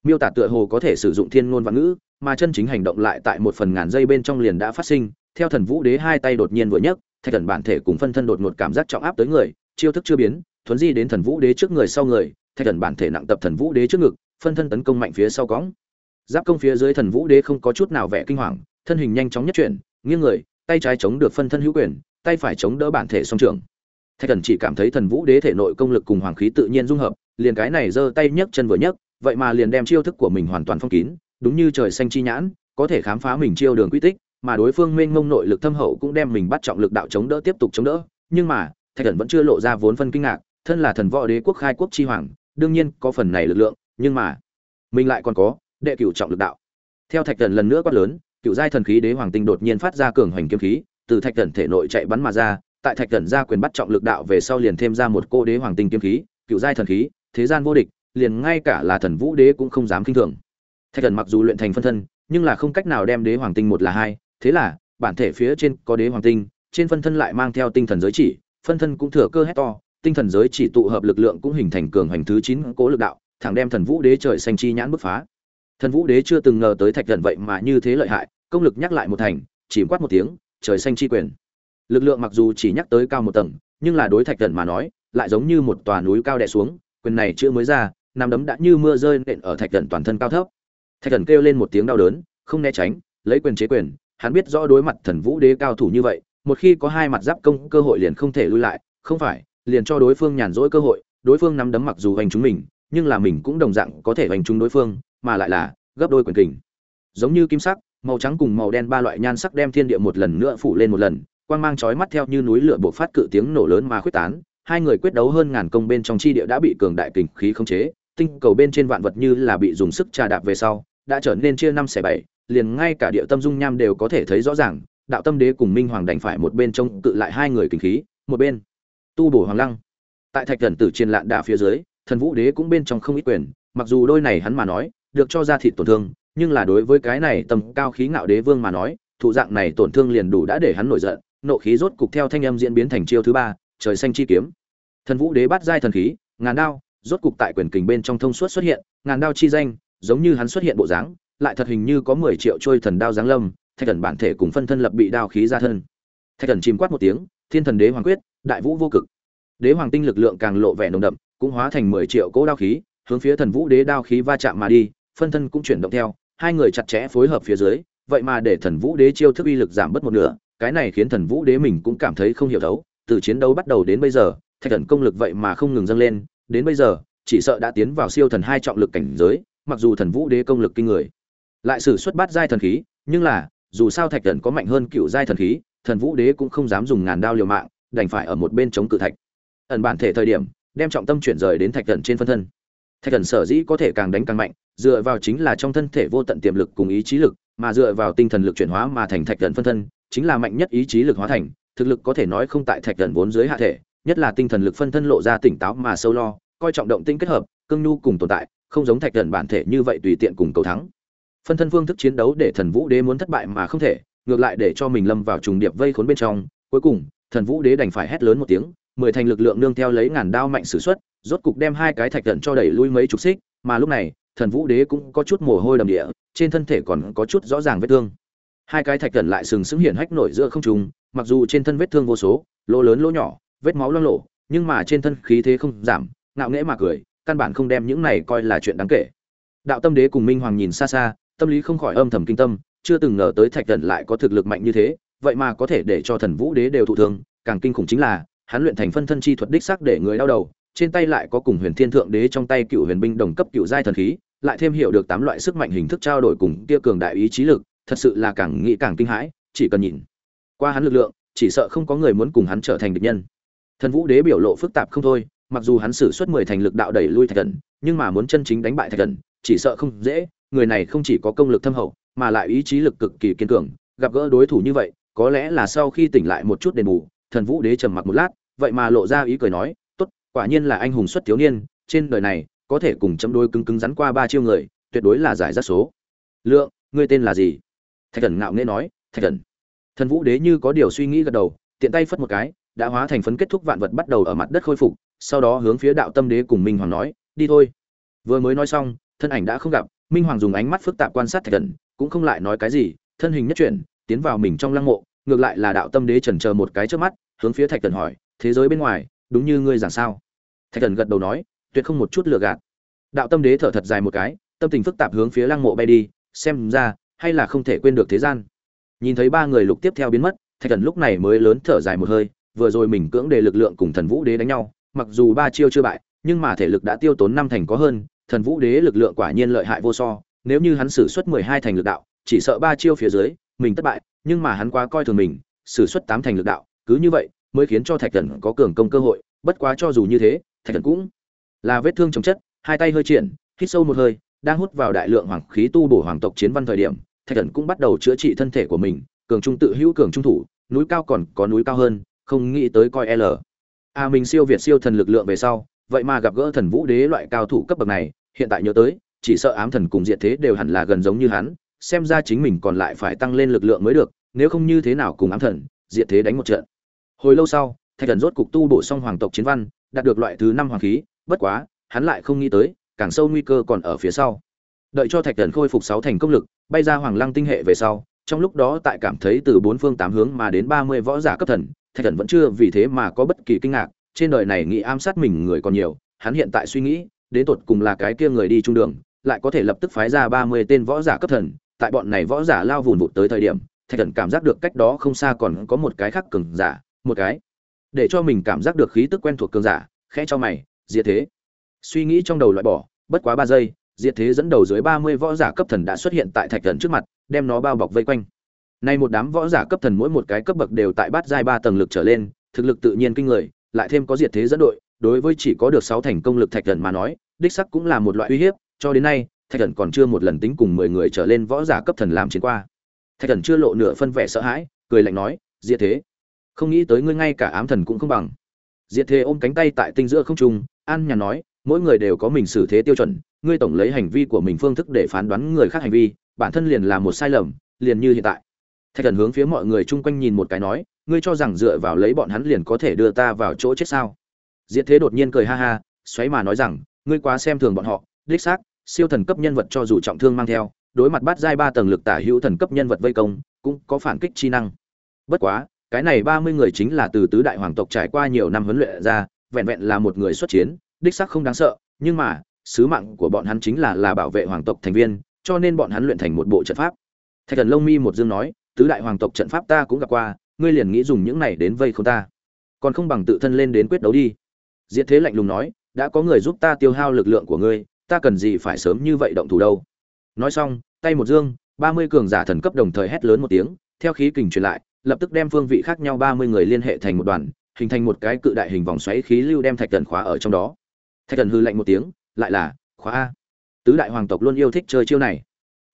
Speaker 1: Miêu tả tựa hồ có thể sử dụng thiên ngôn văn ngữ, mà chân chính hành động lại tại một phần ngàn giây bên trong liền đã phát sinh. Theo thần vũ đế hai tay đột nhiên vừa nhấc, thạch thần bản thể cùng phân thân đột ngột cảm giác trọng áp tới người, chiêu thức chưa biến, thuấn di đến thần vũ đế trước người sau người, thạch thần bản thể nặng tập thần vũ đế trước ngực, phân thân tấn công mạnh phía sau cõng. Giáp công phía dưới thần vũ đế không có chút nào vẻ kinh hoàng, thân hình nhanh chóng nhất chuyển, nghiêng người, tay trái chống được phân thân hữu quyền tay phải chống đỡ bản thể song trường thạch thần chỉ cảm thấy thần vũ đế thể nội công lực cùng hoàng khí tự nhiên dung hợp, liền cái này giơ tay nhấc chân vừa nhấc, vậy mà liền đem chiêu thức của mình hoàn toàn phong kín, đúng như trời xanh chi nhãn, có thể khám phá mình chiêu đường quy tích, mà đối phương mênh mông nội lực thâm hậu cũng đem mình bắt trọng lực đạo chống đỡ tiếp tục chống đỡ. Nhưng mà, thạch thần vẫn chưa lộ ra vốn phân kinh ngạc, thân là thần võ đế quốc khai quốc chi hoàng, đương nhiên có phần này lực lượng, nhưng mà, mình lại còn có, đệ cửu trọng lực đạo. Theo thạch thần lần nữa quát lớn cựu giai thần khí đế hoàng tinh đột nhiên phát ra cường hoành kiếm khí từ thạch thần thể nội chạy bắn mà ra, tại thạch thần ra quyền bắt trọng lực đạo về sau liền thêm ra một cô đế hoàng tinh kiếm khí, cựu giai thần khí, thế gian vô địch, liền ngay cả là thần vũ đế cũng không dám kinh thường. Thạch thần mặc dù luyện thành phân thân, nhưng là không cách nào đem đế hoàng tinh một là hai, thế là, bản thể phía trên có đế hoàng tinh, trên phân thân lại mang theo tinh thần giới chỉ, phân thân cũng thừa cơ hét to, tinh thần giới chỉ tụ hợp lực lượng cũng hình thành cường hành thứ chín cố lực đạo, thẳng đem thần vũ đế trời xanh chi nhãn bứt phá. Thần vũ đế chưa từng ngờ tới thạch thần vậy mà như thế lợi hại, công lực nhắc lại một thành, chỉ quát một tiếng trời xanh chi quyền. Lực lượng mặc dù chỉ nhắc tới cao một tầng, nhưng là đối thạch thần mà nói, lại giống như một tòa núi cao đè xuống, quyền này chưa mới ra, nằm đấm đã như mưa rơi nện ở thạch thần toàn thân cao thấp. Thạch thần kêu lên một tiếng đau đớn, không né tránh, lấy quyền chế quyền, hắn biết rõ đối mặt thần vũ đế cao thủ như vậy, một khi có hai mặt giáp công cơ hội liền không thể lui lại, không phải, liền cho đối phương nhàn rỗi cơ hội, đối phương nắm đấm mặc dù hành chúng mình, nhưng là mình cũng đồng dạng có thể hành chúng đối phương, mà lại là gấp đôi quyền kình. Giống như kim sắc màu trắng cùng màu đen ba loại nhan sắc đem thiên địa một lần nữa phủ lên một lần, quang mang chói mắt theo như núi lửa bộc phát cự tiếng nổ lớn mà khuyết tán, hai người quyết đấu hơn ngàn công bên trong chi địa đã bị cường đại kình khí khống chế, tinh cầu bên trên vạn vật như là bị dùng sức trà đạp về sau, đã trở nên chia năm xẻ bảy, liền ngay cả địa tâm dung nham đều có thể thấy rõ ràng, đạo tâm đế cùng minh hoàng đành phải một bên trông cự lại hai người kình khí, một bên tu bổ hoàng lăng. Tại thạch thần tử trên lạn đả phía dưới, thần vũ đế cũng bên trong không ít quyền, mặc dù đôi này hắn mà nói, được cho ra thịt tổn thương nhưng là đối với cái này tầm cao khí ngạo đế vương mà nói, thụ dạng này tổn thương liền đủ đã để hắn nổi giận, nộ khí rốt cục theo thanh âm diễn biến thành chiêu thứ ba, trời xanh chi kiếm. Thần vũ đế bắt giai thần khí, ngàn đao, rốt cục tại quyền kình bên trong thông suốt xuất hiện, ngàn đao chi danh, giống như hắn xuất hiện bộ dáng, lại thật hình như có mười triệu trôi thần đao giáng lâm, thạch thần bản thể cùng phân thân lập bị đao khí ra thân. Thạch thần chìm quát một tiếng, thiên thần đế hoàng quyết, đại vũ vô cực. Đế hoàng tinh lực lượng càng lộ vẻ nồng đậm, cũng hóa thành mười triệu cỗ đao khí, hướng phía thần vũ đế đao khí va chạm mà đi, phân thân cũng chuyển động theo hai người chặt chẽ phối hợp phía dưới, vậy mà để thần vũ đế chiêu thức uy lực giảm bớt một nửa, cái này khiến thần vũ đế mình cũng cảm thấy không hiểu thấu, từ chiến đấu bắt đầu đến bây giờ, thạch thần công lực vậy mà không ngừng dâng lên, đến bây giờ, chỉ sợ đã tiến vào siêu thần hai trọng lực cảnh giới, mặc dù thần vũ đế công lực kinh người. Lại sử xuất bát giai thần khí, nhưng là, dù sao thạch thần có mạnh hơn cựu giai thần khí, thần vũ đế cũng không dám dùng ngàn đao liều mạng, đành phải ở một bên chống cự thạch. Ẩn bản thể thời điểm, đem trọng tâm chuyển rời đến thạch thần trên phân thân. Thạch thần sở dĩ có thể càng đánh càng mạnh dựa vào chính là trong thân thể vô tận tiềm lực cùng ý chí lực, mà dựa vào tinh thần lực chuyển hóa mà thành thạch gần phân thân, chính là mạnh nhất ý chí lực hóa thành, thực lực có thể nói không tại thạch gần vốn dưới hạ thể, nhất là tinh thần lực phân thân lộ ra tỉnh táo mà sâu lo, coi trọng động tinh kết hợp, cương nhu cùng tồn tại, không giống thạch gần bản thể như vậy tùy tiện cùng cầu thắng. Phân thân phương thức chiến đấu để thần vũ đế muốn thất bại mà không thể, ngược lại để cho mình lâm vào trùng điệp vây khốn bên trong, cuối cùng, thần vũ đế đành phải hét lớn một tiếng, mười thành lực lượng nương theo lấy ngàn đao mạnh sử xuất, rốt cục đem hai cái thạch gần cho đẩy lui mấy chục xích, mà lúc này thần vũ đế cũng có chút mồ hôi đầm địa, trên thân thể còn có chút rõ ràng vết thương. Hai cái thạch thần lại sừng sững hiển hách nổi giữa không trung, mặc dù trên thân vết thương vô số, lỗ lớn lỗ nhỏ, vết máu loang lổ, nhưng mà trên thân khí thế không giảm, ngạo nghễ mà cười, căn bản không đem những này coi là chuyện đáng kể. Đạo tâm đế cùng minh hoàng nhìn xa xa, tâm lý không khỏi âm thầm kinh tâm, chưa từng ngờ tới thạch thần lại có thực lực mạnh như thế, vậy mà có thể để cho thần vũ đế đều thụ thương, càng kinh khủng chính là, hắn luyện thành phân thân chi thuật đích xác để người đau đầu, trên tay lại có cùng huyền thiên thượng đế trong tay cựu huyền binh đồng cấp cựu giai thần khí lại thêm hiểu được tám loại sức mạnh hình thức trao đổi cùng kia cường đại ý chí lực, thật sự là càng nghĩ càng kinh hãi, chỉ cần nhìn qua hắn lực lượng, chỉ sợ không có người muốn cùng hắn trở thành địch nhân. Thần vũ đế biểu lộ phức tạp không thôi, mặc dù hắn sử xuất mười thành lực đạo đẩy lui thạch thần nhưng mà muốn chân chính đánh bại thạch thần chỉ sợ không dễ, người này không chỉ có công lực thâm hậu, mà lại ý chí lực cực kỳ kiên cường, gặp gỡ đối thủ như vậy, có lẽ là sau khi tỉnh lại một chút đền bù, thần vũ đế trầm mặc một lát, vậy mà lộ ra ý cười nói, tốt, quả nhiên là anh hùng xuất thiếu niên, trên đời này có thể cùng chấm đôi cứng cứng rắn qua ba chiêu người, tuyệt đối là giải rác số. Lượng, ngươi tên là gì? Thạch thần ngạo nghễ nói, thạch thần. Thần vũ đế như có điều suy nghĩ gật đầu, tiện tay phất một cái, đã hóa thành phấn kết thúc vạn vật bắt đầu ở mặt đất khôi phục, sau đó hướng phía đạo tâm đế cùng minh hoàng nói, đi thôi. Vừa mới nói xong, thân ảnh đã không gặp, minh hoàng dùng ánh mắt phức tạp quan sát thạch thần, cũng không lại nói cái gì, thân hình nhất chuyển, tiến vào mình trong lăng mộ, ngược lại là đạo tâm đế chần chờ một cái trước mắt, hướng phía thạch thần hỏi, thế giới bên ngoài, đúng như ngươi giảng sao? Thạch thần gật đầu nói tuyệt không một chút lừa gạt. Đạo tâm đế thở thật dài một cái, tâm tình phức tạp hướng phía lăng mộ bay đi, xem ra, hay là không thể quên được thế gian. Nhìn thấy ba người lục tiếp theo biến mất, thạch thần lúc này mới lớn thở dài một hơi, vừa rồi mình cưỡng đề lực lượng cùng thần vũ đế đánh nhau, mặc dù ba chiêu chưa bại, nhưng mà thể lực đã tiêu tốn năm thành có hơn, thần vũ đế lực lượng quả nhiên lợi hại vô so, nếu như hắn sử xuất mười hai thành lực đạo, chỉ sợ ba chiêu phía dưới, mình thất bại, nhưng mà hắn quá coi thường mình, sử xuất tám thành lực đạo, cứ như vậy, mới khiến cho thạch thần có cường công cơ hội, bất quá cho dù như thế, thạch thần cũng là vết thương chống chất, hai tay hơi triển, hít sâu một hơi, đang hút vào đại lượng hoàng khí tu bổ hoàng tộc chiến văn thời điểm, thạch thần cũng bắt đầu chữa trị thân thể của mình, cường trung tự hữu cường trung thủ, núi cao còn có núi cao hơn, không nghĩ tới coi l. A mình siêu việt siêu thần lực lượng về sau, vậy mà gặp gỡ thần vũ đế loại cao thủ cấp bậc này, hiện tại nhớ tới, chỉ sợ ám thần cùng diện thế đều hẳn là gần giống như hắn, xem ra chính mình còn lại phải tăng lên lực lượng mới được, nếu không như thế nào cùng ám thần diện thế đánh một trận. Hồi lâu sau, thạch thần rốt cục tu bổ xong hoàng tộc chiến văn, đạt được loại thứ năm hoàng khí bất quá, hắn lại không nghĩ tới, càng sâu nguy cơ còn ở phía sau. Đợi cho thạch thần khôi phục sáu thành công lực, bay ra hoàng lăng tinh hệ về sau, trong lúc đó tại cảm thấy từ bốn phương tám hướng mà đến ba mươi võ giả cấp thần, thạch thần vẫn chưa vì thế mà có bất kỳ kinh ngạc, trên đời này nghĩ ám sát mình người còn nhiều, hắn hiện tại suy nghĩ, đến tột cùng là cái kia người đi trung đường, lại có thể lập tức phái ra ba mươi tên võ giả cấp thần, tại bọn này võ giả lao vùn vụt tới thời điểm, thạch thần cảm giác được cách đó không xa còn có một cái khác cường giả, một cái để cho mình cảm giác được khí tức quen thuộc cường giả, khẽ cho mày diệt thế. Suy nghĩ trong đầu loại bỏ, bất quá ba giây, diệt thế dẫn đầu dưới ba mươi võ giả cấp thần đã xuất hiện tại thạch thần trước mặt, đem nó bao bọc vây quanh. Nay một đám võ giả cấp thần mỗi một cái cấp bậc đều tại bát giai ba tầng lực trở lên, thực lực tự nhiên kinh người, lại thêm có diệt thế dẫn đội, đối với chỉ có được sáu thành công lực thạch thần mà nói, đích sắc cũng là một loại uy hiếp, cho đến nay, thạch thần còn chưa một lần tính cùng mười người trở lên võ giả cấp thần làm chiến qua. Thạch thần chưa lộ nửa phân vẻ sợ hãi, cười lạnh nói, diệt thế? Không nghĩ tới ngươi ngay cả ám thần cũng không bằng. Diệt thế ôm cánh tay tại tinh giữa không trung an nhàn nói, mỗi người đều có mình xử thế tiêu chuẩn, ngươi tổng lấy hành vi của mình phương thức để phán đoán người khác hành vi, bản thân liền là một sai lầm, liền như hiện tại. Thạch thần hướng phía mọi người chung quanh nhìn một cái nói, ngươi cho rằng dựa vào lấy bọn hắn liền có thể đưa ta vào chỗ chết sao? Diệt thế đột nhiên cười ha ha, xoáy mà nói rằng, ngươi quá xem thường bọn họ, đích xác, siêu thần cấp nhân vật cho dù trọng thương mang theo, đối mặt bắt giai ba tầng lực tả hữu thần cấp nhân vật vây công, cũng có phản kích chi năng. Bất quá, cái này ba mươi người chính là từ tứ đại hoàng tộc trải qua nhiều năm huấn luyện ra vẹn vẹn là một người xuất chiến, đích xác không đáng sợ, nhưng mà, sứ mạng của bọn hắn chính là là bảo vệ hoàng tộc thành viên, cho nên bọn hắn luyện thành một bộ trận pháp. Thạch thần Long mi một dương nói, tứ đại hoàng tộc trận pháp ta cũng gặp qua, ngươi liền nghĩ dùng những này đến vây không ta. Còn không bằng tự thân lên đến quyết đấu đi. Diệt thế lạnh lùng nói, đã có người giúp ta tiêu hao lực lượng của ngươi, ta cần gì phải sớm như vậy động thủ đâu? Nói xong, tay một dương, ba mươi cường giả thần cấp đồng thời hét lớn một tiếng, theo khí kình truyền lại, lập tức đem phương vị khác nhau ba mươi người liên hệ thành một đoàn hình thành một cái cự đại hình vòng xoáy khí lưu đem thạch thần khóa ở trong đó. Thạch thần hư lạnh một tiếng, lại là, khóa a. Tứ đại hoàng tộc luôn yêu thích chơi chiêu này.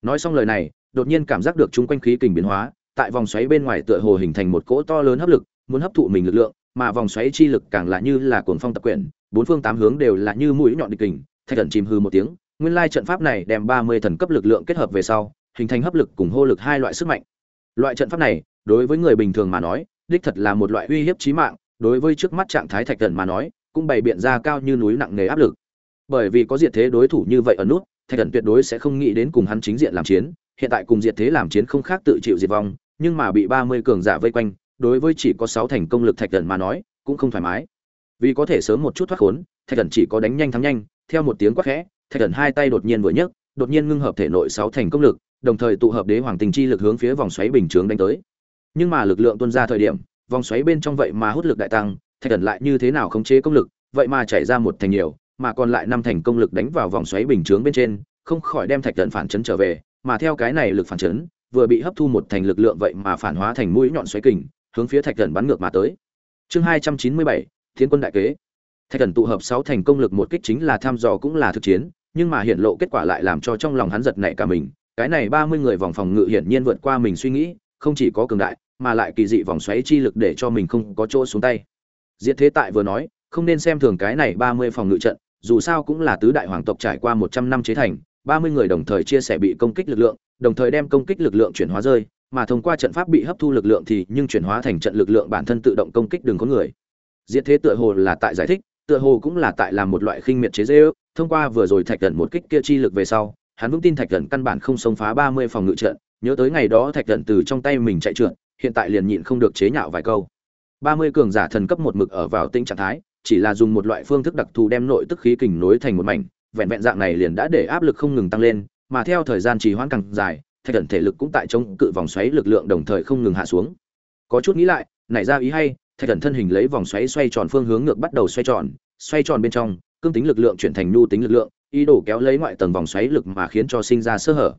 Speaker 1: Nói xong lời này, đột nhiên cảm giác được chung quanh khí kình biến hóa, tại vòng xoáy bên ngoài tựa hồ hình thành một cỗ to lớn hấp lực, muốn hấp thụ mình lực lượng, mà vòng xoáy chi lực càng là như là cuồng phong tập quyển, bốn phương tám hướng đều là như mũi nhọn địch kình. Thạch thần chìm hư một tiếng, nguyên lai trận pháp này đem ba mươi thần cấp lực lượng kết hợp về sau, hình thành hấp lực cùng hô lực hai loại sức mạnh. Loại trận pháp này, đối với người bình thường mà nói, đích thật là một loại uy hiếp chí mạng đối với trước mắt trạng thái thạch thần mà nói, cũng bày biện ra cao như núi nặng nề áp lực. Bởi vì có diệt thế đối thủ như vậy ở nút, thạch thần tuyệt đối sẽ không nghĩ đến cùng hắn chính diện làm chiến, hiện tại cùng diệt thế làm chiến không khác tự chịu diệt vong, nhưng mà bị ba mươi cường giả vây quanh, đối với chỉ có sáu thành công lực thạch thần mà nói, cũng không thoải mái. Vì có thể sớm một chút thoát khốn, thạch thần chỉ có đánh nhanh thắng nhanh, theo một tiếng quát khẽ, thạch thần hai tay đột nhiên vừa nhấc, đột nhiên ngưng hợp thể nội sáu thành công lực, đồng thời tụ hợp đế hoàng tình chi lực hướng phía vòng xoáy bình chướng đánh tới. Nhưng mà lực lượng tuôn ra thời điểm vòng xoáy bên trong vậy mà hút lực đại tăng, thạch thần lại như thế nào khống chế công lực, vậy mà chảy ra một thành nhiều, mà còn lại năm thành công lực đánh vào vòng xoáy bình chướng bên trên, không khỏi đem thạch thần phản chấn trở về, mà theo cái này lực phản chấn, vừa bị hấp thu một thành lực lượng vậy mà phản hóa thành mũi nhọn xoáy kình, hướng phía thạch thần bắn ngược mà tới. Chương hai trăm chín mươi bảy, thiên quân đại kế. Thạch thần tụ hợp sáu thành công lực một kích chính là tham dò cũng là thực chiến, nhưng mà hiện lộ kết quả lại làm cho trong lòng hắn giật nảy cả mình. Cái này ba mươi người vòng phòng ngự hiển nhiên vượt qua mình suy nghĩ không chỉ có cường đại, mà lại kỳ dị vòng xoáy chi lực để cho mình không có chỗ xuống tay. Diệt thế tại vừa nói, không nên xem thường cái này ba mươi phòng ngự trận, dù sao cũng là tứ đại hoàng tộc trải qua một trăm năm chế thành, ba mươi người đồng thời chia sẻ bị công kích lực lượng, đồng thời đem công kích lực lượng chuyển hóa rơi, mà thông qua trận pháp bị hấp thu lực lượng thì nhưng chuyển hóa thành trận lực lượng bản thân tự động công kích đường có người. Diệt thế tựa hồ là tại giải thích, tựa hồ cũng là tại làm một loại khinh miệt chế dễ ước thông qua vừa rồi thạch thần một kích kia chi lực về sau, hắn vững tin thạch thần căn bản không xông phá ba mươi phòng ngự trận nhớ tới ngày đó thạch thần từ trong tay mình chạy trượt, hiện tại liền nhịn không được chế nhạo vài câu. Ba mươi cường giả thần cấp một mực ở vào tinh trạng thái, chỉ là dùng một loại phương thức đặc thù đem nội tức khí kình nối thành một mảnh, vẹn vẹn dạng này liền đã để áp lực không ngừng tăng lên, mà theo thời gian trì hoãn càng dài, thạch thần thể lực cũng tại chống cự vòng xoáy lực lượng đồng thời không ngừng hạ xuống. Có chút nghĩ lại, nảy ra ý hay, thạch thần thân hình lấy vòng xoáy xoay tròn phương hướng ngược bắt đầu xoay tròn xoay tròn bên trong, cương tính lực lượng chuyển thành nhu tính lực lượng, ý đồ kéo lấy ngoại tầng vòng xoáy lực mà khiến cho sinh ra sơ hở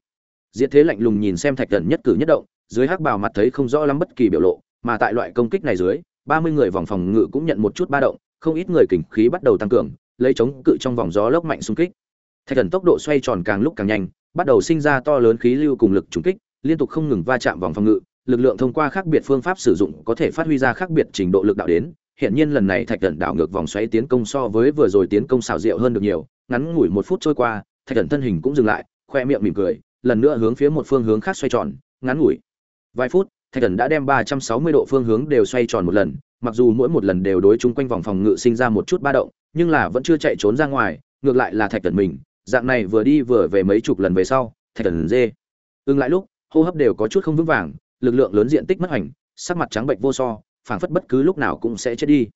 Speaker 1: diệt thế lạnh lùng nhìn xem thạch thần nhất cử nhất động, dưới hắc bào mặt thấy không rõ lắm bất kỳ biểu lộ, mà tại loại công kích này dưới, ba mươi người vòng phòng ngự cũng nhận một chút ba động, không ít người kình khí bắt đầu tăng cường, lấy chống cự trong vòng gió lốc mạnh xung kích. Thạch thần tốc độ xoay tròn càng lúc càng nhanh, bắt đầu sinh ra to lớn khí lưu cùng lực trúng kích, liên tục không ngừng va chạm vòng phòng ngự, lực lượng thông qua khác biệt phương pháp sử dụng có thể phát huy ra khác biệt trình độ lực đạo đến. Hiện nhiên lần này thạch thần đảo ngược vòng xoáy tiến công so với vừa rồi tiến công xảo diệu hơn được nhiều, ngắn ngủi một phút trôi qua, thạch thần thân hình cũng dừng lại, khoe miệng mỉm cười lần nữa hướng phía một phương hướng khác xoay tròn, ngắn ngủi. Vài phút, thạch thần đã đem ba trăm sáu mươi độ phương hướng đều xoay tròn một lần, mặc dù mỗi một lần đều đối chung quanh vòng phòng ngự sinh ra một chút ba động, nhưng là vẫn chưa chạy trốn ra ngoài, ngược lại là thạch thần mình, dạng này vừa đi vừa về mấy chục lần về sau, thạch thần dê. Ưng lại lúc, hô hấp đều có chút không vững vàng, lực lượng lớn diện tích mất hành sắc mặt trắng bệnh vô so, phảng phất bất cứ lúc nào cũng sẽ chết đi.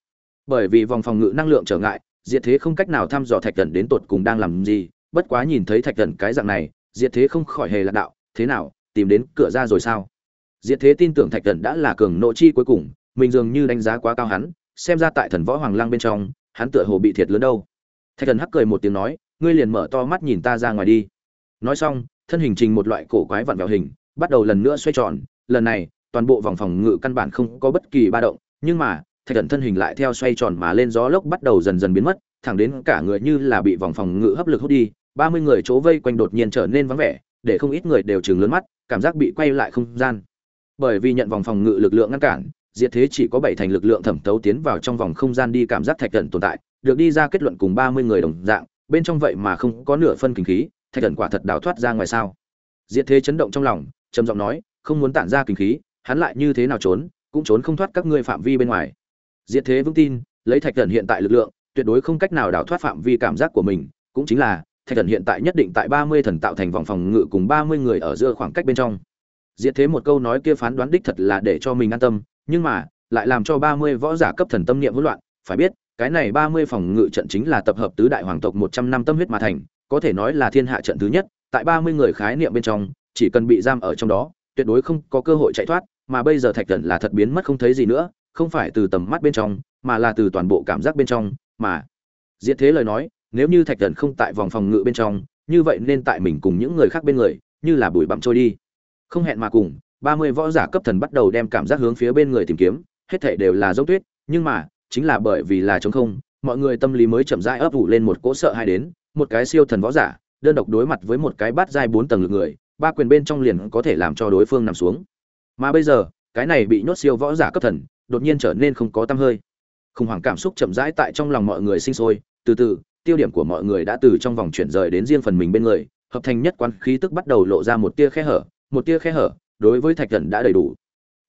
Speaker 1: Bởi vì vòng phòng ngự năng lượng trở ngại, diệt thế không cách nào thăm dò thạch thần đến tột cùng đang làm gì, bất quá nhìn thấy thạch thần cái dạng này diệt thế không khỏi hề lạc đạo, thế nào, tìm đến cửa ra rồi sao? Diệt thế tin tưởng thạch thần đã là cường nội chi cuối cùng, mình dường như đánh giá quá cao hắn, xem ra tại thần võ hoàng lang bên trong, hắn tựa hồ bị thiệt lớn đâu. Thạch thần hắc cười một tiếng nói, ngươi liền mở to mắt nhìn ta ra ngoài đi. Nói xong, thân hình trình một loại cổ quái vặn vẹo hình, bắt đầu lần nữa xoay tròn. Lần này, toàn bộ vòng phòng ngự căn bản không có bất kỳ ba động, nhưng mà, thạch thần thân hình lại theo xoay tròn mà lên, gió lốc bắt đầu dần dần biến mất, thẳng đến cả người như là bị vòng phòng ngự hấp lực hút đi ba mươi người chỗ vây quanh đột nhiên trở nên vắng vẻ, để không ít người đều chừng lớn mắt, cảm giác bị quay lại không gian. Bởi vì nhận vòng phòng ngự lực lượng ngăn cản, diệt thế chỉ có bảy thành lực lượng thẩm thấu tiến vào trong vòng không gian đi cảm giác thạch thần tồn tại, được đi ra kết luận cùng ba mươi người đồng dạng, bên trong vậy mà không có nửa phân kinh khí, thạch thần quả thật đào thoát ra ngoài sao? Diệt thế chấn động trong lòng, trầm giọng nói, không muốn tản ra kinh khí, hắn lại như thế nào trốn, cũng trốn không thoát các ngươi phạm vi bên ngoài. Diệt thế vững tin, lấy thạch thần hiện tại lực lượng, tuyệt đối không cách nào đào thoát phạm vi cảm giác của mình, cũng chính là thạch thần hiện tại nhất định tại ba mươi thần tạo thành vòng phòng ngự cùng ba mươi người ở giữa khoảng cách bên trong. Diệt thế một câu nói kia phán đoán đích thật là để cho mình an tâm, nhưng mà, lại làm cho ba mươi võ giả cấp thần tâm niệm hỗn loạn. Phải biết, cái này ba mươi phòng ngự trận chính là tập hợp tứ đại hoàng tộc một trăm năm tâm huyết mà thành, có thể nói là thiên hạ trận thứ nhất, tại ba mươi người khái niệm bên trong, chỉ cần bị giam ở trong đó, tuyệt đối không có cơ hội chạy thoát, mà bây giờ thạch thần là thật biến mất không thấy gì nữa, không phải từ tầm mắt bên trong, mà là từ toàn bộ cảm giác bên trong, mà, diệt thế lời nói nếu như thạch thần không tại vòng phòng ngự bên trong, như vậy nên tại mình cùng những người khác bên người, như là bụi bặm trôi đi. Không hẹn mà cùng, ba mươi võ giả cấp thần bắt đầu đem cảm giác hướng phía bên người tìm kiếm, hết thảy đều là dốc tuyết, nhưng mà, chính là bởi vì là trống không, mọi người tâm lý mới chậm rãi ấp ủ lên một cỗ sợ hai đến, một cái siêu thần võ giả, đơn độc đối mặt với một cái bát dai bốn tầng lực người, ba quyền bên trong liền có thể làm cho đối phương nằm xuống. Mà bây giờ, cái này bị nhốt siêu võ giả cấp thần, đột nhiên trở nên không có tâm hơi. Khủng hoảng cảm xúc chậm rãi tại trong lòng mọi người sinh sôi, từ từ tiêu điểm của mọi người đã từ trong vòng chuyển rời đến riêng phần mình bên người, hợp thành nhất quan khí tức bắt đầu lộ ra một tia khe hở, một tia khe hở, đối với thạch thần đã đầy đủ.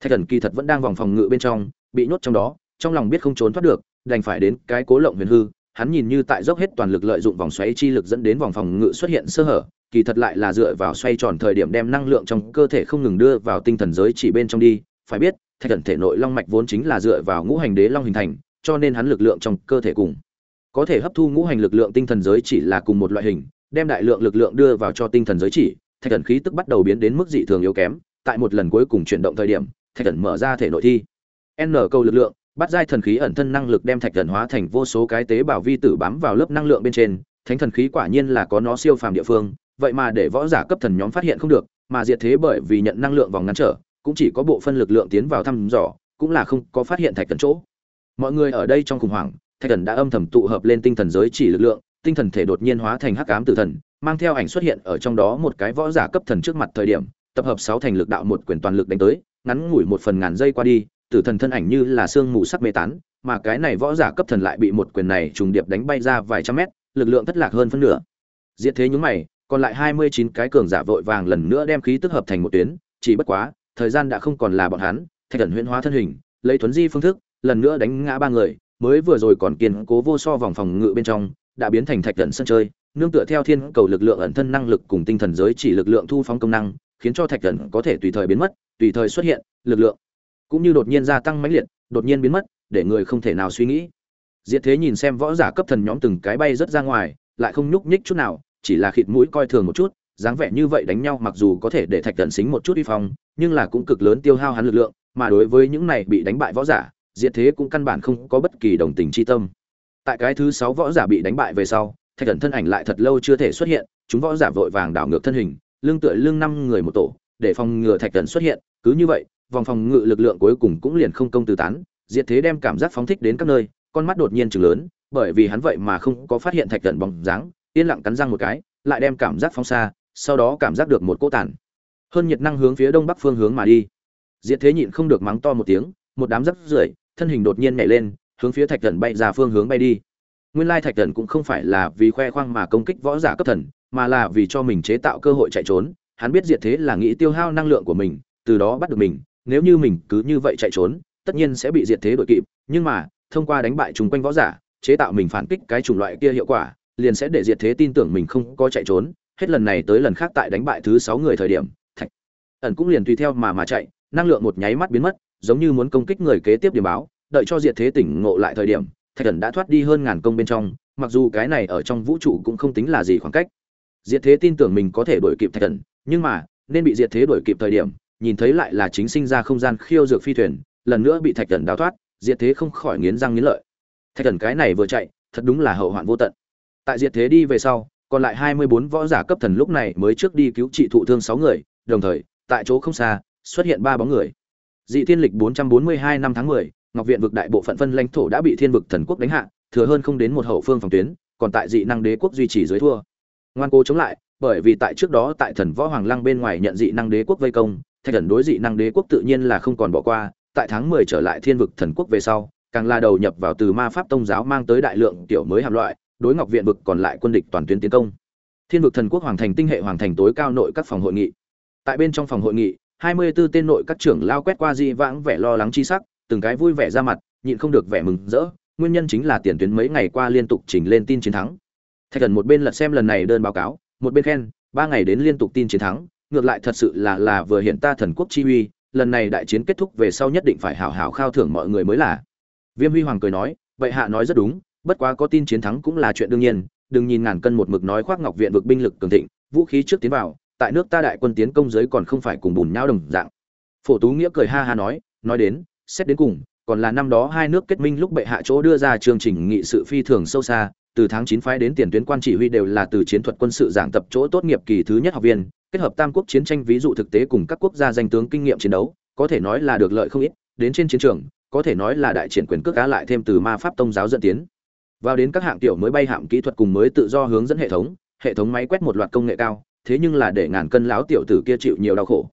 Speaker 1: Thạch thần kỳ thật vẫn đang vòng phòng ngự bên trong, bị nhốt trong đó, trong lòng biết không trốn thoát được, đành phải đến cái cố lộng huyền hư, hắn nhìn như tại dốc hết toàn lực lợi dụng vòng xoáy chi lực dẫn đến vòng phòng ngự xuất hiện sơ hở, kỳ thật lại là dựa vào xoay tròn thời điểm đem năng lượng trong cơ thể không ngừng đưa vào tinh thần giới chỉ bên trong đi, phải biết, thạch thần thể nội long mạch vốn chính là dựa vào ngũ hành đế long hình thành, cho nên hắn lực lượng trong cơ thể cùng có thể hấp thu ngũ hành lực lượng tinh thần giới chỉ là cùng một loại hình, đem đại lượng lực lượng đưa vào cho tinh thần giới chỉ, thạch thần khí tức bắt đầu biến đến mức dị thường yếu kém, tại một lần cuối cùng chuyển động thời điểm, thạch thần mở ra thể nội thi. N câu lực lượng, bắt giai thần khí ẩn thân năng lực đem thạch thần hóa thành vô số cái tế bào vi tử bám vào lớp năng lượng bên trên, thánh thần khí quả nhiên là có nó siêu phàm địa phương, vậy mà để võ giả cấp thần nhóm phát hiện không được, mà diệt thế bởi vì nhận năng lượng vòng ngăn trở, cũng chỉ có bộ phân lực lượng tiến vào thăm dò, cũng là không có phát hiện thạch thần chỗ. Mọi người ở đây trong khủng hoảng thạch thần đã âm thầm tụ hợp lên tinh thần giới chỉ lực lượng, tinh thần thể đột nhiên hóa thành hắc ám tử thần, mang theo ảnh xuất hiện ở trong đó một cái võ giả cấp thần trước mặt thời điểm, tập hợp sáu thành lực đạo một quyền toàn lực đánh tới, ngắn ngủi một phần ngàn giây qua đi, tử thần thân ảnh như là sương mù sắc mê tán, mà cái này võ giả cấp thần lại bị một quyền này trùng điệp đánh bay ra vài trăm mét, lực lượng thất lạc hơn phân nửa. Diệt thế nhúng mày, còn lại hai mươi chín cái cường giả vội vàng lần nữa đem khí tức hợp thành một tuyến, chỉ bất quá, thời gian đã không còn là bọn hắn, thạch thần huyễn hóa thân hình, lấy thuấn di phương thức, lần nữa đánh ngã ba người mới vừa rồi còn kiên cố vô so vòng phòng ngự bên trong, đã biến thành thạch tận sân chơi, nương tựa theo thiên cầu lực lượng ẩn thân năng lực cùng tinh thần giới chỉ lực lượng thu phóng công năng, khiến cho thạch tận có thể tùy thời biến mất, tùy thời xuất hiện, lực lượng cũng như đột nhiên gia tăng mãnh liệt, đột nhiên biến mất, để người không thể nào suy nghĩ. Diệt thế nhìn xem võ giả cấp thần nhóm từng cái bay rất ra ngoài, lại không nhúc nhích chút nào, chỉ là khịt mũi coi thường một chút, dáng vẻ như vậy đánh nhau mặc dù có thể để thạch tận xính một chút uy phong, nhưng là cũng cực lớn tiêu hao hắn lực lượng, mà đối với những này bị đánh bại võ giả diệt thế cũng căn bản không có bất kỳ đồng tình chi tâm. Tại cái thứ sáu võ giả bị đánh bại về sau, thạch thần thân ảnh lại thật lâu chưa thể xuất hiện, chúng võ giả vội vàng đảo ngược thân hình, lưng tựa lưng năm người một tổ, để phòng ngừa thạch thần xuất hiện. Cứ như vậy, vòng phòng ngự lực lượng cuối cùng cũng liền không công từ tán, diệt thế đem cảm giác phóng thích đến các nơi, con mắt đột nhiên chừng lớn, bởi vì hắn vậy mà không có phát hiện thạch thần bóng dáng, yên lặng cắn răng một cái, lại đem cảm giác phóng xa, sau đó cảm giác được một cỗ tàn, hơn nhiệt năng hướng phía đông bắc phương hướng mà đi. Diệt thế nhịn không được mắng to một tiếng, một đám rất rưởi thân hình đột nhiên nhảy lên, hướng phía thạch thần bay ra phương hướng bay đi. Nguyên lai thạch thần cũng không phải là vì khoe khoang mà công kích võ giả cấp thần, mà là vì cho mình chế tạo cơ hội chạy trốn. Hắn biết diệt thế là nghĩ tiêu hao năng lượng của mình, từ đó bắt được mình. Nếu như mình cứ như vậy chạy trốn, tất nhiên sẽ bị diệt thế đội kịp. Nhưng mà, thông qua đánh bại chúng quanh võ giả, chế tạo mình phản kích cái chủng loại kia hiệu quả, liền sẽ để diệt thế tin tưởng mình không có chạy trốn. Hết lần này tới lần khác tại đánh bại thứ sáu người thời điểm, thạch ẩn cũng liền tùy theo mà mà chạy, năng lượng một nháy mắt biến mất giống như muốn công kích người kế tiếp điểm báo, đợi cho diệt thế tỉnh ngộ lại thời điểm, thạch thần đã thoát đi hơn ngàn công bên trong, mặc dù cái này ở trong vũ trụ cũng không tính là gì khoảng cách. Diệt thế tin tưởng mình có thể đuổi kịp thạch thần, nhưng mà, nên bị diệt thế đuổi kịp thời điểm, nhìn thấy lại là chính sinh ra không gian khiêu dược phi thuyền, lần nữa bị thạch thần đào thoát, diệt thế không khỏi nghiến răng nghiến lợi. Thạch thần cái này vừa chạy, thật đúng là hậu hoạn vô tận. Tại diệt thế đi về sau, còn lại hai mươi bốn võ giả cấp thần lúc này mới trước đi cứu trị thụ thương sáu người, đồng thời, tại chỗ không xa, xuất hiện ba bóng người dị thiên lịch bốn trăm bốn mươi hai năm tháng mười, ngọc viện vực đại bộ phận phân lãnh thổ đã bị thiên vực thần quốc đánh hạ, thừa hơn không đến một hậu phương phòng tuyến, còn tại dị năng đế quốc duy trì dưới thua. Ngoan cố chống lại, bởi vì tại trước đó tại thần võ hoàng lăng bên ngoài nhận dị năng đế quốc vây công, thạch thần đối dị năng đế quốc tự nhiên là không còn bỏ qua, tại tháng mười trở lại thiên vực thần quốc về sau, càng là đầu nhập vào từ ma pháp tông giáo mang tới đại lượng tiểu mới hàm loại, đối ngọc viện vực còn lại quân địch toàn tuyến tiến công. Thiên vực thần quốc hoàng thành tinh hệ hoàng thành tối cao nội các phòng hội nghị. Tại bên trong phòng hội nghị hai mươi 24 tên nội các trưởng lao quét qua dị vãng vẻ lo lắng chi sắc, từng cái vui vẻ ra mặt, nhịn không được vẻ mừng rỡ, nguyên nhân chính là tiền tuyến mấy ngày qua liên tục trình lên tin chiến thắng. Thạch thần một bên lật xem lần này đơn báo cáo, một bên khen, ba ngày đến liên tục tin chiến thắng, ngược lại thật sự là là vừa hiện ta thần quốc chi uy, lần này đại chiến kết thúc về sau nhất định phải hảo hảo khao thưởng mọi người mới là. Viêm huy hoàng cười nói, vậy hạ nói rất đúng, bất quá có tin chiến thắng cũng là chuyện đương nhiên, đừng nhìn ngàn cân một mực nói khoác ngọc viện vực binh lực cường thịnh, vũ khí trước tiến vào tại nước ta đại quân tiến công giới còn không phải cùng bùn nhau đồng dạng. Phổ tú nghĩa cười ha ha nói nói đến, xét đến cùng, còn là năm đó hai nước kết minh lúc bệ hạ chỗ đưa ra chương trình nghị sự phi thường sâu xa, từ tháng chín phái đến tiền tuyến quan chỉ huy đều là từ chiến thuật quân sự giảng tập chỗ tốt nghiệp kỳ thứ nhất học viên, kết hợp tam quốc chiến tranh ví dụ thực tế cùng các quốc gia danh tướng kinh nghiệm chiến đấu, có thể nói là được lợi không ít, đến trên chiến trường, có thể nói là đại triển quyền cước cá lại thêm từ ma pháp tông giáo dẫn tiến. Vào đến các hạng tiểu mới bay hạm kỹ thuật cùng mới tự do hướng dẫn hệ thống hệ thống máy quét một loạt công nghệ cao thế nhưng là để ngàn cân lão tiểu tử kia chịu nhiều đau khổ.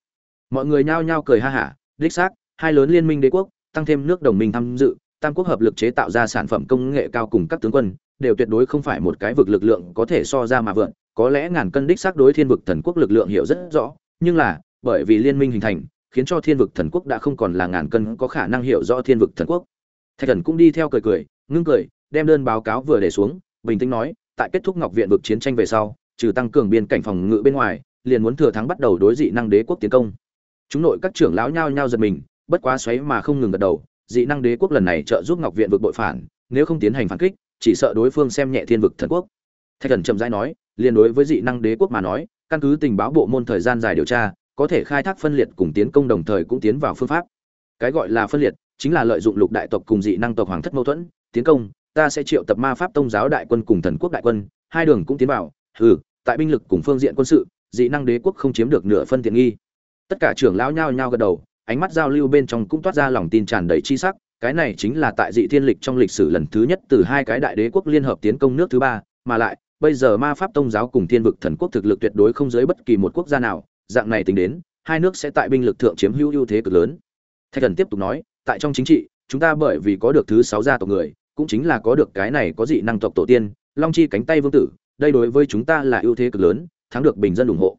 Speaker 1: Mọi người nhao nhao cười ha hả, đích xác, hai lớn liên minh đế quốc, tăng thêm nước đồng minh tham dự, tam quốc hợp lực chế tạo ra sản phẩm công nghệ cao cùng các tướng quân, đều tuyệt đối không phải một cái vực lực lượng có thể so ra mà vượn. Có lẽ ngàn cân đích xác đối thiên vực thần quốc lực lượng hiểu rất rõ, nhưng là, bởi vì liên minh hình thành, khiến cho thiên vực thần quốc đã không còn là ngàn cân có khả năng hiểu rõ thiên vực thần quốc. Thạch thần cũng đi theo cười cười, ngưng cười, đem đơn báo cáo vừa để xuống, bình tĩnh nói, tại kết thúc ngọc viện vực chiến tranh về sau trừ tăng cường biên cảnh phòng ngự bên ngoài, liền muốn thừa thắng bắt đầu đối dị năng đế quốc tiến công. Chúng nội các trưởng lão nhao nhao giật mình, bất quá xoáy mà không ngừng gật đầu, dị năng đế quốc lần này trợ giúp ngọc viện vượt bội phản, nếu không tiến hành phản kích, chỉ sợ đối phương xem nhẹ thiên vực thần quốc. Thạch thần chậm rãi nói liên đối với dị năng đế quốc mà nói, căn cứ tình báo bộ môn thời gian dài điều tra, có thể khai thác phân liệt cùng tiến công đồng thời cũng tiến vào phương pháp. Cái gọi là phân liệt, chính là lợi dụng lục đại tộc cùng dị năng tộc hoàng thất mâu thuẫn, tiến công, ta sẽ triệu tập ma pháp tông giáo đại quân cùng thần quốc đại quân, hai đường cũng tiến vào ừ tại binh lực cùng phương diện quân sự, dị năng đế quốc không chiếm được nửa phân tiện nghi. Tất cả trưởng lão nhao nhao gật đầu, ánh mắt giao lưu bên trong cũng toát ra lòng tin tràn đầy chi sắc, cái này chính là tại dị thiên lịch trong lịch sử lần thứ nhất từ hai cái đại đế quốc liên hợp tiến công nước thứ ba, mà lại, bây giờ ma pháp tông giáo cùng thiên vực thần quốc thực lực tuyệt đối không dưới bất kỳ một quốc gia nào, dạng này tính đến, hai nước sẽ tại binh lực thượng chiếm hữu ưu thế cực lớn. Thạch thần tiếp tục nói, tại trong chính trị, chúng ta bởi vì có được thứ sáu gia tộc người, cũng chính là có được cái này có dị năng tộc tổ tiên, long chi cánh tay vương tử đây đối với chúng ta là ưu thế cực lớn, thắng được bình dân ủng hộ.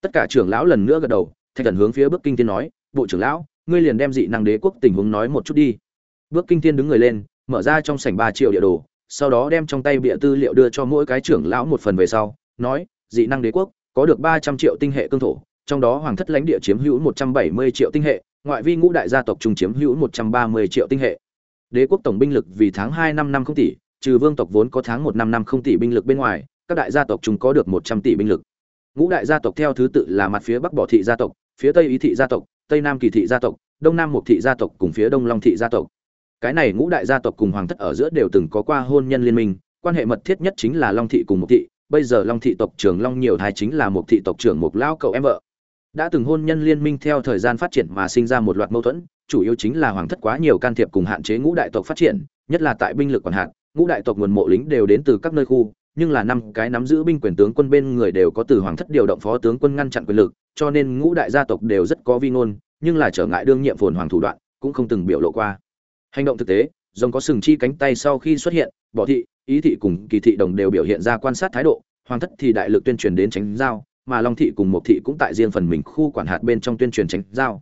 Speaker 1: Tất cả trưởng lão lần nữa gật đầu, thạch thần hướng phía bước kinh tiên nói, bộ trưởng lão, ngươi liền đem dị năng đế quốc tình huống nói một chút đi. Bước kinh tiên đứng người lên, mở ra trong sảnh ba triệu địa đồ, sau đó đem trong tay bịa tư liệu đưa cho mỗi cái trưởng lão một phần về sau, nói, dị năng đế quốc, có được ba trăm triệu tinh hệ cương thổ, trong đó hoàng thất lãnh địa chiếm hữu một trăm bảy mươi triệu tinh hệ, ngoại vi ngũ đại gia tộc trung chiếm hữu một trăm ba mươi triệu tinh hệ. Đế quốc tổng binh lực vì tháng hai năm năm không tỷ, trừ vương tộc vốn có tháng một năm năm không tỷ binh lực bên ngoài các đại gia tộc chúng có được một trăm tỷ binh lực. Ngũ đại gia tộc theo thứ tự là mặt phía bắc bỏ thị gia tộc, phía tây ý thị gia tộc, tây nam kỳ thị gia tộc, đông nam mục thị gia tộc cùng phía đông long thị gia tộc. Cái này ngũ đại gia tộc cùng hoàng thất ở giữa đều từng có qua hôn nhân liên minh, quan hệ mật thiết nhất chính là long thị cùng mục thị, bây giờ long thị tộc trưởng long nhiều thai chính là một thị tộc trưởng mục lao cậu em vợ. Đã từng hôn nhân liên minh theo thời gian phát triển mà sinh ra một loạt mâu thuẫn, chủ yếu chính là hoàng thất quá nhiều can thiệp cùng hạn chế ngũ đại tộc phát triển, nhất là tại binh lực còn hạn, ngũ đại tộc nguồn mộ lính đều đến từ các nơi khu nhưng là năm cái nắm giữ binh quyền tướng quân bên người đều có từ hoàng thất điều động phó tướng quân ngăn chặn quyền lực, cho nên ngũ đại gia tộc đều rất có vi ngôn, nhưng là trở ngại đương nhiệm phồn hoàng thủ đoạn, cũng không từng biểu lộ qua. Hành động thực tế, rồng có sừng chi cánh tay sau khi xuất hiện, bỏ thị, ý thị cùng kỳ thị đồng đều biểu hiện ra quan sát thái độ, hoàng thất thì đại lực tuyên truyền đến tránh giao, mà long thị cùng một thị cũng tại riêng phần mình khu quản hạt bên trong tuyên truyền tránh giao.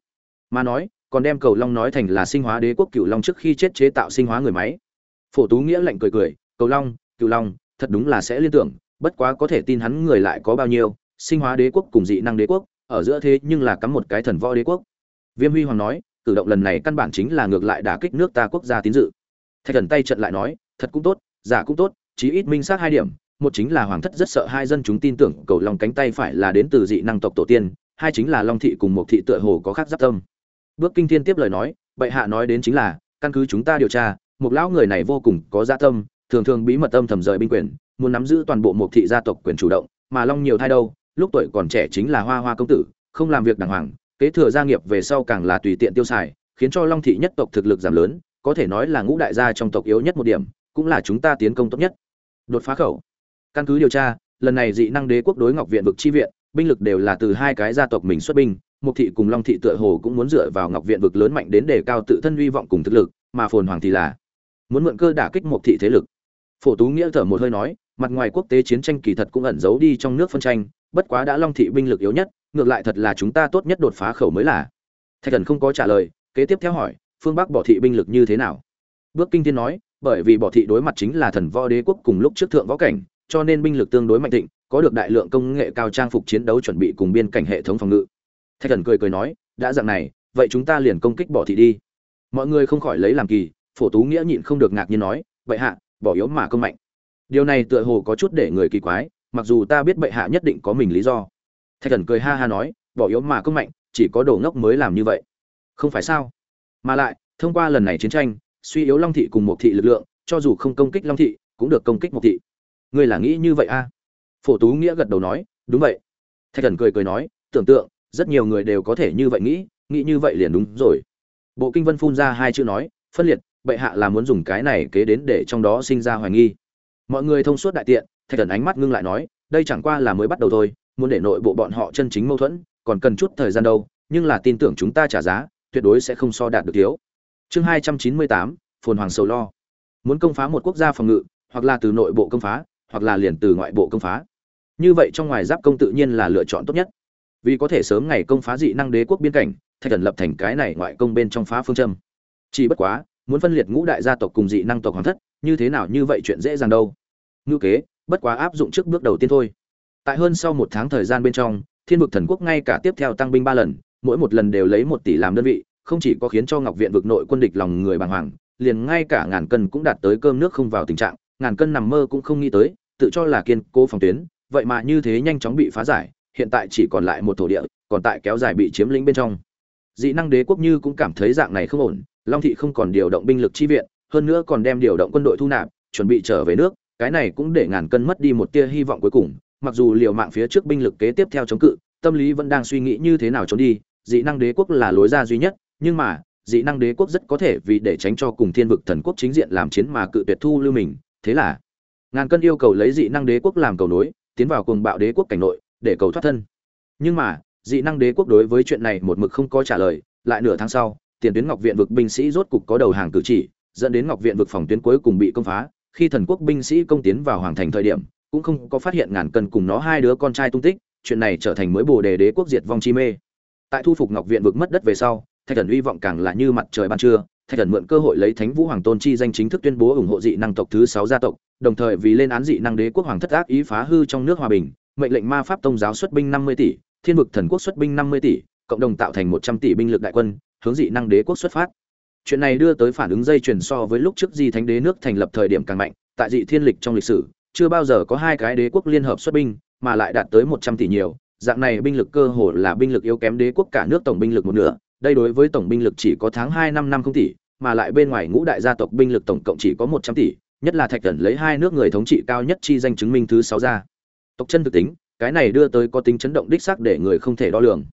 Speaker 1: Mà nói, còn đem cầu long nói thành là sinh hóa đế quốc cựu long trước khi chết chế tạo sinh hóa người máy. Phổ tú nghĩa lạnh cười cười, cầu long cựu long thật đúng là sẽ liên tưởng, bất quá có thể tin hắn người lại có bao nhiêu, sinh hóa đế quốc cùng dị năng đế quốc, ở giữa thế nhưng là cắm một cái thần võ đế quốc. Viêm huy hoàng nói, cử động lần này căn bản chính là ngược lại đả kích nước ta quốc gia tín dự. Thạch thần tay trận lại nói, thật cũng tốt, giả cũng tốt, chí ít minh xác hai điểm, một chính là hoàng thất rất sợ hai dân chúng tin tưởng, cầu long cánh tay phải là đến từ dị năng tộc tổ tiên, hai chính là long thị cùng một thị tựa hồ có khác giáp tâm. Bước kinh thiên tiếp lời nói, bệ hạ nói đến chính là, căn cứ chúng ta điều tra một lão người này vô cùng có dạ tâm thường thường bí mật âm thầm rời binh quyền, muốn nắm giữ toàn bộ một thị gia tộc quyền chủ động, mà long nhiều thai đâu, lúc tuổi còn trẻ chính là hoa hoa công tử, không làm việc đàng hoàng, kế thừa gia nghiệp về sau càng là tùy tiện tiêu xài, khiến cho long thị nhất tộc thực lực giảm lớn, có thể nói là ngũ đại gia trong tộc yếu nhất một điểm, cũng là chúng ta tiến công tốt nhất. Đột phá khẩu. Căn cứ điều tra, lần này dị năng đế quốc đối ngọc viện vực chi viện, binh lực đều là từ hai cái gia tộc mình xuất binh mục thị cùng long thị tựa hồ cũng muốn dựa vào ngọc viện vực lớn mạnh đến để cao tự thân hy vọng cùng thực lực, mà phồn hoàng thì là muốn mượn cơ đả kích mục thị thế lực phổ tú nghĩa thở một hơi nói, mặt ngoài quốc tế chiến tranh kỳ thật cũng ẩn giấu đi trong nước phân tranh, bất quá đã long thị binh lực yếu nhất, ngược lại thật là chúng ta tốt nhất đột phá khẩu mới là. Thạch thần không có trả lời, kế tiếp theo hỏi, phương bắc bỏ thị binh lực như thế nào? Bước kinh thiên nói, bởi vì bỏ thị đối mặt chính là thần võ đế quốc cùng lúc trước thượng võ cảnh, cho nên binh lực tương đối mạnh thịnh, có được đại lượng công nghệ cao trang phục chiến đấu chuẩn bị cùng biên cảnh hệ thống phòng ngự. Thạch thần cười cười nói, đã dạng này, vậy chúng ta liền công kích bỏ thị đi. Mọi người không khỏi lấy làm kỳ, phổ tú nghĩa nhịn không được ngạc nhiên nói, vậy hạ bỏ yếu mà công mạnh. Điều này tựa hồ có chút để người kỳ quái, mặc dù ta biết bệ hạ nhất định có mình lý do. Thạch thần cười ha ha nói, bỏ yếu mà công mạnh, chỉ có đồ ngốc mới làm như vậy. Không phải sao? Mà lại, thông qua lần này chiến tranh, suy yếu long thị cùng một thị lực lượng, cho dù không công kích long thị, cũng được công kích một thị. Ngươi là nghĩ như vậy a à? phổ tú nghĩa gật đầu nói, đúng vậy. Thạch thần cười cười nói, tưởng tượng, rất nhiều người đều có thể như vậy nghĩ nghĩ như vậy liền đúng rồi. Bộ kinh vân phun ra hai chữ nói, phân liệt bệ hạ là muốn dùng cái này kế đến để trong đó sinh ra hoài nghi. Mọi người thông suốt đại tiện, thạch thần ánh mắt ngưng lại nói, đây chẳng qua là mới bắt đầu thôi, muốn để nội bộ bọn họ chân chính mâu thuẫn, còn cần chút thời gian đâu, nhưng là tin tưởng chúng ta trả giá, tuyệt đối sẽ không so đạt được thiếu. Chương hai trăm chín mươi tám, phồn hoàng sầu lo. Muốn công phá một quốc gia phòng ngự, hoặc là từ nội bộ công phá, hoặc là liền từ ngoại bộ công phá. Như vậy trong ngoài giáp công tự nhiên là lựa chọn tốt nhất. Vì có thể sớm ngày công phá dị năng đế quốc biên cảnh, thạch thần lập thành cái này ngoại công bên trong phá phương châm. Chỉ bất quá muốn phân liệt ngũ đại gia tộc cùng dị năng tộc hoàng thất, như thế nào như vậy chuyện dễ dàng đâu? Ngữ kế, bất quá áp dụng trước bước đầu tiên thôi. Tại hơn sau một tháng thời gian bên trong, thiên vực thần quốc ngay cả tiếp theo tăng binh ba lần, mỗi một lần đều lấy một tỷ làm đơn vị, không chỉ có khiến cho ngọc viện vực nội quân địch lòng người bàng hoàng, liền ngay cả ngàn cân cũng đạt tới cơm nước không vào tình trạng, ngàn cân nằm mơ cũng không nghĩ tới, tự cho là kiên cố phòng tuyến, vậy mà như thế nhanh chóng bị phá giải, hiện tại chỉ còn lại một thổ địa, còn tại kéo dài bị chiếm lĩnh bên trong dị năng đế quốc như cũng cảm thấy dạng này không ổn, long thị không còn điều động binh lực chi viện, hơn nữa còn đem điều động quân đội thu nạp, chuẩn bị trở về nước, cái này cũng để ngàn cân mất đi một tia hy vọng cuối cùng, mặc dù liều mạng phía trước binh lực kế tiếp theo chống cự, tâm lý vẫn đang suy nghĩ như thế nào trốn đi, dị năng đế quốc là lối ra duy nhất, nhưng mà, dị năng đế quốc rất có thể vì để tránh cho cùng thiên vực thần quốc chính diện làm chiến mà cự tuyệt thu lưu mình, thế là, ngàn cân yêu cầu lấy dị năng đế quốc làm cầu nối, tiến vào cùng bạo đế quốc cảnh nội, để cầu thoát thân. Nhưng mà dị năng đế quốc đối với chuyện này một mực không có trả lời, lại nửa tháng sau, tiền tuyến ngọc viện vực binh sĩ rốt cục có đầu hàng cử chỉ, dẫn đến ngọc viện vực phòng tuyến cuối cùng bị công phá. Khi thần quốc binh sĩ công tiến vào hoàng thành thời điểm, cũng không có phát hiện ngàn cân cùng nó hai đứa con trai tung tích, chuyện này trở thành mới bồ đề đế quốc diệt vong chi mê. Tại thu phục ngọc viện vực mất đất về sau, thạch thần hy vọng càng là như mặt trời ban trưa, thạch thần mượn cơ hội lấy thánh vũ hoàng tôn chi danh chính thức tuyên bố ủng hộ dị năng tộc thứ sáu gia tộc, đồng thời vì lên án dị năng đế quốc hoàng thất ác ý phá hư trong nước hòa bình, mệnh lệnh ma pháp tông giáo xuất binh năm mươi tỷ thiên vực thần quốc xuất binh năm mươi tỷ, cộng đồng tạo thành một trăm tỷ binh lực đại quân, hướng dị năng đế quốc xuất phát. Chuyện này đưa tới phản ứng dây chuyền so với lúc trước di thánh đế nước thành lập thời điểm càng mạnh, tại dị thiên lịch trong lịch sử, chưa bao giờ có hai cái đế quốc liên hợp xuất binh, mà lại đạt tới một trăm tỷ nhiều. Dạng này binh lực cơ hồ là binh lực yếu kém đế quốc cả nước tổng binh lực một nửa, đây đối với tổng binh lực chỉ có tháng hai năm năm không tỷ, mà lại bên ngoài ngũ đại gia tộc binh lực tổng cộng chỉ có một trăm tỷ, nhất là thạch thần lấy hai nước người thống trị cao nhất chi danh chứng minh thứ sáu ra. Tộc chân thực tính cái này đưa tới có tính chấn động đích xác để người không thể đo lường.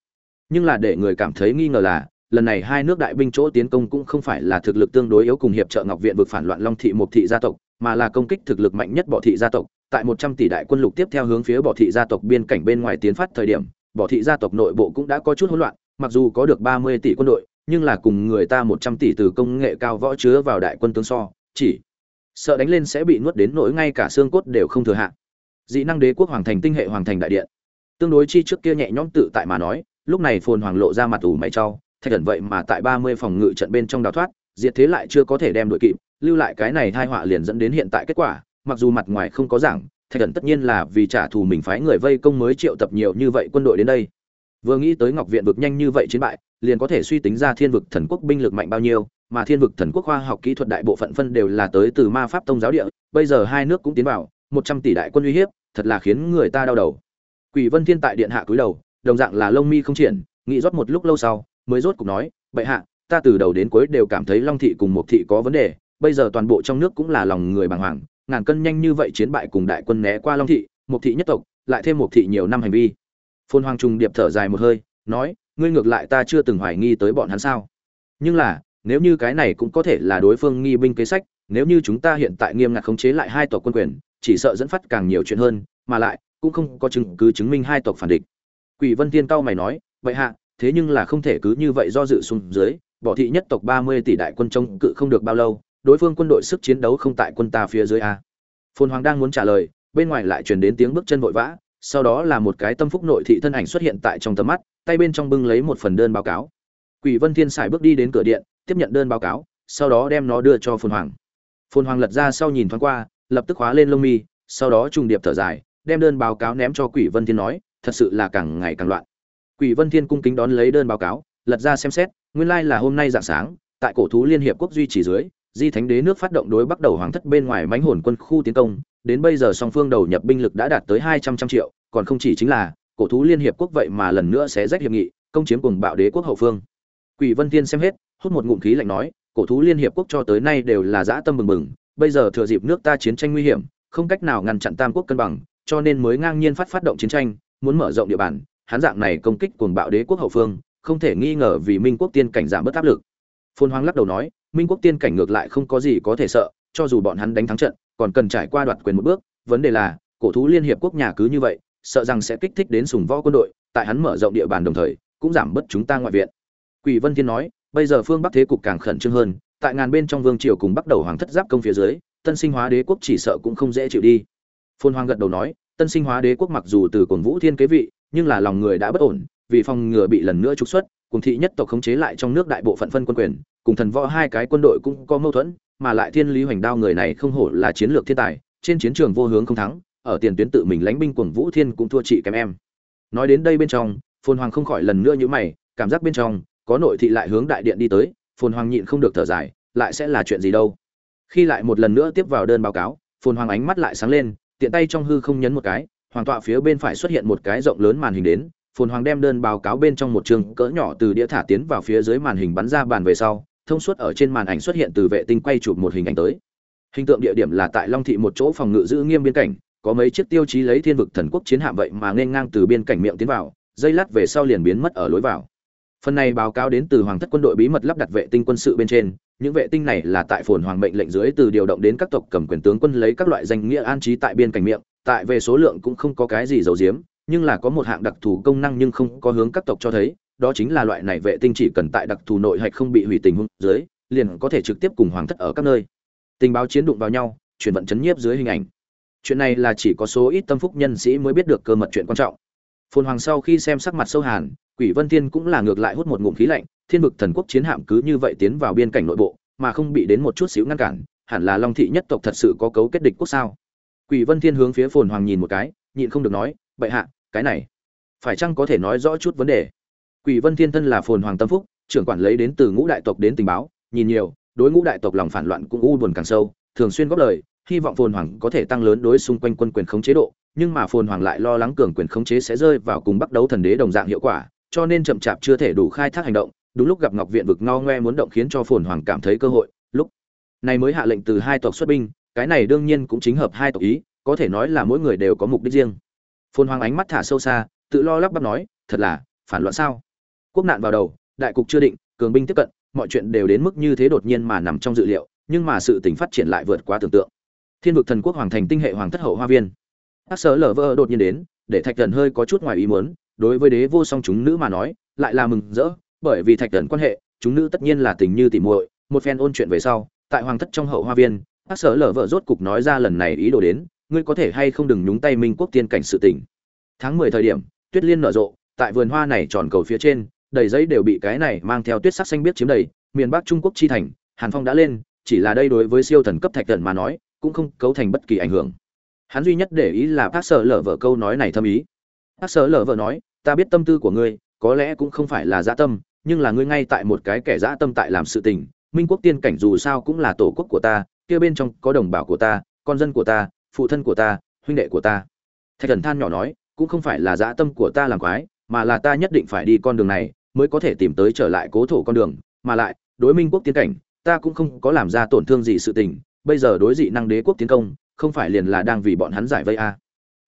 Speaker 1: Nhưng là để người cảm thấy nghi ngờ là, lần này hai nước đại binh chỗ tiến công cũng không phải là thực lực tương đối yếu cùng hiệp trợ ngọc viện vực phản loạn long thị một thị gia tộc, mà là công kích thực lực mạnh nhất bỏ thị gia tộc. Tại một trăm tỷ đại quân lục tiếp theo hướng phía bỏ thị gia tộc biên cảnh bên ngoài tiến phát thời điểm bỏ thị gia tộc nội bộ cũng đã có chút hỗn loạn, mặc dù có được ba mươi tỷ quân đội, nhưng là cùng người ta một trăm tỷ từ công nghệ cao võ chứa vào đại quân tướng so, chỉ sợ đánh lên sẽ bị nuốt đến nỗi ngay cả xương cốt đều không thừa hạ dị năng đế quốc hoàng thành tinh hệ hoàng thành đại điện. Tương đối chi trước kia nhẹ nhõm tự tại mà nói, lúc này phồn hoàng lộ ra mặt ủ mày trau thạch thần vậy mà tại ba mươi phòng ngự trận bên trong đào thoát, diệt thế lại chưa có thể đem đội kịp, lưu lại cái này thai họa liền dẫn đến hiện tại kết quả, mặc dù mặt ngoài không có giảng, thạch thần tất nhiên là vì trả thù mình phái người vây công mới triệu tập nhiều như vậy quân đội đến đây. Vừa nghĩ tới ngọc viện vực nhanh như vậy chiến bại, liền có thể suy tính ra thiên vực thần quốc binh lực mạnh bao nhiêu, mà thiên vực thần quốc khoa học kỹ thuật đại bộ phận phân đều là tới từ ma pháp tông giáo địa, bây giờ hai nước cũng tiến vào một trăm tỷ đại quân uy hiếp, thật là khiến người ta đau đầu. Quỷ vân thiên tại điện hạ cúi đầu, đồng dạng là lông mi không triển, nghĩ rót một lúc lâu sau, mới rốt cục nói, bệ hạ, ta từ đầu đến cuối đều cảm thấy long thị cùng một thị có vấn đề, bây giờ toàn bộ trong nước cũng là lòng người bàng hoàng, ngàn cân nhanh như vậy chiến bại cùng đại quân né qua long thị một thị nhất tộc, lại thêm một thị nhiều năm hành vi. Phôn hoàng trung điệp thở dài một hơi, nói, ngươi ngược lại ta chưa từng hoài nghi tới bọn hắn sao? Nhưng là, nếu như cái này cũng có thể là đối phương nghi binh kế sách, nếu như chúng ta hiện tại nghiêm ngặt khống chế lại hai tộc quân quyền chỉ sợ dẫn phát càng nhiều chuyện hơn, mà lại, cũng không có chứng cứ chứng minh hai tộc phản địch. Quỷ vân tiên cao mày nói, vậy hạ, thế nhưng là không thể cứ như vậy do dự xuống dưới, bỏ thị nhất tộc ba mươi tỷ đại quân trông cự không được bao lâu, đối phương quân đội sức chiến đấu không tại quân ta phía dưới a. Phồn hoàng đang muốn trả lời, bên ngoài lại truyền đến tiếng bước chân vội vã, sau đó là một cái tâm phúc nội thị thân ảnh xuất hiện tại trong tầm mắt, tay bên trong bưng lấy một phần đơn báo cáo. Quỷ vân thiên xài bước đi đến cửa điện, tiếp nhận đơn báo cáo, sau đó đem nó đưa cho phồn hoàng. Phồn hoàng lật ra sau nhìn thoáng qua lập tức hóa lên lông mi, sau đó trùng điệp thở dài, đem đơn báo cáo ném cho quỷ vân thiên nói, thật sự là càng ngày càng loạn. Quỷ vân thiên cung kính đón lấy đơn báo cáo, lật ra xem xét, nguyên lai là hôm nay dạng sáng, tại cổ thú liên hiệp quốc duy trì dưới, di thánh đế nước phát động đối bắt đầu hoàng thất bên ngoài mánh hồn quân khu tiến công, đến bây giờ song phương đầu nhập binh lực đã đạt tới hai trăm trăm triệu, còn không chỉ chính là, cổ thú liên hiệp quốc vậy mà lần nữa sẽ rách hiệp nghị, công chiếm cùng bạo đế quốc hậu phương. Quỷ vân thiên xem hết, hút một ngụm khí lạnh nói, cổ thú liên hiệp quốc cho tới nay đều là dã tâm bừng bừng bây giờ thừa dịp nước ta chiến tranh nguy hiểm, không cách nào ngăn chặn tam quốc cân bằng, cho nên mới ngang nhiên phát phát động chiến tranh, muốn mở rộng địa bàn, hắn dạng này công kích cuồng bạo đế quốc hậu phương, không thể nghi ngờ vì minh quốc tiên cảnh giảm bớt áp lực. Phôn hoang lắc đầu nói, minh quốc tiên cảnh ngược lại không có gì có thể sợ, cho dù bọn hắn đánh thắng trận, còn cần trải qua đoạt quyền một bước. Vấn đề là, cổ thú liên hiệp quốc nhà cứ như vậy, sợ rằng sẽ kích thích đến sùng võ quân đội, tại hắn mở rộng địa bàn đồng thời, cũng giảm bớt chúng ta ngoại viện. Quỷ vân thiên nói, bây giờ phương bắc thế cục càng khẩn trương hơn tại ngàn bên trong vương triều cùng bắt đầu hoàng thất giáp công phía dưới, tân sinh hóa đế quốc chỉ sợ cũng không dễ chịu đi. Phôn hoàng gật đầu nói, tân sinh hóa đế quốc mặc dù từ cổn vũ thiên kế vị, nhưng là lòng người đã bất ổn, vì phòng ngừa bị lần nữa trục xuất, cùng thị nhất tộc khống chế lại trong nước đại bộ phận phân quân quyền, cùng thần võ hai cái quân đội cũng có mâu thuẫn, mà lại thiên lý hoành đao người này không hổ là chiến lược thiên tài, trên chiến trường vô hướng không thắng, ở tiền tuyến tự mình lãnh binh cuồng vũ thiên cũng thua chị kém em. Nói đến đây bên trong phồn hoàng không khỏi lần nữa như mày, cảm giác bên trong, có nội thị lại hướng đại điện đi tới phồn hoàng nhịn không được thở dài, lại sẽ là chuyện gì đâu. Khi lại một lần nữa tiếp vào đơn báo cáo, phồn hoàng ánh mắt lại sáng lên, tiện tay trong hư không nhấn một cái, hoàng tọa phía bên phải xuất hiện một cái rộng lớn màn hình đến, phồn hoàng đem đơn báo cáo bên trong một trường cỡ nhỏ từ đĩa thả tiến vào phía dưới màn hình bắn ra bàn về sau, thông suốt ở trên màn ảnh xuất hiện từ vệ tinh quay chụp một hình ảnh tới. Hình tượng địa điểm là tại long thị một chỗ phòng ngự giữ nghiêm biên cảnh, có mấy chiếc tiêu chí lấy thiên vực thần quốc chiến hạm vậy mà nên ngang từ biên cảnh miệng tiến vào, dây lát về sau liền biến mất ở lối vào phần này báo cáo đến từ hoàng thất quân đội bí mật lắp đặt vệ tinh quân sự bên trên. Những vệ tinh này là tại phồn hoàng mệnh lệnh dưới từ điều động đến các tộc cầm quyền tướng quân lấy các loại danh nghĩa an trí tại biên cảnh miệng. Tại về số lượng cũng không có cái gì giấu giếm, nhưng là có một hạng đặc thù công năng nhưng không có hướng các tộc cho thấy, đó chính là loại này vệ tinh chỉ cần tại đặc thù nội hạch không bị hủy tình huống dưới, liền có thể trực tiếp cùng hoàng thất ở các nơi. Tình báo chiến đụng vào nhau, chuyển vận chấn nhiếp dưới hình ảnh. Chuyện này là chỉ có số ít tâm phúc nhân sĩ mới biết được cơ mật chuyện quan trọng. Phồn hoàng sau khi xem sắc mặt sâu hàn quỷ vân thiên cũng là ngược lại hút một ngụm khí lạnh, thiên vực thần quốc chiến hạm cứ như vậy tiến vào biên cảnh nội bộ, mà không bị đến một chút xíu ngăn cản, hẳn là long thị nhất tộc thật sự có cấu kết địch quốc sao? Quỷ vân thiên hướng phía phồn hoàng nhìn một cái, nhịn không được nói, bệ hạ, cái này, phải chăng có thể nói rõ chút vấn đề? Quỷ vân thiên thân là phồn hoàng tâm phúc, trưởng quản lấy đến từ ngũ đại tộc đến tình báo, nhìn nhiều, đối ngũ đại tộc lòng phản loạn cũng u buồn càng sâu, thường xuyên góp lời, hy vọng phồn hoàng có thể tăng lớn đối xung quanh quân quyền khống chế độ, nhưng mà phồn hoàng lại lo lắng cường quyền khống chế sẽ rơi vào cùng bắt đấu thần đế đồng dạng hiệu quả cho nên chậm chạp chưa thể đủ khai thác hành động, đúng lúc gặp ngọc viện vực ngao ngoe muốn động khiến cho phồn hoàng cảm thấy cơ hội, lúc này mới hạ lệnh từ hai tộc xuất binh, cái này đương nhiên cũng chính hợp hai tộc ý, có thể nói là mỗi người đều có mục đích riêng. Phồn hoàng ánh mắt thả sâu xa, tự lo lắp bắp nói, thật là, phản loạn sao? Quốc nạn vào đầu, đại cục chưa định, cường binh tiếp cận, mọi chuyện đều đến mức như thế đột nhiên mà nằm trong dự liệu, nhưng mà sự tình phát triển lại vượt quá tưởng tượng. Thiên vực thần quốc hoàng thành tinh hệ hoàng thất hậu hoa viên. Các sở lở vỡ đột nhiên đến, để thạch thần hơi có chút ngoài ý muốn đối với đế vô song chúng nữ mà nói, lại là mừng rỡ, bởi vì thạch thần quan hệ, chúng nữ tất nhiên là tình như tỉ muội, một phen ôn chuyện về sau, tại hoàng thất trong hậu hoa viên, bác sở lở vợ rốt cục nói ra lần này ý đồ đến, ngươi có thể hay không đừng nhúng tay minh quốc tiên cảnh sự tình. Tháng mười thời điểm, tuyết liên nở rộ, tại vườn hoa này tròn cầu phía trên, đầy giấy đều bị cái này mang theo tuyết sắc xanh biết chiếm đầy, miền bắc trung quốc chi thành, hàn phong đã lên, chỉ là đây đối với siêu thần cấp thạch thần mà nói, cũng không cấu thành bất kỳ ảnh hưởng. Hắn duy nhất để ý là bác sở lở vợ câu nói này thâm ý bác sở lở vợ nói, ta biết tâm tư của ngươi, có lẽ cũng không phải là dã tâm, nhưng là ngươi ngay tại một cái kẻ dã tâm tại làm sự tình. Minh quốc tiên cảnh dù sao cũng là tổ quốc của ta, kia bên trong có đồng bào của ta, con dân của ta, phụ thân của ta, huynh đệ của ta. Thạch thần than nhỏ nói, cũng không phải là dã tâm của ta làm quái, mà là ta nhất định phải đi con đường này mới có thể tìm tới trở lại cố thổ con đường. Mà lại, đối minh quốc tiến cảnh, ta cũng không có làm ra tổn thương gì sự tình. Bây giờ đối dị năng đế quốc tiến công, không phải liền là đang vì bọn hắn giải vây à.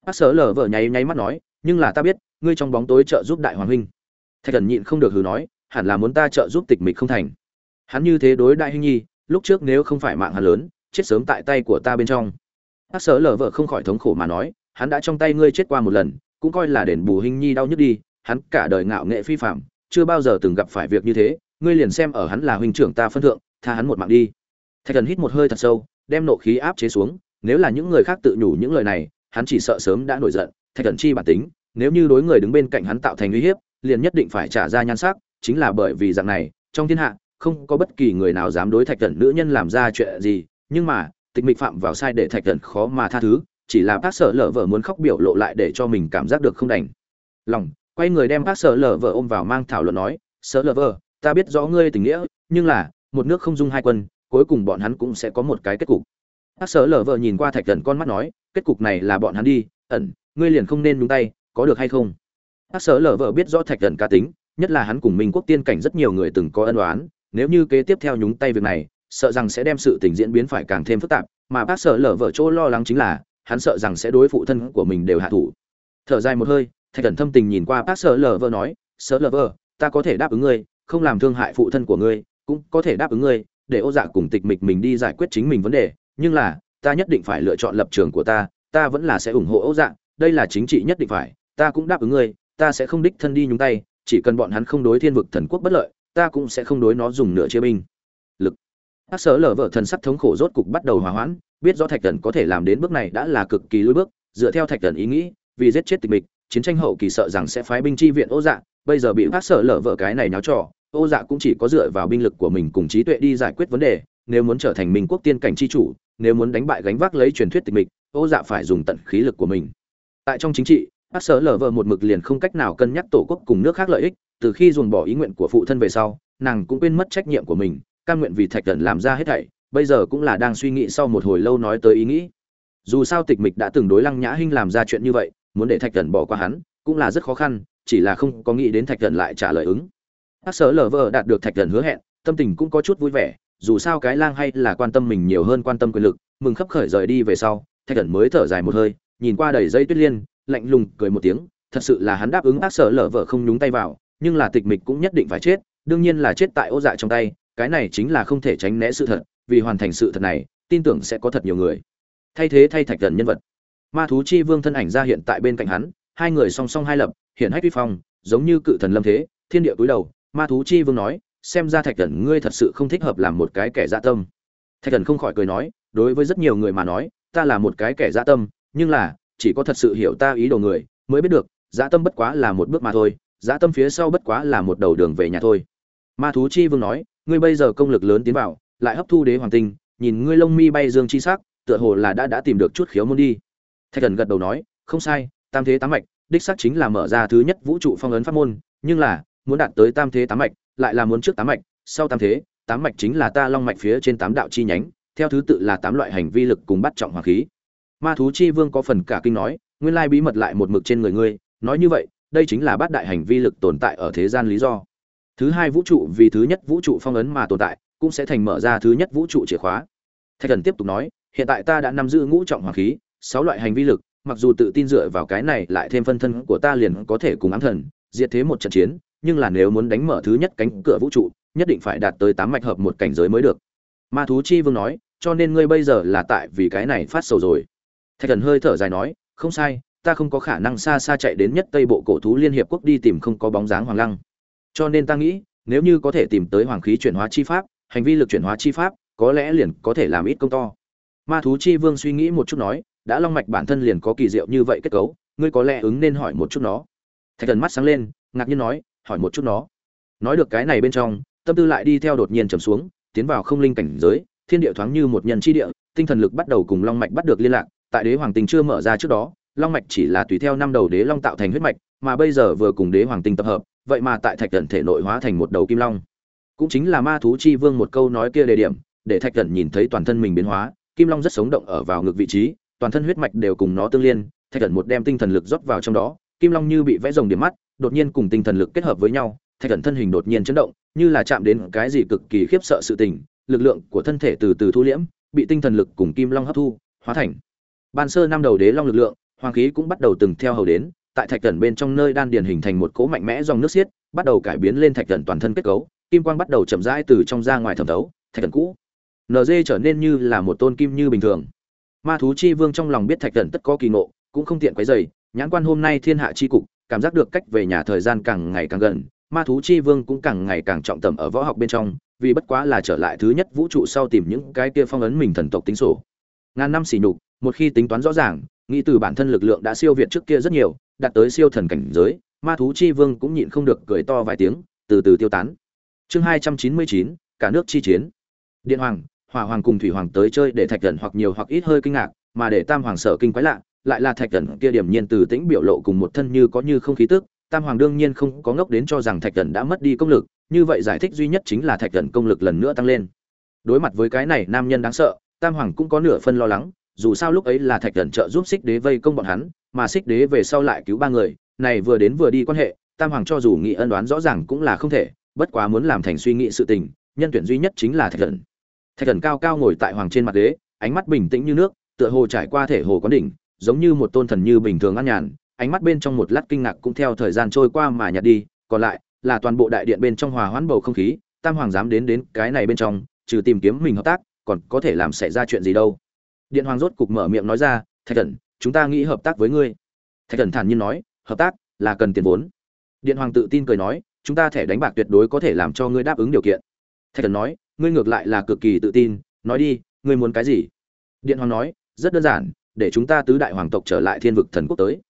Speaker 1: bác sở lờ vợ nháy nháy mắt nói nhưng là ta biết, ngươi trong bóng tối trợ giúp đại hoàng huynh. Thạch thần nhịn không được hừ nói, hẳn là muốn ta trợ giúp tịch mịch không thành. Hắn như thế đối đại huynh nhi, lúc trước nếu không phải mạng hắn lớn, chết sớm tại tay của ta bên trong. Hát sở lờ vợ không khỏi thống khổ mà nói, hắn đã trong tay ngươi chết qua một lần, cũng coi là đền bù huynh nhi đau nhức đi, hắn cả đời ngạo nghệ phi phạm, chưa bao giờ từng gặp phải việc như thế, ngươi liền xem ở hắn là huynh trưởng ta phân thượng, tha hắn một mạng đi. Thạch thần hít một hơi thật sâu, đem nộ khí áp chế xuống, nếu là những người khác tự nhủ những lời này, hắn chỉ sợ sớm đã nổi giận, thạch thần chi bản tính nếu như đối người đứng bên cạnh hắn tạo thành uy hiếp, liền nhất định phải trả ra nhan sắc, chính là bởi vì dạng này, trong thiên hạ, không có bất kỳ người nào dám đối thạch thần nữ nhân làm ra chuyện gì, nhưng mà, tịch mịch phạm vào sai để thạch thần khó mà tha thứ, chỉ là bác sở lở vợ muốn khóc biểu lộ lại để cho mình cảm giác được không đành. Lòng, quay người đem bác sở lở vợ ôm vào mang thảo luận nói, sở lở vợ, ta biết rõ ngươi tình nghĩa, nhưng là, một nước không dung hai quân, cuối cùng bọn hắn cũng sẽ có một cái kết cục. Bác sở lở vợ nhìn qua thạch thần con mắt nói, kết cục này là bọn hắn đi, ẩn, ngươi liền không nên nhúng tay có được hay không? Bác sở lở vợ biết rõ thạch thần cá tính, nhất là hắn cùng minh quốc tiên cảnh rất nhiều người từng có ân oán, nếu như kế tiếp theo nhúng tay việc này, sợ rằng sẽ đem sự tình diễn biến phải càng thêm phức tạp, mà bác sở lở vợ chỗ lo lắng chính là, hắn sợ rằng sẽ đối phụ thân của mình đều hạ thủ. Thở dài một hơi, thạch thần thâm tình nhìn qua bác sở lở vợ nói, sở lở vợ, ta có thể đáp ứng ngươi, không làm thương hại phụ thân của ngươi, cũng có thể đáp ứng ngươi, để ô dạ cùng tịch mịch mình đi giải quyết chính mình vấn đề, nhưng là, ta nhất định phải lựa chọn lập trường của ta ta vẫn là sẽ ủng hộ ô dạ đây là chính trị nhất định phải ta cũng đáp ứng ngươi, ta sẽ không đích thân đi nhúng tay, chỉ cần bọn hắn không đối thiên vực thần quốc bất lợi, ta cũng sẽ không đối nó dùng nửa chia binh. Lực. Bác sở lở vợ thần sắc thống khổ rốt cục bắt đầu hòa hoãn, biết rõ thạch thần có thể làm đến bước này đã là cực kỳ lối bước, dựa theo thạch thần ý nghĩ, vì giết chết tịch mịch, chiến tranh hậu kỳ sợ rằng sẽ phái binh chi viện ô dạ bây giờ bị bác sở lở vợ cái này náo trò, ô dạ cũng chỉ có dựa vào binh lực của mình cùng trí tuệ đi giải quyết vấn đề, nếu muốn trở thành minh quốc tiên cảnh chi chủ, nếu muốn đánh bại gánh vác lấy truyền thuyết tịch mịch, ô dạ phải dùng tận khí lực của mình. Tại trong chính trị bác sở lở vợ một mực liền không cách nào cân nhắc tổ quốc cùng nước khác lợi ích, từ khi dồn bỏ ý nguyện của phụ thân về sau, nàng cũng quên mất trách nhiệm của mình căn nguyện vì thạch thần làm ra hết thảy, bây giờ cũng là đang suy nghĩ sau một hồi lâu nói tới ý nghĩ. Dù sao tịch mịch đã từng đối lăng nhã hinh làm ra chuyện như vậy, muốn để thạch thần bỏ qua hắn, cũng là rất khó khăn, chỉ là không có nghĩ đến thạch thần lại trả lời ứng. Bác sở lờ vợ đạt được thạch thần hứa hẹn, tâm tình cũng có chút vui vẻ, dù sao cái lang hay là quan tâm mình nhiều hơn quan tâm quyền lực, mừng khấp khởi rời đi về sau, thạch thần mới thở dài một hơi, nhìn qua đầy dây tuyết liên lạnh lùng cười một tiếng, thật sự là hắn đáp ứng ác sở lở vợ không nhúng tay vào, nhưng là tịch mịch cũng nhất định phải chết, đương nhiên là chết tại ô dạ trong tay, cái này chính là không thể tránh né sự thật, vì hoàn thành sự thật này, tin tưởng sẽ có thật nhiều người. Thay thế thay thạch thần nhân vật. Ma thú chi vương thân ảnh ra hiện tại bên cạnh hắn, hai người song song hai lập hiện hách vi phong, giống như cự thần lâm thế, thiên địa cúi đầu, ma thú chi vương nói, xem ra thạch thần ngươi thật sự không thích hợp làm một cái kẻ dạ tâm. Thạch thần không khỏi cười nói, đối với rất nhiều người mà nói, ta là một cái kẻ dạ tâm, nhưng là chỉ có thật sự hiểu ta ý đồ người, mới biết được dã tâm bất quá là một bước mà thôi dã tâm phía sau bất quá là một đầu đường về nhà thôi. Ma thú chi vương nói, ngươi bây giờ công lực lớn tiến vào, lại hấp thu đế hoàng tinh, nhìn ngươi lông mi bay dương chi sắc, tựa hồ là đã đã tìm được chút khiếu môn đi. Thạch thần gật đầu nói, không sai, tam thế tám mạch, đích xác chính là mở ra thứ nhất vũ trụ phong ấn pháp môn, nhưng là, muốn đạt tới tam thế tám mạch, lại là muốn trước tám mạch, sau tam thế, tám mạch chính là ta long mạch phía trên tám đạo chi nhánh, theo thứ tự là tám loại hành vi lực cùng bắt trọng hoàng khí ma thú chi vương có phần cả kinh nói, nguyên lai bí mật lại một mực trên người ngươi, nói như vậy, đây chính là bát đại hành vi lực tồn tại ở thế gian lý do. Thứ hai vũ trụ vì thứ nhất vũ trụ phong ấn mà tồn tại, cũng sẽ thành mở ra thứ nhất vũ trụ chìa khóa. Thạch thần tiếp tục nói, hiện tại ta đã nắm giữ ngũ trọng hoàng khí, sáu loại hành vi lực, mặc dù tự tin dựa vào cái này lại thêm phân thân của ta liền có thể cùng ám thần, diệt thế một trận chiến, nhưng là nếu muốn đánh mở thứ nhất cánh cửa vũ trụ, nhất định phải đạt tới tám mạch hợp một cảnh giới mới được. Ma thú chi vương nói, cho nên ngươi bây giờ là tại vì cái này phát sầu rồi thạch thần hơi thở dài nói, không sai, ta không có khả năng xa xa chạy đến nhất tây bộ cổ thú liên hiệp quốc đi tìm không có bóng dáng hoàng lăng. Cho nên ta nghĩ, nếu như có thể tìm tới hoàng khí chuyển hóa chi pháp, hành vi lực chuyển hóa chi pháp, có lẽ liền có thể làm ít công to. Ma thú chi vương suy nghĩ một chút nói, đã long mạch bản thân liền có kỳ diệu như vậy kết cấu, ngươi có lẽ ứng nên hỏi một chút nó. Thạch thần mắt sáng lên, ngạc nhiên nói, hỏi một chút nó. Nói được cái này bên trong, tâm tư lại đi theo đột nhiên trầm xuống, tiến vào không linh cảnh giới, thiên địa thoáng như một nhân chi địa, tinh thần lực bắt đầu cùng long mạch bắt được liên lạc tại đế hoàng tinh chưa mở ra trước đó, long mạch chỉ là tùy theo năm đầu đế long tạo thành huyết mạch, mà bây giờ vừa cùng đế hoàng tinh tập hợp, vậy mà tại thạch thần thể nội hóa thành một đầu kim long. Cũng chính là ma thú chi vương một câu nói kia đề điểm, để thạch thần nhìn thấy toàn thân mình biến hóa, kim long rất sống động ở vào ngực vị trí, toàn thân huyết mạch đều cùng nó tương liên, thạch thần một đem tinh thần lực rót vào trong đó, kim long như bị vẽ rồng điểm mắt, đột nhiên cùng tinh thần lực kết hợp với nhau, thạch thần thân hình đột nhiên chấn động, như là chạm đến cái gì cực kỳ khiếp sợ sự tình, lực lượng của thân thể từ từ thu liễm, bị tinh thần lực cùng kim long hấp thu, hóa thành ban sơ năm đầu đế long lực lượng, hoàng khí cũng bắt đầu từng theo hầu đến, tại thạch thần bên trong nơi đan điền hình thành một cỗ mạnh mẽ dòng nước xiết, bắt đầu cải biến lên thạch thần toàn thân kết cấu, kim quang bắt đầu chậm rãi từ trong ra ngoài thẩm thấu, thạch thần cũ. Nd trở nên như là một tôn kim như bình thường. Ma thú chi vương trong lòng biết thạch thần tất có kỳ ngộ, cũng không tiện quấy dày nhãn quan hôm nay thiên hạ chi cục, cảm giác được cách về nhà thời gian càng ngày càng gần, ma thú chi vương cũng càng ngày càng trọng tầm ở võ học bên trong, vì bất quá là trở lại thứ nhất vũ trụ sau tìm những cái kia phong ấn mình thần tộc tính sổ. Ngàn năm xỉ nhục một khi tính toán rõ ràng, nghĩ từ bản thân lực lượng đã siêu việt trước kia rất nhiều, đạt tới siêu thần cảnh giới, ma thú chi vương cũng nhịn không được cười to vài tiếng, từ từ tiêu tán. Chương hai trăm chín mươi chín, cả nước chi chiến. Điện hoàng, hỏa hoàng cùng thủy hoàng tới chơi để thạch thần hoặc nhiều hoặc ít hơi kinh ngạc, mà để tam hoàng sở kinh quái lạ, lại là thạch thần kia điểm nhiên từ tĩnh biểu lộ cùng một thân như có như không khí tức. Tam hoàng đương nhiên không có ngốc đến cho rằng thạch thần đã mất đi công lực, như vậy giải thích duy nhất chính là thạch thần công lực lần nữa tăng lên. Đối mặt với cái này nam nhân đáng sợ, tam hoàng cũng có nửa phân lo lắng dù sao lúc ấy là thạch thần trợ giúp xích đế vây công bọn hắn, mà xích đế về sau lại cứu ba người, này vừa đến vừa đi quan hệ, tam hoàng cho dù nghĩ ân đoán rõ ràng cũng là không thể, bất quá muốn làm thành suy nghĩ sự tình, nhân tuyển duy nhất chính là thạch thần. Thạch thần cao cao ngồi tại hoàng trên mặt đế, ánh mắt bình tĩnh như nước, tựa hồ trải qua thể hồ quán đỉnh, giống như một tôn thần như bình thường an nhàn, ánh mắt bên trong một lát kinh ngạc cũng theo thời gian trôi qua mà nhạt đi, còn lại là toàn bộ đại điện bên trong hòa hoãn bầu không khí, tam hoàng dám đến đến cái này bên trong, trừ tìm kiếm mình hợp tác, còn có thể làm xảy ra chuyện gì đâu điện hoàng rốt cục mở miệng nói ra, thạch thần, chúng ta nghĩ hợp tác với ngươi. Thạch thần thản nhiên nói, hợp tác là cần tiền vốn. Điện hoàng tự tin cười nói, chúng ta thẻ đánh bạc tuyệt đối có thể làm cho ngươi đáp ứng điều kiện. Thạch thần nói, ngươi ngược lại là cực kỳ tự tin, nói đi, ngươi muốn cái gì? Điện hoàng nói, rất đơn giản, để chúng ta tứ đại hoàng tộc trở lại thiên vực thần quốc tới.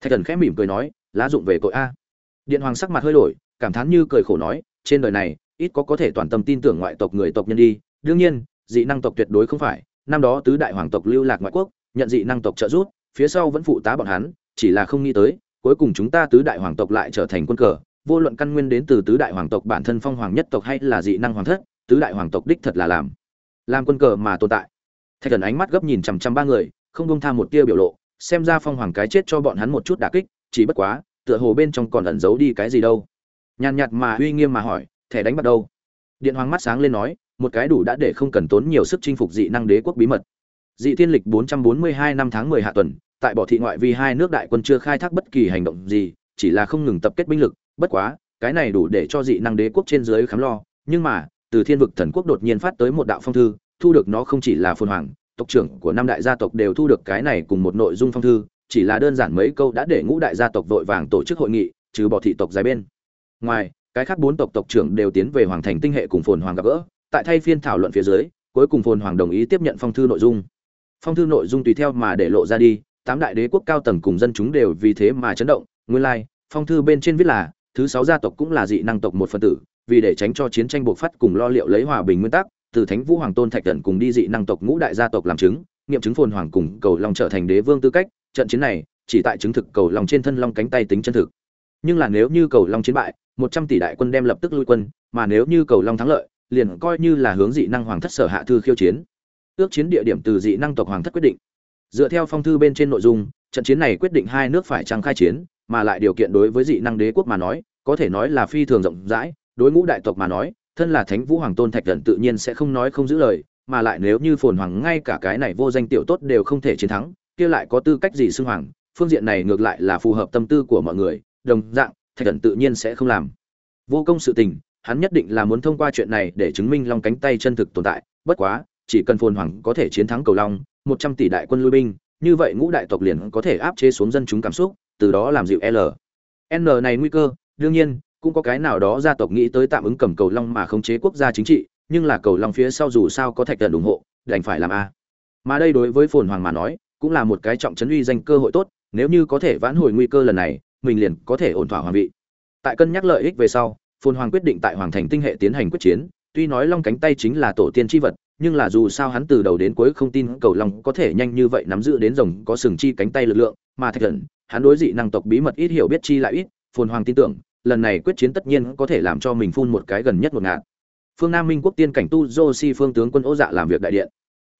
Speaker 1: Thạch thần khẽ mỉm cười nói, lá dụng về cội a. Điện hoàng sắc mặt hơi đổi, cảm thán như cười khổ nói, trên đời này, ít có có thể toàn tâm tin tưởng ngoại tộc người tộc nhân đi, đương nhiên, dị năng tộc tuyệt đối không phải năm đó tứ đại hoàng tộc lưu lạc ngoại quốc, nhận dị năng tộc trợ giúp, phía sau vẫn phụ tá bọn hắn, chỉ là không nghĩ tới, cuối cùng chúng ta tứ đại hoàng tộc lại trở thành quân cờ. Vô luận căn nguyên đến từ tứ đại hoàng tộc bản thân phong hoàng nhất tộc hay là dị năng hoàng thất, tứ đại hoàng tộc đích thật là làm làm quân cờ mà tồn tại. Thạch thần ánh mắt gấp nhìn chằm chằm ba người, không buông tham một tia biểu lộ, xem ra phong hoàng cái chết cho bọn hắn một chút đả kích, chỉ bất quá, tựa hồ bên trong còn ẩn giấu đi cái gì đâu. Nhàn nhạt mà uy nghiêm mà hỏi, thẻ đánh bắt đâu? Điện hoàng mắt sáng lên nói một cái đủ đã để không cần tốn nhiều sức chinh phục dị năng đế quốc bí mật. Dị thiên lịch 442 năm tháng 10 hạ tuần, tại bỏ thị ngoại vì hai nước đại quân chưa khai thác bất kỳ hành động gì, chỉ là không ngừng tập kết binh lực. Bất quá, cái này đủ để cho dị năng đế quốc trên dưới khám lo. Nhưng mà, từ thiên vực thần quốc đột nhiên phát tới một đạo phong thư, thu được nó không chỉ là phồn hoàng, tộc trưởng của năm đại gia tộc đều thu được cái này cùng một nội dung phong thư, chỉ là đơn giản mấy câu đã để ngũ đại gia tộc vội vàng tổ chức hội nghị, trừ bỏ thị tộc dài bên. Ngoài, cái khác bốn tộc tộc trưởng đều tiến về hoàng thành tinh hệ cùng phồn hoàng gặp gỡ tại thay phiên thảo luận phía dưới cuối cùng phồn hoàng đồng ý tiếp nhận phong thư nội dung. Phong thư nội dung tùy theo mà để lộ ra đi tám đại đế quốc cao tầng cùng dân chúng đều vì thế mà chấn động. Nguyên lai like, phong thư bên trên viết là thứ sáu gia tộc cũng là dị năng tộc một phần tử vì để tránh cho chiến tranh buộc phát cùng lo liệu lấy hòa bình nguyên tắc từ thánh vũ hoàng tôn thạch tận cùng đi dị năng tộc ngũ đại gia tộc làm chứng nghiệm chứng phồn hoàng cùng cầu long trở thành đế vương tư cách trận chiến này chỉ tại chứng thực cầu long trên thân long cánh tay tính chân thực. Nhưng là nếu như cầu long chiến bại một trăm tỷ đại quân đem lập tức lui quân mà nếu như cầu long thắng lợi liền coi như là hướng dị năng hoàng thất sở hạ thư khiêu chiến. Ước chiến địa điểm từ dị năng tộc hoàng thất quyết định. Dựa theo phong thư bên trên nội dung, trận chiến này quyết định hai nước phải trăng khai chiến, mà lại điều kiện đối với dị năng đế quốc mà nói, có thể nói là phi thường rộng rãi. Đối ngũ đại tộc mà nói, thân là thánh vũ hoàng tôn thạch thần tự nhiên sẽ không nói không giữ lời, mà lại nếu như phồn hoàng ngay cả cái này vô danh tiểu tốt đều không thể chiến thắng, kia lại có tư cách gì xưng hoàng? Phương diện này ngược lại là phù hợp tâm tư của mọi người, đồng dạng, thạch thần tự nhiên sẽ không làm. Vô công sự tình hắn nhất định là muốn thông qua chuyện này để chứng minh long cánh tay chân thực tồn tại, bất quá, chỉ cần phồn hoàng có thể chiến thắng cầu long, một trăm tỷ đại quân lui binh, như vậy ngũ đại tộc liền có thể áp chế xuống dân chúng cảm xúc, từ đó làm dịu l. N này nguy cơ, đương nhiên, cũng có cái nào đó gia tộc nghĩ tới tạm ứng cầm cầu long mà khống chế quốc gia chính trị, nhưng là cầu long phía sau dù sao có thạch thần ủng hộ, đành phải làm a. Mà đây đối với phồn hoàng mà nói, cũng là một cái trọng trấn uy danh cơ hội tốt, nếu như có thể vãn hồi nguy cơ lần này, mình liền có thể ổn thỏa hoàng vị. Tại cân nhắc lợi ích về sau phồn hoàng quyết định tại hoàng thành tinh hệ tiến hành quyết chiến, tuy nói long cánh tay chính là tổ tiên chi vật, nhưng là dù sao hắn từ đầu đến cuối không tin cầu long có thể nhanh như vậy nắm giữ đến rồng có sừng chi cánh tay lực lượng, mà thạch thần, hắn đối dị năng tộc bí mật ít hiểu biết chi lại ít, phồn hoàng tin tưởng, lần này quyết chiến tất nhiên có thể làm cho mình phun một cái gần nhất một ngạt. Phương nam minh quốc tiên cảnh tu Josi phương tướng quân ô dạ làm việc đại điện.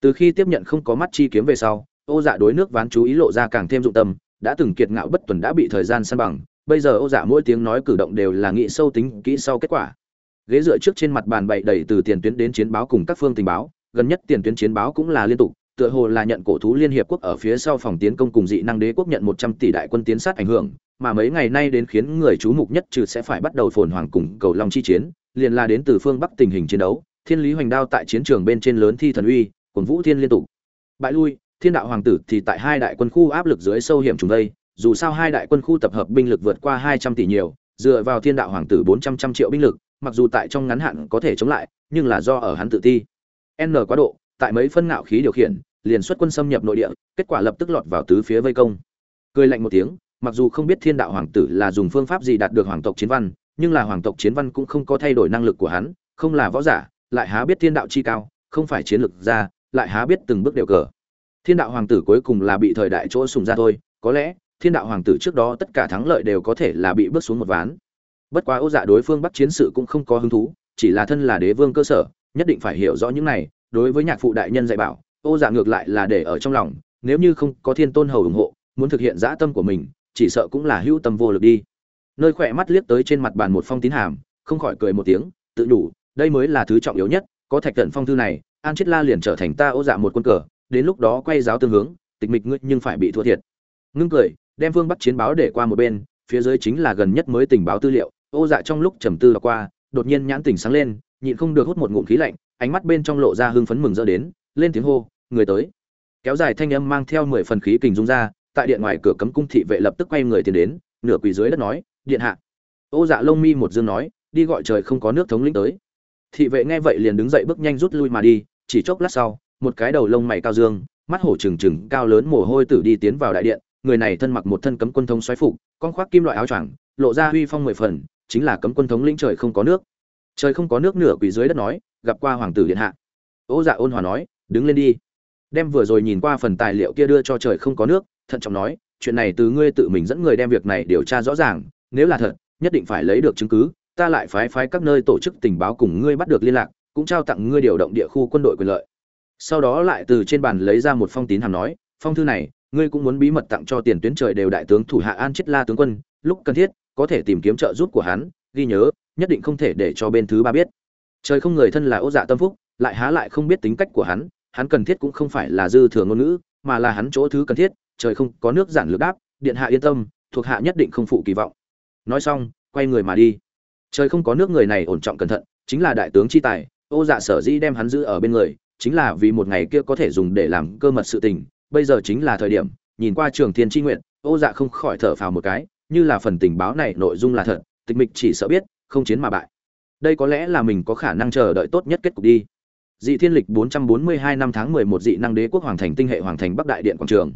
Speaker 1: Từ khi tiếp nhận không có mắt chi kiếm về sau, ô dạ đối nước ván chú ý lộ ra càng thêm dụng tâm, đã từng kiệt ngạo bất tuần đã bị thời gian săn bằng bây giờ ô dạ mỗi tiếng nói cử động đều là nghĩ sâu tính kỹ sau kết quả. Ghế dựa trước trên mặt bàn bày đầy từ tiền tuyến đến chiến báo cùng các phương tình báo, gần nhất tiền tuyến chiến báo cũng là liên tục, tựa hồ là nhận cổ thú liên hiệp quốc ở phía sau phòng tiến công cùng dị năng đế quốc nhận một trăm tỷ đại quân tiến sát ảnh hưởng, mà mấy ngày nay đến khiến người chú mục nhất trừ sẽ phải bắt đầu phồn hoàng cùng cầu long chi chiến, liền là đến từ phương bắc tình hình chiến đấu, thiên lý hoành đao tại chiến trường bên trên lớn thi thần uy quần vũ thiên liên tục. Bại lui, thiên đạo hoàng tử thì tại hai đại quân khu áp lực dưới sâu hiểm trùng đây dù sao hai đại quân khu tập hợp binh lực vượt qua hai trăm tỷ nhiều, dựa vào thiên đạo hoàng tử bốn trăm trăm triệu binh lực, mặc dù tại trong ngắn hạn có thể chống lại, nhưng là do ở hắn tự ti. N quá độ, tại mấy phân ngạo khí điều khiển, liền xuất quân xâm nhập nội địa, kết quả lập tức lọt vào tứ phía vây công. Cười lạnh một tiếng, mặc dù không biết thiên đạo hoàng tử là dùng phương pháp gì đạt được hoàng tộc chiến văn, nhưng là hoàng tộc chiến văn cũng không có thay đổi năng lực của hắn, không là võ giả, lại há biết thiên đạo chi cao, không phải chiến lược ra lại há biết từng bước đều cờ. Thiên đạo hoàng tử cuối cùng là bị thời đại chỗ sùng ra thôi, có lẽ thiên đạo hoàng tử trước đó tất cả thắng lợi đều có thể là bị bước xuống một ván. Bất quá ô dạ đối phương bắt chiến sự cũng không có hứng thú, chỉ là thân là đế vương cơ sở, nhất định phải hiểu rõ những này, đối với nhạc phụ đại nhân dạy bảo, ô dạ ngược lại là để ở trong lòng, nếu như không có thiên tôn hầu ủng hộ, muốn thực hiện dã tâm của mình, chỉ sợ cũng là hữu tâm vô lực đi. Nơi khỏe mắt liếc tới trên mặt bàn một phong tín hàm, không khỏi cười một tiếng, tự đủ đây mới là thứ trọng yếu nhất, có thạch cận phong thư này, an chết la liền trở thành ta ô dạ một quân cờ, đến lúc đó quay giáo tương hướng, tịch mịch ngươi nhưng phải bị thua thiệt. Ngưng cười đem vương bắc chiến báo để qua một bên, phía dưới chính là gần nhất mới tình báo tư liệu. Ô dạ trong lúc trầm tư đọc qua, đột nhiên nhãn tỉnh sáng lên, nhịn không được hút một ngụm khí lạnh, ánh mắt bên trong lộ ra hưng phấn mừng rỡ đến, lên tiếng hô, người tới. Kéo dài thanh âm mang theo mười phần khí kình dung ra, tại điện ngoài cửa cấm cung thị vệ lập tức quay người tiến đến, nửa quỳ dưới đất nói, điện hạ. Ô dạ lông mi một dương nói, đi gọi trời không có nước thống lĩnh tới. Thị vệ nghe vậy liền đứng dậy bước nhanh rút lui mà đi, chỉ chốc lát sau, một cái đầu lông mày cao dương, mắt hổ trừng trừng, cao lớn mồ hôi tử đi tiến vào đại điện người này thân mặc một thân cấm quân thống xoáy phục, con khoác kim loại áo choàng, lộ ra huy phong mười phần, chính là cấm quân thống lĩnh trời không có nước. Trời không có nước nửa quỷ dưới đất nói, gặp qua hoàng tử điện hạ. Ô dạ ôn hòa nói, đứng lên đi. Đem vừa rồi nhìn qua phần tài liệu kia đưa cho trời không có nước, thận trọng nói, chuyện này từ ngươi tự mình dẫn người đem việc này điều tra rõ ràng, nếu là thật, nhất định phải lấy được chứng cứ, ta lại phái phái các nơi tổ chức tình báo cùng ngươi bắt được liên lạc, cũng trao tặng ngươi điều động địa khu quân đội quyền lợi. Sau đó lại từ trên bàn lấy ra một phong tín hàm nói, phong thư này ngươi cũng muốn bí mật tặng cho tiền tuyến trời đều đại tướng thủ hạ an chết la tướng quân, lúc cần thiết, có thể tìm kiếm trợ giúp của hắn, ghi nhớ, nhất định không thể để cho bên thứ ba biết. Trời không người thân là ô dạ tâm phúc, lại há lại không biết tính cách của hắn hắn cần thiết cũng không phải là dư thừa ngôn ngữ, mà là hắn chỗ thứ cần thiết, trời không có nước giản lược đáp, điện hạ yên tâm, thuộc hạ nhất định không phụ kỳ vọng. Nói xong, quay người mà đi. Trời không có nước người này ổn trọng cẩn thận, chính là đại tướng chi tài, ô dạ sở dĩ đem hắn giữ ở bên người, chính là vì một ngày kia có thể dùng để làm cơ mật sự tình bây giờ chính là thời điểm, nhìn qua trường thiên tri nguyện, ô dạ không khỏi thở phào một cái, như là phần tình báo này nội dung là thật, tịch mịch chỉ sợ biết, không chiến mà bại. Đây có lẽ là mình có khả năng chờ đợi tốt nhất kết cục đi. Dị thiên lịch 442 năm tháng 11 dị năng đế quốc hoàng thành tinh hệ hoàng thành bắc đại điện quảng trường.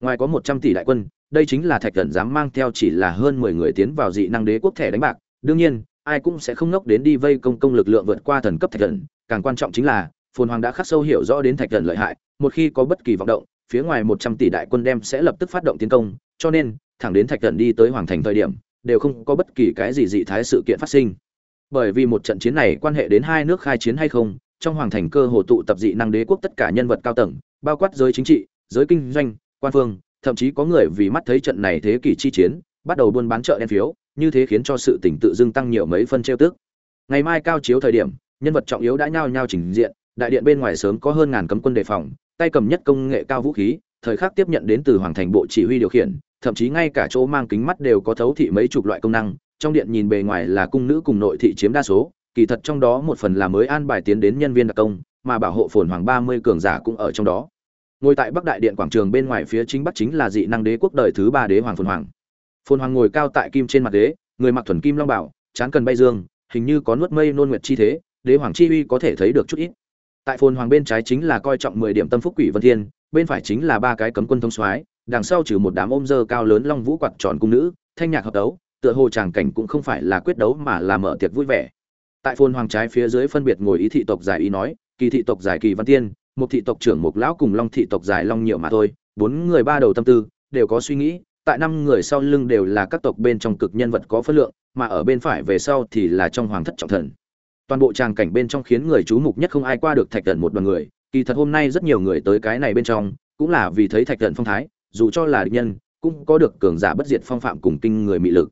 Speaker 1: Ngoài có 100 tỷ đại quân, đây chính là thạch cẩn dám mang theo chỉ là hơn 10 người tiến vào dị năng đế quốc thẻ đánh bạc. Đương nhiên, ai cũng sẽ không nốc đến đi vây công công lực lượng vượt qua thần cấp thạch cẩn càng quan trọng chính là, phồn hoàng đã khắc sâu hiểu rõ đến thạch cẩn lợi hại, một khi có bất kỳ vọng động phía ngoài 100 tỷ đại quân đem sẽ lập tức phát động tiến công, cho nên, thẳng đến thạch Cẩn đi tới hoàng thành thời điểm, đều không có bất kỳ cái gì dị thái sự kiện phát sinh. Bởi vì một trận chiến này quan hệ đến hai nước khai chiến hay không, trong hoàng thành cơ hồ tụ tập dị năng đế quốc tất cả nhân vật cao tầng, bao quát giới chính trị, giới kinh doanh, quan phương, thậm chí có người vì mắt thấy trận này thế kỷ chi chiến, bắt đầu buôn bán chợ đen phiếu, như thế khiến cho sự tỉnh tự dưng tăng nhiều mấy phân trêu tức. Ngày mai cao chiếu thời điểm, nhân vật trọng yếu đã nhao nhao trình diện, đại điện bên ngoài sớm có hơn ngàn cấm quân đề phòng tay cầm nhất công nghệ cao vũ khí, thời khắc tiếp nhận đến từ hoàng thành bộ chỉ huy điều khiển, thậm chí ngay cả chỗ mang kính mắt đều có thấu thị mấy chục loại công năng, trong điện nhìn bề ngoài là cung nữ cùng nội thị chiếm đa số, kỳ thật trong đó một phần là mới an bài tiến đến nhân viên đặc công, mà bảo hộ phồn hoàng ba mươi cường giả cũng ở trong đó. Ngồi tại bắc đại điện quảng trường bên ngoài phía chính bắc chính là dị năng đế quốc đời thứ ba đế hoàng phồn hoàng. Phồn hoàng ngồi cao tại kim trên mặt đế, người mặc thuần kim long bảo, chán cần bay dương, hình như có nuốt mây nôn nguyệt chi thế, đế hoàng chi uy có thể thấy được chút ít tại phồn hoàng bên trái chính là coi trọng mười điểm tâm phúc quỷ vân thiên, bên phải chính là ba cái cấm quân thông soái, đằng sau trừ một đám ôm dơ cao lớn long vũ quạt tròn cung nữ, thanh nhạc hợp đấu, tựa hồ tràng cảnh cũng không phải là quyết đấu mà là mở tiệc vui vẻ. Tại phồn hoàng trái phía dưới phân biệt ngồi ý thị tộc giải ý nói, kỳ thị tộc giải kỳ văn tiên một thị tộc trưởng mục lão cùng long thị tộc giải long nhiều mà thôi, bốn người ba đầu tâm tư, đều có suy nghĩ, tại năm người sau lưng đều là các tộc bên trong cực nhân vật có phân lượng, mà ở bên phải về sau thì là trong hoàng thất trọng thần toàn bộ tràng cảnh bên trong khiến người chú mục nhất không ai qua được thạch thần một đoàn người. Kỳ thật hôm nay rất nhiều người tới cái này bên trong, cũng là vì thấy thạch thần phong thái, dù cho là địch nhân, cũng có được cường giả bất diệt phong phạm cùng kinh người mị lực.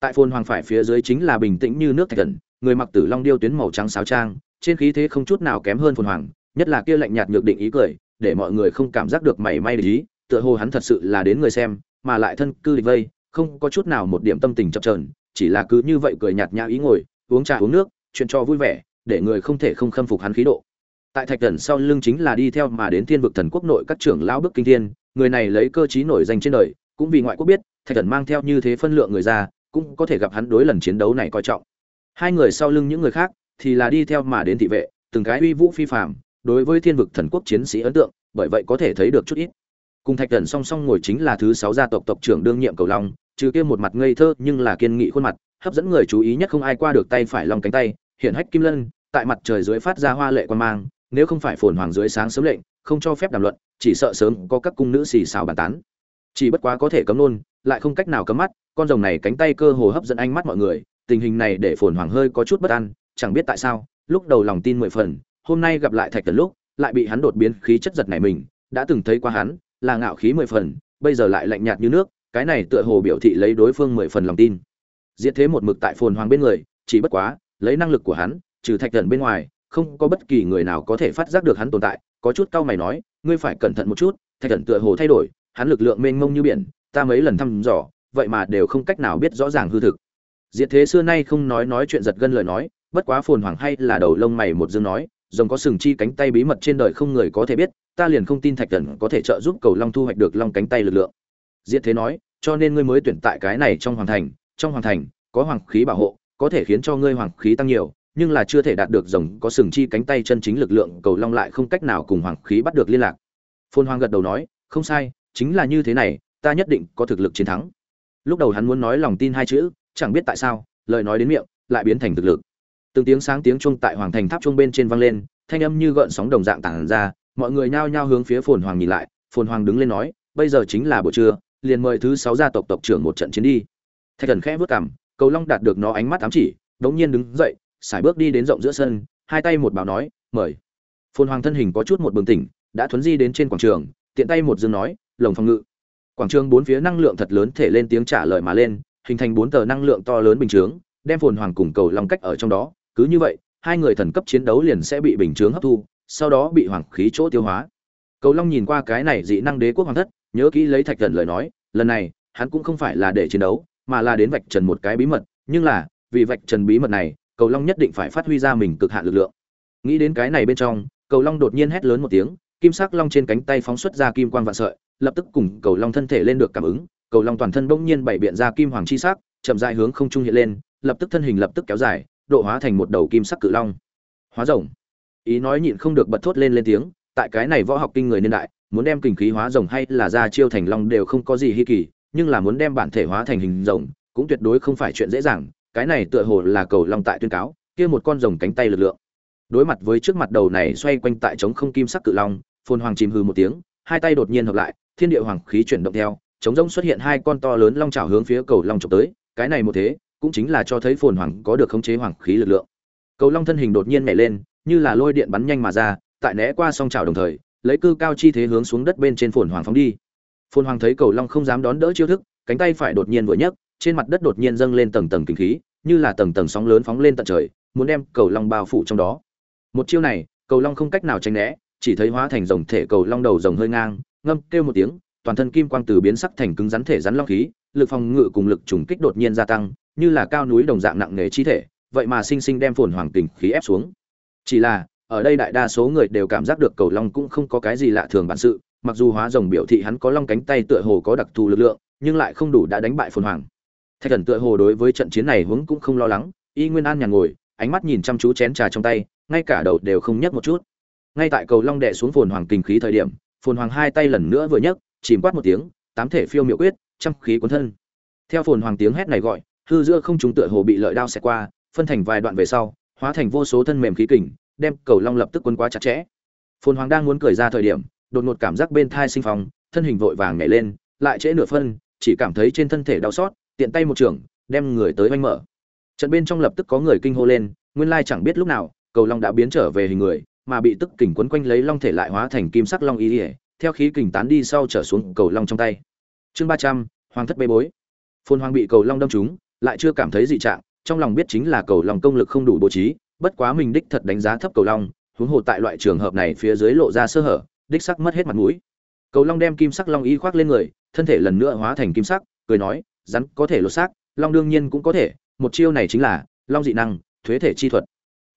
Speaker 1: Tại phồn hoàng phải phía dưới chính là bình tĩnh như nước thạch thần, người mặc tử long điêu tuyến màu trắng sáo trang, trên khí thế không chút nào kém hơn phồn hoàng, nhất là kia lạnh nhạt nhược định ý cười, để mọi người không cảm giác được mảy may để ý, tựa hồ hắn thật sự là đến người xem, mà lại thân cư địch vây, không có chút nào một điểm tâm tình chập trờn chỉ là cứ như vậy cười nhạt nhã ý ngồi, uống trà uống nước chuyện cho vui vẻ, để người không thể không khâm phục hắn khí độ. Tại thạch thần sau lưng chính là đi theo mà đến thiên vực thần quốc nội các trưởng lão bức kinh thiên, người này lấy cơ chí nổi danh trên đời, cũng vì ngoại quốc biết, thạch thần mang theo như thế phân lượng người ra, cũng có thể gặp hắn đối lần chiến đấu này coi trọng. Hai người sau lưng những người khác thì là đi theo mà đến thị vệ, từng cái uy vũ phi phàm, đối với thiên vực thần quốc chiến sĩ ấn tượng, bởi vậy có thể thấy được chút ít. Cùng thạch thần song song ngồi chính là thứ sáu gia tộc tộc trưởng đương nhiệm cầu long, trừ kia một mặt ngây thơ nhưng là kiên nghị khuôn mặt hấp dẫn người chú ý nhất không ai qua được tay phải long cánh tay hiện hách kim lân, tại mặt trời dưới phát ra hoa lệ quan mang, nếu không phải phồn hoàng dưới sáng sớm lệnh, không cho phép đàm luận, chỉ sợ sớm có các cung nữ xì xào bàn tán. Chỉ bất quá có thể cấm nôn lại không cách nào cấm mắt, con rồng này cánh tay cơ hồ hấp dẫn ánh mắt mọi người, tình hình này để phồn hoàng hơi có chút bất an, chẳng biết tại sao, lúc đầu lòng tin mười phần, hôm nay gặp lại thạch tần lúc, lại bị hắn đột biến khí chất giật này mình, đã từng thấy qua hắn, là ngạo khí mười phần, bây giờ lại lạnh nhạt như nước, cái này tựa hồ biểu thị lấy đối phương mười phần lòng tin diệt thế một mực tại phồn hoàng bên người, chỉ bất quá, lấy năng lực của hắn, trừ thạch thần bên ngoài, không có bất kỳ người nào có thể phát giác được hắn tồn tại. Có chút cau mày nói, ngươi phải cẩn thận một chút, thạch thần tựa hồ thay đổi, hắn lực lượng mênh mông như biển, ta mấy lần thăm dò, vậy mà đều không cách nào biết rõ ràng hư thực. Diệt thế xưa nay không nói nói chuyện giật gân lời nói, bất quá phồn hoàng hay là đầu lông mày một dương nói, rồng có sừng chi cánh tay bí mật trên đời không người có thể biết, ta liền không tin thạch thần có thể trợ giúp cầu long thu hoạch được long cánh tay lực lượng. Diệt thế nói, cho nên ngươi mới tuyển tại cái này trong hoàng thành trong hoàng thành, có hoàng khí bảo hộ, có thể khiến cho ngươi hoàng khí tăng nhiều, nhưng là chưa thể đạt được rồng, có sừng chi cánh tay chân chính lực lượng, cầu long lại không cách nào cùng hoàng khí bắt được liên lạc. Phồn hoàng gật đầu nói, không sai, chính là như thế này, ta nhất định có thực lực chiến thắng. Lúc đầu hắn muốn nói lòng tin hai chữ, chẳng biết tại sao, lời nói đến miệng, lại biến thành thực lực. Từng tiếng sáng tiếng chuông tại hoàng thành tháp chuông bên trên vang lên, thanh âm như gợn sóng đồng dạng tản ra, mọi người nhao nhao hướng phía phồn hoàng nhìn lại, phồn hoàng đứng lên nói, bây giờ chính là buổi trưa, liền mời thứ sáu gia tộc tộc trưởng một trận chiến đi thạch thần khẽ vớt cảm cầu long đạt được nó ánh mắt ám chỉ, đống nhiên đứng dậy sải bước đi đến rộng giữa sân, hai tay một bảo nói, mời. Phồn hoàng thân hình có chút một bừng tỉnh, đã thuấn di đến trên quảng trường, tiện tay một dương nói, lồng phòng ngự. Quảng trường bốn phía năng lượng thật lớn thể lên tiếng trả lời mà lên, hình thành bốn tờ năng lượng to lớn bình chướng, đem phồn hoàng cùng cầu long cách ở trong đó. Cứ như vậy, hai người thần cấp chiến đấu liền sẽ bị bình chướng hấp thu, sau đó bị hoàng khí chỗ tiêu hóa. Cầu long nhìn qua cái này dị năng đế quốc hoàng thất, nhớ kỹ lấy thạch thần lời nói, lần này, hắn cũng không phải là để chiến đấu mà là đến vạch trần một cái bí mật, nhưng là, vì vạch trần bí mật này, cầu long nhất định phải phát huy ra mình cực hạn lực lượng. Nghĩ đến cái này bên trong, cầu long đột nhiên hét lớn một tiếng, kim sắc long trên cánh tay phóng xuất ra kim quang vạn sợi, lập tức cùng cầu long thân thể lên được cảm ứng, cầu long toàn thân bỗng nhiên bảy biện ra kim hoàng chi sắc, chậm dài hướng không trung hiện lên, lập tức thân hình lập tức kéo dài, độ hóa thành một đầu kim sắc cự long. Hóa rồng. Ý nói nhịn không được bật thốt lên lên tiếng, tại cái này võ học kinh người niên đại, muốn đem kình khí hóa rồng hay là ra chiêu thành long đều không có gì hi kỳ nhưng là muốn đem bản thể hóa thành hình rồng, cũng tuyệt đối không phải chuyện dễ dàng, cái này tựa hồ là cầu long tại tuyên cáo, kia một con rồng cánh tay lực lượng. Đối mặt với trước mặt đầu này xoay quanh tại trống không kim sắc cự long, phồn hoàng chìm hư một tiếng, hai tay đột nhiên hợp lại, thiên địa hoàng khí chuyển động theo, trống rỗng xuất hiện hai con to lớn long chảo hướng phía cầu long trộm tới, cái này một thế, cũng chính là cho thấy phồn hoàng có được khống chế hoàng khí lực lượng. Cầu long thân hình đột nhiên nhảy lên, như là lôi điện bắn nhanh mà ra, tại né qua song chảo đồng thời, lấy cư cao chi thế hướng xuống đất bên trên phồn hoàng phóng đi phồn hoàng thấy cầu long không dám đón đỡ chiêu thức, cánh tay phải đột nhiên vừa nhấc, trên mặt đất đột nhiên dâng lên tầng tầng kinh khí, như là tầng tầng sóng lớn phóng lên tận trời, muốn đem cầu long bao phủ trong đó. Một chiêu này, cầu long không cách nào tránh né, chỉ thấy hóa thành rồng thể cầu long đầu rồng hơi ngang, ngâm kêu một tiếng, toàn thân kim quang từ biến sắc thành cứng rắn thể rắn long khí, lực phòng ngự cùng lực trùng kích đột nhiên gia tăng, như là cao núi đồng dạng nặng nề chi thể, vậy mà sinh sinh đem phồn hoàng tình khí ép xuống. Chỉ là, ở đây đại đa số người đều cảm giác được cầu long cũng không có cái gì lạ thường bản sự mặc dù hóa rồng biểu thị hắn có long cánh tay tựa hồ có đặc thù lực lượng, nhưng lại không đủ đã đánh bại phồn hoàng. Thạch thần tựa hồ đối với trận chiến này hướng cũng không lo lắng, y nguyên an nhàn ngồi, ánh mắt nhìn chăm chú chén trà trong tay, ngay cả đầu đều không nhấc một chút. Ngay tại cầu long đệ xuống phồn hoàng kinh khí thời điểm, phồn hoàng hai tay lần nữa vừa nhấc, chìm quát một tiếng, tám thể phiêu miệu quyết, trăm khí cuốn thân. Theo phồn hoàng tiếng hét này gọi, hư giữa không trung tựa hồ bị lợi đao xẹt qua, phân thành vài đoạn về sau, hóa thành vô số thân mềm khí kình, đem cầu long lập tức quấn quá chặt chẽ. Phồn hoàng đang muốn cười ra thời điểm đột ngột cảm giác bên thai sinh phong, thân hình vội vàng nhảy lên, lại trễ nửa phân, chỉ cảm thấy trên thân thể đau xót, tiện tay một trường, đem người tới vênh mở. Trận bên trong lập tức có người kinh hô lên, nguyên lai chẳng biết lúc nào, cầu long đã biến trở về hình người, mà bị tức kình quấn quanh lấy long thể lại hóa thành kim sắc long y ỉa theo khí kình tán đi sau trở xuống cầu long trong tay. Chương ba trăm, hoàng thất bê bối. Phồn hoàng bị cầu long đâm trúng, lại chưa cảm thấy dị trạng, trong lòng biết chính là cầu long công lực không đủ bố trí, bất quá mình đích thật đánh giá thấp cầu long, huống hồ tại loại trường hợp này phía dưới lộ ra sơ hở đích sắc mất hết mặt mũi. Cầu long đem kim sắc long y khoác lên người, thân thể lần nữa hóa thành kim sắc, cười nói, rắn có thể lột xác, long đương nhiên cũng có thể, một chiêu này chính là, long dị năng, thuế thể chi thuật.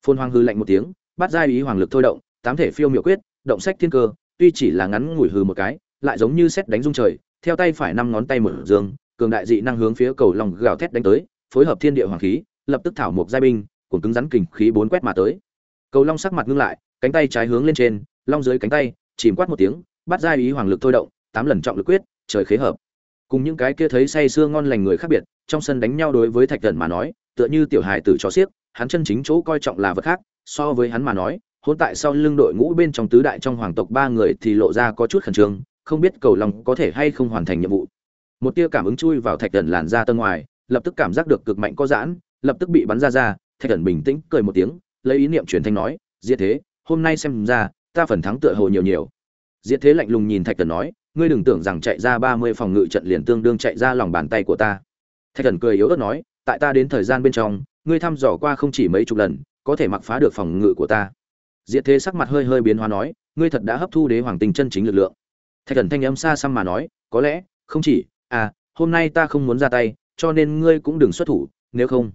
Speaker 1: Phôn hoàng hư lạnh một tiếng, bắt giai ý hoàng lực thôi động, tám thể phiêu miểu quyết, động sách thiên cơ, tuy chỉ là ngắn ngủi hư một cái, lại giống như xét đánh rung trời, theo tay phải năm ngón tay mở dương, cường đại dị năng hướng phía cầu long gào thét đánh tới, phối hợp thiên địa hoàng khí, lập tức thảo một giai binh cùng cứng rắn kình khí bốn quét mà tới. Cầu long sắc mặt ngưng lại, cánh tay trái hướng lên trên, long dưới cánh tay chìm quát một tiếng, bắt ra ý hoàng lực thôi động, tám lần trọng lực quyết, trời khế hợp. Cùng những cái kia thấy say sưa ngon lành người khác biệt, trong sân đánh nhau đối với thạch thần mà nói, tựa như tiểu hài tử cho xiếc, hắn chân chính chỗ coi trọng là vật khác, so với hắn mà nói, hôn tại sau lưng đội ngũ bên trong tứ đại trong hoàng tộc ba người thì lộ ra có chút khẩn trương, không biết cầu lòng có thể hay không hoàn thành nhiệm vụ. Một tia cảm ứng chui vào thạch thần làn ra tân ngoài, lập tức cảm giác được cực mạnh có giãn, lập tức bị bắn ra ra, thạch thần bình tĩnh cười một tiếng, lấy ý niệm truyền thanh nói, diệt thế, hôm nay xem ra ta phần thắng tựa hồ nhiều nhiều. Diệt thế lạnh lùng nhìn thạch thần nói, ngươi đừng tưởng rằng chạy ra ba mươi phòng ngự trận liền tương đương chạy ra lòng bàn tay của ta. Thạch thần cười yếu ớt nói, tại ta đến thời gian bên trong, ngươi thăm dò qua không chỉ mấy chục lần, có thể mặc phá được phòng ngự của ta. Diệt thế sắc mặt hơi hơi biến hóa nói, ngươi thật đã hấp thu đế hoàng tinh chân chính lực lượng. Thạch thần thanh âm xa xăm mà nói, có lẽ, không chỉ à hôm nay ta không muốn ra tay, cho nên ngươi cũng đừng xuất thủ, nếu không.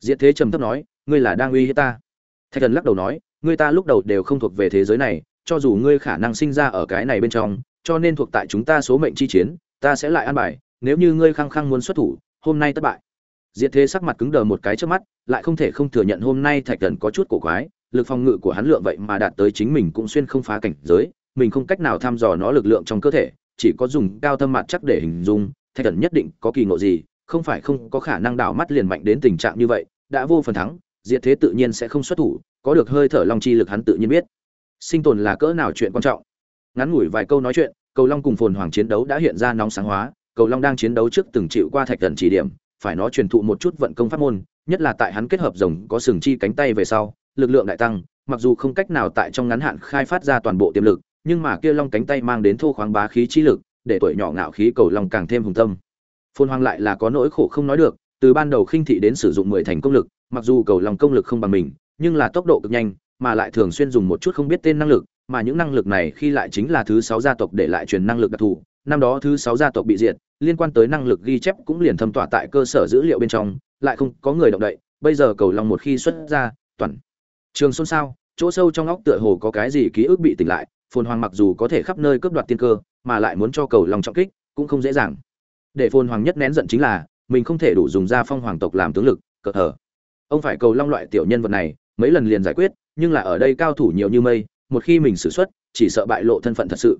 Speaker 1: Diệt thế trầm thấp nói, ngươi là đang uy hiếp ta. Thạch thần lắc đầu nói ngươi ta lúc đầu đều không thuộc về thế giới này, cho dù ngươi khả năng sinh ra ở cái này bên trong, cho nên thuộc tại chúng ta số mệnh chi chiến, ta sẽ lại an bài, nếu như ngươi khăng khăng muốn xuất thủ, hôm nay thất bại. Diệt thế sắc mặt cứng đờ một cái trước mắt, lại không thể không thừa nhận hôm nay thạch thần có chút cổ quái, lực phòng ngự của hắn lượng vậy mà đạt tới chính mình cũng xuyên không phá cảnh giới, mình không cách nào thăm dò nó lực lượng trong cơ thể, chỉ có dùng cao thâm mặt chắc để hình dung, thạch thần nhất định có kỳ ngộ gì, không phải không có khả năng đảo mắt liền mạnh đến tình trạng như vậy, đã vô phần thắng diệt thế tự nhiên sẽ không xuất thủ, có được hơi thở long chi lực hắn tự nhiên biết. Sinh tồn là cỡ nào chuyện quan trọng? Ngắn ngủi vài câu nói chuyện, cầu long cùng phồn hoàng chiến đấu đã hiện ra nóng sáng hóa, cầu long đang chiến đấu trước từng chịu qua thạch thần chỉ điểm, phải nó truyền thụ một chút vận công pháp môn, nhất là tại hắn kết hợp rồng có sừng chi cánh tay về sau, lực lượng đại tăng, mặc dù không cách nào tại trong ngắn hạn khai phát ra toàn bộ tiềm lực, nhưng mà kia long cánh tay mang đến thô khoáng bá khí chi lực, để tuổi nhỏ ngạo khí cầu long càng thêm hùng tâm. Phồn hoàng lại là có nỗi khổ không nói được, từ ban đầu khinh thị đến sử dụng mười thành công lực mặc dù cầu long công lực không bằng mình, nhưng là tốc độ cực nhanh, mà lại thường xuyên dùng một chút không biết tên năng lực, mà những năng lực này khi lại chính là thứ sáu gia tộc để lại truyền năng lực đặc thù. Năm đó thứ sáu gia tộc bị diệt, liên quan tới năng lực ghi chép cũng liền thâm tỏa tại cơ sở dữ liệu bên trong, lại không có người động đậy, bây giờ cầu long một khi xuất ra, toàn. Trường xôn xao chỗ sâu trong óc tựa hồ có cái gì ký ức bị tỉnh lại, phồn hoàng mặc dù có thể khắp nơi cướp đoạt tiên cơ, mà lại muốn cho cầu long trọng kích, cũng không dễ dàng. Để phồn hoàng nhất nén giận chính là, mình không thể đủ dùng ra phong hoàng tộc làm tướng lực cờ thờ ông phải cầu long loại tiểu nhân vật này, mấy lần liền giải quyết, nhưng là ở đây cao thủ nhiều như mây, một khi mình xử xuất chỉ sợ bại lộ thân phận thật sự.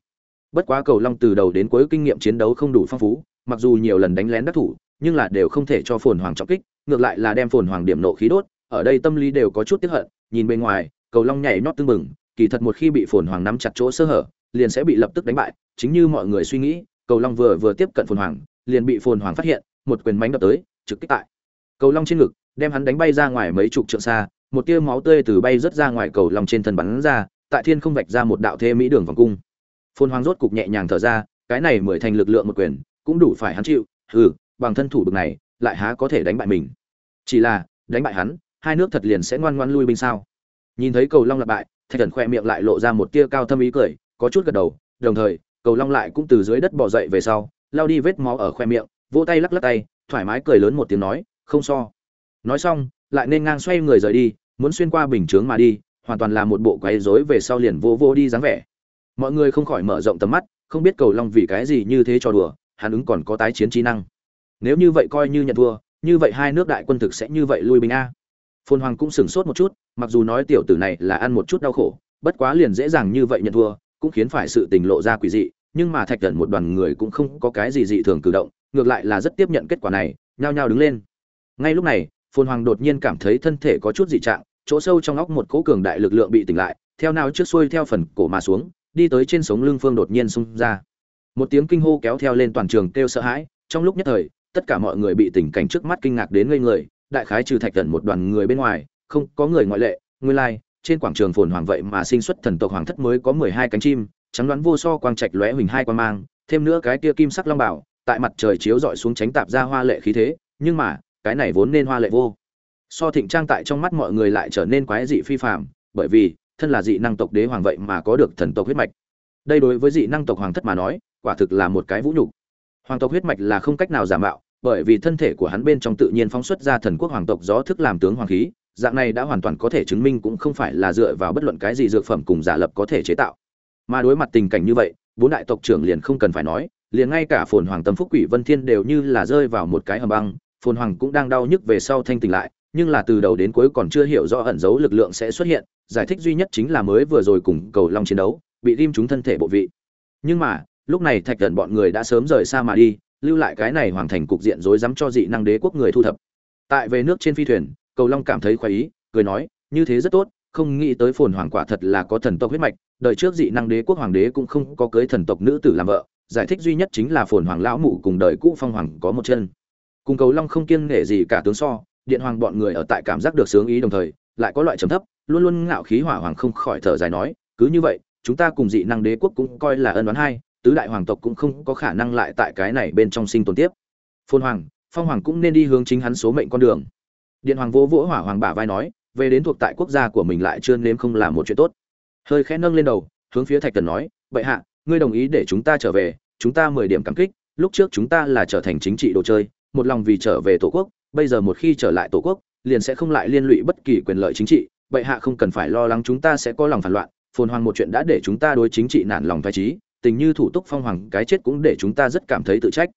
Speaker 1: Bất quá cầu long từ đầu đến cuối kinh nghiệm chiến đấu không đủ phong phú, mặc dù nhiều lần đánh lén đắc thủ, nhưng là đều không thể cho phồn hoàng trọng kích, ngược lại là đem phồn hoàng điểm nộ khí đốt, ở đây tâm lý đều có chút tiếc hận, nhìn bên ngoài, cầu long nhảy nhót tưng mừng kỳ thật một khi bị phồn hoàng nắm chặt chỗ sơ hở, liền sẽ bị lập tức đánh bại, chính như mọi người suy nghĩ, cầu long vừa vừa tiếp cận phồn hoàng, liền bị phồn hoàng phát hiện, một quyền mánh đập tới, trực kích tại cầu long trên ngực, đem hắn đánh bay ra ngoài mấy chục trượng xa, một tia máu tươi từ bay rớt ra ngoài cầu long trên thân bắn ra, tại thiên không vạch ra một đạo thê mỹ đường vòng cung. Phôn hoàng rốt cục nhẹ nhàng thở ra, cái này mười thành lực lượng một quyền, cũng đủ phải hắn chịu ừ bằng thân thủ bực này, lại há có thể đánh bại mình. Chỉ là, đánh bại hắn, hai nước thật liền sẽ ngoan ngoan lui binh sao? Nhìn thấy cầu long lặp bại, thạch thần khoe miệng lại lộ ra một tia cao thâm ý cười, có chút gật đầu, đồng thời, cầu long lại cũng từ dưới đất bỏ dậy về sau, lao đi vết máu ở khoe miệng, vỗ tay lắc lắc tay, thoải mái cười lớn một tiếng nói không so. Nói xong, lại nên ngang xoay người rời đi, muốn xuyên qua bình chướng mà đi, hoàn toàn là một bộ quấy rối về sau liền vô vô đi dáng vẻ. Mọi người không khỏi mở rộng tầm mắt, không biết cầu long vì cái gì như thế cho đùa, hắn ứng còn có tái chiến trí năng. Nếu như vậy coi như nhận thua, như vậy hai nước đại quân thực sẽ như vậy lui binh a. Phồn hoàng cũng sửng sốt một chút, mặc dù nói tiểu tử này là ăn một chút đau khổ, bất quá liền dễ dàng như vậy nhận thua, cũng khiến phải sự tình lộ ra quỷ dị, nhưng mà thạch thần một đoàn người cũng không có cái gì dị thường cử động, ngược lại là rất tiếp nhận kết quả này, nhao nhao đứng lên ngay lúc này, phồn hoàng đột nhiên cảm thấy thân thể có chút dị trạng, chỗ sâu trong óc một cỗ cường đại lực lượng bị tỉnh lại, theo nào trước xuôi theo phần cổ mà xuống, đi tới trên sống lưng phương đột nhiên xung ra. Một tiếng kinh hô kéo theo lên toàn trường kêu sợ hãi, trong lúc nhất thời, tất cả mọi người bị tình cảnh trước mắt kinh ngạc đến ngây người, đại khái trừ thạch thần một đoàn người bên ngoài, không có người ngoại lệ, nguyên lai, trên quảng trường phồn hoàng vậy mà sinh xuất thần tộc hoàng thất mới có mười hai cánh chim, trắng đoán vô so quang trạch lóe huỳnh hai quan mang, thêm nữa cái kia kim sắc long bảo, tại mặt trời chiếu rọi xuống tránh tạp ra hoa lệ khí thế, nhưng mà cái này vốn nên hoa lệ vô. So thịnh trang tại trong mắt mọi người lại trở nên quái dị phi phạm bởi vì, thân là dị năng tộc đế hoàng vậy mà có được thần tộc huyết mạch. Đây đối với dị năng tộc hoàng thất mà nói, quả thực là một cái vũ nhục. Hoàng tộc huyết mạch là không cách nào giả mạo, bởi vì thân thể của hắn bên trong tự nhiên phóng xuất ra thần quốc hoàng tộc gió thức làm tướng hoàng khí, dạng này đã hoàn toàn có thể chứng minh cũng không phải là dựa vào bất luận cái gì dược phẩm cùng giả lập có thể chế tạo. Mà đối mặt tình cảnh như vậy, bốn đại tộc trưởng liền không cần phải nói, liền ngay cả phồn hoàng tâm phúc quỷ vân thiên đều như là rơi vào một cái hầm băng phồn hoàng cũng đang đau nhức về sau thanh tỉnh lại, nhưng là từ đầu đến cuối còn chưa hiểu rõ ẩn dấu lực lượng sẽ xuất hiện, giải thích duy nhất chính là mới vừa rồi cùng cầu long chiến đấu, bị ghim trúng thân thể bộ vị. Nhưng mà, lúc này thạch thần bọn người đã sớm rời xa mà đi, lưu lại cái này hoàn thành cục diện rối rắm cho dị năng đế quốc người thu thập. Tại về nước trên phi thuyền, cầu long cảm thấy khoái ý, cười nói, như thế rất tốt, không nghĩ tới phồn hoàng quả thật là có thần tộc huyết mạch, đời trước dị năng đế quốc hoàng đế cũng không có cưới thần tộc nữ tử làm vợ, giải thích duy nhất chính là phồn hoàng lão mụ cùng đời cũ phong hoàng có một chân cùng cầu long không kiêng nể gì cả tướng so, điện hoàng bọn người ở tại cảm giác được sướng ý đồng thời, lại có loại trầm thấp, luôn luôn ngạo khí hỏa hoàng không khỏi thở dài nói, cứ như vậy, chúng ta cùng dị năng đế quốc cũng coi là ân đoán hai, tứ đại hoàng tộc cũng không có khả năng lại tại cái này bên trong sinh tồn tiếp. Phôn hoàng, phong hoàng cũng nên đi hướng chính hắn số mệnh con đường. Điện hoàng vỗ vỗ hỏa hoàng bả vai nói, về đến thuộc tại quốc gia của mình lại chưa nếm không làm một chuyện tốt. Hơi khẽ nâng lên đầu, hướng phía thạch tần nói, bệ hạ, ngươi đồng ý để chúng ta trở về, chúng ta mười điểm cảm kích, lúc trước chúng ta là trở thành chính trị đồ chơi một lòng vì trở về tổ quốc, bây giờ một khi trở lại tổ quốc, liền sẽ không lại liên lụy bất kỳ quyền lợi chính trị, bệ hạ không cần phải lo lắng chúng ta sẽ có lòng phản loạn, phồn hoàng một chuyện đã để chúng ta đối chính trị nản lòng thoái trí tình như thủ túc phong hoàng, cái chết cũng để chúng ta rất cảm thấy tự trách.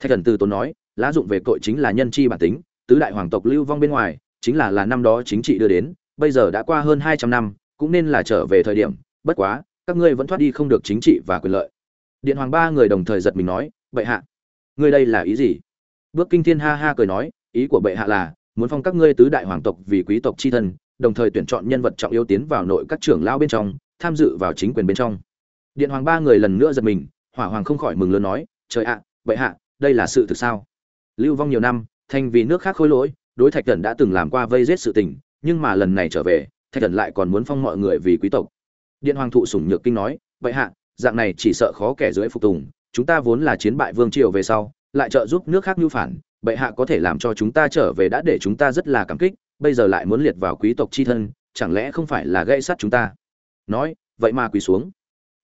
Speaker 1: Thạch thần từ tốn nói, lá dụng về tội chính là nhân chi bản tính, tứ đại hoàng tộc lưu vong bên ngoài, chính là là năm đó chính trị đưa đến, bây giờ đã qua hơn hai trăm năm, cũng nên là trở về thời điểm, bất quá, các ngươi vẫn thoát đi không được chính trị và quyền lợi. Điện hoàng ba người đồng thời giật mình nói, bệ hạ, ngươi đây là ý gì? Bước kinh thiên ha ha cười nói, ý của bệ hạ là, muốn phong các ngươi tứ đại hoàng tộc vì quý tộc chi thân, đồng thời tuyển chọn nhân vật trọng yếu tiến vào nội các trưởng lao bên trong, tham dự vào chính quyền bên trong. Điện hoàng ba người lần nữa giật mình, hỏa hoàng không khỏi mừng lớn nói, trời ạ, bệ hạ, đây là sự thực sao? Lưu vong nhiều năm, thành vì nước khác khôi lỗi, đối thạch thần đã từng làm qua vây giết sự tình, nhưng mà lần này trở về, thạch thần lại còn muốn phong mọi người vì quý tộc. Điện hoàng thụ sủng nhược kinh nói, bệ hạ, dạng này chỉ sợ khó kẻ dưới phục tùng, chúng ta vốn là chiến bại vương triều về sau lại trợ giúp nước khác nhu phản, bệ hạ có thể làm cho chúng ta trở về đã để chúng ta rất là cảm kích, bây giờ lại muốn liệt vào quý tộc chi thân, chẳng lẽ không phải là gây sát chúng ta? Nói, vậy mà quỳ xuống.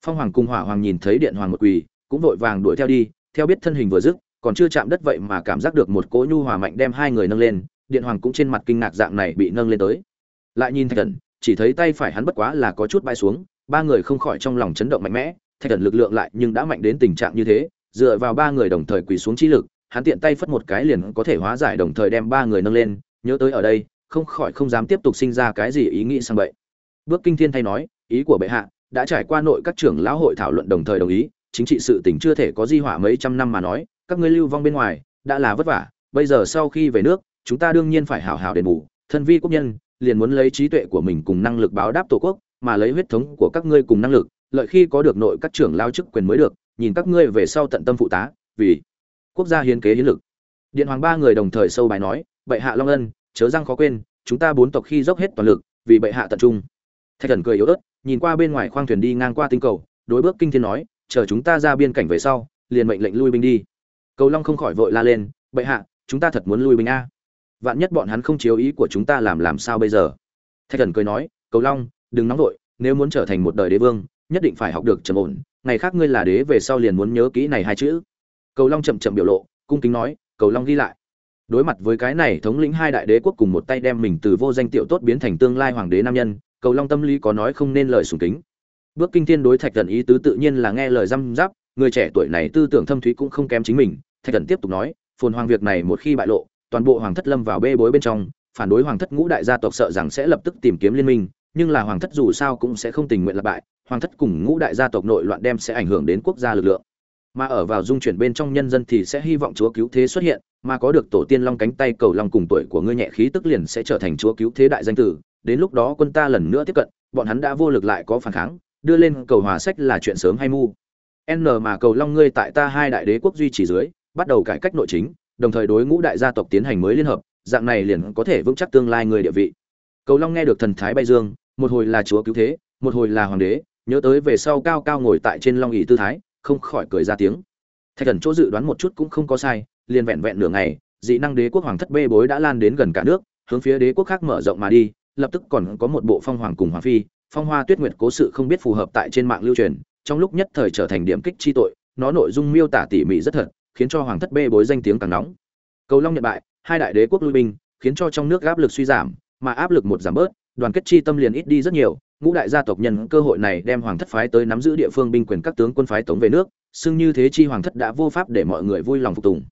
Speaker 1: Phong hoàng cùng hỏa hoàng nhìn thấy điện hoàng một quỳ, cũng vội vàng đuổi theo đi, theo biết thân hình vừa dứt, còn chưa chạm đất vậy mà cảm giác được một cỗ nhu hòa mạnh đem hai người nâng lên, điện hoàng cũng trên mặt kinh ngạc dạng này bị nâng lên tới. Lại nhìn thạch thần chỉ thấy tay phải hắn bất quá là có chút bay xuống, ba người không khỏi trong lòng chấn động mạnh mẽ, thạch thần lực lượng lại nhưng đã mạnh đến tình trạng như thế dựa vào ba người đồng thời quỳ xuống trí lực, hắn tiện tay phất một cái liền có thể hóa giải đồng thời đem ba người nâng lên, nhớ tới ở đây, không khỏi không dám tiếp tục sinh ra cái gì ý nghĩ sang vậy bước kinh thiên thay nói, ý của bệ hạ, đã trải qua nội các trưởng lão hội thảo luận đồng thời đồng ý, chính trị sự tình chưa thể có di hỏa mấy trăm năm mà nói, các ngươi lưu vong bên ngoài, đã là vất vả, bây giờ sau khi về nước, chúng ta đương nhiên phải hảo hảo đền bù, thân vi quốc nhân, liền muốn lấy trí tuệ của mình cùng năng lực báo đáp tổ quốc, mà lấy huyết thống của các ngươi cùng năng lực, lợi khi có được nội các trưởng lao chức quyền mới được nhìn các ngươi về sau tận tâm phụ tá, vì quốc gia hiến kế hiến lực. Điện hoàng ba người đồng thời sâu bài nói, bệ hạ long ân, chớ răng khó quên, chúng ta bốn tộc khi dốc hết toàn lực, vì bệ hạ tận trung. Thạch thần cười yếu ớt, nhìn qua bên ngoài khoang thuyền đi ngang qua tinh cầu, đối bước kinh thiên nói, chờ chúng ta ra biên cảnh về sau, liền mệnh lệnh lui binh đi. Cầu long không khỏi vội la lên, bệ hạ, chúng ta thật muốn lui binh a. Vạn nhất bọn hắn không chiếu ý của chúng ta làm làm sao bây giờ? Thạch thần cười nói, cầu long, đừng nóng vội, nếu muốn trở thành một đời đế vương, nhất định phải học được trầm ổn ngày khác ngươi là đế về sau liền muốn nhớ kỹ này hai chữ. Cầu long chậm chậm biểu lộ, cung kính nói, cầu long ghi lại. Đối mặt với cái này thống lĩnh hai đại đế quốc cùng một tay đem mình từ vô danh tiểu tốt biến thành tương lai hoàng đế nam nhân, cầu long tâm lý có nói không nên lời sùng kính. Bước kinh thiên đối thạch thần ý tứ tự nhiên là nghe lời răm giáp người trẻ tuổi này tư tưởng thâm thúy cũng không kém chính mình. Thạch thần tiếp tục nói, phồn hoàng việc này một khi bại lộ, toàn bộ hoàng thất lâm vào bê bối bên trong, phản đối hoàng thất ngũ đại gia tộc sợ rằng sẽ lập tức tìm kiếm liên minh, nhưng là hoàng thất dù sao cũng sẽ không tình nguyện lập bại hoàng thất cùng ngũ đại gia tộc nội loạn đem sẽ ảnh hưởng đến quốc gia lực lượng. Mà ở vào dung chuyển bên trong nhân dân thì sẽ hy vọng chúa cứu thế xuất hiện, mà có được tổ tiên long cánh tay cầu long cùng tuổi của ngươi nhẹ khí tức liền sẽ trở thành chúa cứu thế đại danh tử. Đến lúc đó quân ta lần nữa tiếp cận, bọn hắn đã vô lực lại có phản kháng, đưa lên cầu hòa sách là chuyện sớm hay mu. N mà cầu long ngươi tại ta hai đại đế quốc duy trì dưới, bắt đầu cải cách nội chính, đồng thời đối ngũ đại gia tộc tiến hành mới liên hợp, dạng này liền có thể vững chắc tương lai người địa vị. Cầu long nghe được thần thái bay dương, một hồi là chúa cứu thế, một hồi là hoàng đế nhớ tới về sau cao cao ngồi tại trên long ỵ tư thái, không khỏi cười ra tiếng. Thạch thần chỗ dự đoán một chút cũng không có sai, liền vẹn vẹn nửa ngày, dị năng đế quốc hoàng thất bê bối đã lan đến gần cả nước, hướng phía đế quốc khác mở rộng mà đi, lập tức còn có một bộ phong hoàng cùng hoàng phi, phong hoa tuyết nguyệt cố sự không biết phù hợp tại trên mạng lưu truyền, trong lúc nhất thời trở thành điểm kích chi tội, nó nội dung miêu tả tỉ mỉ rất thật, khiến cho hoàng thất bê bối danh tiếng càng nóng. Cầu long nhận bại, hai đại đế quốc lui binh, khiến cho trong nước áp lực suy giảm, mà áp lực một giảm bớt đoàn kết chi tâm liền ít đi rất nhiều, ngũ đại gia tộc nhân cơ hội này đem hoàng thất phái tới nắm giữ địa phương binh quyền các tướng quân phái tống về nước, xưng như thế chi hoàng thất đã vô pháp để mọi người vui lòng phục tùng.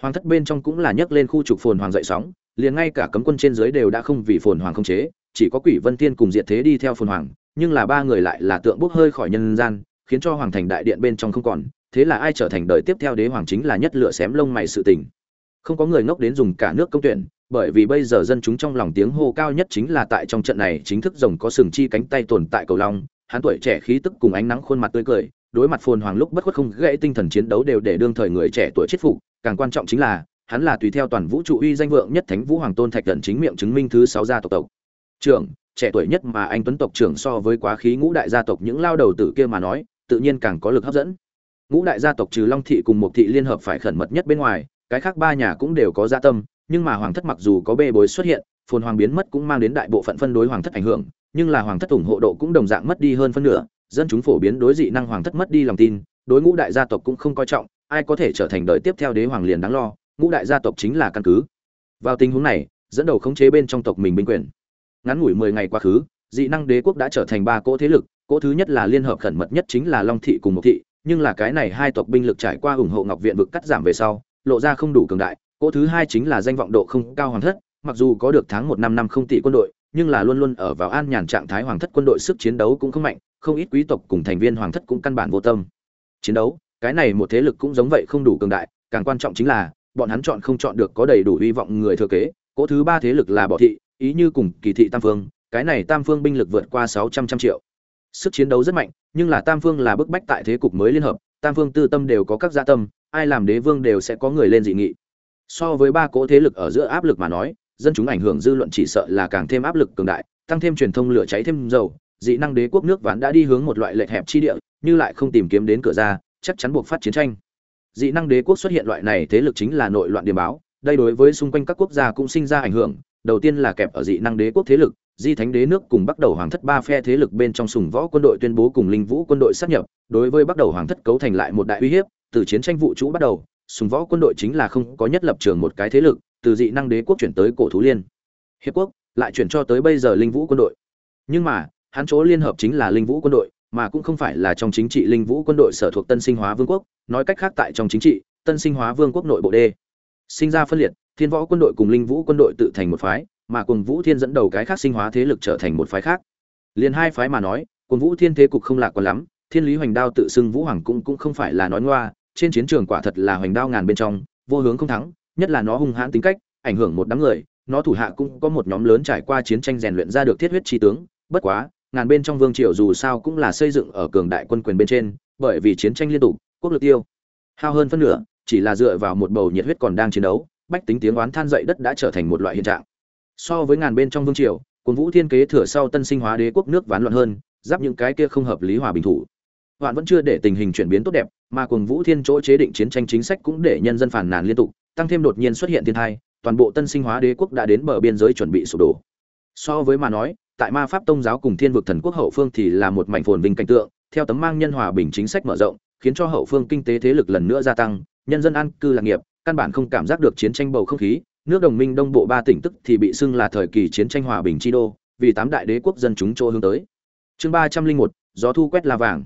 Speaker 1: Hoàng thất bên trong cũng là nhấc lên khu trục phồn hoàng dậy sóng, liền ngay cả cấm quân trên dưới đều đã không vì phồn hoàng không chế, chỉ có quỷ vân tiên cùng diệt thế đi theo phồn hoàng, nhưng là ba người lại là tượng bốc hơi khỏi nhân gian, khiến cho hoàng thành đại điện bên trong không còn, thế là ai trở thành đời tiếp theo đế hoàng chính là nhất lựa xém lông mày sự tình. Không có người ngốc đến dùng cả nước công tuyển bởi vì bây giờ dân chúng trong lòng tiếng hô cao nhất chính là tại trong trận này chính thức rồng có sừng chi cánh tay tồn tại cầu long, hắn tuổi trẻ khí tức cùng ánh nắng khuôn mặt tươi cười, đối mặt phồn hoàng lúc bất khuất không gãy tinh thần chiến đấu đều để đương thời người trẻ tuổi chết phục, càng quan trọng chính là, hắn là tùy theo toàn vũ trụ uy danh vượng nhất thánh vũ hoàng tôn thạch thần chính miệng chứng minh thứ sáu gia tộc tộc. Trưởng, trẻ tuổi nhất mà anh tuấn tộc trưởng so với quá khí ngũ đại gia tộc những lao đầu tử kia mà nói, tự nhiên càng có lực hấp dẫn. Ngũ đại gia tộc trừ long thị cùng một thị liên hợp phải khẩn mật nhất bên ngoài, cái khác ba nhà cũng đều có gia tâm nhưng mà hoàng thất mặc dù có bê bối xuất hiện, phồn hoàng biến mất cũng mang đến đại bộ phận phân đối hoàng thất ảnh hưởng, nhưng là hoàng thất ủng hộ độ cũng đồng dạng mất đi hơn phân nửa, dân chúng phổ biến đối dị năng hoàng thất mất đi lòng tin, đối ngũ đại gia tộc cũng không coi trọng, ai có thể trở thành đời tiếp theo đế hoàng liền đáng lo, ngũ đại gia tộc chính là căn cứ. Vào tình huống này, dẫn đầu khống chế bên trong tộc mình binh quyền. Ngắn ngủi mười ngày quá khứ, dị năng đế quốc đã trở thành ba cỗ thế lực, cỗ thứ nhất là liên hợp khẩn mật nhất chính là long thị cùng mộc thị, nhưng là cái này hai tộc binh lực trải qua ủng hộ ngọc viện vực cắt giảm về sau, lộ ra không đủ cường đại cỗ thứ hai chính là danh vọng độ không cao hoàng thất, mặc dù có được tháng một năm năm không tỷ quân đội, nhưng là luôn luôn ở vào an nhàn trạng thái hoàng thất quân đội sức chiến đấu cũng không mạnh, không ít quý tộc cùng thành viên hoàng thất cũng căn bản vô tâm. Chiến đấu, cái này một thế lực cũng giống vậy không đủ cường đại, càng quan trọng chính là, bọn hắn chọn không chọn được có đầy đủ hy vọng người thừa kế, cỗ thứ ba thế lực là bỏ thị, ý như cùng kỳ thị tam phương, cái này tam phương binh lực vượt qua sáu trăm trăm triệu. Sức chiến đấu rất mạnh, nhưng là tam phương là bức bách tại thế cục mới liên hợp, tam phương tư tâm đều có các gia tâm, ai làm đế vương đều sẽ có người lên dị nghị so với ba cỗ thế lực ở giữa áp lực mà nói, dân chúng ảnh hưởng dư luận chỉ sợ là càng thêm áp lực cường đại, tăng thêm truyền thông lửa cháy thêm dầu, dị năng đế quốc nước ván đã đi hướng một loại lệch hẹp chi địa, như lại không tìm kiếm đến cửa ra, chắc chắn buộc phát chiến tranh. Dị năng đế quốc xuất hiện loại này thế lực chính là nội loạn điểm báo, đây đối với xung quanh các quốc gia cũng sinh ra ảnh hưởng, đầu tiên là kẹp ở dị năng đế quốc thế lực, di thánh đế nước cùng bắt đầu hoàng thất ba phe thế lực bên trong sùng võ quân đội tuyên bố cùng linh vũ quân đội sát nhập, đối với bắt đầu hoàng thất cấu thành lại một đại uy hiếp, từ chiến tranh vũ trụ bắt đầu sùng võ quân đội chính là không có nhất lập trường một cái thế lực, từ dị năng đế quốc chuyển tới cổ thú liên. Hiệp quốc lại chuyển cho tới bây giờ linh vũ quân đội. Nhưng mà, hắn chỗ liên hợp chính là linh vũ quân đội, mà cũng không phải là trong chính trị linh vũ quân đội sở thuộc tân sinh hóa vương quốc, nói cách khác tại trong chính trị, tân sinh hóa vương quốc nội bộ đê sinh ra phân liệt, thiên võ quân đội cùng linh vũ quân đội tự thành một phái, mà cùng vũ thiên dẫn đầu cái khác sinh hóa thế lực trở thành một phái khác. Liền hai phái mà nói cùng vũ thiên thế cục không lạc quan lắm, thiên lý hoành đao tự xưng vũ hoàng cũng cũng không phải là nói ngoa trên chiến trường quả thật là hoành đao ngàn bên trong, vô hướng không thắng, nhất là nó hung hãn tính cách, ảnh hưởng một đám người, nó thủ hạ cũng có một nhóm lớn trải qua chiến tranh rèn luyện ra được thiết huyết trí tướng, bất quá, ngàn bên trong vương triều dù sao cũng là xây dựng ở cường đại quân quyền bên trên, bởi vì chiến tranh liên tục, quốc lực tiêu hao hơn phân nửa, chỉ là dựa vào một bầu nhiệt huyết còn đang chiến đấu, bách tính tiếng oán than dậy đất đã trở thành một loại hiện trạng. So với ngàn bên trong vương triều quân vũ thiên kế thừa sau tân sinh hóa đế quốc nước ván loạn hơn, giáp những cái kia không hợp lý hòa bình thủ hoạn vẫn chưa để tình hình chuyển biến tốt đẹp, mà cùng vũ thiên chỗ chế định chiến tranh chính sách cũng để nhân dân phản nàn liên tục, tăng thêm đột nhiên xuất hiện thiên tai, toàn bộ tân sinh hóa đế quốc đã đến bờ biên giới chuẩn bị sụp đổ. So với mà nói, tại ma pháp tông giáo cùng thiên vực thần quốc hậu phương thì là một mảnh phồn vinh cảnh tượng, theo tấm mang nhân hòa bình chính sách mở rộng, khiến cho hậu phương kinh tế thế lực lần nữa gia tăng, nhân dân an cư lạc nghiệp, căn bản không cảm giác được chiến tranh bầu không khí, nước đồng minh đông bộ ba tỉnh tức thì bị xưng là thời kỳ chiến tranh hòa bình chi đô, vì tám đại đế quốc dân chúng chỗ hướng tới. Chương ba trăm linh một, gió thu quét la vàng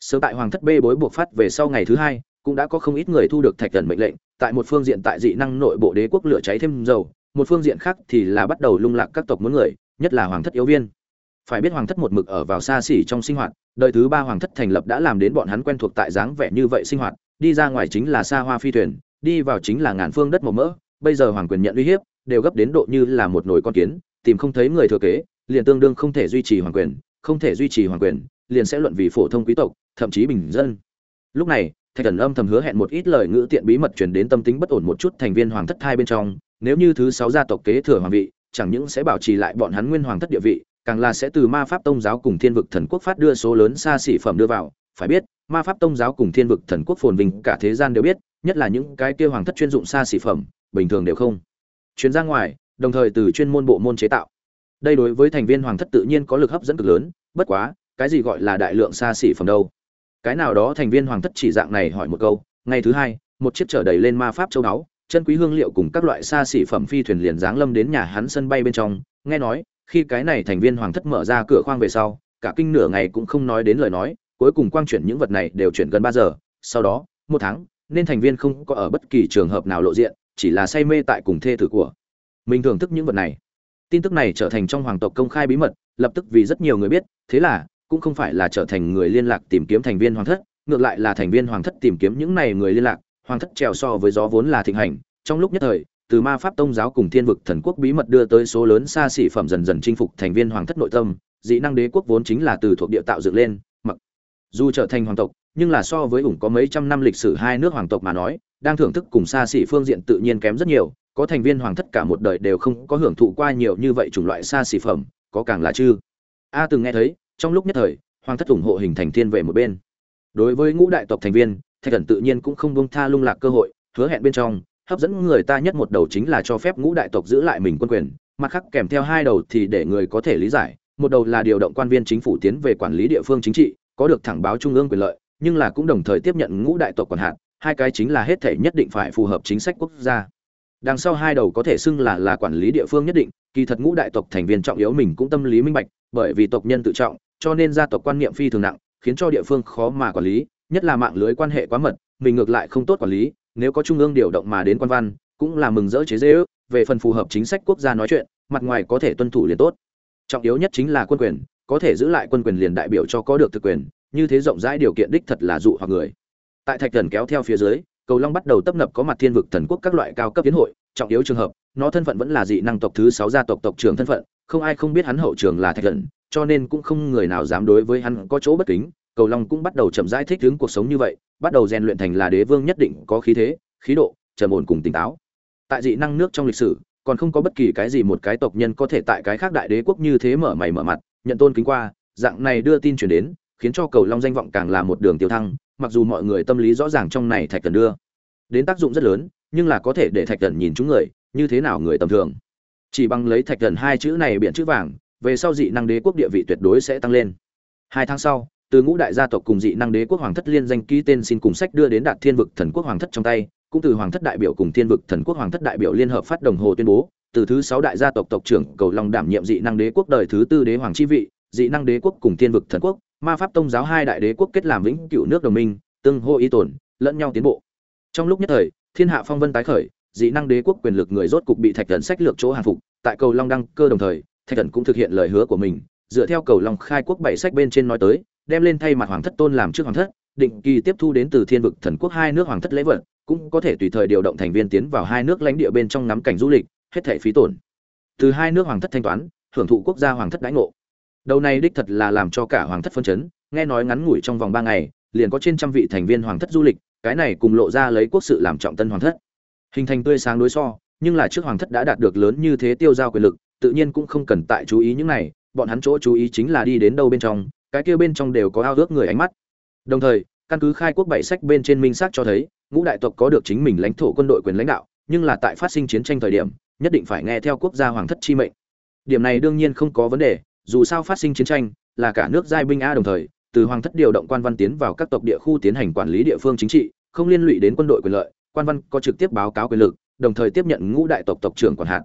Speaker 1: sớm tại hoàng thất bê bối buộc phát về sau ngày thứ hai, cũng đã có không ít người thu được thạch thần mệnh lệnh, tại một phương diện tại dị năng nội bộ đế quốc lửa cháy thêm dầu, một phương diện khác thì là bắt đầu lung lạc các tộc muốn người, nhất là hoàng thất yếu viên. Phải biết hoàng thất một mực ở vào xa xỉ trong sinh hoạt, đời thứ ba hoàng thất thành lập đã làm đến bọn hắn quen thuộc tại dáng vẻ như vậy sinh hoạt, đi ra ngoài chính là xa hoa phi thuyền, đi vào chính là ngàn phương đất màu mỡ, bây giờ hoàng quyền nhận uy hiếp, đều gấp đến độ như là một nồi con kiến, tìm không thấy người thừa kế, liền tương đương không thể duy trì hoàng quyền, không thể duy trì hoàng quyền, liền sẽ luận vì phổ thông quý tộc thậm chí bình dân. Lúc này, thạch thần âm thầm hứa hẹn một ít lời ngữ tiện bí mật truyền đến tâm tính bất ổn một chút thành viên hoàng thất thai bên trong, nếu như thứ sáu gia tộc kế thừa hoàng vị, chẳng những sẽ bảo trì lại bọn hắn nguyên hoàng thất địa vị, càng là sẽ từ ma pháp tông giáo cùng thiên vực thần quốc phát đưa số lớn xa xỉ phẩm đưa vào. Phải biết, ma pháp tông giáo cùng thiên vực thần quốc phồn vinh cả thế gian đều biết, nhất là những cái kia hoàng thất chuyên dụng xa xỉ phẩm, bình thường đều không. Chuyến ra ngoài, đồng thời từ chuyên môn bộ môn chế tạo. Đây đối với thành viên hoàng thất tự nhiên có lực hấp dẫn cực lớn, bất quá, cái gì gọi là đại lượng xa xỉ phẩm đâu? Cái nào đó thành viên hoàng thất chỉ dạng này hỏi một câu, ngày thứ hai, một chiếc chở đầy lên ma pháp châu đáo chân quý hương liệu cùng các loại xa xỉ phẩm phi thuyền liền giáng lâm đến nhà hắn sân bay bên trong, nghe nói, khi cái này thành viên hoàng thất mở ra cửa khoang về sau, cả kinh nửa ngày cũng không nói đến lời nói, cuối cùng quang chuyển những vật này đều chuyển gần ba giờ, sau đó, một tháng, nên thành viên không có ở bất kỳ trường hợp nào lộ diện, chỉ là say mê tại cùng thê tử của mình thưởng thức những vật này. Tin tức này trở thành trong hoàng tộc công khai bí mật, lập tức vì rất nhiều người biết, thế là cũng không phải là trở thành người liên lạc tìm kiếm thành viên hoàng thất, ngược lại là thành viên hoàng thất tìm kiếm những này người liên lạc, hoàng thất trèo so với gió vốn là thịnh hành. Trong lúc nhất thời, từ ma pháp tông giáo cùng thiên vực thần quốc bí mật đưa tới số lớn xa xỉ phẩm dần dần chinh phục thành viên hoàng thất nội tâm, dị năng đế quốc vốn chính là từ thuộc địa tạo dựng lên, mặc dù trở thành hoàng tộc, nhưng là so với ủng có mấy trăm năm lịch sử hai nước hoàng tộc mà nói, đang thưởng thức cùng xa xỉ phương diện tự nhiên kém rất nhiều, có thành viên hoàng thất cả một đời đều không có hưởng thụ qua nhiều như vậy chủng loại xa xỉ phẩm, có càng là chư. A từng nghe thấy trong lúc nhất thời hoàng thất ủng hộ hình thành thiên vệ một bên. Đối với ngũ đại tộc thành viên thạch thần tự nhiên cũng không buông tha lung lạc cơ hội hứa hẹn bên trong hấp dẫn người ta nhất một đầu chính là cho phép ngũ đại tộc giữ lại mình quân quyền mặt khác kèm theo hai đầu thì để người có thể lý giải một đầu là điều động quan viên chính phủ tiến về quản lý địa phương chính trị có được thẳng báo trung ương quyền lợi nhưng là cũng đồng thời tiếp nhận ngũ đại tộc quản hạn, hai cái chính là hết thể nhất định phải phù hợp chính sách quốc gia. Đằng sau hai đầu có thể xưng là là quản lý địa phương nhất định kỳ thật ngũ đại tộc thành viên trọng yếu mình cũng tâm lý minh bạch bởi vì tộc nhân tự trọng cho nên gia tộc quan niệm phi thường nặng, khiến cho địa phương khó mà quản lý, nhất là mạng lưới quan hệ quá mật, mình ngược lại không tốt quản lý, nếu có trung ương điều động mà đến quan văn, cũng là mừng rỡ chế dễ ước, về phần phù hợp chính sách quốc gia nói chuyện, mặt ngoài có thể tuân thủ liền tốt. Trọng yếu nhất chính là quân quyền, có thể giữ lại quân quyền liền đại biểu cho có được thực quyền, như thế rộng rãi điều kiện đích thật là dụ hoặc người. Tại thạch thần kéo theo phía dưới, cầu long bắt đầu tấp nập có mặt thiên vực thần quốc các loại cao cấp tiến hội, trọng yếu trường hợp nó thân phận vẫn là dị năng tộc thứ sáu gia tộc tộc trưởng thân phận không ai không biết hắn hậu trường là thạch Cẩn, cho nên cũng không người nào dám đối với hắn có chỗ bất kính. Cầu long cũng bắt đầu chậm rãi thích ứng cuộc sống như vậy bắt đầu rèn luyện thành là đế vương nhất định có khí thế khí độ trầm ổn cùng tỉnh táo. Tại dị năng nước trong lịch sử còn không có bất kỳ cái gì một cái tộc nhân có thể tại cái khác đại đế quốc như thế mở mày mở mặt nhận tôn kính qua dạng này đưa tin truyền đến khiến cho cầu long danh vọng càng là một đường tiêu thăng mặc dù mọi người tâm lý rõ ràng trong này thạch Cẩn đưa đến tác dụng rất lớn nhưng là có thể để thạch Cẩn nhìn chúng người như thế nào người tầm thường? Chỉ bằng lấy thạch thần hai chữ này biện chữ vàng, về sau dị năng đế quốc địa vị tuyệt đối sẽ tăng lên. Hai tháng sau, từ ngũ đại gia tộc cùng dị năng đế quốc hoàng thất liên danh ký tên xin cùng sách đưa đến đạt thiên vực thần quốc hoàng thất trong tay, cũng từ hoàng thất đại biểu cùng thiên vực thần quốc hoàng thất đại biểu liên hợp phát đồng hồ tuyên bố, từ thứ sáu đại gia tộc tộc trưởng cầu long đảm nhiệm dị năng đế quốc đời thứ tư đế hoàng chi vị, dị năng đế quốc cùng thiên vực thần quốc, ma pháp tông giáo hai đại đế quốc kết làm vĩnh cựu nước đồng minh, tương hô y tổn lẫn nhau tiến bộ. Trong lúc nhất thời, thiên hạ phong vân tái khởi dị năng đế quốc quyền lực người rốt cục bị thạch thần sách lược chỗ hàng phục, tại cầu long đăng cơ đồng thời, thạch thần cũng thực hiện lời hứa của mình, dựa theo cầu long khai quốc bảy sách bên trên nói tới, đem lên thay mặt hoàng thất tôn làm trước hoàng thất, định kỳ tiếp thu đến từ thiên vực thần quốc hai nước hoàng thất lễ vật, cũng có thể tùy thời điều động thành viên tiến vào hai nước lãnh địa bên trong ngắm cảnh du lịch, hết thảy phí tổn. Từ hai nước hoàng thất thanh toán, hưởng thụ quốc gia hoàng thất đãi ngộ. Đầu này đích thật là làm cho cả hoàng thất phân chấn, nghe nói ngắn ngủi trong vòng ba ngày, liền có trên trăm vị thành viên hoàng thất du lịch, cái này cùng lộ ra lấy quốc sự làm trọng tân hoàng thất hình thành tươi sáng đối so, nhưng là trước hoàng thất đã đạt được lớn như thế tiêu giao quyền lực, tự nhiên cũng không cần tại chú ý những này, bọn hắn chỗ chú ý chính là đi đến đâu bên trong, cái kia bên trong đều có ao ước người ánh mắt. Đồng thời, căn cứ khai quốc bảy sách bên trên minh xác cho thấy, ngũ đại tộc có được chính mình lãnh thổ quân đội quyền lãnh đạo, nhưng là tại phát sinh chiến tranh thời điểm, nhất định phải nghe theo quốc gia hoàng thất chi mệnh. Điểm này đương nhiên không có vấn đề, dù sao phát sinh chiến tranh, là cả nước giai binh a đồng thời, từ hoàng thất điều động quan văn tiến vào các tộc địa khu tiến hành quản lý địa phương chính trị, không liên lụy đến quân đội quyền lợi quan văn có trực tiếp báo cáo quyền lực, đồng thời tiếp nhận ngũ đại tộc tộc trưởng quản hạt.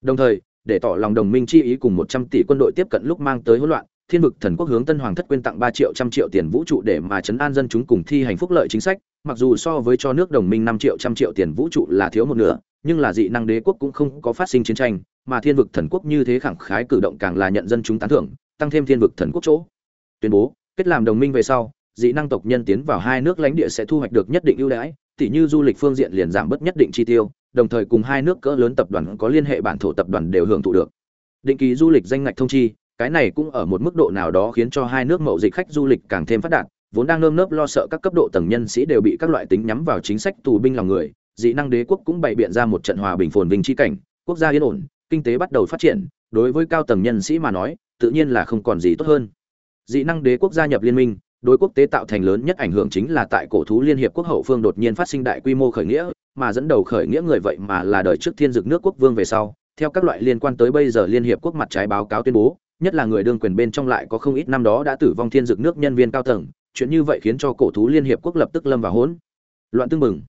Speaker 1: Đồng thời, để tỏ lòng đồng minh chi ý cùng một trăm tỷ quân đội tiếp cận lúc mang tới hỗn loạn, thiên vực thần quốc hướng tân hoàng thất quyên tặng ba triệu trăm triệu tiền vũ trụ để mà chấn an dân chúng cùng thi hành phúc lợi chính sách, mặc dù so với cho nước đồng minh năm triệu trăm triệu tiền vũ trụ là thiếu một nửa, nhưng là dị năng đế quốc cũng không có phát sinh chiến tranh, mà thiên vực thần quốc như thế khẳng khái cử động càng là nhận dân chúng tán thưởng, tăng thêm thiên vực thần quốc chỗ. Tuyên bố, kết làm đồng minh về sau, dị năng tộc nhân tiến vào hai nước lãnh địa sẽ thu hoạch được nhất định ưu đãi tỉ như du lịch phương diện liền giảm bớt nhất định chi tiêu, đồng thời cùng hai nước cỡ lớn tập đoàn có liên hệ bản thổ tập đoàn đều hưởng thụ được. Định kỳ du lịch danh ngạch thông chi, cái này cũng ở một mức độ nào đó khiến cho hai nước mậu dịch khách du lịch càng thêm phát đạt, vốn đang nơm nớp lo sợ các cấp độ tầng nhân sĩ đều bị các loại tính nhắm vào chính sách tù binh lòng người, dị năng đế quốc cũng bày biện ra một trận hòa bình phồn vinh chi cảnh, quốc gia yên ổn, kinh tế bắt đầu phát triển, đối với cao tầng nhân sĩ mà nói, tự nhiên là không còn gì tốt hơn. Dị năng đế quốc gia nhập liên minh, đối quốc tế tạo thành lớn nhất ảnh hưởng chính là tại cổ thú liên hiệp quốc hậu phương đột nhiên phát sinh đại quy mô khởi nghĩa, mà dẫn đầu khởi nghĩa người vậy mà là đời trước thiên dực nước quốc vương về sau, theo các loại liên quan tới bây giờ liên hiệp quốc mặt trái báo cáo tuyên bố, nhất là người đương quyền bên trong lại có không ít năm đó đã tử vong thiên dực nước nhân viên cao tầng, chuyện như vậy khiến cho cổ thú liên hiệp quốc lập tức lâm vào hỗn loạn tương mừng.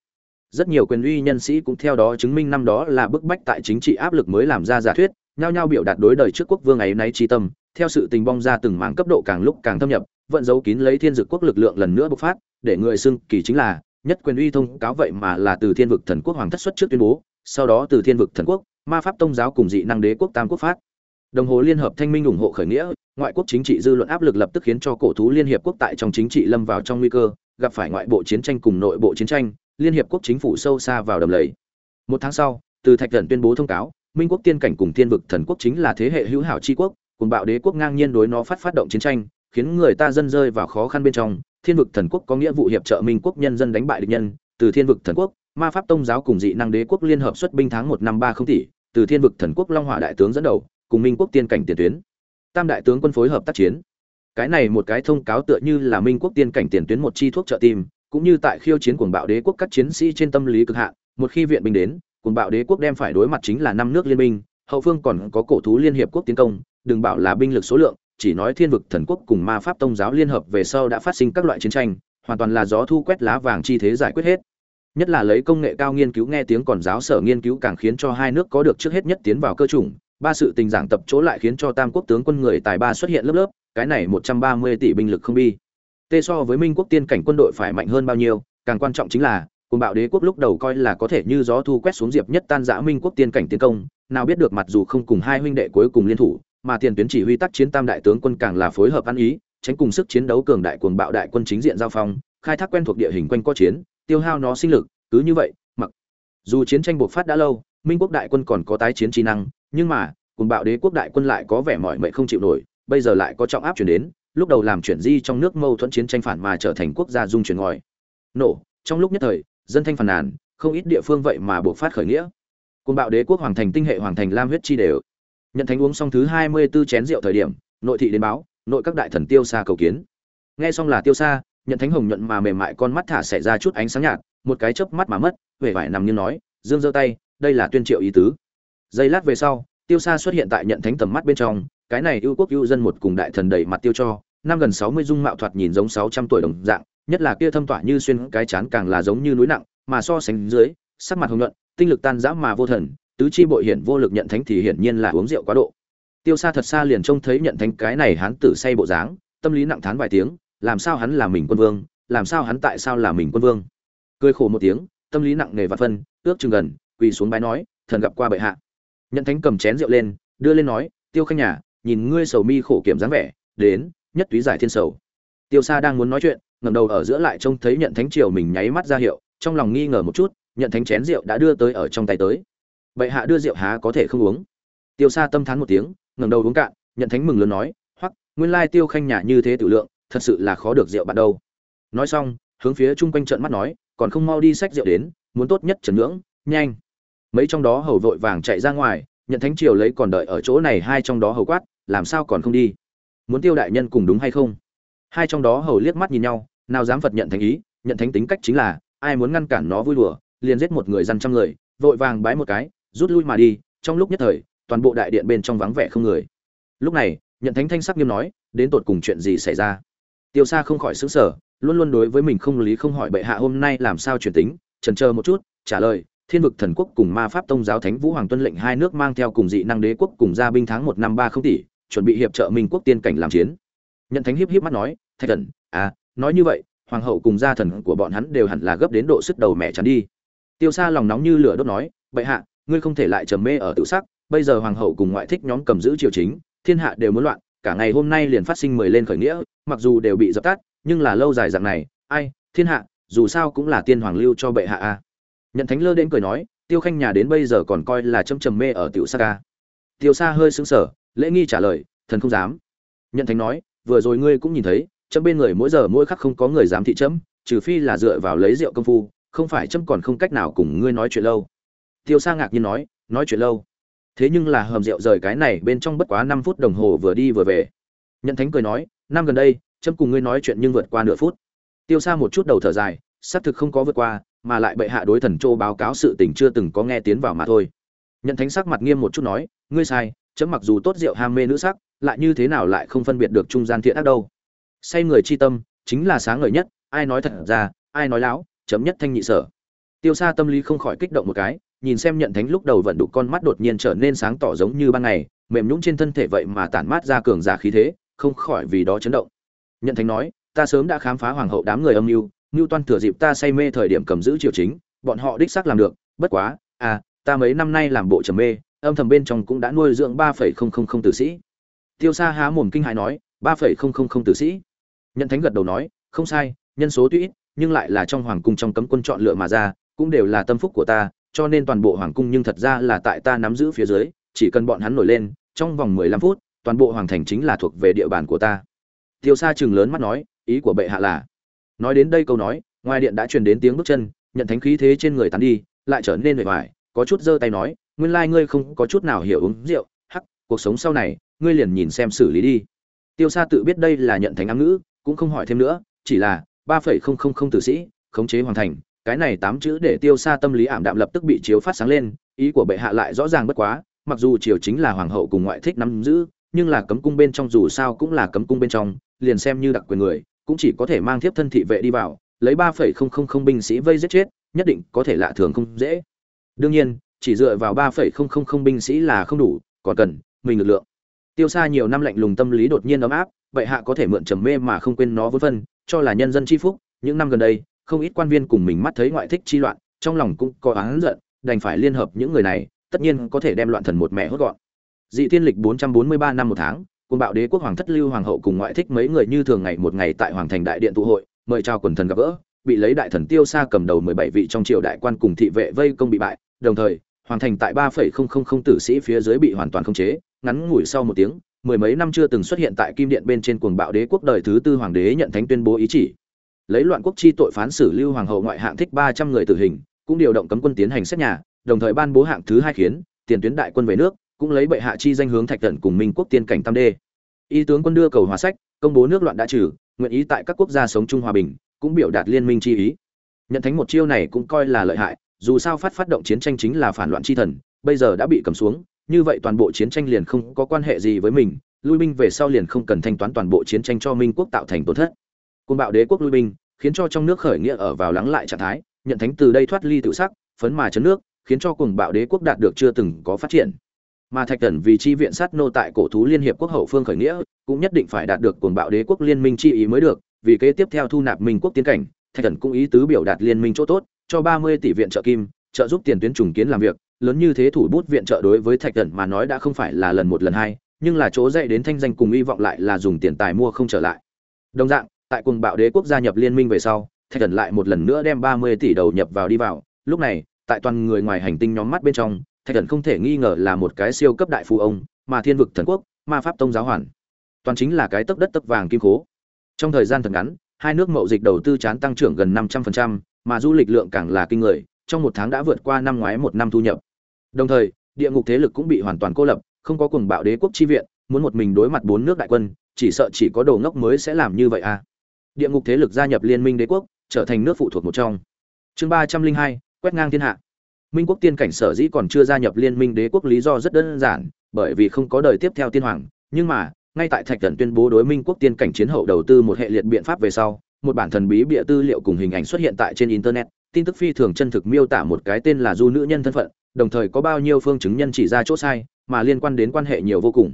Speaker 1: Rất nhiều quyền uy nhân sĩ cũng theo đó chứng minh năm đó là bức bách tại chính trị áp lực mới làm ra giả thuyết, nhao nhao biểu đạt đối đời trước quốc vương ấy nay chi tâm, theo sự tình bong ra từng mảng cấp độ càng lúc càng thâm nhập, vận giấu kín lấy thiên dực quốc lực lượng lần nữa bộc phát, để người xưng kỳ chính là nhất quyền uy thông cáo vậy mà là từ thiên vực thần quốc hoàng thất xuất trước tuyên bố, sau đó từ thiên vực thần quốc, ma pháp tông giáo cùng dị năng đế quốc tam quốc phát. Đồng hồ liên hợp thanh minh ủng hộ khởi nghĩa, ngoại quốc chính trị dư luận áp lực lập tức khiến cho cổ thú liên hiệp quốc tại trong chính trị lâm vào trong nguy cơ, gặp phải ngoại bộ chiến tranh cùng nội bộ chiến tranh, liên hiệp quốc chính phủ sâu xa vào đầm lầy. Một tháng sau, từ Thạch Thần tuyên bố thông cáo, Minh quốc tiên cảnh cùng Thiên vực thần quốc chính là thế hệ hữu hảo chi quốc, cùng bạo đế quốc ngang nhiên đối nó phát phát động chiến tranh, khiến người ta dân rơi vào khó khăn bên trong. Thiên vực thần quốc có nghĩa vụ hiệp trợ Minh quốc nhân dân đánh bại địch nhân, từ Thiên vực thần quốc, Ma pháp tông giáo cùng dị năng đế quốc liên hợp xuất binh tháng một năm ba không tỷ, từ Thiên vực thần quốc Long Hỏa đại tướng dẫn đầu, cùng Minh quốc tiên cảnh tiền tuyến. Tam đại tướng quân phối hợp tác chiến. Cái này một cái thông cáo tựa như là Minh quốc tiên cảnh tiền tuyến một chi thuốc trợ tim, cũng như tại khiêu chiến cuồng bạo đế quốc các chiến sĩ trên tâm lý cực hạn, một khi viện binh đến, cuồng bạo đế quốc đem phải đối mặt chính là năm nước liên minh, hậu phương còn có cổ thú liên hiệp quốc tiến công, đừng bảo là binh lực số lượng, chỉ nói thiên vực thần quốc cùng ma pháp tông giáo liên hợp về sau đã phát sinh các loại chiến tranh, hoàn toàn là gió thu quét lá vàng chi thế giải quyết hết. Nhất là lấy công nghệ cao nghiên cứu nghe tiếng còn giáo sở nghiên cứu càng khiến cho hai nước có được trước hết nhất tiến vào cơ chủng, ba sự tình giảng tập chỗ lại khiến cho tam quốc tướng quân người tài ba xuất hiện lớp lớp, cái này một trăm ba mươi tỷ binh lực không bi. Tê so với Minh quốc tiên cảnh quân đội phải mạnh hơn bao nhiêu, càng quan trọng chính là cùng bạo đế quốc lúc đầu coi là có thể như gió thu quét xuống diệp nhất tan dã minh quốc tiên cảnh tiến công nào biết được mặc dù không cùng hai huynh đệ cuối cùng liên thủ mà tiền tuyến chỉ huy tác chiến tam đại tướng quân càng là phối hợp ăn ý, tránh cùng sức chiến đấu cường đại cuồng bạo đại quân chính diện giao phong, khai thác quen thuộc địa hình quanh co chiến, tiêu hao nó sinh lực, cứ như vậy, mặc dù chiến tranh buộc phát đã lâu, minh quốc đại quân còn có tái chiến trí năng, nhưng mà, cuồng bạo đế quốc đại quân lại có vẻ mỏi mệt không chịu nổi, bây giờ lại có trọng áp chuyển đến, lúc đầu làm chuyển di trong nước mâu thuẫn chiến tranh phản mà trở thành quốc gia dung chuyển ngòi. Nổ, trong lúc nhất thời, dân thanh phản nàn, không ít địa phương vậy mà buộc phát khởi nghĩa. Cuồng bạo đế quốc hoàng thành tinh hệ hoàng thành lam huyết chi đều nhận thánh uống xong thứ hai mươi 24 chén rượu thời điểm nội thị đến báo nội các đại thần tiêu xa cầu kiến. Nghe xong là tiêu xa nhận thánh hồng nhuận mà mềm mại con mắt thả xảy ra chút ánh sáng nhạt một cái chớp mắt mà mất vẻ vải nằm như nói dương giơ tay đây là tuyên triệu ý tứ. Giây lát về sau tiêu xa xuất hiện tại nhận thánh tầm mắt bên trong cái này ưu quốc ưu dân một cùng đại thần đầy mặt tiêu cho năm gần sáu mươi dung mạo thoạt nhìn giống sáu trăm tuổi đồng dạng nhất là kia thâm tỏa như xuyên cái chán càng là giống như núi nặng, mà so sánh dưới, sắc mặt hồng nhuận, tinh lực tan rã mà vô thần, tứ chi bội hiển vô lực nhận thánh thì hiển nhiên là uống rượu quá độ. Tiêu Sa thật xa liền trông thấy nhận thánh cái này hắn tử say bộ dáng, tâm lý nặng thán vài tiếng, làm sao hắn là mình quân vương, làm sao hắn tại sao là mình quân vương. Cười khổ một tiếng, tâm lý nặng nề và phân, ước chừng gần, quỳ xuống bái nói, thần gặp qua bệ hạ. Nhận thánh cầm chén rượu lên, đưa lên nói, Tiêu Khanh nhà, nhìn ngươi sầu mi khổ kiểm dáng vẻ, đến, nhất túy giải thiên sầu. Tiêu Sa đang muốn nói chuyện, ngẩng đầu ở giữa lại trông thấy nhận thánh triều mình nháy mắt ra hiệu trong lòng nghi ngờ một chút nhận thánh chén rượu đã đưa tới ở trong tay tới bệ hạ đưa rượu há có thể không uống. Tiêu sa tâm thán một tiếng, ngẩng đầu uống cạn, nhận thánh mừng lớn nói hoặc nguyên lai tiêu khanh nhà như thế tự lượng, thật sự là khó được rượu bạn đâu. Nói xong, hướng phía chung quanh trận mắt nói, còn không mau đi sách rượu đến, muốn tốt nhất trần ngưỡng, nhanh. Mấy trong đó hầu vội vàng chạy ra ngoài, nhận thánh triều lấy còn đợi ở chỗ này hai trong đó hầu quát, làm sao còn không đi? Muốn tiêu đại nhân cùng đúng hay không? Hai trong đó hầu liếc mắt nhìn nhau, nào dám phật nhận thánh ý, nhận thánh tính cách chính là, ai muốn ngăn cản nó vui đùa, liền giết một người dân trăm người, vội vàng bái một cái rút lui mà đi, trong lúc nhất thời, toàn bộ đại điện bên trong vắng vẻ không người. Lúc này, nhận thánh thanh sắc nghiêm nói, đến tột cùng chuyện gì xảy ra? Tiêu xa không khỏi xứng sở luôn luôn đối với mình không lý không hỏi bệ hạ hôm nay làm sao chuyển tính trần chờ một chút, trả lời, thiên vực thần quốc cùng ma pháp tông giáo thánh vũ hoàng tuân lệnh hai nước mang theo cùng dị năng đế quốc cùng gia binh tháng một năm ba không tỷ, chuẩn bị hiệp trợ minh quốc tiên cảnh làm chiến. Nhận thánh hiếp hiếp mắt nói, thạch thần à nói như vậy, hoàng hậu cùng gia thần của bọn hắn đều hẳn là gấp đến độ sức đầu mẹ chắn đi. Tiêu xa lòng nóng như lửa đốt nói, bệ hạ ngươi không thể lại trầm mê ở tự sắc, bây giờ hoàng hậu cùng ngoại thích nhóm cầm giữ triều chính, thiên hạ đều muốn loạn, cả ngày hôm nay liền phát sinh mười lên khởi nghĩa, mặc dù đều bị dập tắt, nhưng là lâu dài dạng này, ai, thiên hạ, dù sao cũng là tiên hoàng lưu cho bệ hạ a. Nhận thánh lơ đến cười nói, tiêu khanh nhà đến bây giờ còn coi là châm trầm mê ở tiểu sa ca tiêu sa hơi sững sờ, lễ nghi trả lời, thần không dám. Nhận thánh nói, vừa rồi ngươi cũng nhìn thấy chấm bên người mỗi giờ mỗi khắc không có người dám thị chấm trừ phi là dựa vào lấy rượu công phu, không phải chấm còn không cách nào cùng ngươi nói chuyện lâu tiêu sa ngạc nhiên nói nói chuyện lâu. Thế nhưng là hầm rượu rời cái này bên trong bất quá năm phút đồng hồ vừa đi vừa về. Nhận thánh cười nói, năm gần đây, chấm cùng ngươi nói chuyện nhưng vượt qua nửa phút. Tiêu sa một chút đầu thở dài, xác thực không có vượt qua, mà lại bệ hạ đối thần châu báo cáo sự tình chưa từng có nghe tiến vào mà thôi. Nhận thánh sắc mặt nghiêm một chút nói, ngươi sai, chấm mặc dù tốt rượu ham mê nữ sắc, lại như thế nào lại không phân biệt được trung gian thiện ác đâu. Say người chi tâm, chính là sáng ngời nhất, ai nói thật ra, ai nói láo, chấm nhất thanh nhị sở. Tiêu Sa tâm lý không khỏi kích động một cái nhìn xem nhận thánh lúc đầu vận đục con mắt đột nhiên trở nên sáng tỏ giống như ban ngày, mềm nhũng trên thân thể vậy mà tản mát ra cường giả khí thế, không khỏi vì đó chấn động. Nhận thánh nói, ta sớm đã khám phá hoàng hậu đám người âm mưu mưu toan thừa dịp ta say mê thời điểm cầm giữ triều chính, bọn họ đích xác làm được, bất quá à ta mấy năm nay làm bộ trầm mê, âm thầm bên trong cũng đã nuôi dưỡng ba phẩy không không không tử sĩ. Tiêu sa há mồm kinh hãi nói, ba phẩy không không không tử sĩ? Nhận thánh gật đầu nói, không sai, nhân số tuy ít, nhưng lại là trong hoàng cung trong cấm quân chọn lựa mà ra, cũng đều là tâm phúc của ta cho nên toàn bộ hoàng cung nhưng thật ra là tại ta nắm giữ phía dưới, chỉ cần bọn hắn nổi lên, trong vòng mười lăm phút, toàn bộ hoàng thành chính là thuộc về địa bàn của ta. Tiêu sa chừng lớn mắt nói, ý của bệ hạ là nói đến đây câu nói, ngoài điện đã truyền đến tiếng bước chân, nhận thánh khí thế trên người tán đi, lại trở nên vẻ vải có chút giơ tay nói, nguyên lai ngươi không có chút nào hiểu uống rượu, hắc, cuộc sống sau này, ngươi liền nhìn xem xử lý đi. Tiêu sa tự biết đây là nhận thánh ám ngữ, cũng không hỏi thêm nữa, chỉ là ba phẩy không không không tử sĩ, khống chế hoàn thành cái này tám chữ để tiêu sa tâm lý ảm đạm lập tức bị chiếu phát sáng lên, ý của bệ hạ lại rõ ràng bất quá, mặc dù triều chính là hoàng hậu cùng ngoại thích nắm giữ, nhưng là cấm cung bên trong dù sao cũng là cấm cung bên trong, liền xem như đặc quyền người, cũng chỉ có thể mang thiếp thân thị vệ đi vào, lấy ba phẩy không không không binh sĩ vây giết chết, nhất định có thể lạ thường không dễ. Đương nhiên, chỉ dựa vào ba phẩy không không không binh sĩ là không đủ, còn cần mình lực lượng. Tiêu xa nhiều năm lạnh lùng tâm lý đột nhiên ấm áp vậy hạ có thể mượn trầm mê mà không quên nó vân vân cho là nhân dân chi phúc, những năm gần đây không ít quan viên cùng mình mắt thấy ngoại thích chi loạn, trong lòng cũng có oán giận, đành phải liên hợp những người này, tất nhiên có thể đem loạn thần một mẹ hốt gọn. Dị thiên lịch 443 năm một tháng, cùng bạo đế quốc hoàng thất lưu hoàng hậu cùng ngoại thích mấy người như thường ngày một ngày tại hoàng thành đại điện tụ hội, mời chào quần thần gặp gỡ, bị lấy đại thần tiêu xa cầm đầu 17 vị trong triều đại quan cùng thị vệ vây công bị bại, đồng thời, hoàng thành tại 3.000 tử sĩ phía dưới bị hoàn toàn khống chế, ngắn ngủi sau một tiếng, mười mấy năm chưa từng xuất hiện tại kim điện bên trên cuồng bạo đế quốc đời thứ tư hoàng đế nhận thánh tuyên bố ý chỉ lấy loạn quốc chi tội phán xử lưu hoàng hậu ngoại hạng thích 300 người tử hình, cũng điều động cấm quân tiến hành xét nhà, đồng thời ban bố hạng thứ hai khiến, tiền tuyến đại quân về nước, cũng lấy bệ hạ chi danh hướng thạch tận cùng minh quốc tiên cảnh tam đê. Y tướng quân đưa cầu hòa sách, công bố nước loạn đã trừ, nguyện ý tại các quốc gia sống chung hòa bình, cũng biểu đạt liên minh chi ý. Nhận thánh một chiêu này cũng coi là lợi hại, dù sao phát phát động chiến tranh chính là phản loạn chi thần, bây giờ đã bị cầm xuống, như vậy toàn bộ chiến tranh liền không có quan hệ gì với mình, lui binh về sau liền không cần thanh toán toàn bộ chiến tranh cho minh quốc tạo thành tổn thất côn bạo đế quốc lui binh, khiến cho trong nước khởi nghĩa ở vào lắng lại trạng thái, nhận thánh từ đây thoát ly tự sắc, phấn mà chấn nước, khiến cho cùng bạo đế quốc đạt được chưa từng có phát triển. Mà thạch thần vì chi viện sát nô tại cổ thú liên hiệp quốc hậu phương khởi nghĩa, cũng nhất định phải đạt được cuồng bạo đế quốc liên minh chi ý mới được, vì kế tiếp theo thu nạp minh quốc tiến cảnh, thạch thần cũng ý tứ biểu đạt liên minh chỗ tốt, cho ba mươi tỷ viện trợ kim, trợ giúp tiền tuyến trùng kiến làm việc, lớn như thế thủ bút viện trợ đối với thạch thần mà nói đã không phải là lần một lần hai, nhưng là chỗ dạy đến thanh danh cùng hy vọng lại là dùng tiền tài mua không trở lại. Đồng dạng tại cùng bạo đế quốc gia nhập liên minh về sau thạch thần lại một lần nữa đem ba mươi tỷ đầu nhập vào đi vào. Lúc này tại toàn người ngoài hành tinh nhóm mắt bên trong thạch thần không thể nghi ngờ là một cái siêu cấp đại phú ông mà thiên vực thần quốc ma pháp tông giáo hoàn. Toàn chính là cái tấc đất tấc vàng kim cố trong thời gian thật ngắn hai nước mậu dịch đầu tư chán tăng trưởng gần năm trăm phần trăm, mà du lịch lượng càng là kinh người trong một tháng đã vượt qua năm ngoái một năm thu nhập. Đồng thời địa ngục thế lực cũng bị hoàn toàn cô lập không có cùng bạo đế quốc chi viện muốn một mình đối mặt bốn nước đại quân chỉ sợ chỉ có đồ ngốc mới sẽ làm như vậy à địa ngục thế lực gia nhập liên minh đế quốc trở thành nước phụ thuộc một trong. Chương ba trăm linh hai quét ngang thiên hạ. Minh quốc tiên cảnh sở dĩ còn chưa gia nhập liên minh đế quốc lý do rất đơn giản, bởi vì không có đời tiếp theo tiên hoàng, nhưng mà, ngay tại Thạch thần tuyên bố đối Minh quốc tiên cảnh chiến hậu đầu tư một hệ liệt biện pháp về sau, một bản thần bí bịa tư liệu cùng hình ảnh xuất hiện tại trên internet, tin tức phi thường chân thực miêu tả một cái tên là Du nữ nhân thân phận, đồng thời có bao nhiêu phương chứng nhân chỉ ra chỗ sai, mà liên quan đến quan hệ nhiều vô cùng.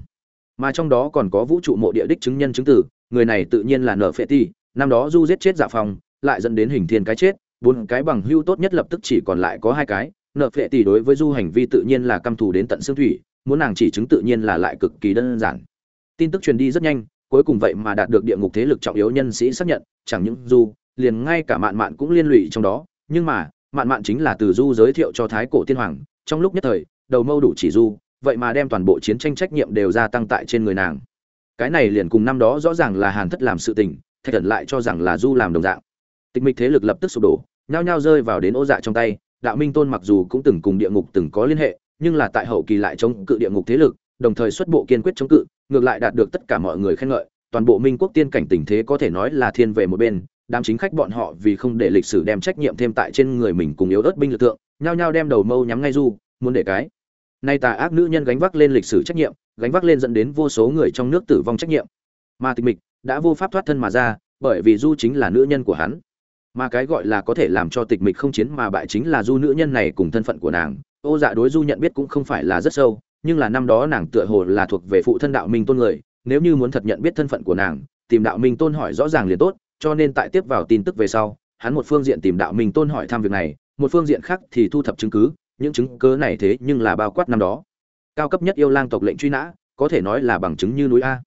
Speaker 1: Mà trong đó còn có vũ trụ mộ địa đích chứng nhân chứng tử, người này tự nhiên là nở phệ ti, năm đó Du giết chết Dạ Phong, lại dẫn đến hình thiên cái chết, bốn cái bằng hưu tốt nhất lập tức chỉ còn lại có hai cái, nợ phệ tỷ đối với du hành vi tự nhiên là căm thù đến tận xương thủy muốn nàng chỉ chứng tự nhiên là lại cực kỳ đơn giản. Tin tức truyền đi rất nhanh cuối cùng vậy mà đạt được địa ngục thế lực trọng yếu nhân sĩ xác nhận chẳng những du liền ngay cả mạn mạn cũng liên lụy trong đó nhưng mà mạn mạn chính là từ du giới thiệu cho thái cổ tiên hoàng trong lúc nhất thời đầu mâu đủ chỉ du vậy mà đem toàn bộ chiến tranh trách nhiệm đều gia tăng tại trên người nàng. Cái này liền cùng năm đó rõ ràng là hàn thất làm sự tình thạch thần lại cho rằng là du làm đồng dạng. Tịch mịch thế lực lập tức sụp đổ, nhao nhao rơi vào đến ô dạ trong tay. Đạo minh tôn mặc dù cũng từng cùng địa ngục từng có liên hệ, nhưng là tại hậu kỳ lại chống cự địa ngục thế lực, đồng thời xuất bộ kiên quyết chống cự, ngược lại đạt được tất cả mọi người khen ngợi. Toàn bộ minh quốc tiên cảnh tình thế có thể nói là thiên về một bên, đám chính khách bọn họ vì không để lịch sử đem trách nhiệm thêm tại trên người mình cùng yếu ớt binh lực lượng nhao nhao đem đầu mâu nhắm ngay du, muốn để cái. Nay tà ác nữ nhân gánh vác lên lịch sử trách nhiệm, gánh vác lên dẫn đến vô số người trong nước tử vong trách nhiệm. Mà tịch mịch đã vô pháp thoát thân mà ra, bởi vì du chính là nữ nhân của hắn. Mà cái gọi là có thể làm cho tịch mịch không chiến mà bại chính là du nữ nhân này cùng thân phận của nàng. Ô dạ đối du nhận biết cũng không phải là rất sâu, nhưng là năm đó nàng tựa hồ là thuộc về phụ thân đạo minh tôn người, nếu như muốn thật nhận biết thân phận của nàng, tìm đạo minh tôn hỏi rõ ràng liền tốt, cho nên tại tiếp vào tin tức về sau, hắn một phương diện tìm đạo minh tôn hỏi thăm việc này, một phương diện khác thì thu thập chứng cứ, những chứng cứ này thế nhưng là bao quát năm đó. Cao cấp nhất yêu lang tộc lệnh truy nã, có thể nói là bằng chứng như núi a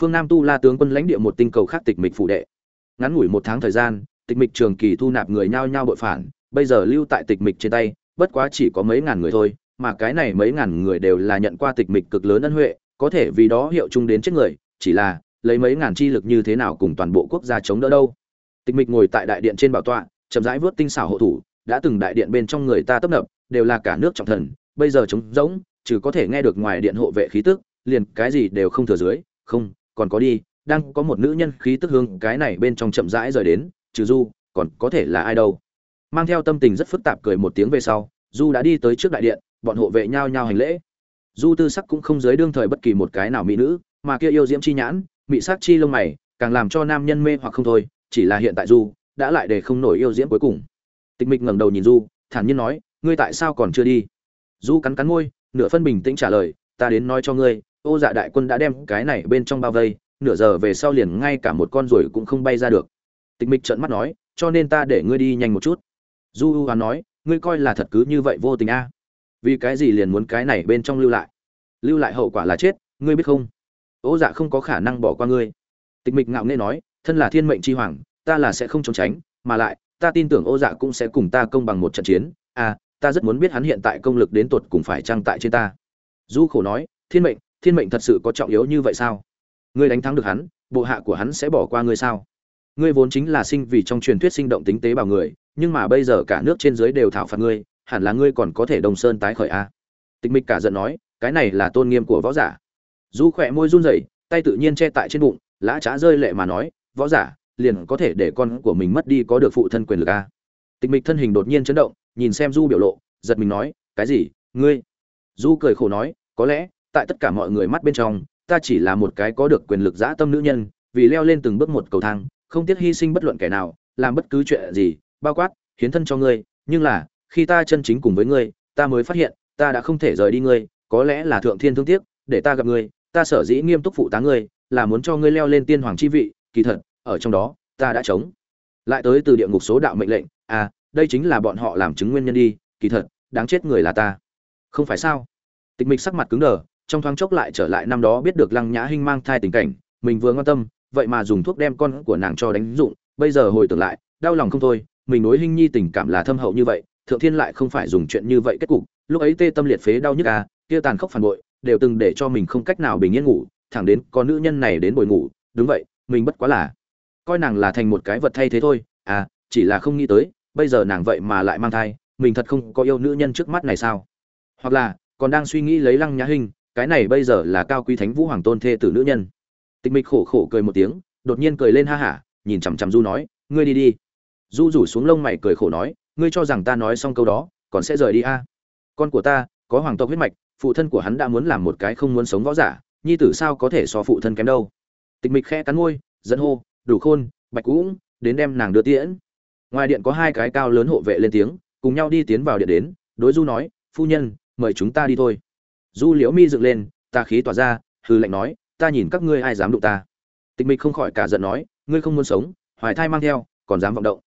Speaker 1: phương nam tu la tướng quân lãnh địa một tinh cầu khác tịch mịch phụ đệ. Ngắn ngủi một tháng thời gian, tịch mịch trường kỳ thu nạp người nhao nhao bội phản, bây giờ lưu tại tịch mịch trên tay, bất quá chỉ có mấy ngàn người thôi, mà cái này mấy ngàn người đều là nhận qua tịch mịch cực lớn ân huệ, có thể vì đó hiệu chung đến chết người, chỉ là, lấy mấy ngàn chi lực như thế nào cùng toàn bộ quốc gia chống đỡ đâu. Tịch mịch ngồi tại đại điện trên bảo tọa, chậm rãi vớt tinh xảo hộ thủ, đã từng đại điện bên trong người ta tấp nập, đều là cả nước trọng thần, bây giờ trống rỗng, trừ có thể nghe được ngoài điện hộ vệ khí tức, liền cái gì đều không thừa dưới, không còn có đi, đang có một nữ nhân khí tức hương cái này bên trong chậm rãi rời đến, trừ du, còn có thể là ai đâu. Mang theo tâm tình rất phức tạp cười một tiếng về sau, du đã đi tới trước đại điện, bọn hộ vệ nhao nhao hành lễ. Du tư sắc cũng không giới đương thời bất kỳ một cái nào mỹ nữ, mà kia yêu diễm chi nhãn mỹ sắc chi lông mày, càng làm cho nam nhân mê hoặc không thôi, chỉ là hiện tại du đã lại để không nổi yêu diễm cuối cùng. Tịch mịch ngẩng đầu nhìn du, thản nhiên nói, ngươi tại sao còn chưa đi? Du cắn cắn môi, nửa phân bình tĩnh trả lời, ta đến nói cho ngươi ô dạ đại quân đã đem cái này bên trong bao vây, nửa giờ về sau liền ngay cả một con ruồi cũng không bay ra được. Tịch mịch trợn mắt nói, cho nên ta để ngươi đi nhanh một chút. Du u hoán nói, ngươi coi là thật cứ như vậy vô tình a. Vì cái gì liền muốn cái này bên trong lưu lại? Lưu lại hậu quả là chết, ngươi biết không? Ô dạ không có khả năng bỏ qua ngươi. Tịch mịch ngạo nghễ nói, thân là thiên mệnh chi hoàng, ta là sẽ không trốn tránh, mà lại, ta tin tưởng ô dạ cũng sẽ cùng ta công bằng một trận chiến. À ta rất muốn biết hắn hiện tại công lực đến tột cùng phải trang tại trên ta. Du khổ nói, thiên mệnh thiên mệnh thật sự có trọng yếu như vậy sao? Ngươi đánh thắng được hắn, bộ hạ của hắn sẽ bỏ qua ngươi sao? Ngươi vốn chính là sinh vì trong truyền thuyết sinh động tính tế bào người, nhưng mà bây giờ cả nước trên dưới đều thảo phạt ngươi, hẳn là ngươi còn có thể đồng sơn tái khởi a. À? tịch mịch cả giận nói, cái này là tôn nghiêm của võ giả. Du khỏe môi run rẩy, tay tự nhiên che tại trên bụng, lã trá rơi lệ mà nói, võ giả, liền có thể để con của mình mất đi có được phụ thân quyền lực a. Tịch mịch thân hình đột nhiên chấn động, nhìn xem du biểu lộ, giật mình nói, cái gì? Ngươi? Du cười khổ nói, có lẽ tại tất cả mọi người mắt bên trong, ta chỉ là một cái có được quyền lực dã tâm nữ nhân, vì leo lên từng bước một cầu thang, không tiếc hy sinh bất luận kẻ nào, làm bất cứ chuyện gì, bao quát, hiến thân cho ngươi, nhưng là, khi ta chân chính cùng với ngươi, ta mới phát hiện, ta đã không thể rời đi ngươi, có lẽ là thượng thiên thương tiếc, để ta gặp ngươi, ta sở dĩ nghiêm túc phụ tá ngươi, là muốn cho ngươi leo lên tiên hoàng chi vị, kỳ thật, ở trong đó, ta đã chống. Lại tới từ địa ngục số đạo mệnh lệnh à đây chính là bọn họ làm chứng nguyên nhân đi, kỳ thật, đáng chết người là ta. Không phải sao? Tịch mịch sắc mặt cứng đờ trong thoáng chốc lại trở lại năm đó biết được lăng nhã hinh mang thai tình cảnh, mình vừa quan tâm, vậy mà dùng thuốc đem con của nàng cho đánh dụng, bây giờ hồi tưởng lại, đau lòng không thôi, mình đối hinh nhi tình cảm là thâm hậu như vậy, thượng thiên lại không phải dùng chuyện như vậy kết cục, lúc ấy tê tâm liệt phế đau nhức à kia tàn khốc phản bội, đều từng để cho mình không cách nào bình yên ngủ, thẳng đến con nữ nhân này đến bồi ngủ, đúng vậy, mình bất quá là, coi nàng là thành một cái vật thay thế thôi à chỉ là không nghĩ tới, bây giờ nàng vậy mà lại mang thai, mình thật không có yêu nữ nhân trước mắt này sao? Hoặc là, còn đang suy nghĩ lấy lăng nhã hình cái này bây giờ là cao quý thánh vũ hoàng tôn thê tử nữ nhân. Tịch mịch khổ khổ cười một tiếng, đột nhiên cười lên ha hả, nhìn chằm chằm du nói, ngươi đi đi. Du rủ xuống lông mày cười khổ nói, ngươi cho rằng ta nói xong câu đó, còn sẽ rời đi a? À? con của ta, có hoàng tộc huyết mạch, phụ thân của hắn đã muốn làm một cái không muốn sống võ giả, nhi tử sao có thể so phụ thân kém đâu? Tịch mịch khẽ cắn môi dẫn hô, đủ khôn, bạch cũng đến đem nàng đưa tiễn. Ngoài điện có hai cái cao lớn hộ vệ lên tiếng, cùng nhau đi tiến vào điện đến, đối du nói, phu nhân, mời chúng ta đi thôi du liễu mi dựng lên, ta khí tỏa ra hư lệnh nói, ta nhìn các ngươi ai dám đụng ta. Tịch mịch không khỏi cả giận nói, ngươi không muốn sống, hoài thai mang theo, còn dám vọng động.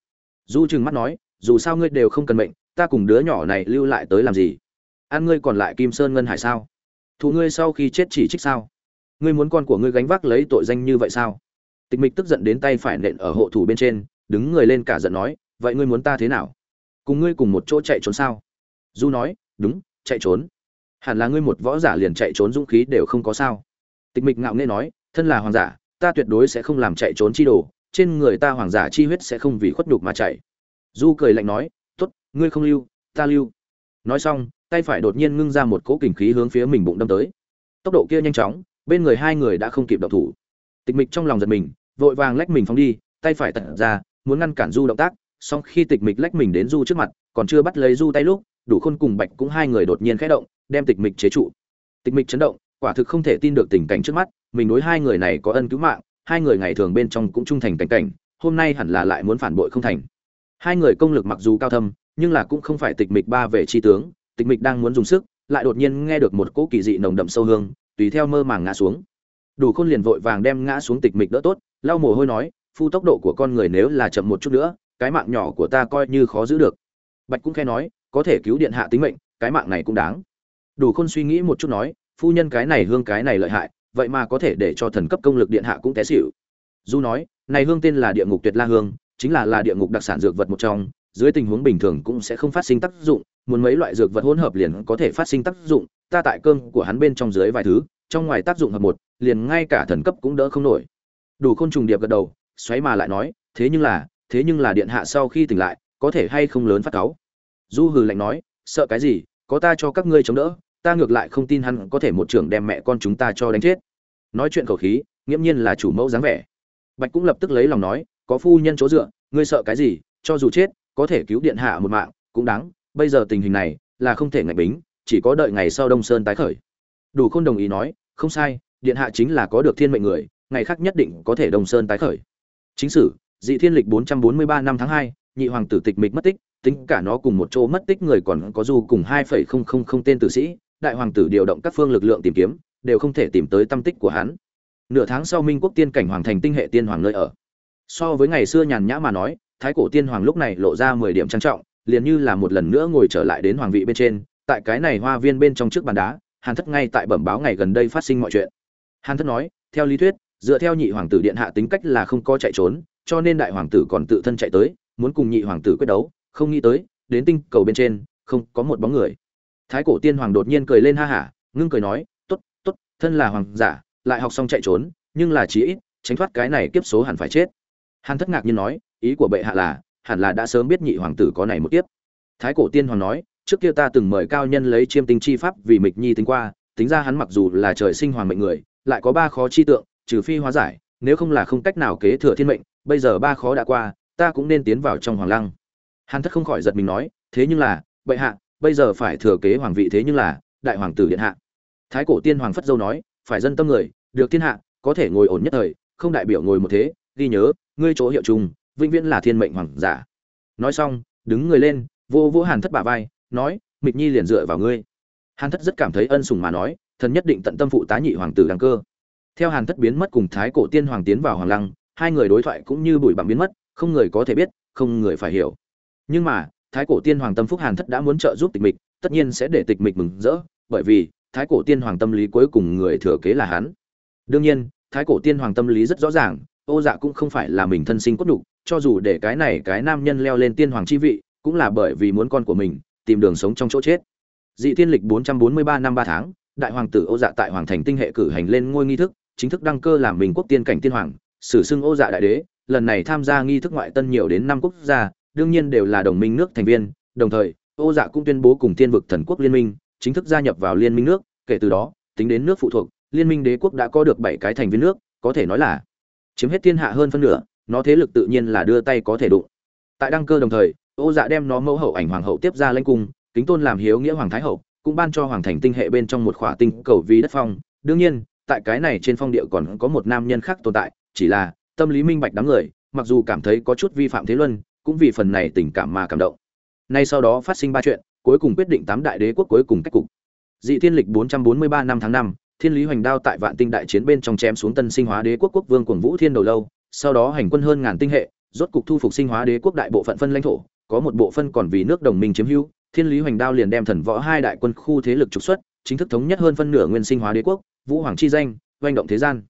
Speaker 1: Du trừng mắt nói, dù sao ngươi đều không cần mệnh, ta cùng đứa nhỏ này lưu lại tới làm gì? Ăn ngươi còn lại kim sơn ngân hải sao? Thụ ngươi sau khi chết chỉ trích sao? Ngươi muốn con của ngươi gánh vác lấy tội danh như vậy sao? Tịch mịch tức giận đến tay phải nện ở hộ thủ bên trên, đứng người lên cả giận nói, vậy ngươi muốn ta thế nào? Cùng ngươi cùng một chỗ chạy trốn sao? Du nói, đúng, chạy trốn hẳn là ngươi một võ giả liền chạy trốn dũng khí đều không có sao. Tịch mịch ngạo nghễ nói, thân là hoàng giả, ta tuyệt đối sẽ không làm chạy trốn chi đồ, trên người ta hoàng giả chi huyết sẽ không vì khuất nhục mà chạy. Du cười lạnh nói, tốt, ngươi không lưu, ta lưu. Nói xong, tay phải đột nhiên ngưng ra một cỗ kình khí hướng phía mình bụng đâm tới. Tốc độ kia nhanh chóng, bên người hai người đã không kịp động thủ. Tịch mịch trong lòng giật mình, vội vàng lách mình phóng đi, tay phải tận ra, muốn ngăn cản du động tác, song khi tịch mịch lách mình đến du trước mặt, còn chưa bắt lấy du tay lúc, đủ khôn cùng bạch cũng hai người đột nhiên khẽ động đem tịch mịch chế trụ. Tịch mịch chấn động, quả thực không thể tin được tình cảnh trước mắt, mình đối hai người này có ân cứu mạng, hai người ngày thường bên trong cũng trung thành cảnh cảnh, hôm nay hẳn là lại muốn phản bội không thành. Hai người công lực mặc dù cao thâm, nhưng là cũng không phải tịch mịch ba về chi tướng, tịch mịch đang muốn dùng sức, lại đột nhiên nghe được một cỗ kỳ dị nồng đậm sâu hương, tùy theo mơ màng ngã xuống. Đủ khôn liền vội vàng đem ngã xuống tịch mịch đỡ tốt, lau mồ hôi nói, phu tốc độ của con người nếu là chậm một chút nữa, cái mạng nhỏ của ta coi như khó giữ được. Bạch cũng khe nói, có thể cứu điện hạ tính mệnh, cái mạng này cũng đáng đủ khôn suy nghĩ một chút nói, phu nhân cái này hương cái này lợi hại, vậy mà có thể để cho thần cấp công lực điện hạ cũng té xỉu. Du nói, này hương tên là địa ngục tuyệt la hương, chính là là địa ngục đặc sản dược vật một trong, dưới tình huống bình thường cũng sẽ không phát sinh tác dụng, muốn mấy loại dược vật hỗn hợp liền có thể phát sinh tác dụng, ta tại cơm của hắn bên trong dưới vài thứ, trong ngoài tác dụng hợp một, liền ngay cả thần cấp cũng đỡ không nổi. Đủ khôn trùng điệp gật đầu, xoáy mà lại nói, thế nhưng là, thế nhưng là điện hạ sau khi tỉnh lại, có thể hay không lớn phát cáu? Du hừ lạnh nói, sợ cái gì, có ta cho các ngươi chống đỡ ta ngược lại không tin hắn có thể một trưởng đem mẹ con chúng ta cho đánh chết. Nói chuyện khẩu khí nghiễm nhiên là chủ mẫu dáng vẻ. Bạch cũng lập tức lấy lòng nói có phu nhân chỗ dựa ngươi sợ cái gì cho dù chết có thể cứu điện hạ một mạng cũng đáng bây giờ tình hình này là không thể ngạch bính chỉ có đợi ngày sau đông sơn tái khởi. Đủ khôn đồng ý nói không sai điện hạ chính là có được thiên mệnh người ngày khác nhất định có thể đông sơn tái khởi. Chính sử dị thiên lịch 443 năm tháng 2, nhị hoàng tử tịch mịch mất tích tính cả nó cùng một chỗ mất tích người còn có du cùng 2,000 tên tử sĩ đại hoàng tử điều động các phương lực lượng tìm kiếm, đều không thể tìm tới tâm tích của hắn. Nửa tháng sau minh quốc tiên cảnh hoàng thành tinh hệ tiên hoàng nơi ở. So với ngày xưa nhàn nhã mà nói, thái cổ tiên hoàng lúc này lộ ra mười điểm trang trọng, liền như là một lần nữa ngồi trở lại đến hoàng vị bên trên, tại cái này hoa viên bên trong trước bàn đá, hàn thất ngay tại bẩm báo ngày gần đây phát sinh mọi chuyện. Hàn thất nói, theo lý thuyết, dựa theo nhị hoàng tử điện hạ tính cách là không có chạy trốn, cho nên đại hoàng tử còn tự thân chạy tới, muốn cùng nhị hoàng tử quyết đấu, không nghĩ tới, đến tinh cầu bên trên, không có một bóng người thái cổ tiên hoàng đột nhiên cười lên ha hả, ngưng cười nói, tốt tốt, thân là hoàng giả, lại học xong chạy trốn, nhưng là chí ít, tránh thoát cái này kiếp số hẳn phải chết. Hàn thất ngạc nhiên nói, ý của bệ hạ là, hẳn là đã sớm biết nhị hoàng tử có này một kiếp. Thái cổ tiên hoàng nói, trước kia ta từng mời cao nhân lấy chiêm tinh chi pháp vì mịch nhi tính qua, tính ra hắn mặc dù là trời sinh hoàng mệnh người, lại có ba khó chi tượng, trừ phi hóa giải, nếu không là không cách nào kế thừa thiên mệnh, bây giờ ba khó đã qua, ta cũng nên tiến vào trong hoàng lăng. Hàn thất không khỏi giật mình nói, thế nhưng là, bệ hạ bây giờ phải thừa kế hoàng vị thế nhưng là, đại hoàng tử điện hạ. Thái cổ tiên hoàng phất dâu nói, phải dân tâm người, được thiên hạ, có thể ngồi ổn nhất thời, không đại biểu ngồi một thế, ghi nhớ, ngươi chỗ hiệu trùng, vĩnh viễn là thiên mệnh hoàng giả. Nói xong, đứng người lên, vô vô hàn thất bả vai, nói, mịch nhi liền dựa vào ngươi. Hàn thất rất cảm thấy ân sủng mà nói, thần nhất định tận tâm phụ tá nhị hoàng tử đăng cơ. Theo hàn thất biến mất cùng thái cổ tiên hoàng tiến vào hoàng lăng, hai người đối thoại cũng như bụi bặm biến mất, không người có thể biết, không người phải hiểu. Nhưng mà thái cổ tiên hoàng tâm phúc hàn thất đã muốn trợ giúp tịch mịch tất nhiên sẽ để tịch mịch mừng rỡ bởi vì thái cổ tiên hoàng tâm lý cuối cùng người thừa kế là hắn. Đương nhiên thái cổ tiên hoàng tâm lý rất rõ ràng ô dạ cũng không phải là mình thân sinh cốt đủ, cho dù để cái này cái nam nhân leo lên tiên hoàng chi vị cũng là bởi vì muốn con của mình tìm đường sống trong chỗ chết. Dị thiên lịch 443 năm 3 tháng đại hoàng tử ô dạ tại hoàng thành tinh hệ cử hành lên ngôi nghi thức chính thức đăng cơ làm mình quốc tiên cảnh tiên hoàng sử xưng ô dạ đại đế lần này tham gia nghi thức ngoại tân nhiều đến năm quốc gia đương nhiên đều là đồng minh nước thành viên, đồng thời, ô dạ cũng tuyên bố cùng tiên vực thần quốc liên minh, chính thức gia nhập vào liên minh nước, kể từ đó, tính đến nước phụ thuộc, liên minh đế quốc đã có được bảy cái thành viên nước, có thể nói là chiếm hết thiên hạ hơn phân nửa, nó thế lực tự nhiên là đưa tay có thể đụng. Tại đăng cơ đồng thời, ô dạ đem nó mẫu hậu ảnh hoàng hậu tiếp ra lãnh cung, kính tôn làm hiếu nghĩa hoàng thái hậu, cũng ban cho hoàng thành tinh hệ bên trong một khỏa tinh cầu vì đất phong. Đương nhiên, tại cái này trên phong địa còn có một nam nhân khác tồn tại, chỉ là tâm lý minh bạch đám người, mặc dù cảm thấy có chút vi phạm thế luân cũng vì phần này tình cảm mà cảm động. Nay sau đó phát sinh ba chuyện cuối cùng quyết định tám đại đế quốc cuối cùng cách cục. Dị thiên lịch 443 năm tháng 5, thiên lý hoành đao tại vạn tinh đại chiến bên trong chém xuống tân sinh hóa đế quốc quốc vương cuồng vũ thiên đầu lâu sau đó hành quân hơn ngàn tinh hệ rốt cục thu phục sinh hóa đế quốc đại bộ phận phân lãnh thổ có một bộ phân còn vì nước đồng minh chiếm hữu thiên lý hoành đao liền đem thần võ hai đại quân khu thế lực trục xuất chính thức thống nhất hơn phân nửa nguyên sinh hóa đế quốc vũ hoàng chi danh doanh động thế gian.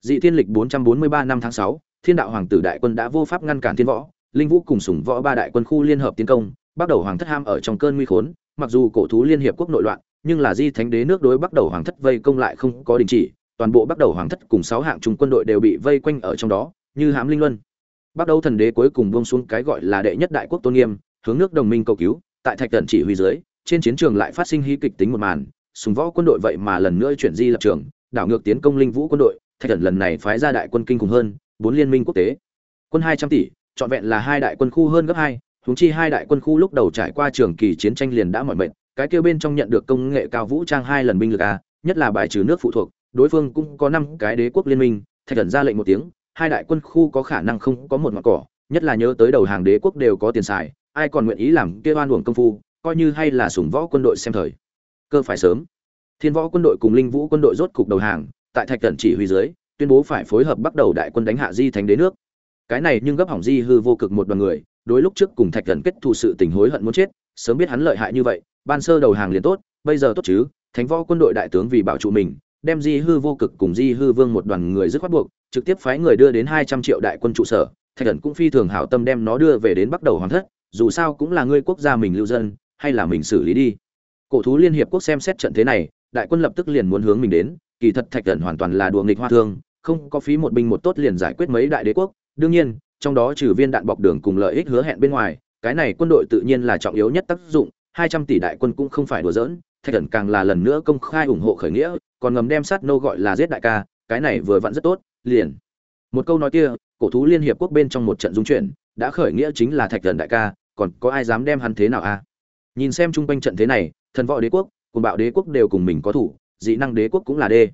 Speaker 1: Dị thiên lịch 443 năm tháng 6, thiên đạo hoàng tử đại quân đã vô pháp ngăn cản thiên võ linh vũ cùng sủng võ ba đại quân khu liên hợp tiến công, bắt đầu hoàng thất ham ở trong cơn nguy khốn, mặc dù cổ thú liên hiệp quốc nội loạn, nhưng là di thánh đế nước đối bắt đầu hoàng thất vây công lại không có đình chỉ, toàn bộ bắt đầu hoàng thất cùng sáu hạng trung quân đội đều bị vây quanh ở trong đó, như hãm linh luân. Bắt đầu thần đế cuối cùng buông xuống cái gọi là đệ nhất đại quốc tôn nghiêm, hướng nước đồng minh cầu cứu, tại thạch tận chỉ huy dưới, trên chiến trường lại phát sinh hy kịch tính một màn, sùng võ quân đội vậy mà lần nữa chuyển di lập trường, đảo ngược tiến công linh vũ quân đội, thạch tận lần này phái ra đại quân kinh khủng hơn, bốn liên minh quốc tế. Quân hai trăm tỷ trọn vẹn là hai đại quân khu hơn gấp hai, huống chi hai đại quân khu lúc đầu trải qua trường kỳ chiến tranh liền đã mỏi mệt, cái kêu bên trong nhận được công nghệ cao vũ trang hai lần binh lực a, nhất là bài trừ nước phụ thuộc, đối phương cũng có năm cái đế quốc liên minh, thạch thần ra lệnh một tiếng, hai đại quân khu có khả năng không có một ngọn cỏ, nhất là nhớ tới đầu hàng đế quốc đều có tiền xài, ai còn nguyện ý làm kia oan uổng công phu, coi như hay là sủng võ quân đội xem thời. Cơ phải sớm. Thiên võ quân đội cùng linh vũ quân đội rốt cục đầu hàng, tại thạch thần chỉ huy dưới, tuyên bố phải phối hợp bắt đầu đại quân đánh hạ di thành đế nước cái này nhưng gấp hỏng di hư vô cực một đoàn người, đối lúc trước cùng thạch thần kết thù sự tình hối hận muốn chết, sớm biết hắn lợi hại như vậy, ban sơ đầu hàng liền tốt, bây giờ tốt chứ, thánh võ quân đội đại tướng vì bảo trụ mình, đem di hư vô cực cùng di hư vương một đoàn người dứt khoát buộc, trực tiếp phái người đưa đến hai trăm triệu đại quân trụ sở, thạch thần cũng phi thường hảo tâm đem nó đưa về đến bắt đầu hoàng thất, dù sao cũng là ngươi quốc gia mình lưu dân, hay là mình xử lý đi. Cổ thú liên hiệp quốc xem xét trận thế này, đại quân lập tức liền muốn hướng mình đến, kỳ thật thạch thần hoàn toàn là đùa nghịch hoa thương, không có phí một binh một tốt liền giải quyết mấy đại đế quốc đương nhiên, trong đó trừ viên đạn bọc đường cùng lợi ích hứa hẹn bên ngoài, cái này quân đội tự nhiên là trọng yếu nhất tác dụng, hai trăm tỷ đại quân cũng không phải đùa giỡn, thạch thần càng là lần nữa công khai ủng hộ khởi nghĩa, còn ngầm đem sát nô gọi là giết đại ca, cái này vừa vặn rất tốt, liền một câu nói kia, cổ thú liên hiệp quốc bên trong một trận dung chuyển, đã khởi nghĩa chính là thạch thần đại ca, còn có ai dám đem hắn thế nào a à? nhìn xem chung quanh trận thế này, thần võ đế quốc, cùng bạo đế quốc đều cùng mình có thủ, dị năng đế quốc cũng là đê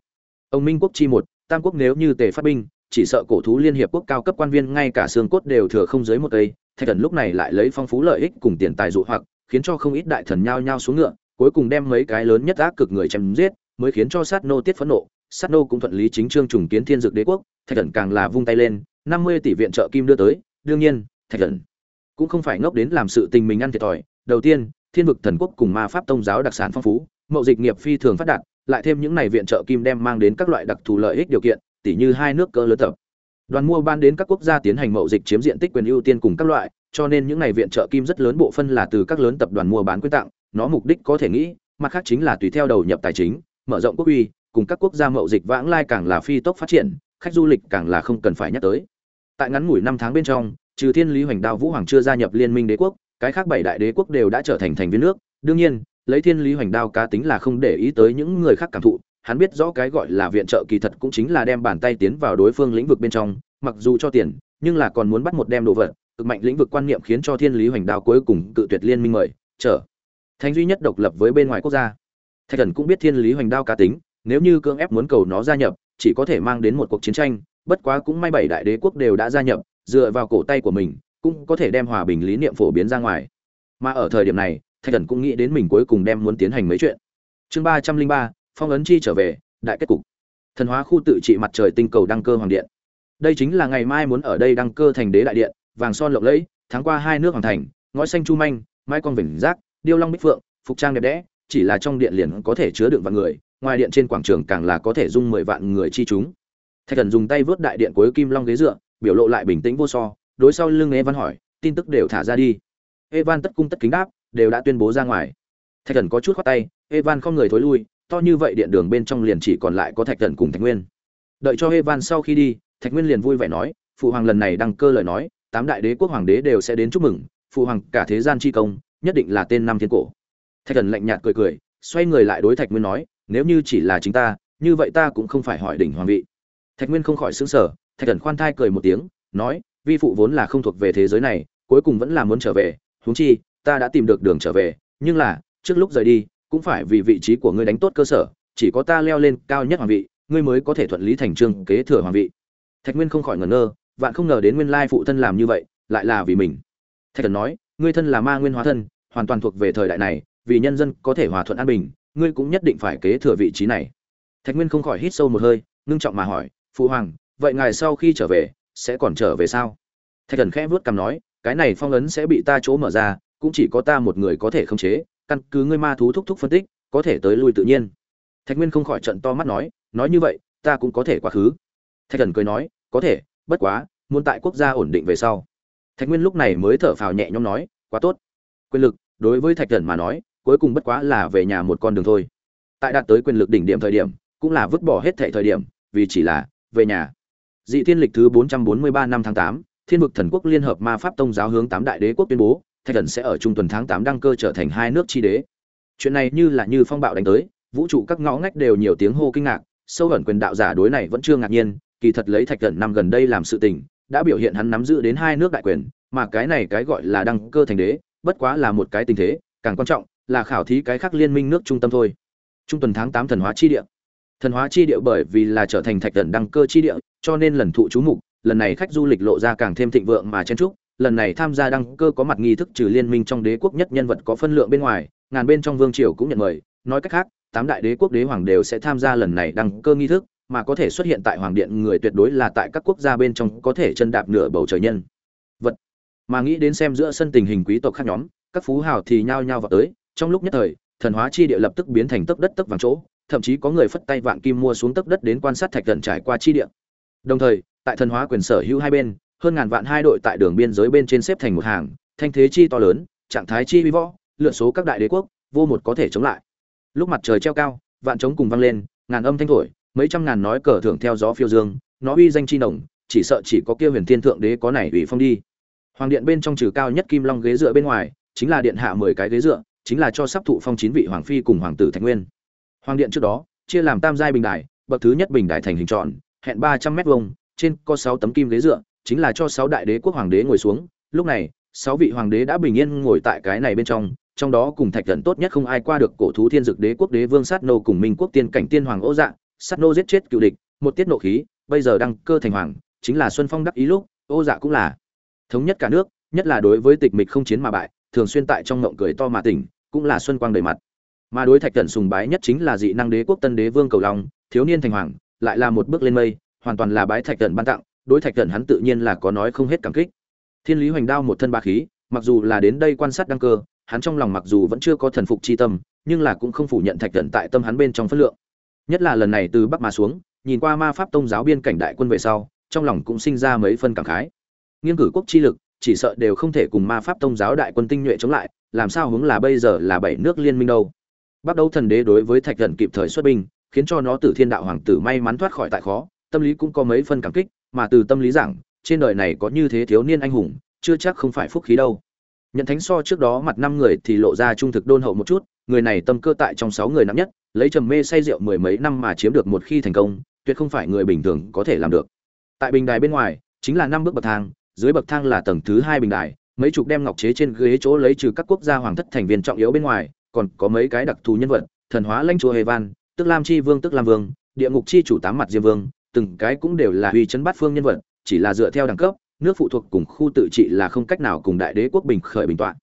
Speaker 1: ông minh quốc chi một, tam quốc nếu như tề phát binh chỉ sợ cổ thú liên hiệp quốc cao cấp quan viên ngay cả xương cốt đều thừa không dưới một cây. Thạch thần lúc này lại lấy phong phú lợi ích cùng tiền tài dụ hoặc, khiến cho không ít đại thần nhao nhao xuống ngựa, cuối cùng đem mấy cái lớn nhất ác cực người chém giết, mới khiến cho sát nô tiết phẫn nộ. Sát nô cũng thuận lý chính trương trùng kiến thiên dược đế quốc. Thạch thần càng là vung tay lên, năm mươi tỷ viện trợ kim đưa tới. Đương nhiên, thạch thần cũng không phải ngốc đến làm sự tình mình ăn thiệt thòi. Đầu tiên, thiên vực thần quốc cùng ma pháp tông giáo đặc sản phong phú, mậu dịch nghiệp phi thường phát đạt, lại thêm những này viện trợ kim đem mang đến các loại đặc thù lợi ích điều kiện tỉ như hai nước cỡ lớn tập. Đoàn mua ban đến các quốc gia tiến hành mậu dịch chiếm diện tích quyền ưu tiên cùng các loại, cho nên những này viện trợ kim rất lớn bộ phân là từ các lớn tập đoàn mua bán quyên tặng, nó mục đích có thể nghĩ, mặt khác chính là tùy theo đầu nhập tài chính, mở rộng quốc uy, cùng các quốc gia mậu dịch vãng lai càng là phi tốc phát triển, khách du lịch càng là không cần phải nhắc tới. Tại ngắn ngủi năm tháng bên trong, trừ thiên lý hoành đao vũ hoàng chưa gia nhập liên minh đế quốc, cái khác bảy đại đế quốc đều đã trở thành thành viên nước. Đương nhiên, lấy thiên lý hoành đao cá tính là không để ý tới những người khác cảm thụ hắn biết rõ cái gọi là viện trợ kỳ thật cũng chính là đem bàn tay tiến vào đối phương lĩnh vực bên trong, mặc dù cho tiền, nhưng là còn muốn bắt một đem đồ vật, cực mạnh lĩnh vực quan niệm khiến cho thiên lý hoành đao cuối cùng cự tuyệt liên minh mời trở thành duy nhất độc lập với bên ngoài quốc gia. Thạch thần cũng biết thiên lý hoành đao cá tính, nếu như cưỡng ép muốn cầu nó gia nhập, chỉ có thể mang đến một cuộc chiến tranh, bất quá cũng may bảy đại đế quốc đều đã gia nhập, dựa vào cổ tay của mình, cũng có thể đem hòa bình lý niệm phổ biến ra ngoài. Mà ở thời điểm này, thạch thần cũng nghĩ đến mình cuối cùng đem muốn tiến hành mấy chuyện. Chương ba trăm linh ba phong ấn chi trở về, đại kết cục. Thần hóa khu tự trị mặt trời tinh cầu đăng cơ hoàng điện. Đây chính là ngày mai muốn ở đây đăng cơ thành đế đại điện, vàng son lộng lẫy, tháng qua hai nước hoàng thành ngõ xanh chu manh mai con vỉnh giác, điêu long bích phượng, phục trang đẹp đẽ, chỉ là trong điện liền có thể chứa đựng vạn người, ngoài điện trên quảng trường càng là có thể dung mười vạn người chi chúng. Thạch thần dùng tay vớt đại điện cuối kim long ghế dựa, biểu lộ lại bình tĩnh vô so, đối sau lưng evan hỏi, tin tức đều thả ra đi. Evan tất cung tất kính đáp, đều đã tuyên bố ra ngoài. Thạch thần có chút khoát tay, evan không người thối lui to như vậy điện đường bên trong liền chỉ còn lại có thạch thần cùng thạch nguyên. Đợi cho evan sau khi đi, thạch nguyên liền vui vẻ nói, phụ hoàng lần này đăng cơ lời nói, tám đại đế quốc hoàng đế đều sẽ đến chúc mừng, phụ hoàng cả thế gian chi công, nhất định là tên năm thiên cổ. Thạch thần lạnh nhạt cười cười, xoay người lại đối thạch nguyên nói, nếu như chỉ là chính ta, như vậy ta cũng không phải hỏi đỉnh hoàng vị. Thạch nguyên không khỏi xứng sở thạch thần khoan thai cười một tiếng, nói, vi phụ vốn là không thuộc về thế giới này, cuối cùng vẫn là muốn trở về, huống chi, ta đã tìm được đường trở về, nhưng là, trước lúc rời đi cũng phải vì vị trí của ngươi đánh tốt cơ sở, chỉ có ta leo lên cao nhất hoàng vị, ngươi mới có thể thuận lý thành trương kế thừa hoàng vị. Thạch nguyên không khỏi ngẩn ngơ, vạn không ngờ đến nguyên lai phụ thân làm như vậy, lại là vì mình. Thạch thần nói, ngươi thân là ma nguyên hóa thân, hoàn toàn thuộc về thời đại này, vì nhân dân có thể hòa thuận an bình, ngươi cũng nhất định phải kế thừa vị trí này. Thạch nguyên không khỏi hít sâu một hơi, ngưng trọng mà hỏi, phụ hoàng, vậy ngài sau khi trở về, sẽ còn trở về sao? Thạch thần khẽ vuốt cằm nói, cái này phong ấn sẽ bị ta chỗ mở ra, cũng chỉ có ta một người có thể khống chế căn cứ ngươi ma thú thúc thúc phân tích có thể tới lui tự nhiên. Thạch nguyên không khỏi trận to mắt nói nói như vậy ta cũng có thể quá khứ. Thạch thần cười nói có thể bất quá muốn tại quốc gia ổn định về sau. Thạch nguyên lúc này mới thở phào nhẹ nhõm nói quá tốt. Quyền lực đối với thạch thần mà nói cuối cùng bất quá là về nhà một con đường thôi. Tại đạt tới quyền lực đỉnh điểm thời điểm cũng là vứt bỏ hết thệ thời điểm vì chỉ là về nhà. Dị thiên lịch thứ 443 năm tháng 8, thiên vực thần quốc liên hợp ma pháp tông giáo hướng tám đại đế quốc tuyên bố thạch thần sẽ ở trung tuần tháng 8 đăng cơ trở thành hai nước chi đế. Chuyện này như là như phong bạo đánh tới, vũ trụ các ngõ ngách đều nhiều tiếng hô kinh ngạc, sâu ẩn quyền đạo giả đối này vẫn chưa ngạc nhiên, kỳ thật lấy thạch thần năm gần đây làm sự tình, đã biểu hiện hắn nắm giữ đến hai nước đại quyền, mà cái này cái gọi là đăng cơ thành đế, bất quá là một cái tình thế, càng quan trọng là khảo thí cái khác liên minh nước trung tâm thôi. Trung tuần tháng tám thần hóa chi địa. Thần hóa chi địa bởi vì là trở thành thạch thần đăng cơ chi địa, cho nên lần thụ chú mục, lần này khách du lịch lộ ra càng thêm thịnh vượng mà chen trúc lần này tham gia đăng cơ có mặt nghi thức trừ liên minh trong đế quốc nhất nhân vật có phân lượng bên ngoài, ngàn bên trong vương triều cũng nhận mời. Nói cách khác, tám đại đế quốc đế hoàng đều sẽ tham gia lần này đăng cơ nghi thức, mà có thể xuất hiện tại hoàng điện người tuyệt đối là tại các quốc gia bên trong có thể chân đạp nửa bầu trời nhân. Vật. Mà nghĩ đến xem giữa sân tình hình quý tộc khác nhóm, các phú hào thì nhao nhao vào tới. Trong lúc nhất thời, thần hóa chi địa lập tức biến thành tấc đất tấc vàng chỗ, thậm chí có người phất tay vạn kim mua xuống tấc đất đến quan sát thạch thần trải qua chi địa. Đồng thời, tại thần hóa quyền sở hữu hai bên hơn ngàn vạn hai đội tại đường biên giới bên trên xếp thành một hàng, thanh thế chi to lớn, trạng thái chi uy võ lượng số các đại đế quốc, vô một có thể chống lại. Lúc mặt trời treo cao, vạn trống cùng vang lên, ngàn âm thanh thổi, mấy trăm ngàn nói cờ thưởng theo gió phiêu dương, nó uy danh chi nồng, chỉ sợ chỉ có kia huyền thiên thượng đế có này ủy phong đi. Hoàng điện bên trong trừ cao nhất kim long ghế dựa bên ngoài, chính là điện hạ mười cái ghế dựa, chính là cho sắp thụ phong chín vị hoàng phi cùng hoàng tử thạch nguyên. Hoàng điện trước đó, chia làm tam giai bình đài, bậc thứ nhất bình đài thành hình tròn, hẹn ba trăm mét vuông, trên có sáu tấm kim ghế dựa chính là cho sáu đại đế quốc hoàng đế ngồi xuống. Lúc này, sáu vị hoàng đế đã bình yên ngồi tại cái này bên trong trong đó cùng thạch thần tốt nhất không ai qua được cổ thú thiên dực đế quốc đế vương sát nô cùng minh quốc tiên cảnh tiên hoàng ô dạ. Sát nô giết chết cựu địch, một tiết nộ khí, bây giờ đăng cơ thành hoàng, chính là xuân phong đắc ý lúc, ô dạ cũng là thống nhất cả nước, nhất là đối với tịch mịch không chiến mà bại, thường xuyên tại trong ngộng cười to mà tỉnh, cũng là xuân quang đầy mặt. Mà đối thạch thần sùng bái nhất chính là dị năng đế quốc tân đế vương cầu long, thiếu niên thành hoàng, lại là một bước lên mây, hoàn toàn là bái thạch thần ban tặng đối thạch thần hắn tự nhiên là có nói không hết cảm kích. Thiên lý hoành đao một thân ba khí, mặc dù là đến đây quan sát đăng cơ, hắn trong lòng mặc dù vẫn chưa có thần phục chi tâm, nhưng là cũng không phủ nhận thạch thần tại tâm hắn bên trong phất lượng. Nhất là lần này từ bắc mà xuống, nhìn qua ma pháp tông giáo biên cảnh đại quân về sau, trong lòng cũng sinh ra mấy phân cảm khái. Nghiên cử quốc chi lực, chỉ sợ đều không thể cùng ma pháp tông giáo đại quân tinh nhuệ chống lại, làm sao hướng là bây giờ là bảy nước liên minh đâu. Bắt đầu thần đế đối với thạch thần kịp thời xuất binh, khiến cho nó tử thiên đạo hoàng tử may mắn thoát khỏi tại khó, tâm lý cũng có mấy phân cảm kích mà từ tâm lý giảng, trên đời này có như thế thiếu niên anh hùng, chưa chắc không phải phúc khí đâu. Nhận thánh so trước đó mặt năm người thì lộ ra trung thực đôn hậu một chút, người này tâm cơ tại trong sáu người nặng nhất, lấy trầm mê say rượu mười mấy năm mà chiếm được một khi thành công, tuyệt không phải người bình thường có thể làm được. Tại bình đài bên ngoài, chính là năm bước bậc thang, dưới bậc thang là tầng thứ hai bình đài, mấy chục đem ngọc chế trên ghế chỗ lấy trừ các quốc gia hoàng thất thành viên trọng yếu bên ngoài, còn có mấy cái đặc thù nhân vật, thần hóa lãnh chúa hề van, tức lam chi vương, tức lam vương, địa ngục chi chủ tám mặt diêm vương từng cái cũng đều là uy chấn bát phương nhân vật, chỉ là dựa theo đẳng cấp, nước phụ thuộc cùng khu tự trị là không cách nào cùng đại đế quốc bình khởi bình tọa.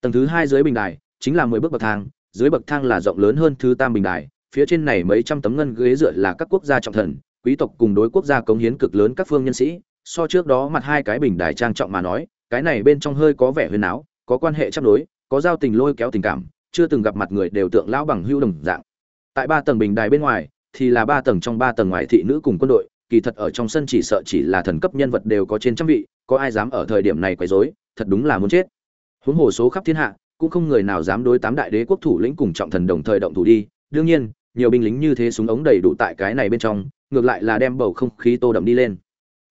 Speaker 1: Tầng thứ hai dưới bình đài, chính là mười bước bậc thang, dưới bậc thang là rộng lớn hơn thứ tam bình đài, phía trên này mấy trăm tấm ngân ghế dựa là các quốc gia trọng thần, quý tộc cùng đối quốc gia cống hiến cực lớn các phương nhân sĩ, so trước đó mặt hai cái bình đài trang trọng mà nói, cái này bên trong hơi có vẻ huyền áo, có quan hệ chấp đối có giao tình lôi kéo tình cảm, chưa từng gặp mặt người đều tượng lão bằng hưu đồng dạng. Tại ba tầng bình đài bên ngoài thì là ba tầng trong ba tầng ngoài thị nữ cùng quân đội, kỳ thật ở trong sân chỉ sợ chỉ là thần cấp nhân vật đều có trên trăm vị, có ai dám ở thời điểm này quấy rối, thật đúng là muốn chết. Huống hồ số khắp thiên hạ, cũng không người nào dám đối tám đại đế quốc thủ lĩnh cùng trọng thần đồng thời động thủ đi, đương nhiên, nhiều binh lính như thế súng ống đầy đủ tại cái này bên trong, ngược lại là đem bầu không khí tô đậm đi lên.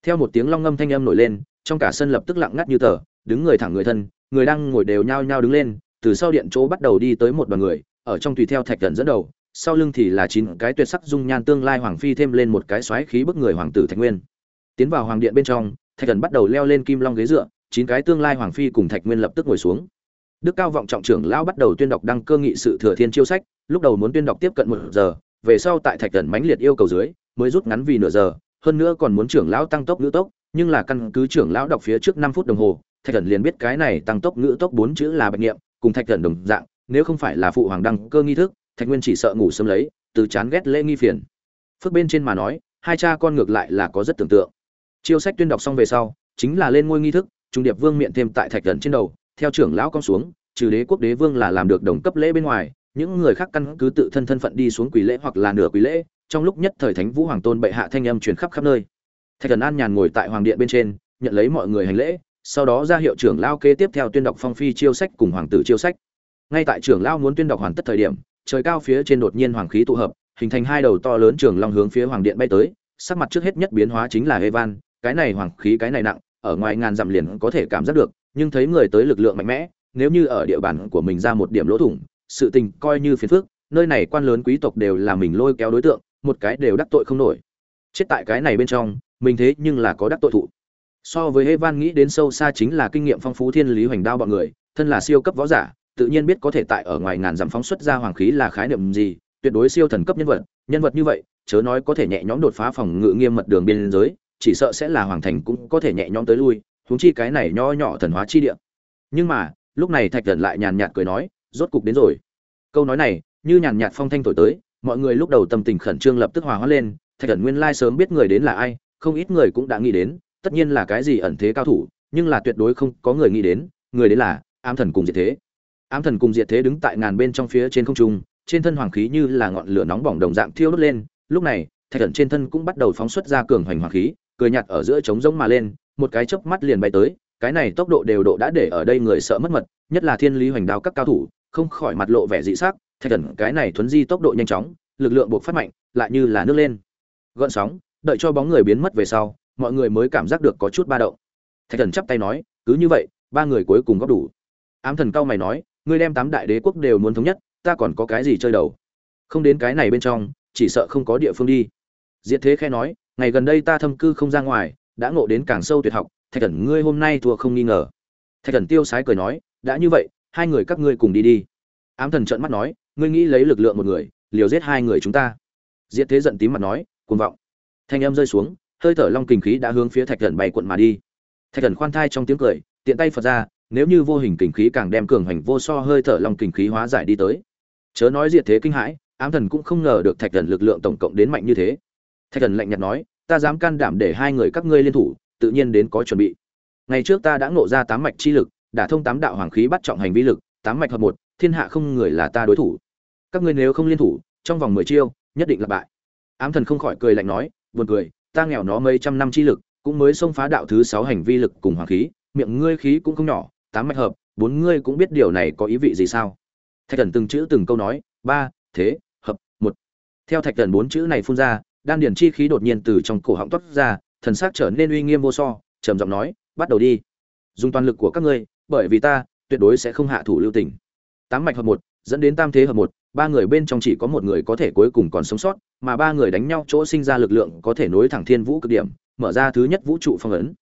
Speaker 1: Theo một tiếng long ngâm thanh âm nổi lên, trong cả sân lập tức lặng ngắt như tờ, đứng người thẳng người thân, người đang ngồi đều nhao nhao đứng lên, từ sau điện chỗ bắt đầu đi tới một đoàn người, ở trong tùy theo thạch thần dẫn đầu sau lưng thì là chín cái tuyệt sắc dung nhan tương lai hoàng phi thêm lên một cái xoáy khí bức người hoàng tử thạch nguyên. Tiến vào hoàng điện bên trong, thạch thần bắt đầu leo lên kim long ghế dựa, chín cái tương lai hoàng phi cùng thạch nguyên lập tức ngồi xuống. Đức cao vọng trọng trưởng lão bắt đầu tuyên đọc đăng cơ nghị sự thừa thiên chiêu sách, lúc đầu muốn tuyên đọc tiếp cận một giờ, về sau tại thạch thần mãnh liệt yêu cầu dưới, mới rút ngắn vì nửa giờ, hơn nữa còn muốn trưởng lão tăng tốc ngữ tốc, nhưng là căn cứ trưởng lão đọc phía trước năm phút đồng hồ, thạch thần liền biết cái này tăng tốc ngữ tốc bốn chữ là bạch niệm, cùng thạch thần đồng dạng, nếu không phải là phụ hoàng đăng cơ nghi thức thạch nguyên chỉ sợ ngủ sớm lấy, từ chán ghét lễ nghi phiền. Phước bên trên mà nói, hai cha con ngược lại là có rất tưởng tượng. Chiêu sách tuyên đọc xong về sau, chính là lên ngôi nghi thức, trung điệp vương miệng thêm tại thạch gần trên đầu, theo trưởng lão con xuống, trừ đế quốc đế vương là làm được đồng cấp lễ bên ngoài, những người khác căn cứ tự thân thân phận đi xuống quỷ lễ hoặc là nửa quỷ lễ, trong lúc nhất thời thánh vũ hoàng tôn bệ hạ thanh âm truyền khắp khắp nơi. Thạch thần an nhàn ngồi tại hoàng điện bên trên, nhận lấy mọi người hành lễ, sau đó ra hiệu trưởng lao kế tiếp theo tuyên đọc phong phi chiêu sách cùng hoàng tử chiêu sách. Ngay tại trưởng lao muốn tuyên đọc hoàn tất thời điểm trời cao phía trên đột nhiên hoàng khí tụ hợp, hình thành hai đầu to lớn trường long hướng phía hoàng điện bay tới, sắc mặt trước hết nhất biến hóa chính là evan, cái này hoàng khí cái này nặng, ở ngoài ngàn dặm liền có thể cảm giác được, nhưng thấy người tới lực lượng mạnh mẽ, nếu như ở địa bàn của mình ra một điểm lỗ thủng, sự tình coi như phiền phức, nơi này quan lớn quý tộc đều là mình lôi kéo đối tượng, một cái đều đắc tội không nổi. Chết tại cái này bên trong, mình thế nhưng là có đắc tội thụ. So với Evan nghĩ đến sâu xa chính là kinh nghiệm phong phú thiên lý hoành đao bọn người, thân là siêu cấp võ giả tự nhiên biết có thể tại ở ngoài ngàn dặm phóng xuất ra hoàng khí là khái niệm gì, tuyệt đối siêu thần cấp nhân vật nhân vật như vậy, chớ nói có thể nhẹ nhõm đột phá phòng ngự nghiêm mật đường biên giới, chỉ sợ sẽ là hoàng thành cũng có thể nhẹ nhõm tới lui, huống chi cái này nho nhỏ thần hóa chi địa. Nhưng mà, lúc này thạch thần lại nhàn nhạt cười nói, rốt cục đến rồi. Câu nói này, như nhàn nhạt phong thanh thổi tới, mọi người lúc đầu tâm tình khẩn trương lập tức hòa hóa lên, thạch thần nguyên lai sớm biết người đến là ai, không ít người cũng đã nghĩ đến, tất nhiên là cái gì ẩn thế cao thủ, nhưng là tuyệt đối không có người nghĩ đến, người đến là ám thần cùng diệt thế ám thần cùng diệt thế đứng tại ngàn bên trong phía trên không trung, trên thân hoàng khí như là ngọn lửa nóng bỏng đồng dạng thiêu đốt lên. Lúc này, thạch thần trên thân cũng bắt đầu phóng xuất ra cường hoành hoàng khí, cười nhạt ở giữa trống rỗng mà lên, một cái chớp mắt liền bay tới. Cái này tốc độ đều độ đã để ở đây người sợ mất mật, nhất là thiên lý hoành đao các cao thủ, không khỏi mặt lộ vẻ dị sắc. Thạch thần, cái này thuấn di tốc độ nhanh chóng, lực lượng buộc phát mạnh, lại như là nước lên. Gợn sóng, đợi cho bóng người biến mất về sau, mọi người mới cảm giác được có chút ba động. Thạch thần chắp tay nói, cứ như vậy, ba người cuối cùng góp đủ. Ám thần cao mày nói ngươi đem tám đại đế quốc đều muốn thống nhất, ta còn có cái gì chơi đầu? Không đến cái này bên trong, chỉ sợ không có địa phương đi. Diệt thế khe nói, ngày gần đây ta thâm cư không ra ngoài, đã ngộ đến càng sâu tuyệt học, thạch thần ngươi hôm nay thua không nghi ngờ. Thạch thần tiêu sái cười nói, đã như vậy, hai người các ngươi cùng đi đi. Ám thần trợn mắt nói, ngươi nghĩ lấy lực lượng một người, liều giết hai người chúng ta. Diệt thế giận tím mặt nói, cuồng vọng. Thanh âm rơi xuống, hơi thở long kình khí đã hướng phía thạch thần bay cuộn mà đi. Thạch thần khoan thai trong tiếng cười, tiện tay phật ra nếu như vô hình kình khí càng đem cường hành vô so hơi thở long kình khí hóa giải đi tới. Chớ nói diệt thế kinh hãi, ám thần cũng không ngờ được thạch thần lực lượng tổng cộng đến mạnh như thế. Thạch thần lạnh nhạt nói, ta dám can đảm để hai người các ngươi liên thủ, tự nhiên đến có chuẩn bị. Ngày trước ta đã ngộ ra tám mạch chi lực, đã thông tám đạo hoàng khí bắt trọng hành vi lực, tám mạch hợp một, thiên hạ không người là ta đối thủ. Các ngươi nếu không liên thủ, trong vòng mười chiêu, nhất định là bại. Ám thần không khỏi cười lạnh nói, buồn cười, ta nghèo nó mấy trăm năm chi lực, cũng mới xông phá đạo thứ sáu hành vi lực cùng hoàng khí, miệng ngươi khí cũng không nhỏ tám mạch hợp, bốn ngươi cũng biết điều này có ý vị gì sao? Thạch thần từng chữ từng câu nói, ba, thế, hợp, một. Theo thạch thần bốn chữ này phun ra, đan điển chi khí đột nhiên từ trong cổ họng toát ra, thần sắc trở nên uy nghiêm vô so, trầm giọng nói, bắt đầu đi. Dùng toàn lực của các ngươi, bởi vì ta, tuyệt đối sẽ không hạ thủ lưu tình. Tám mạch hợp một, dẫn đến tam thế hợp một, ba người bên trong chỉ có một người có thể cuối cùng còn sống sót, mà ba người đánh nhau chỗ sinh ra lực lượng có thể nối thẳng thiên vũ cực điểm, mở ra thứ nhất vũ trụ phong ấn.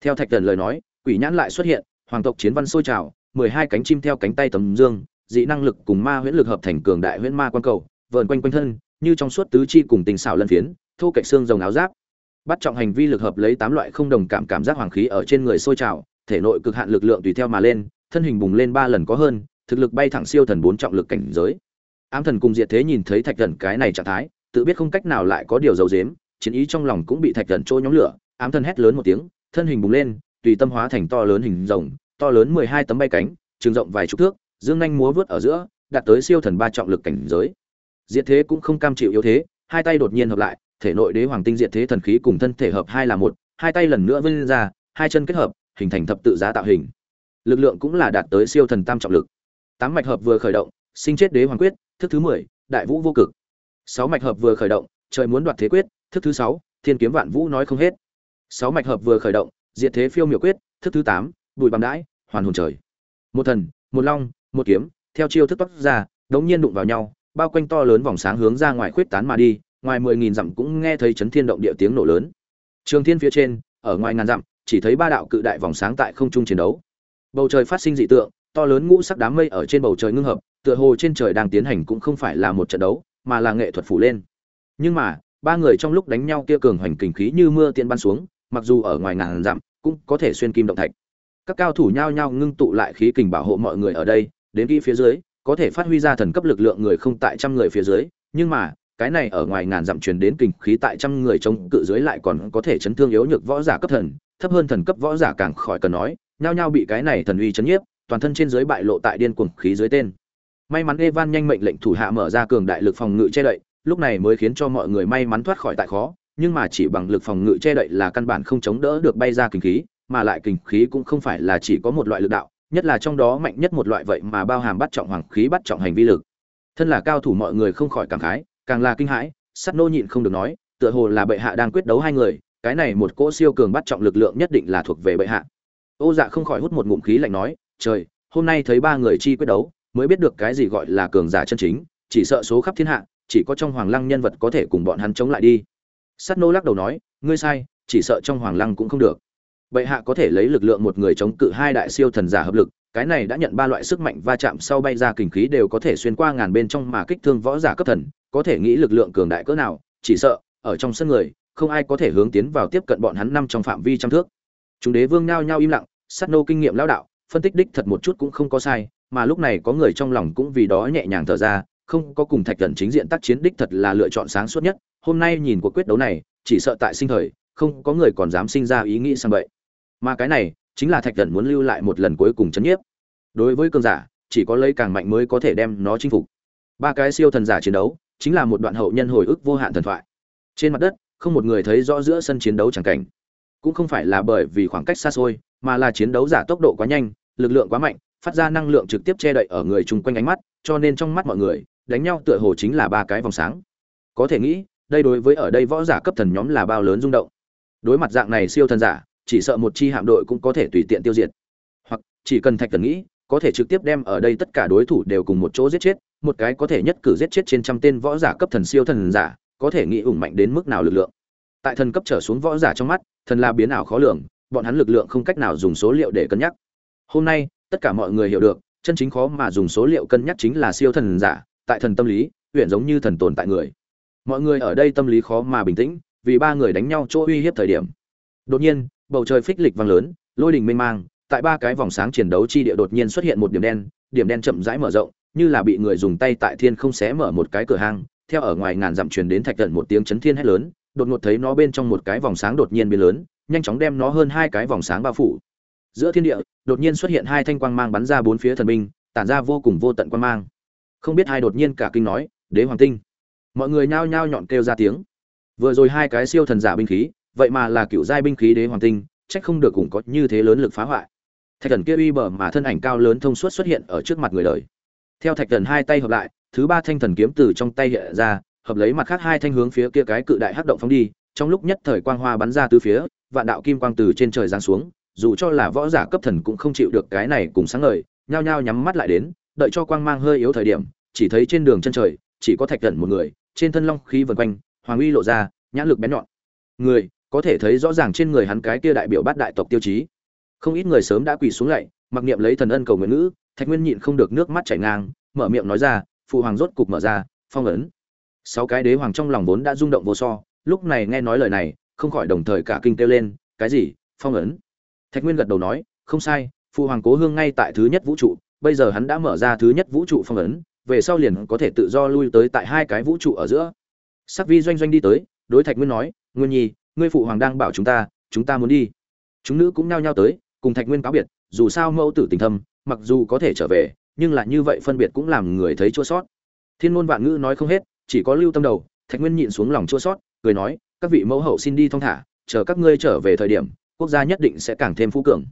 Speaker 1: Theo thạch thần lời nói, quỷ nhãn lại xuất hiện hoàng tộc chiến văn sôi trào mười hai cánh chim theo cánh tay tầm dương dị năng lực cùng ma huyễn lực hợp thành cường đại huyễn ma quan cầu vờn quanh quanh thân như trong suốt tứ chi cùng tình xảo lân phiến thu cạnh xương rồng áo giáp. Bắt trọng hành vi lực hợp lấy tám loại không đồng cảm cảm giác hoàng khí ở trên người sôi trào thể nội cực hạn lực lượng tùy theo mà lên thân hình bùng lên ba lần có hơn thực lực bay thẳng siêu thần bốn trọng lực cảnh giới. Ám thần cùng diệt thế nhìn thấy thạch thần cái này trạng thái tự biết không cách nào lại có điều dầu giếm, chiến ý trong lòng cũng bị thạch thần trôi nhóm lửa ám thần hét lớn một tiếng thân hình bùng lên tùy tâm hóa thành to lớn hình rồng, to lớn mười hai tấm bay cánh, trường rộng vài chục thước, dương nhanh múa vút ở giữa, đạt tới siêu thần ba trọng lực cảnh giới. Diệt thế cũng không cam chịu yếu thế, hai tay đột nhiên hợp lại, thể nội đế hoàng tinh diệt thế thần khí cùng thân thể hợp hai là một, hai tay lần nữa vươn ra, hai chân kết hợp, hình thành thập tự giá tạo hình. Lực lượng cũng là đạt tới siêu thần tam trọng lực. Tám mạch hợp vừa khởi động, sinh chết đế hoàng quyết, thức thứ mười, đại vũ vô cực. Sáu mạch hợp vừa khởi động, trời muốn đoạt thế quyết, thức thứ sáu, thiên kiếm vạn vũ nói không hết. Sáu mạch hợp vừa khởi động diệt thế phiêu miểu quyết, thức thứ tám, bụi bằng đãi, hoàn hồn trời. Một thần, một long, một kiếm, theo chiêu thức toát ra, đống nhiên đụng vào nhau, bao quanh to lớn vòng sáng hướng ra ngoài khuyết tán mà đi, ngoài mười nghìn dặm cũng nghe thấy chấn thiên động địa tiếng nổ lớn. Trường thiên phía trên, ở ngoài ngàn dặm, chỉ thấy ba đạo cự đại vòng sáng tại không trung chiến đấu. Bầu trời phát sinh dị tượng, to lớn ngũ sắc đám mây ở trên bầu trời ngưng hợp, tựa hồ trên trời đang tiến hành cũng không phải là một trận đấu, mà là nghệ thuật phủ lên. Nhưng mà, ba người trong lúc đánh nhau kia cường hoành kình khí như mưa tiên ban xuống mặc dù ở ngoài ngàn dặm, cũng có thể xuyên kim động thạch. Các cao thủ nhao nhao ngưng tụ lại khí kình bảo hộ mọi người ở đây, đến kỹ phía dưới, có thể phát huy ra thần cấp lực lượng người không tại trăm người phía dưới, nhưng mà, cái này ở ngoài ngàn dặm truyền đến kình khí tại trăm người chống cự dưới lại còn có thể chấn thương yếu nhược võ giả cấp thần, thấp hơn thần cấp võ giả càng khỏi cần nói, nhao nhao bị cái này thần uy chấn nhiếp, toàn thân trên dưới bại lộ tại điên cuồng khí dưới tên. May mắn evan nhanh mệnh lệnh thủ hạ mở ra cường đại lực phòng ngự che đậy, lúc này mới khiến cho mọi người may mắn thoát khỏi tại khó nhưng mà chỉ bằng lực phòng ngự che đậy là căn bản không chống đỡ được bay ra kinh khí, mà lại kình khí cũng không phải là chỉ có một loại lực đạo, nhất là trong đó mạnh nhất một loại vậy mà bao hàm bắt trọng hoàng khí, bắt trọng hành vi lực. Thân là cao thủ mọi người không khỏi cảm khái, càng là kinh hãi, sắt nô nhịn không được nói, tựa hồ là bệ hạ đang quyết đấu hai người, cái này một cỗ siêu cường bắt trọng lực lượng nhất định là thuộc về bệ hạ. Ô dạ không khỏi hút một ngụm khí lạnh nói, trời, hôm nay thấy ba người chi quyết đấu, mới biết được cái gì gọi là cường giả chân chính, chỉ sợ số khắp thiên hạ, chỉ có trong hoàng lăng nhân vật có thể cùng bọn hắn chống lại đi sắt nô lắc đầu nói, ngươi sai, chỉ sợ trong hoàng lăng cũng không được. Bệ hạ có thể lấy lực lượng một người chống cự hai đại siêu thần giả hợp lực, cái này đã nhận ba loại sức mạnh va chạm sau bay ra kình khí đều có thể xuyên qua ngàn bên trong mà kích thương võ giả cấp thần, có thể nghĩ lực lượng cường đại cỡ nào, chỉ sợ, ở trong sân người, không ai có thể hướng tiến vào tiếp cận bọn hắn năm trong phạm vi trăm thước. Chúng đế vương nhao nhao im lặng, sát nô kinh nghiệm lão đạo, phân tích đích thật một chút cũng không có sai, mà lúc này có người trong lòng cũng vì đó nhẹ nhàng thở ra, không có cùng thạch thần chính diện tác chiến đích thật là lựa chọn sáng suốt nhất hôm nay nhìn cuộc quyết đấu này, chỉ sợ tại sinh thời, không có người còn dám sinh ra ý nghĩ sang vậy mà cái này, chính là thạch thần muốn lưu lại một lần cuối cùng chấn nhiếp. Đối với cường giả, chỉ có lấy càng mạnh mới có thể đem nó chinh phục. Ba cái siêu thần giả chiến đấu, chính là một đoạn hậu nhân hồi ức vô hạn thần thoại. Trên mặt đất, không một người thấy rõ giữa sân chiến đấu chẳng cảnh. Cũng không phải là bởi vì khoảng cách xa xôi, mà là chiến đấu giả tốc độ quá nhanh, lực lượng quá mạnh, phát ra năng lượng trực tiếp che đậy ở người chung quanh ánh mắt, cho nên trong mắt mọi người, đánh nhau tựa hồ chính là ba cái vòng sáng. Có thể nghĩ đây đối với ở đây võ giả cấp thần nhóm là bao lớn rung động. Đối mặt dạng này siêu thần giả, chỉ sợ một chi hạm đội cũng có thể tùy tiện tiêu diệt. Hoặc, chỉ cần thạch thần nghĩ, có thể trực tiếp đem ở đây tất cả đối thủ đều cùng một chỗ giết chết, một cái có thể nhất cử giết chết trên trăm tên võ giả cấp thần siêu thần giả, có thể nghĩ ủng mạnh đến mức nào lực lượng. Tại thần cấp trở xuống võ giả trong mắt, thần là biến ảo khó lường, bọn hắn lực lượng không cách nào dùng số liệu để cân nhắc. Hôm nay, tất cả mọi người hiểu được, chân chính khó mà dùng số liệu cân nhắc chính là siêu thần giả, tại thần tâm lý, huyện giống như thần tồn tại người mọi người ở đây tâm lý khó mà bình tĩnh, vì ba người đánh nhau chỗ uy hiếp thời điểm. Đột nhiên, bầu trời phích lịch vang lớn, lôi đình mênh mang, tại ba cái vòng sáng chiến đấu chi địa đột nhiên xuất hiện một điểm đen điểm đen chậm rãi mở rộng, như là bị người dùng tay tại thiên không xé mở một cái cửa hang, theo ở ngoài ngàn dặm truyền đến thạch tận một tiếng chấn thiên hét lớn, đột ngột thấy nó bên trong một cái vòng sáng đột nhiên biến lớn, nhanh chóng đem nó hơn hai cái vòng sáng bao phủ. Giữa thiên địa, đột nhiên xuất hiện hai thanh quang mang bắn ra bốn phía thần binh, tản ra vô cùng vô tận quang mang. Không biết hai đột nhiên cả kinh nói, đế hoàng tinh! Mọi người nhao nhao nhọn kêu ra tiếng. Vừa rồi hai cái siêu thần giả binh khí, vậy mà là cựu giai binh khí đế hoàng tinh trách không được cũng có như thế lớn lực phá hoại. Thạch thần kia uy bờ mà thân ảnh cao lớn thông suốt xuất hiện ở trước mặt người đời. Theo thạch thần hai tay hợp lại, thứ ba thanh thần kiếm từ trong tay hiện ra, hợp lấy mặt khác hai thanh hướng phía kia cái cự đại hắc động phóng đi, trong lúc nhất thời quang hoa bắn ra từ phía, vạn đạo kim quang từ trên trời giáng xuống, dù cho là võ giả cấp thần cũng không chịu được cái này cùng sáng ngời, nhao nhao nhắm mắt lại đến, đợi cho quang mang hơi yếu thời điểm, chỉ thấy trên đường chân trời, chỉ có thạch thần một người trên thân long khí vần quanh, hoàng uy lộ ra, nhãn lực bén nhọn. Người, có thể thấy rõ ràng trên người hắn cái kia đại biểu bát đại tộc tiêu chí. Không ít người sớm đã quỳ xuống lạy mặc niệm lấy thần ân cầu nguyện ngữ, thạch nguyên nhịn không được nước mắt chảy ngang, mở miệng nói ra, phụ hoàng rốt cục mở ra, phong ấn. Sáu cái đế hoàng trong lòng vốn đã rung động vô so, lúc này nghe nói lời này, không khỏi đồng thời cả kinh kêu lên, cái gì? Phong ấn? Thạch nguyên gật đầu nói, không sai, phụ hoàng cố hương ngay tại thứ nhất vũ trụ, bây giờ hắn đã mở ra thứ nhất vũ trụ phong ấn về sau liền có thể tự do lui tới tại hai cái vũ trụ ở giữa. Sắc vi doanh doanh đi tới, đối thạch nguyên nói, nguyên nhi, ngươi phụ hoàng đang bảo chúng ta chúng ta muốn đi. Chúng nữ cũng nhao nhao tới, cùng thạch nguyên cáo biệt, dù sao mẫu tử tình thâm, mặc dù có thể trở về, nhưng là như vậy phân biệt cũng làm người thấy chua sót. Thiên ngôn vạn ngữ nói không hết, chỉ có lưu tâm đầu, thạch nguyên nhịn xuống lòng chua sót, cười nói, các vị mẫu hậu xin đi thong thả, chờ các ngươi trở về thời điểm, quốc gia nhất định sẽ càng thêm phú cường.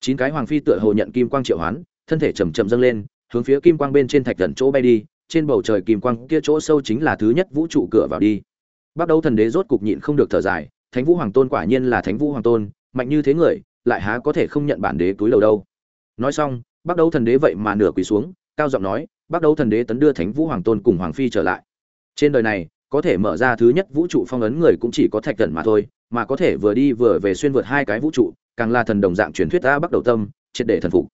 Speaker 1: Chín cái hoàng phi tựa hồ nhận kim quang triệu hoán, thân thể chầm chậm dâng lên hướng phía kim quang bên trên thạch thần chỗ bay đi, trên bầu trời kim quang kia chỗ sâu chính là thứ nhất vũ trụ cửa vào đi. Bắt đầu thần đế rốt cục nhịn không được thở dài, thánh vũ hoàng tôn quả nhiên là thánh vũ hoàng tôn, mạnh như thế người, lại há có thể không nhận bản đế túi đầu đâu. Nói xong bắt đầu thần đế vậy mà nửa quỳ xuống, cao giọng nói bắt đầu thần đế tấn đưa thánh vũ hoàng tôn cùng hoàng phi trở lại. Trên đời này, có thể mở ra thứ nhất vũ trụ phong ấn người cũng chỉ có thạch thần mà thôi, mà có thể vừa đi vừa về xuyên vượt hai cái vũ trụ, càng là thần đồng dạng truyền thuyết ta bắt đầu tâm, triệt để thần phục.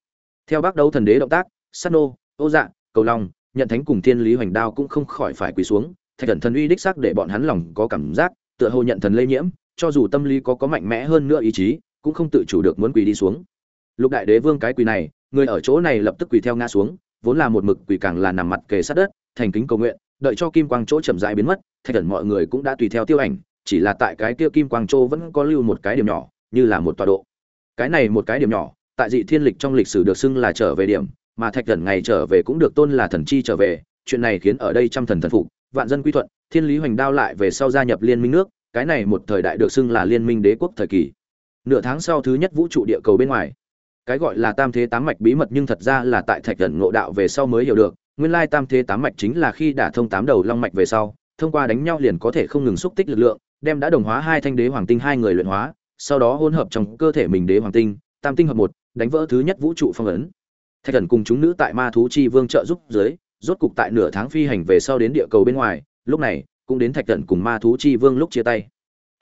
Speaker 1: Theo bắt đầu thần đế động tác sát nô, ô dạ cầu long, nhận thánh cùng thiên lý hoành đao cũng không khỏi phải quỳ xuống. Thạch thần thần uy đích xác để bọn hắn lòng có cảm giác, tựa hồ nhận thần lây nhiễm, cho dù tâm lý có có mạnh mẽ hơn nữa ý chí, cũng không tự chủ được muốn quỳ đi xuống. Lục đại đế vương cái quỳ này, người ở chỗ này lập tức quỳ theo ngã xuống, vốn là một mực quỳ càng là nằm mặt kề sát đất, thành kính cầu nguyện, đợi cho kim quang chỗ chậm rãi biến mất, thạch thần mọi người cũng đã tùy theo tiêu ảnh, chỉ là tại cái kia kim quang chỗ vẫn có lưu một cái điểm nhỏ, như là một tọa độ. Cái này một cái điểm nhỏ, tại dị thiên lịch trong lịch sử được xưng là trở về điểm mà thạch thần ngày trở về cũng được tôn là thần chi trở về, chuyện này khiến ở đây trăm thần thần phục, vạn dân quy thuận, thiên lý hoành đao lại về sau gia nhập liên minh nước, cái này một thời đại được xưng là liên minh đế quốc thời kỳ. Nửa tháng sau thứ nhất vũ trụ địa cầu bên ngoài. Cái gọi là tam thế tám mạch bí mật nhưng thật ra là tại thạch thần ngộ đạo về sau mới hiểu được, nguyên lai tam thế tám mạch chính là khi đả thông tám đầu long mạch về sau, thông qua đánh nhau liền có thể không ngừng xúc tích lực lượng, đem đã đồng hóa hai thanh đế hoàng tinh hai người luyện hóa, sau đó hỗn hợp trong cơ thể mình đế hoàng tinh, tam tinh hợp một, đánh vỡ thứ nhất vũ trụ phong ấn thạch thần cùng chúng nữ tại ma thú chi vương trợ giúp dưới, rốt cục tại nửa tháng phi hành về sau đến địa cầu bên ngoài, lúc này, cũng đến thạch thần cùng ma thú chi vương lúc chia tay.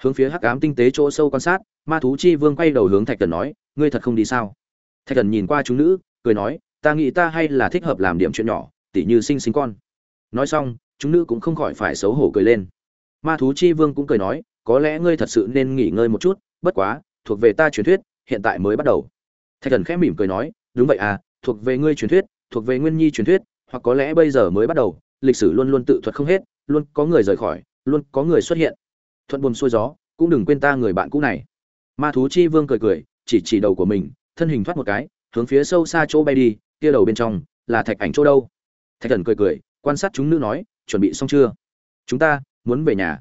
Speaker 1: Hướng phía hắc ám tinh tế chỗ sâu quan sát, ma thú chi vương quay đầu hướng thạch thần nói, ngươi thật không đi sao? Thạch thần nhìn qua chúng nữ, cười nói, ta nghĩ ta hay là thích hợp làm điểm chuyện nhỏ, tỉ như sinh sinh con. Nói xong, chúng nữ cũng không khỏi phải xấu hổ cười lên. Ma thú chi vương cũng cười nói, có lẽ ngươi thật sự nên nghỉ ngơi một chút, bất quá, thuộc về ta truyền thuyết, hiện tại mới bắt đầu. Thạch thần khẽ mỉm cười nói, đúng vậy à thuộc về ngươi truyền thuyết, thuộc về nguyên nhi truyền thuyết, hoặc có lẽ bây giờ mới bắt đầu, lịch sử luôn luôn tự thuật không hết, luôn có người rời khỏi, luôn có người xuất hiện. Thuận buồm xuôi gió, cũng đừng quên ta người bạn cũ này. Ma thú chi vương cười cười, chỉ chỉ đầu của mình, thân hình thoát một cái, hướng phía sâu xa chỗ bay đi, kia đầu bên trong, là thạch ảnh chỗ đâu? Thạch thần cười cười, quan sát chúng nữ nói, chuẩn bị xong chưa? Chúng ta, muốn về nhà.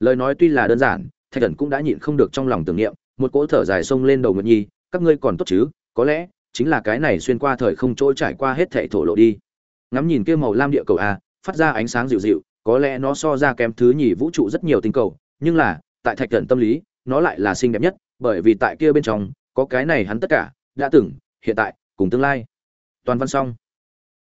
Speaker 1: Lời nói tuy là đơn giản, thạch thần cũng đã nhịn không được trong lòng tưởng niệm, một cỗ thở dài xông lên đầu nguyệt nhi, các ngươi còn tốt chứ, có lẽ chính là cái này xuyên qua thời không trôi trải qua hết thảy thổ lộ đi. Ngắm nhìn kia màu lam địa cầu a, phát ra ánh sáng dịu dịu, có lẽ nó so ra kém thứ nhì vũ trụ rất nhiều tinh cầu, nhưng là, tại thạch thần tâm lý, nó lại là xinh đẹp nhất, bởi vì tại kia bên trong, có cái này hắn tất cả, đã từng, hiện tại, cùng tương lai. Toàn văn xong.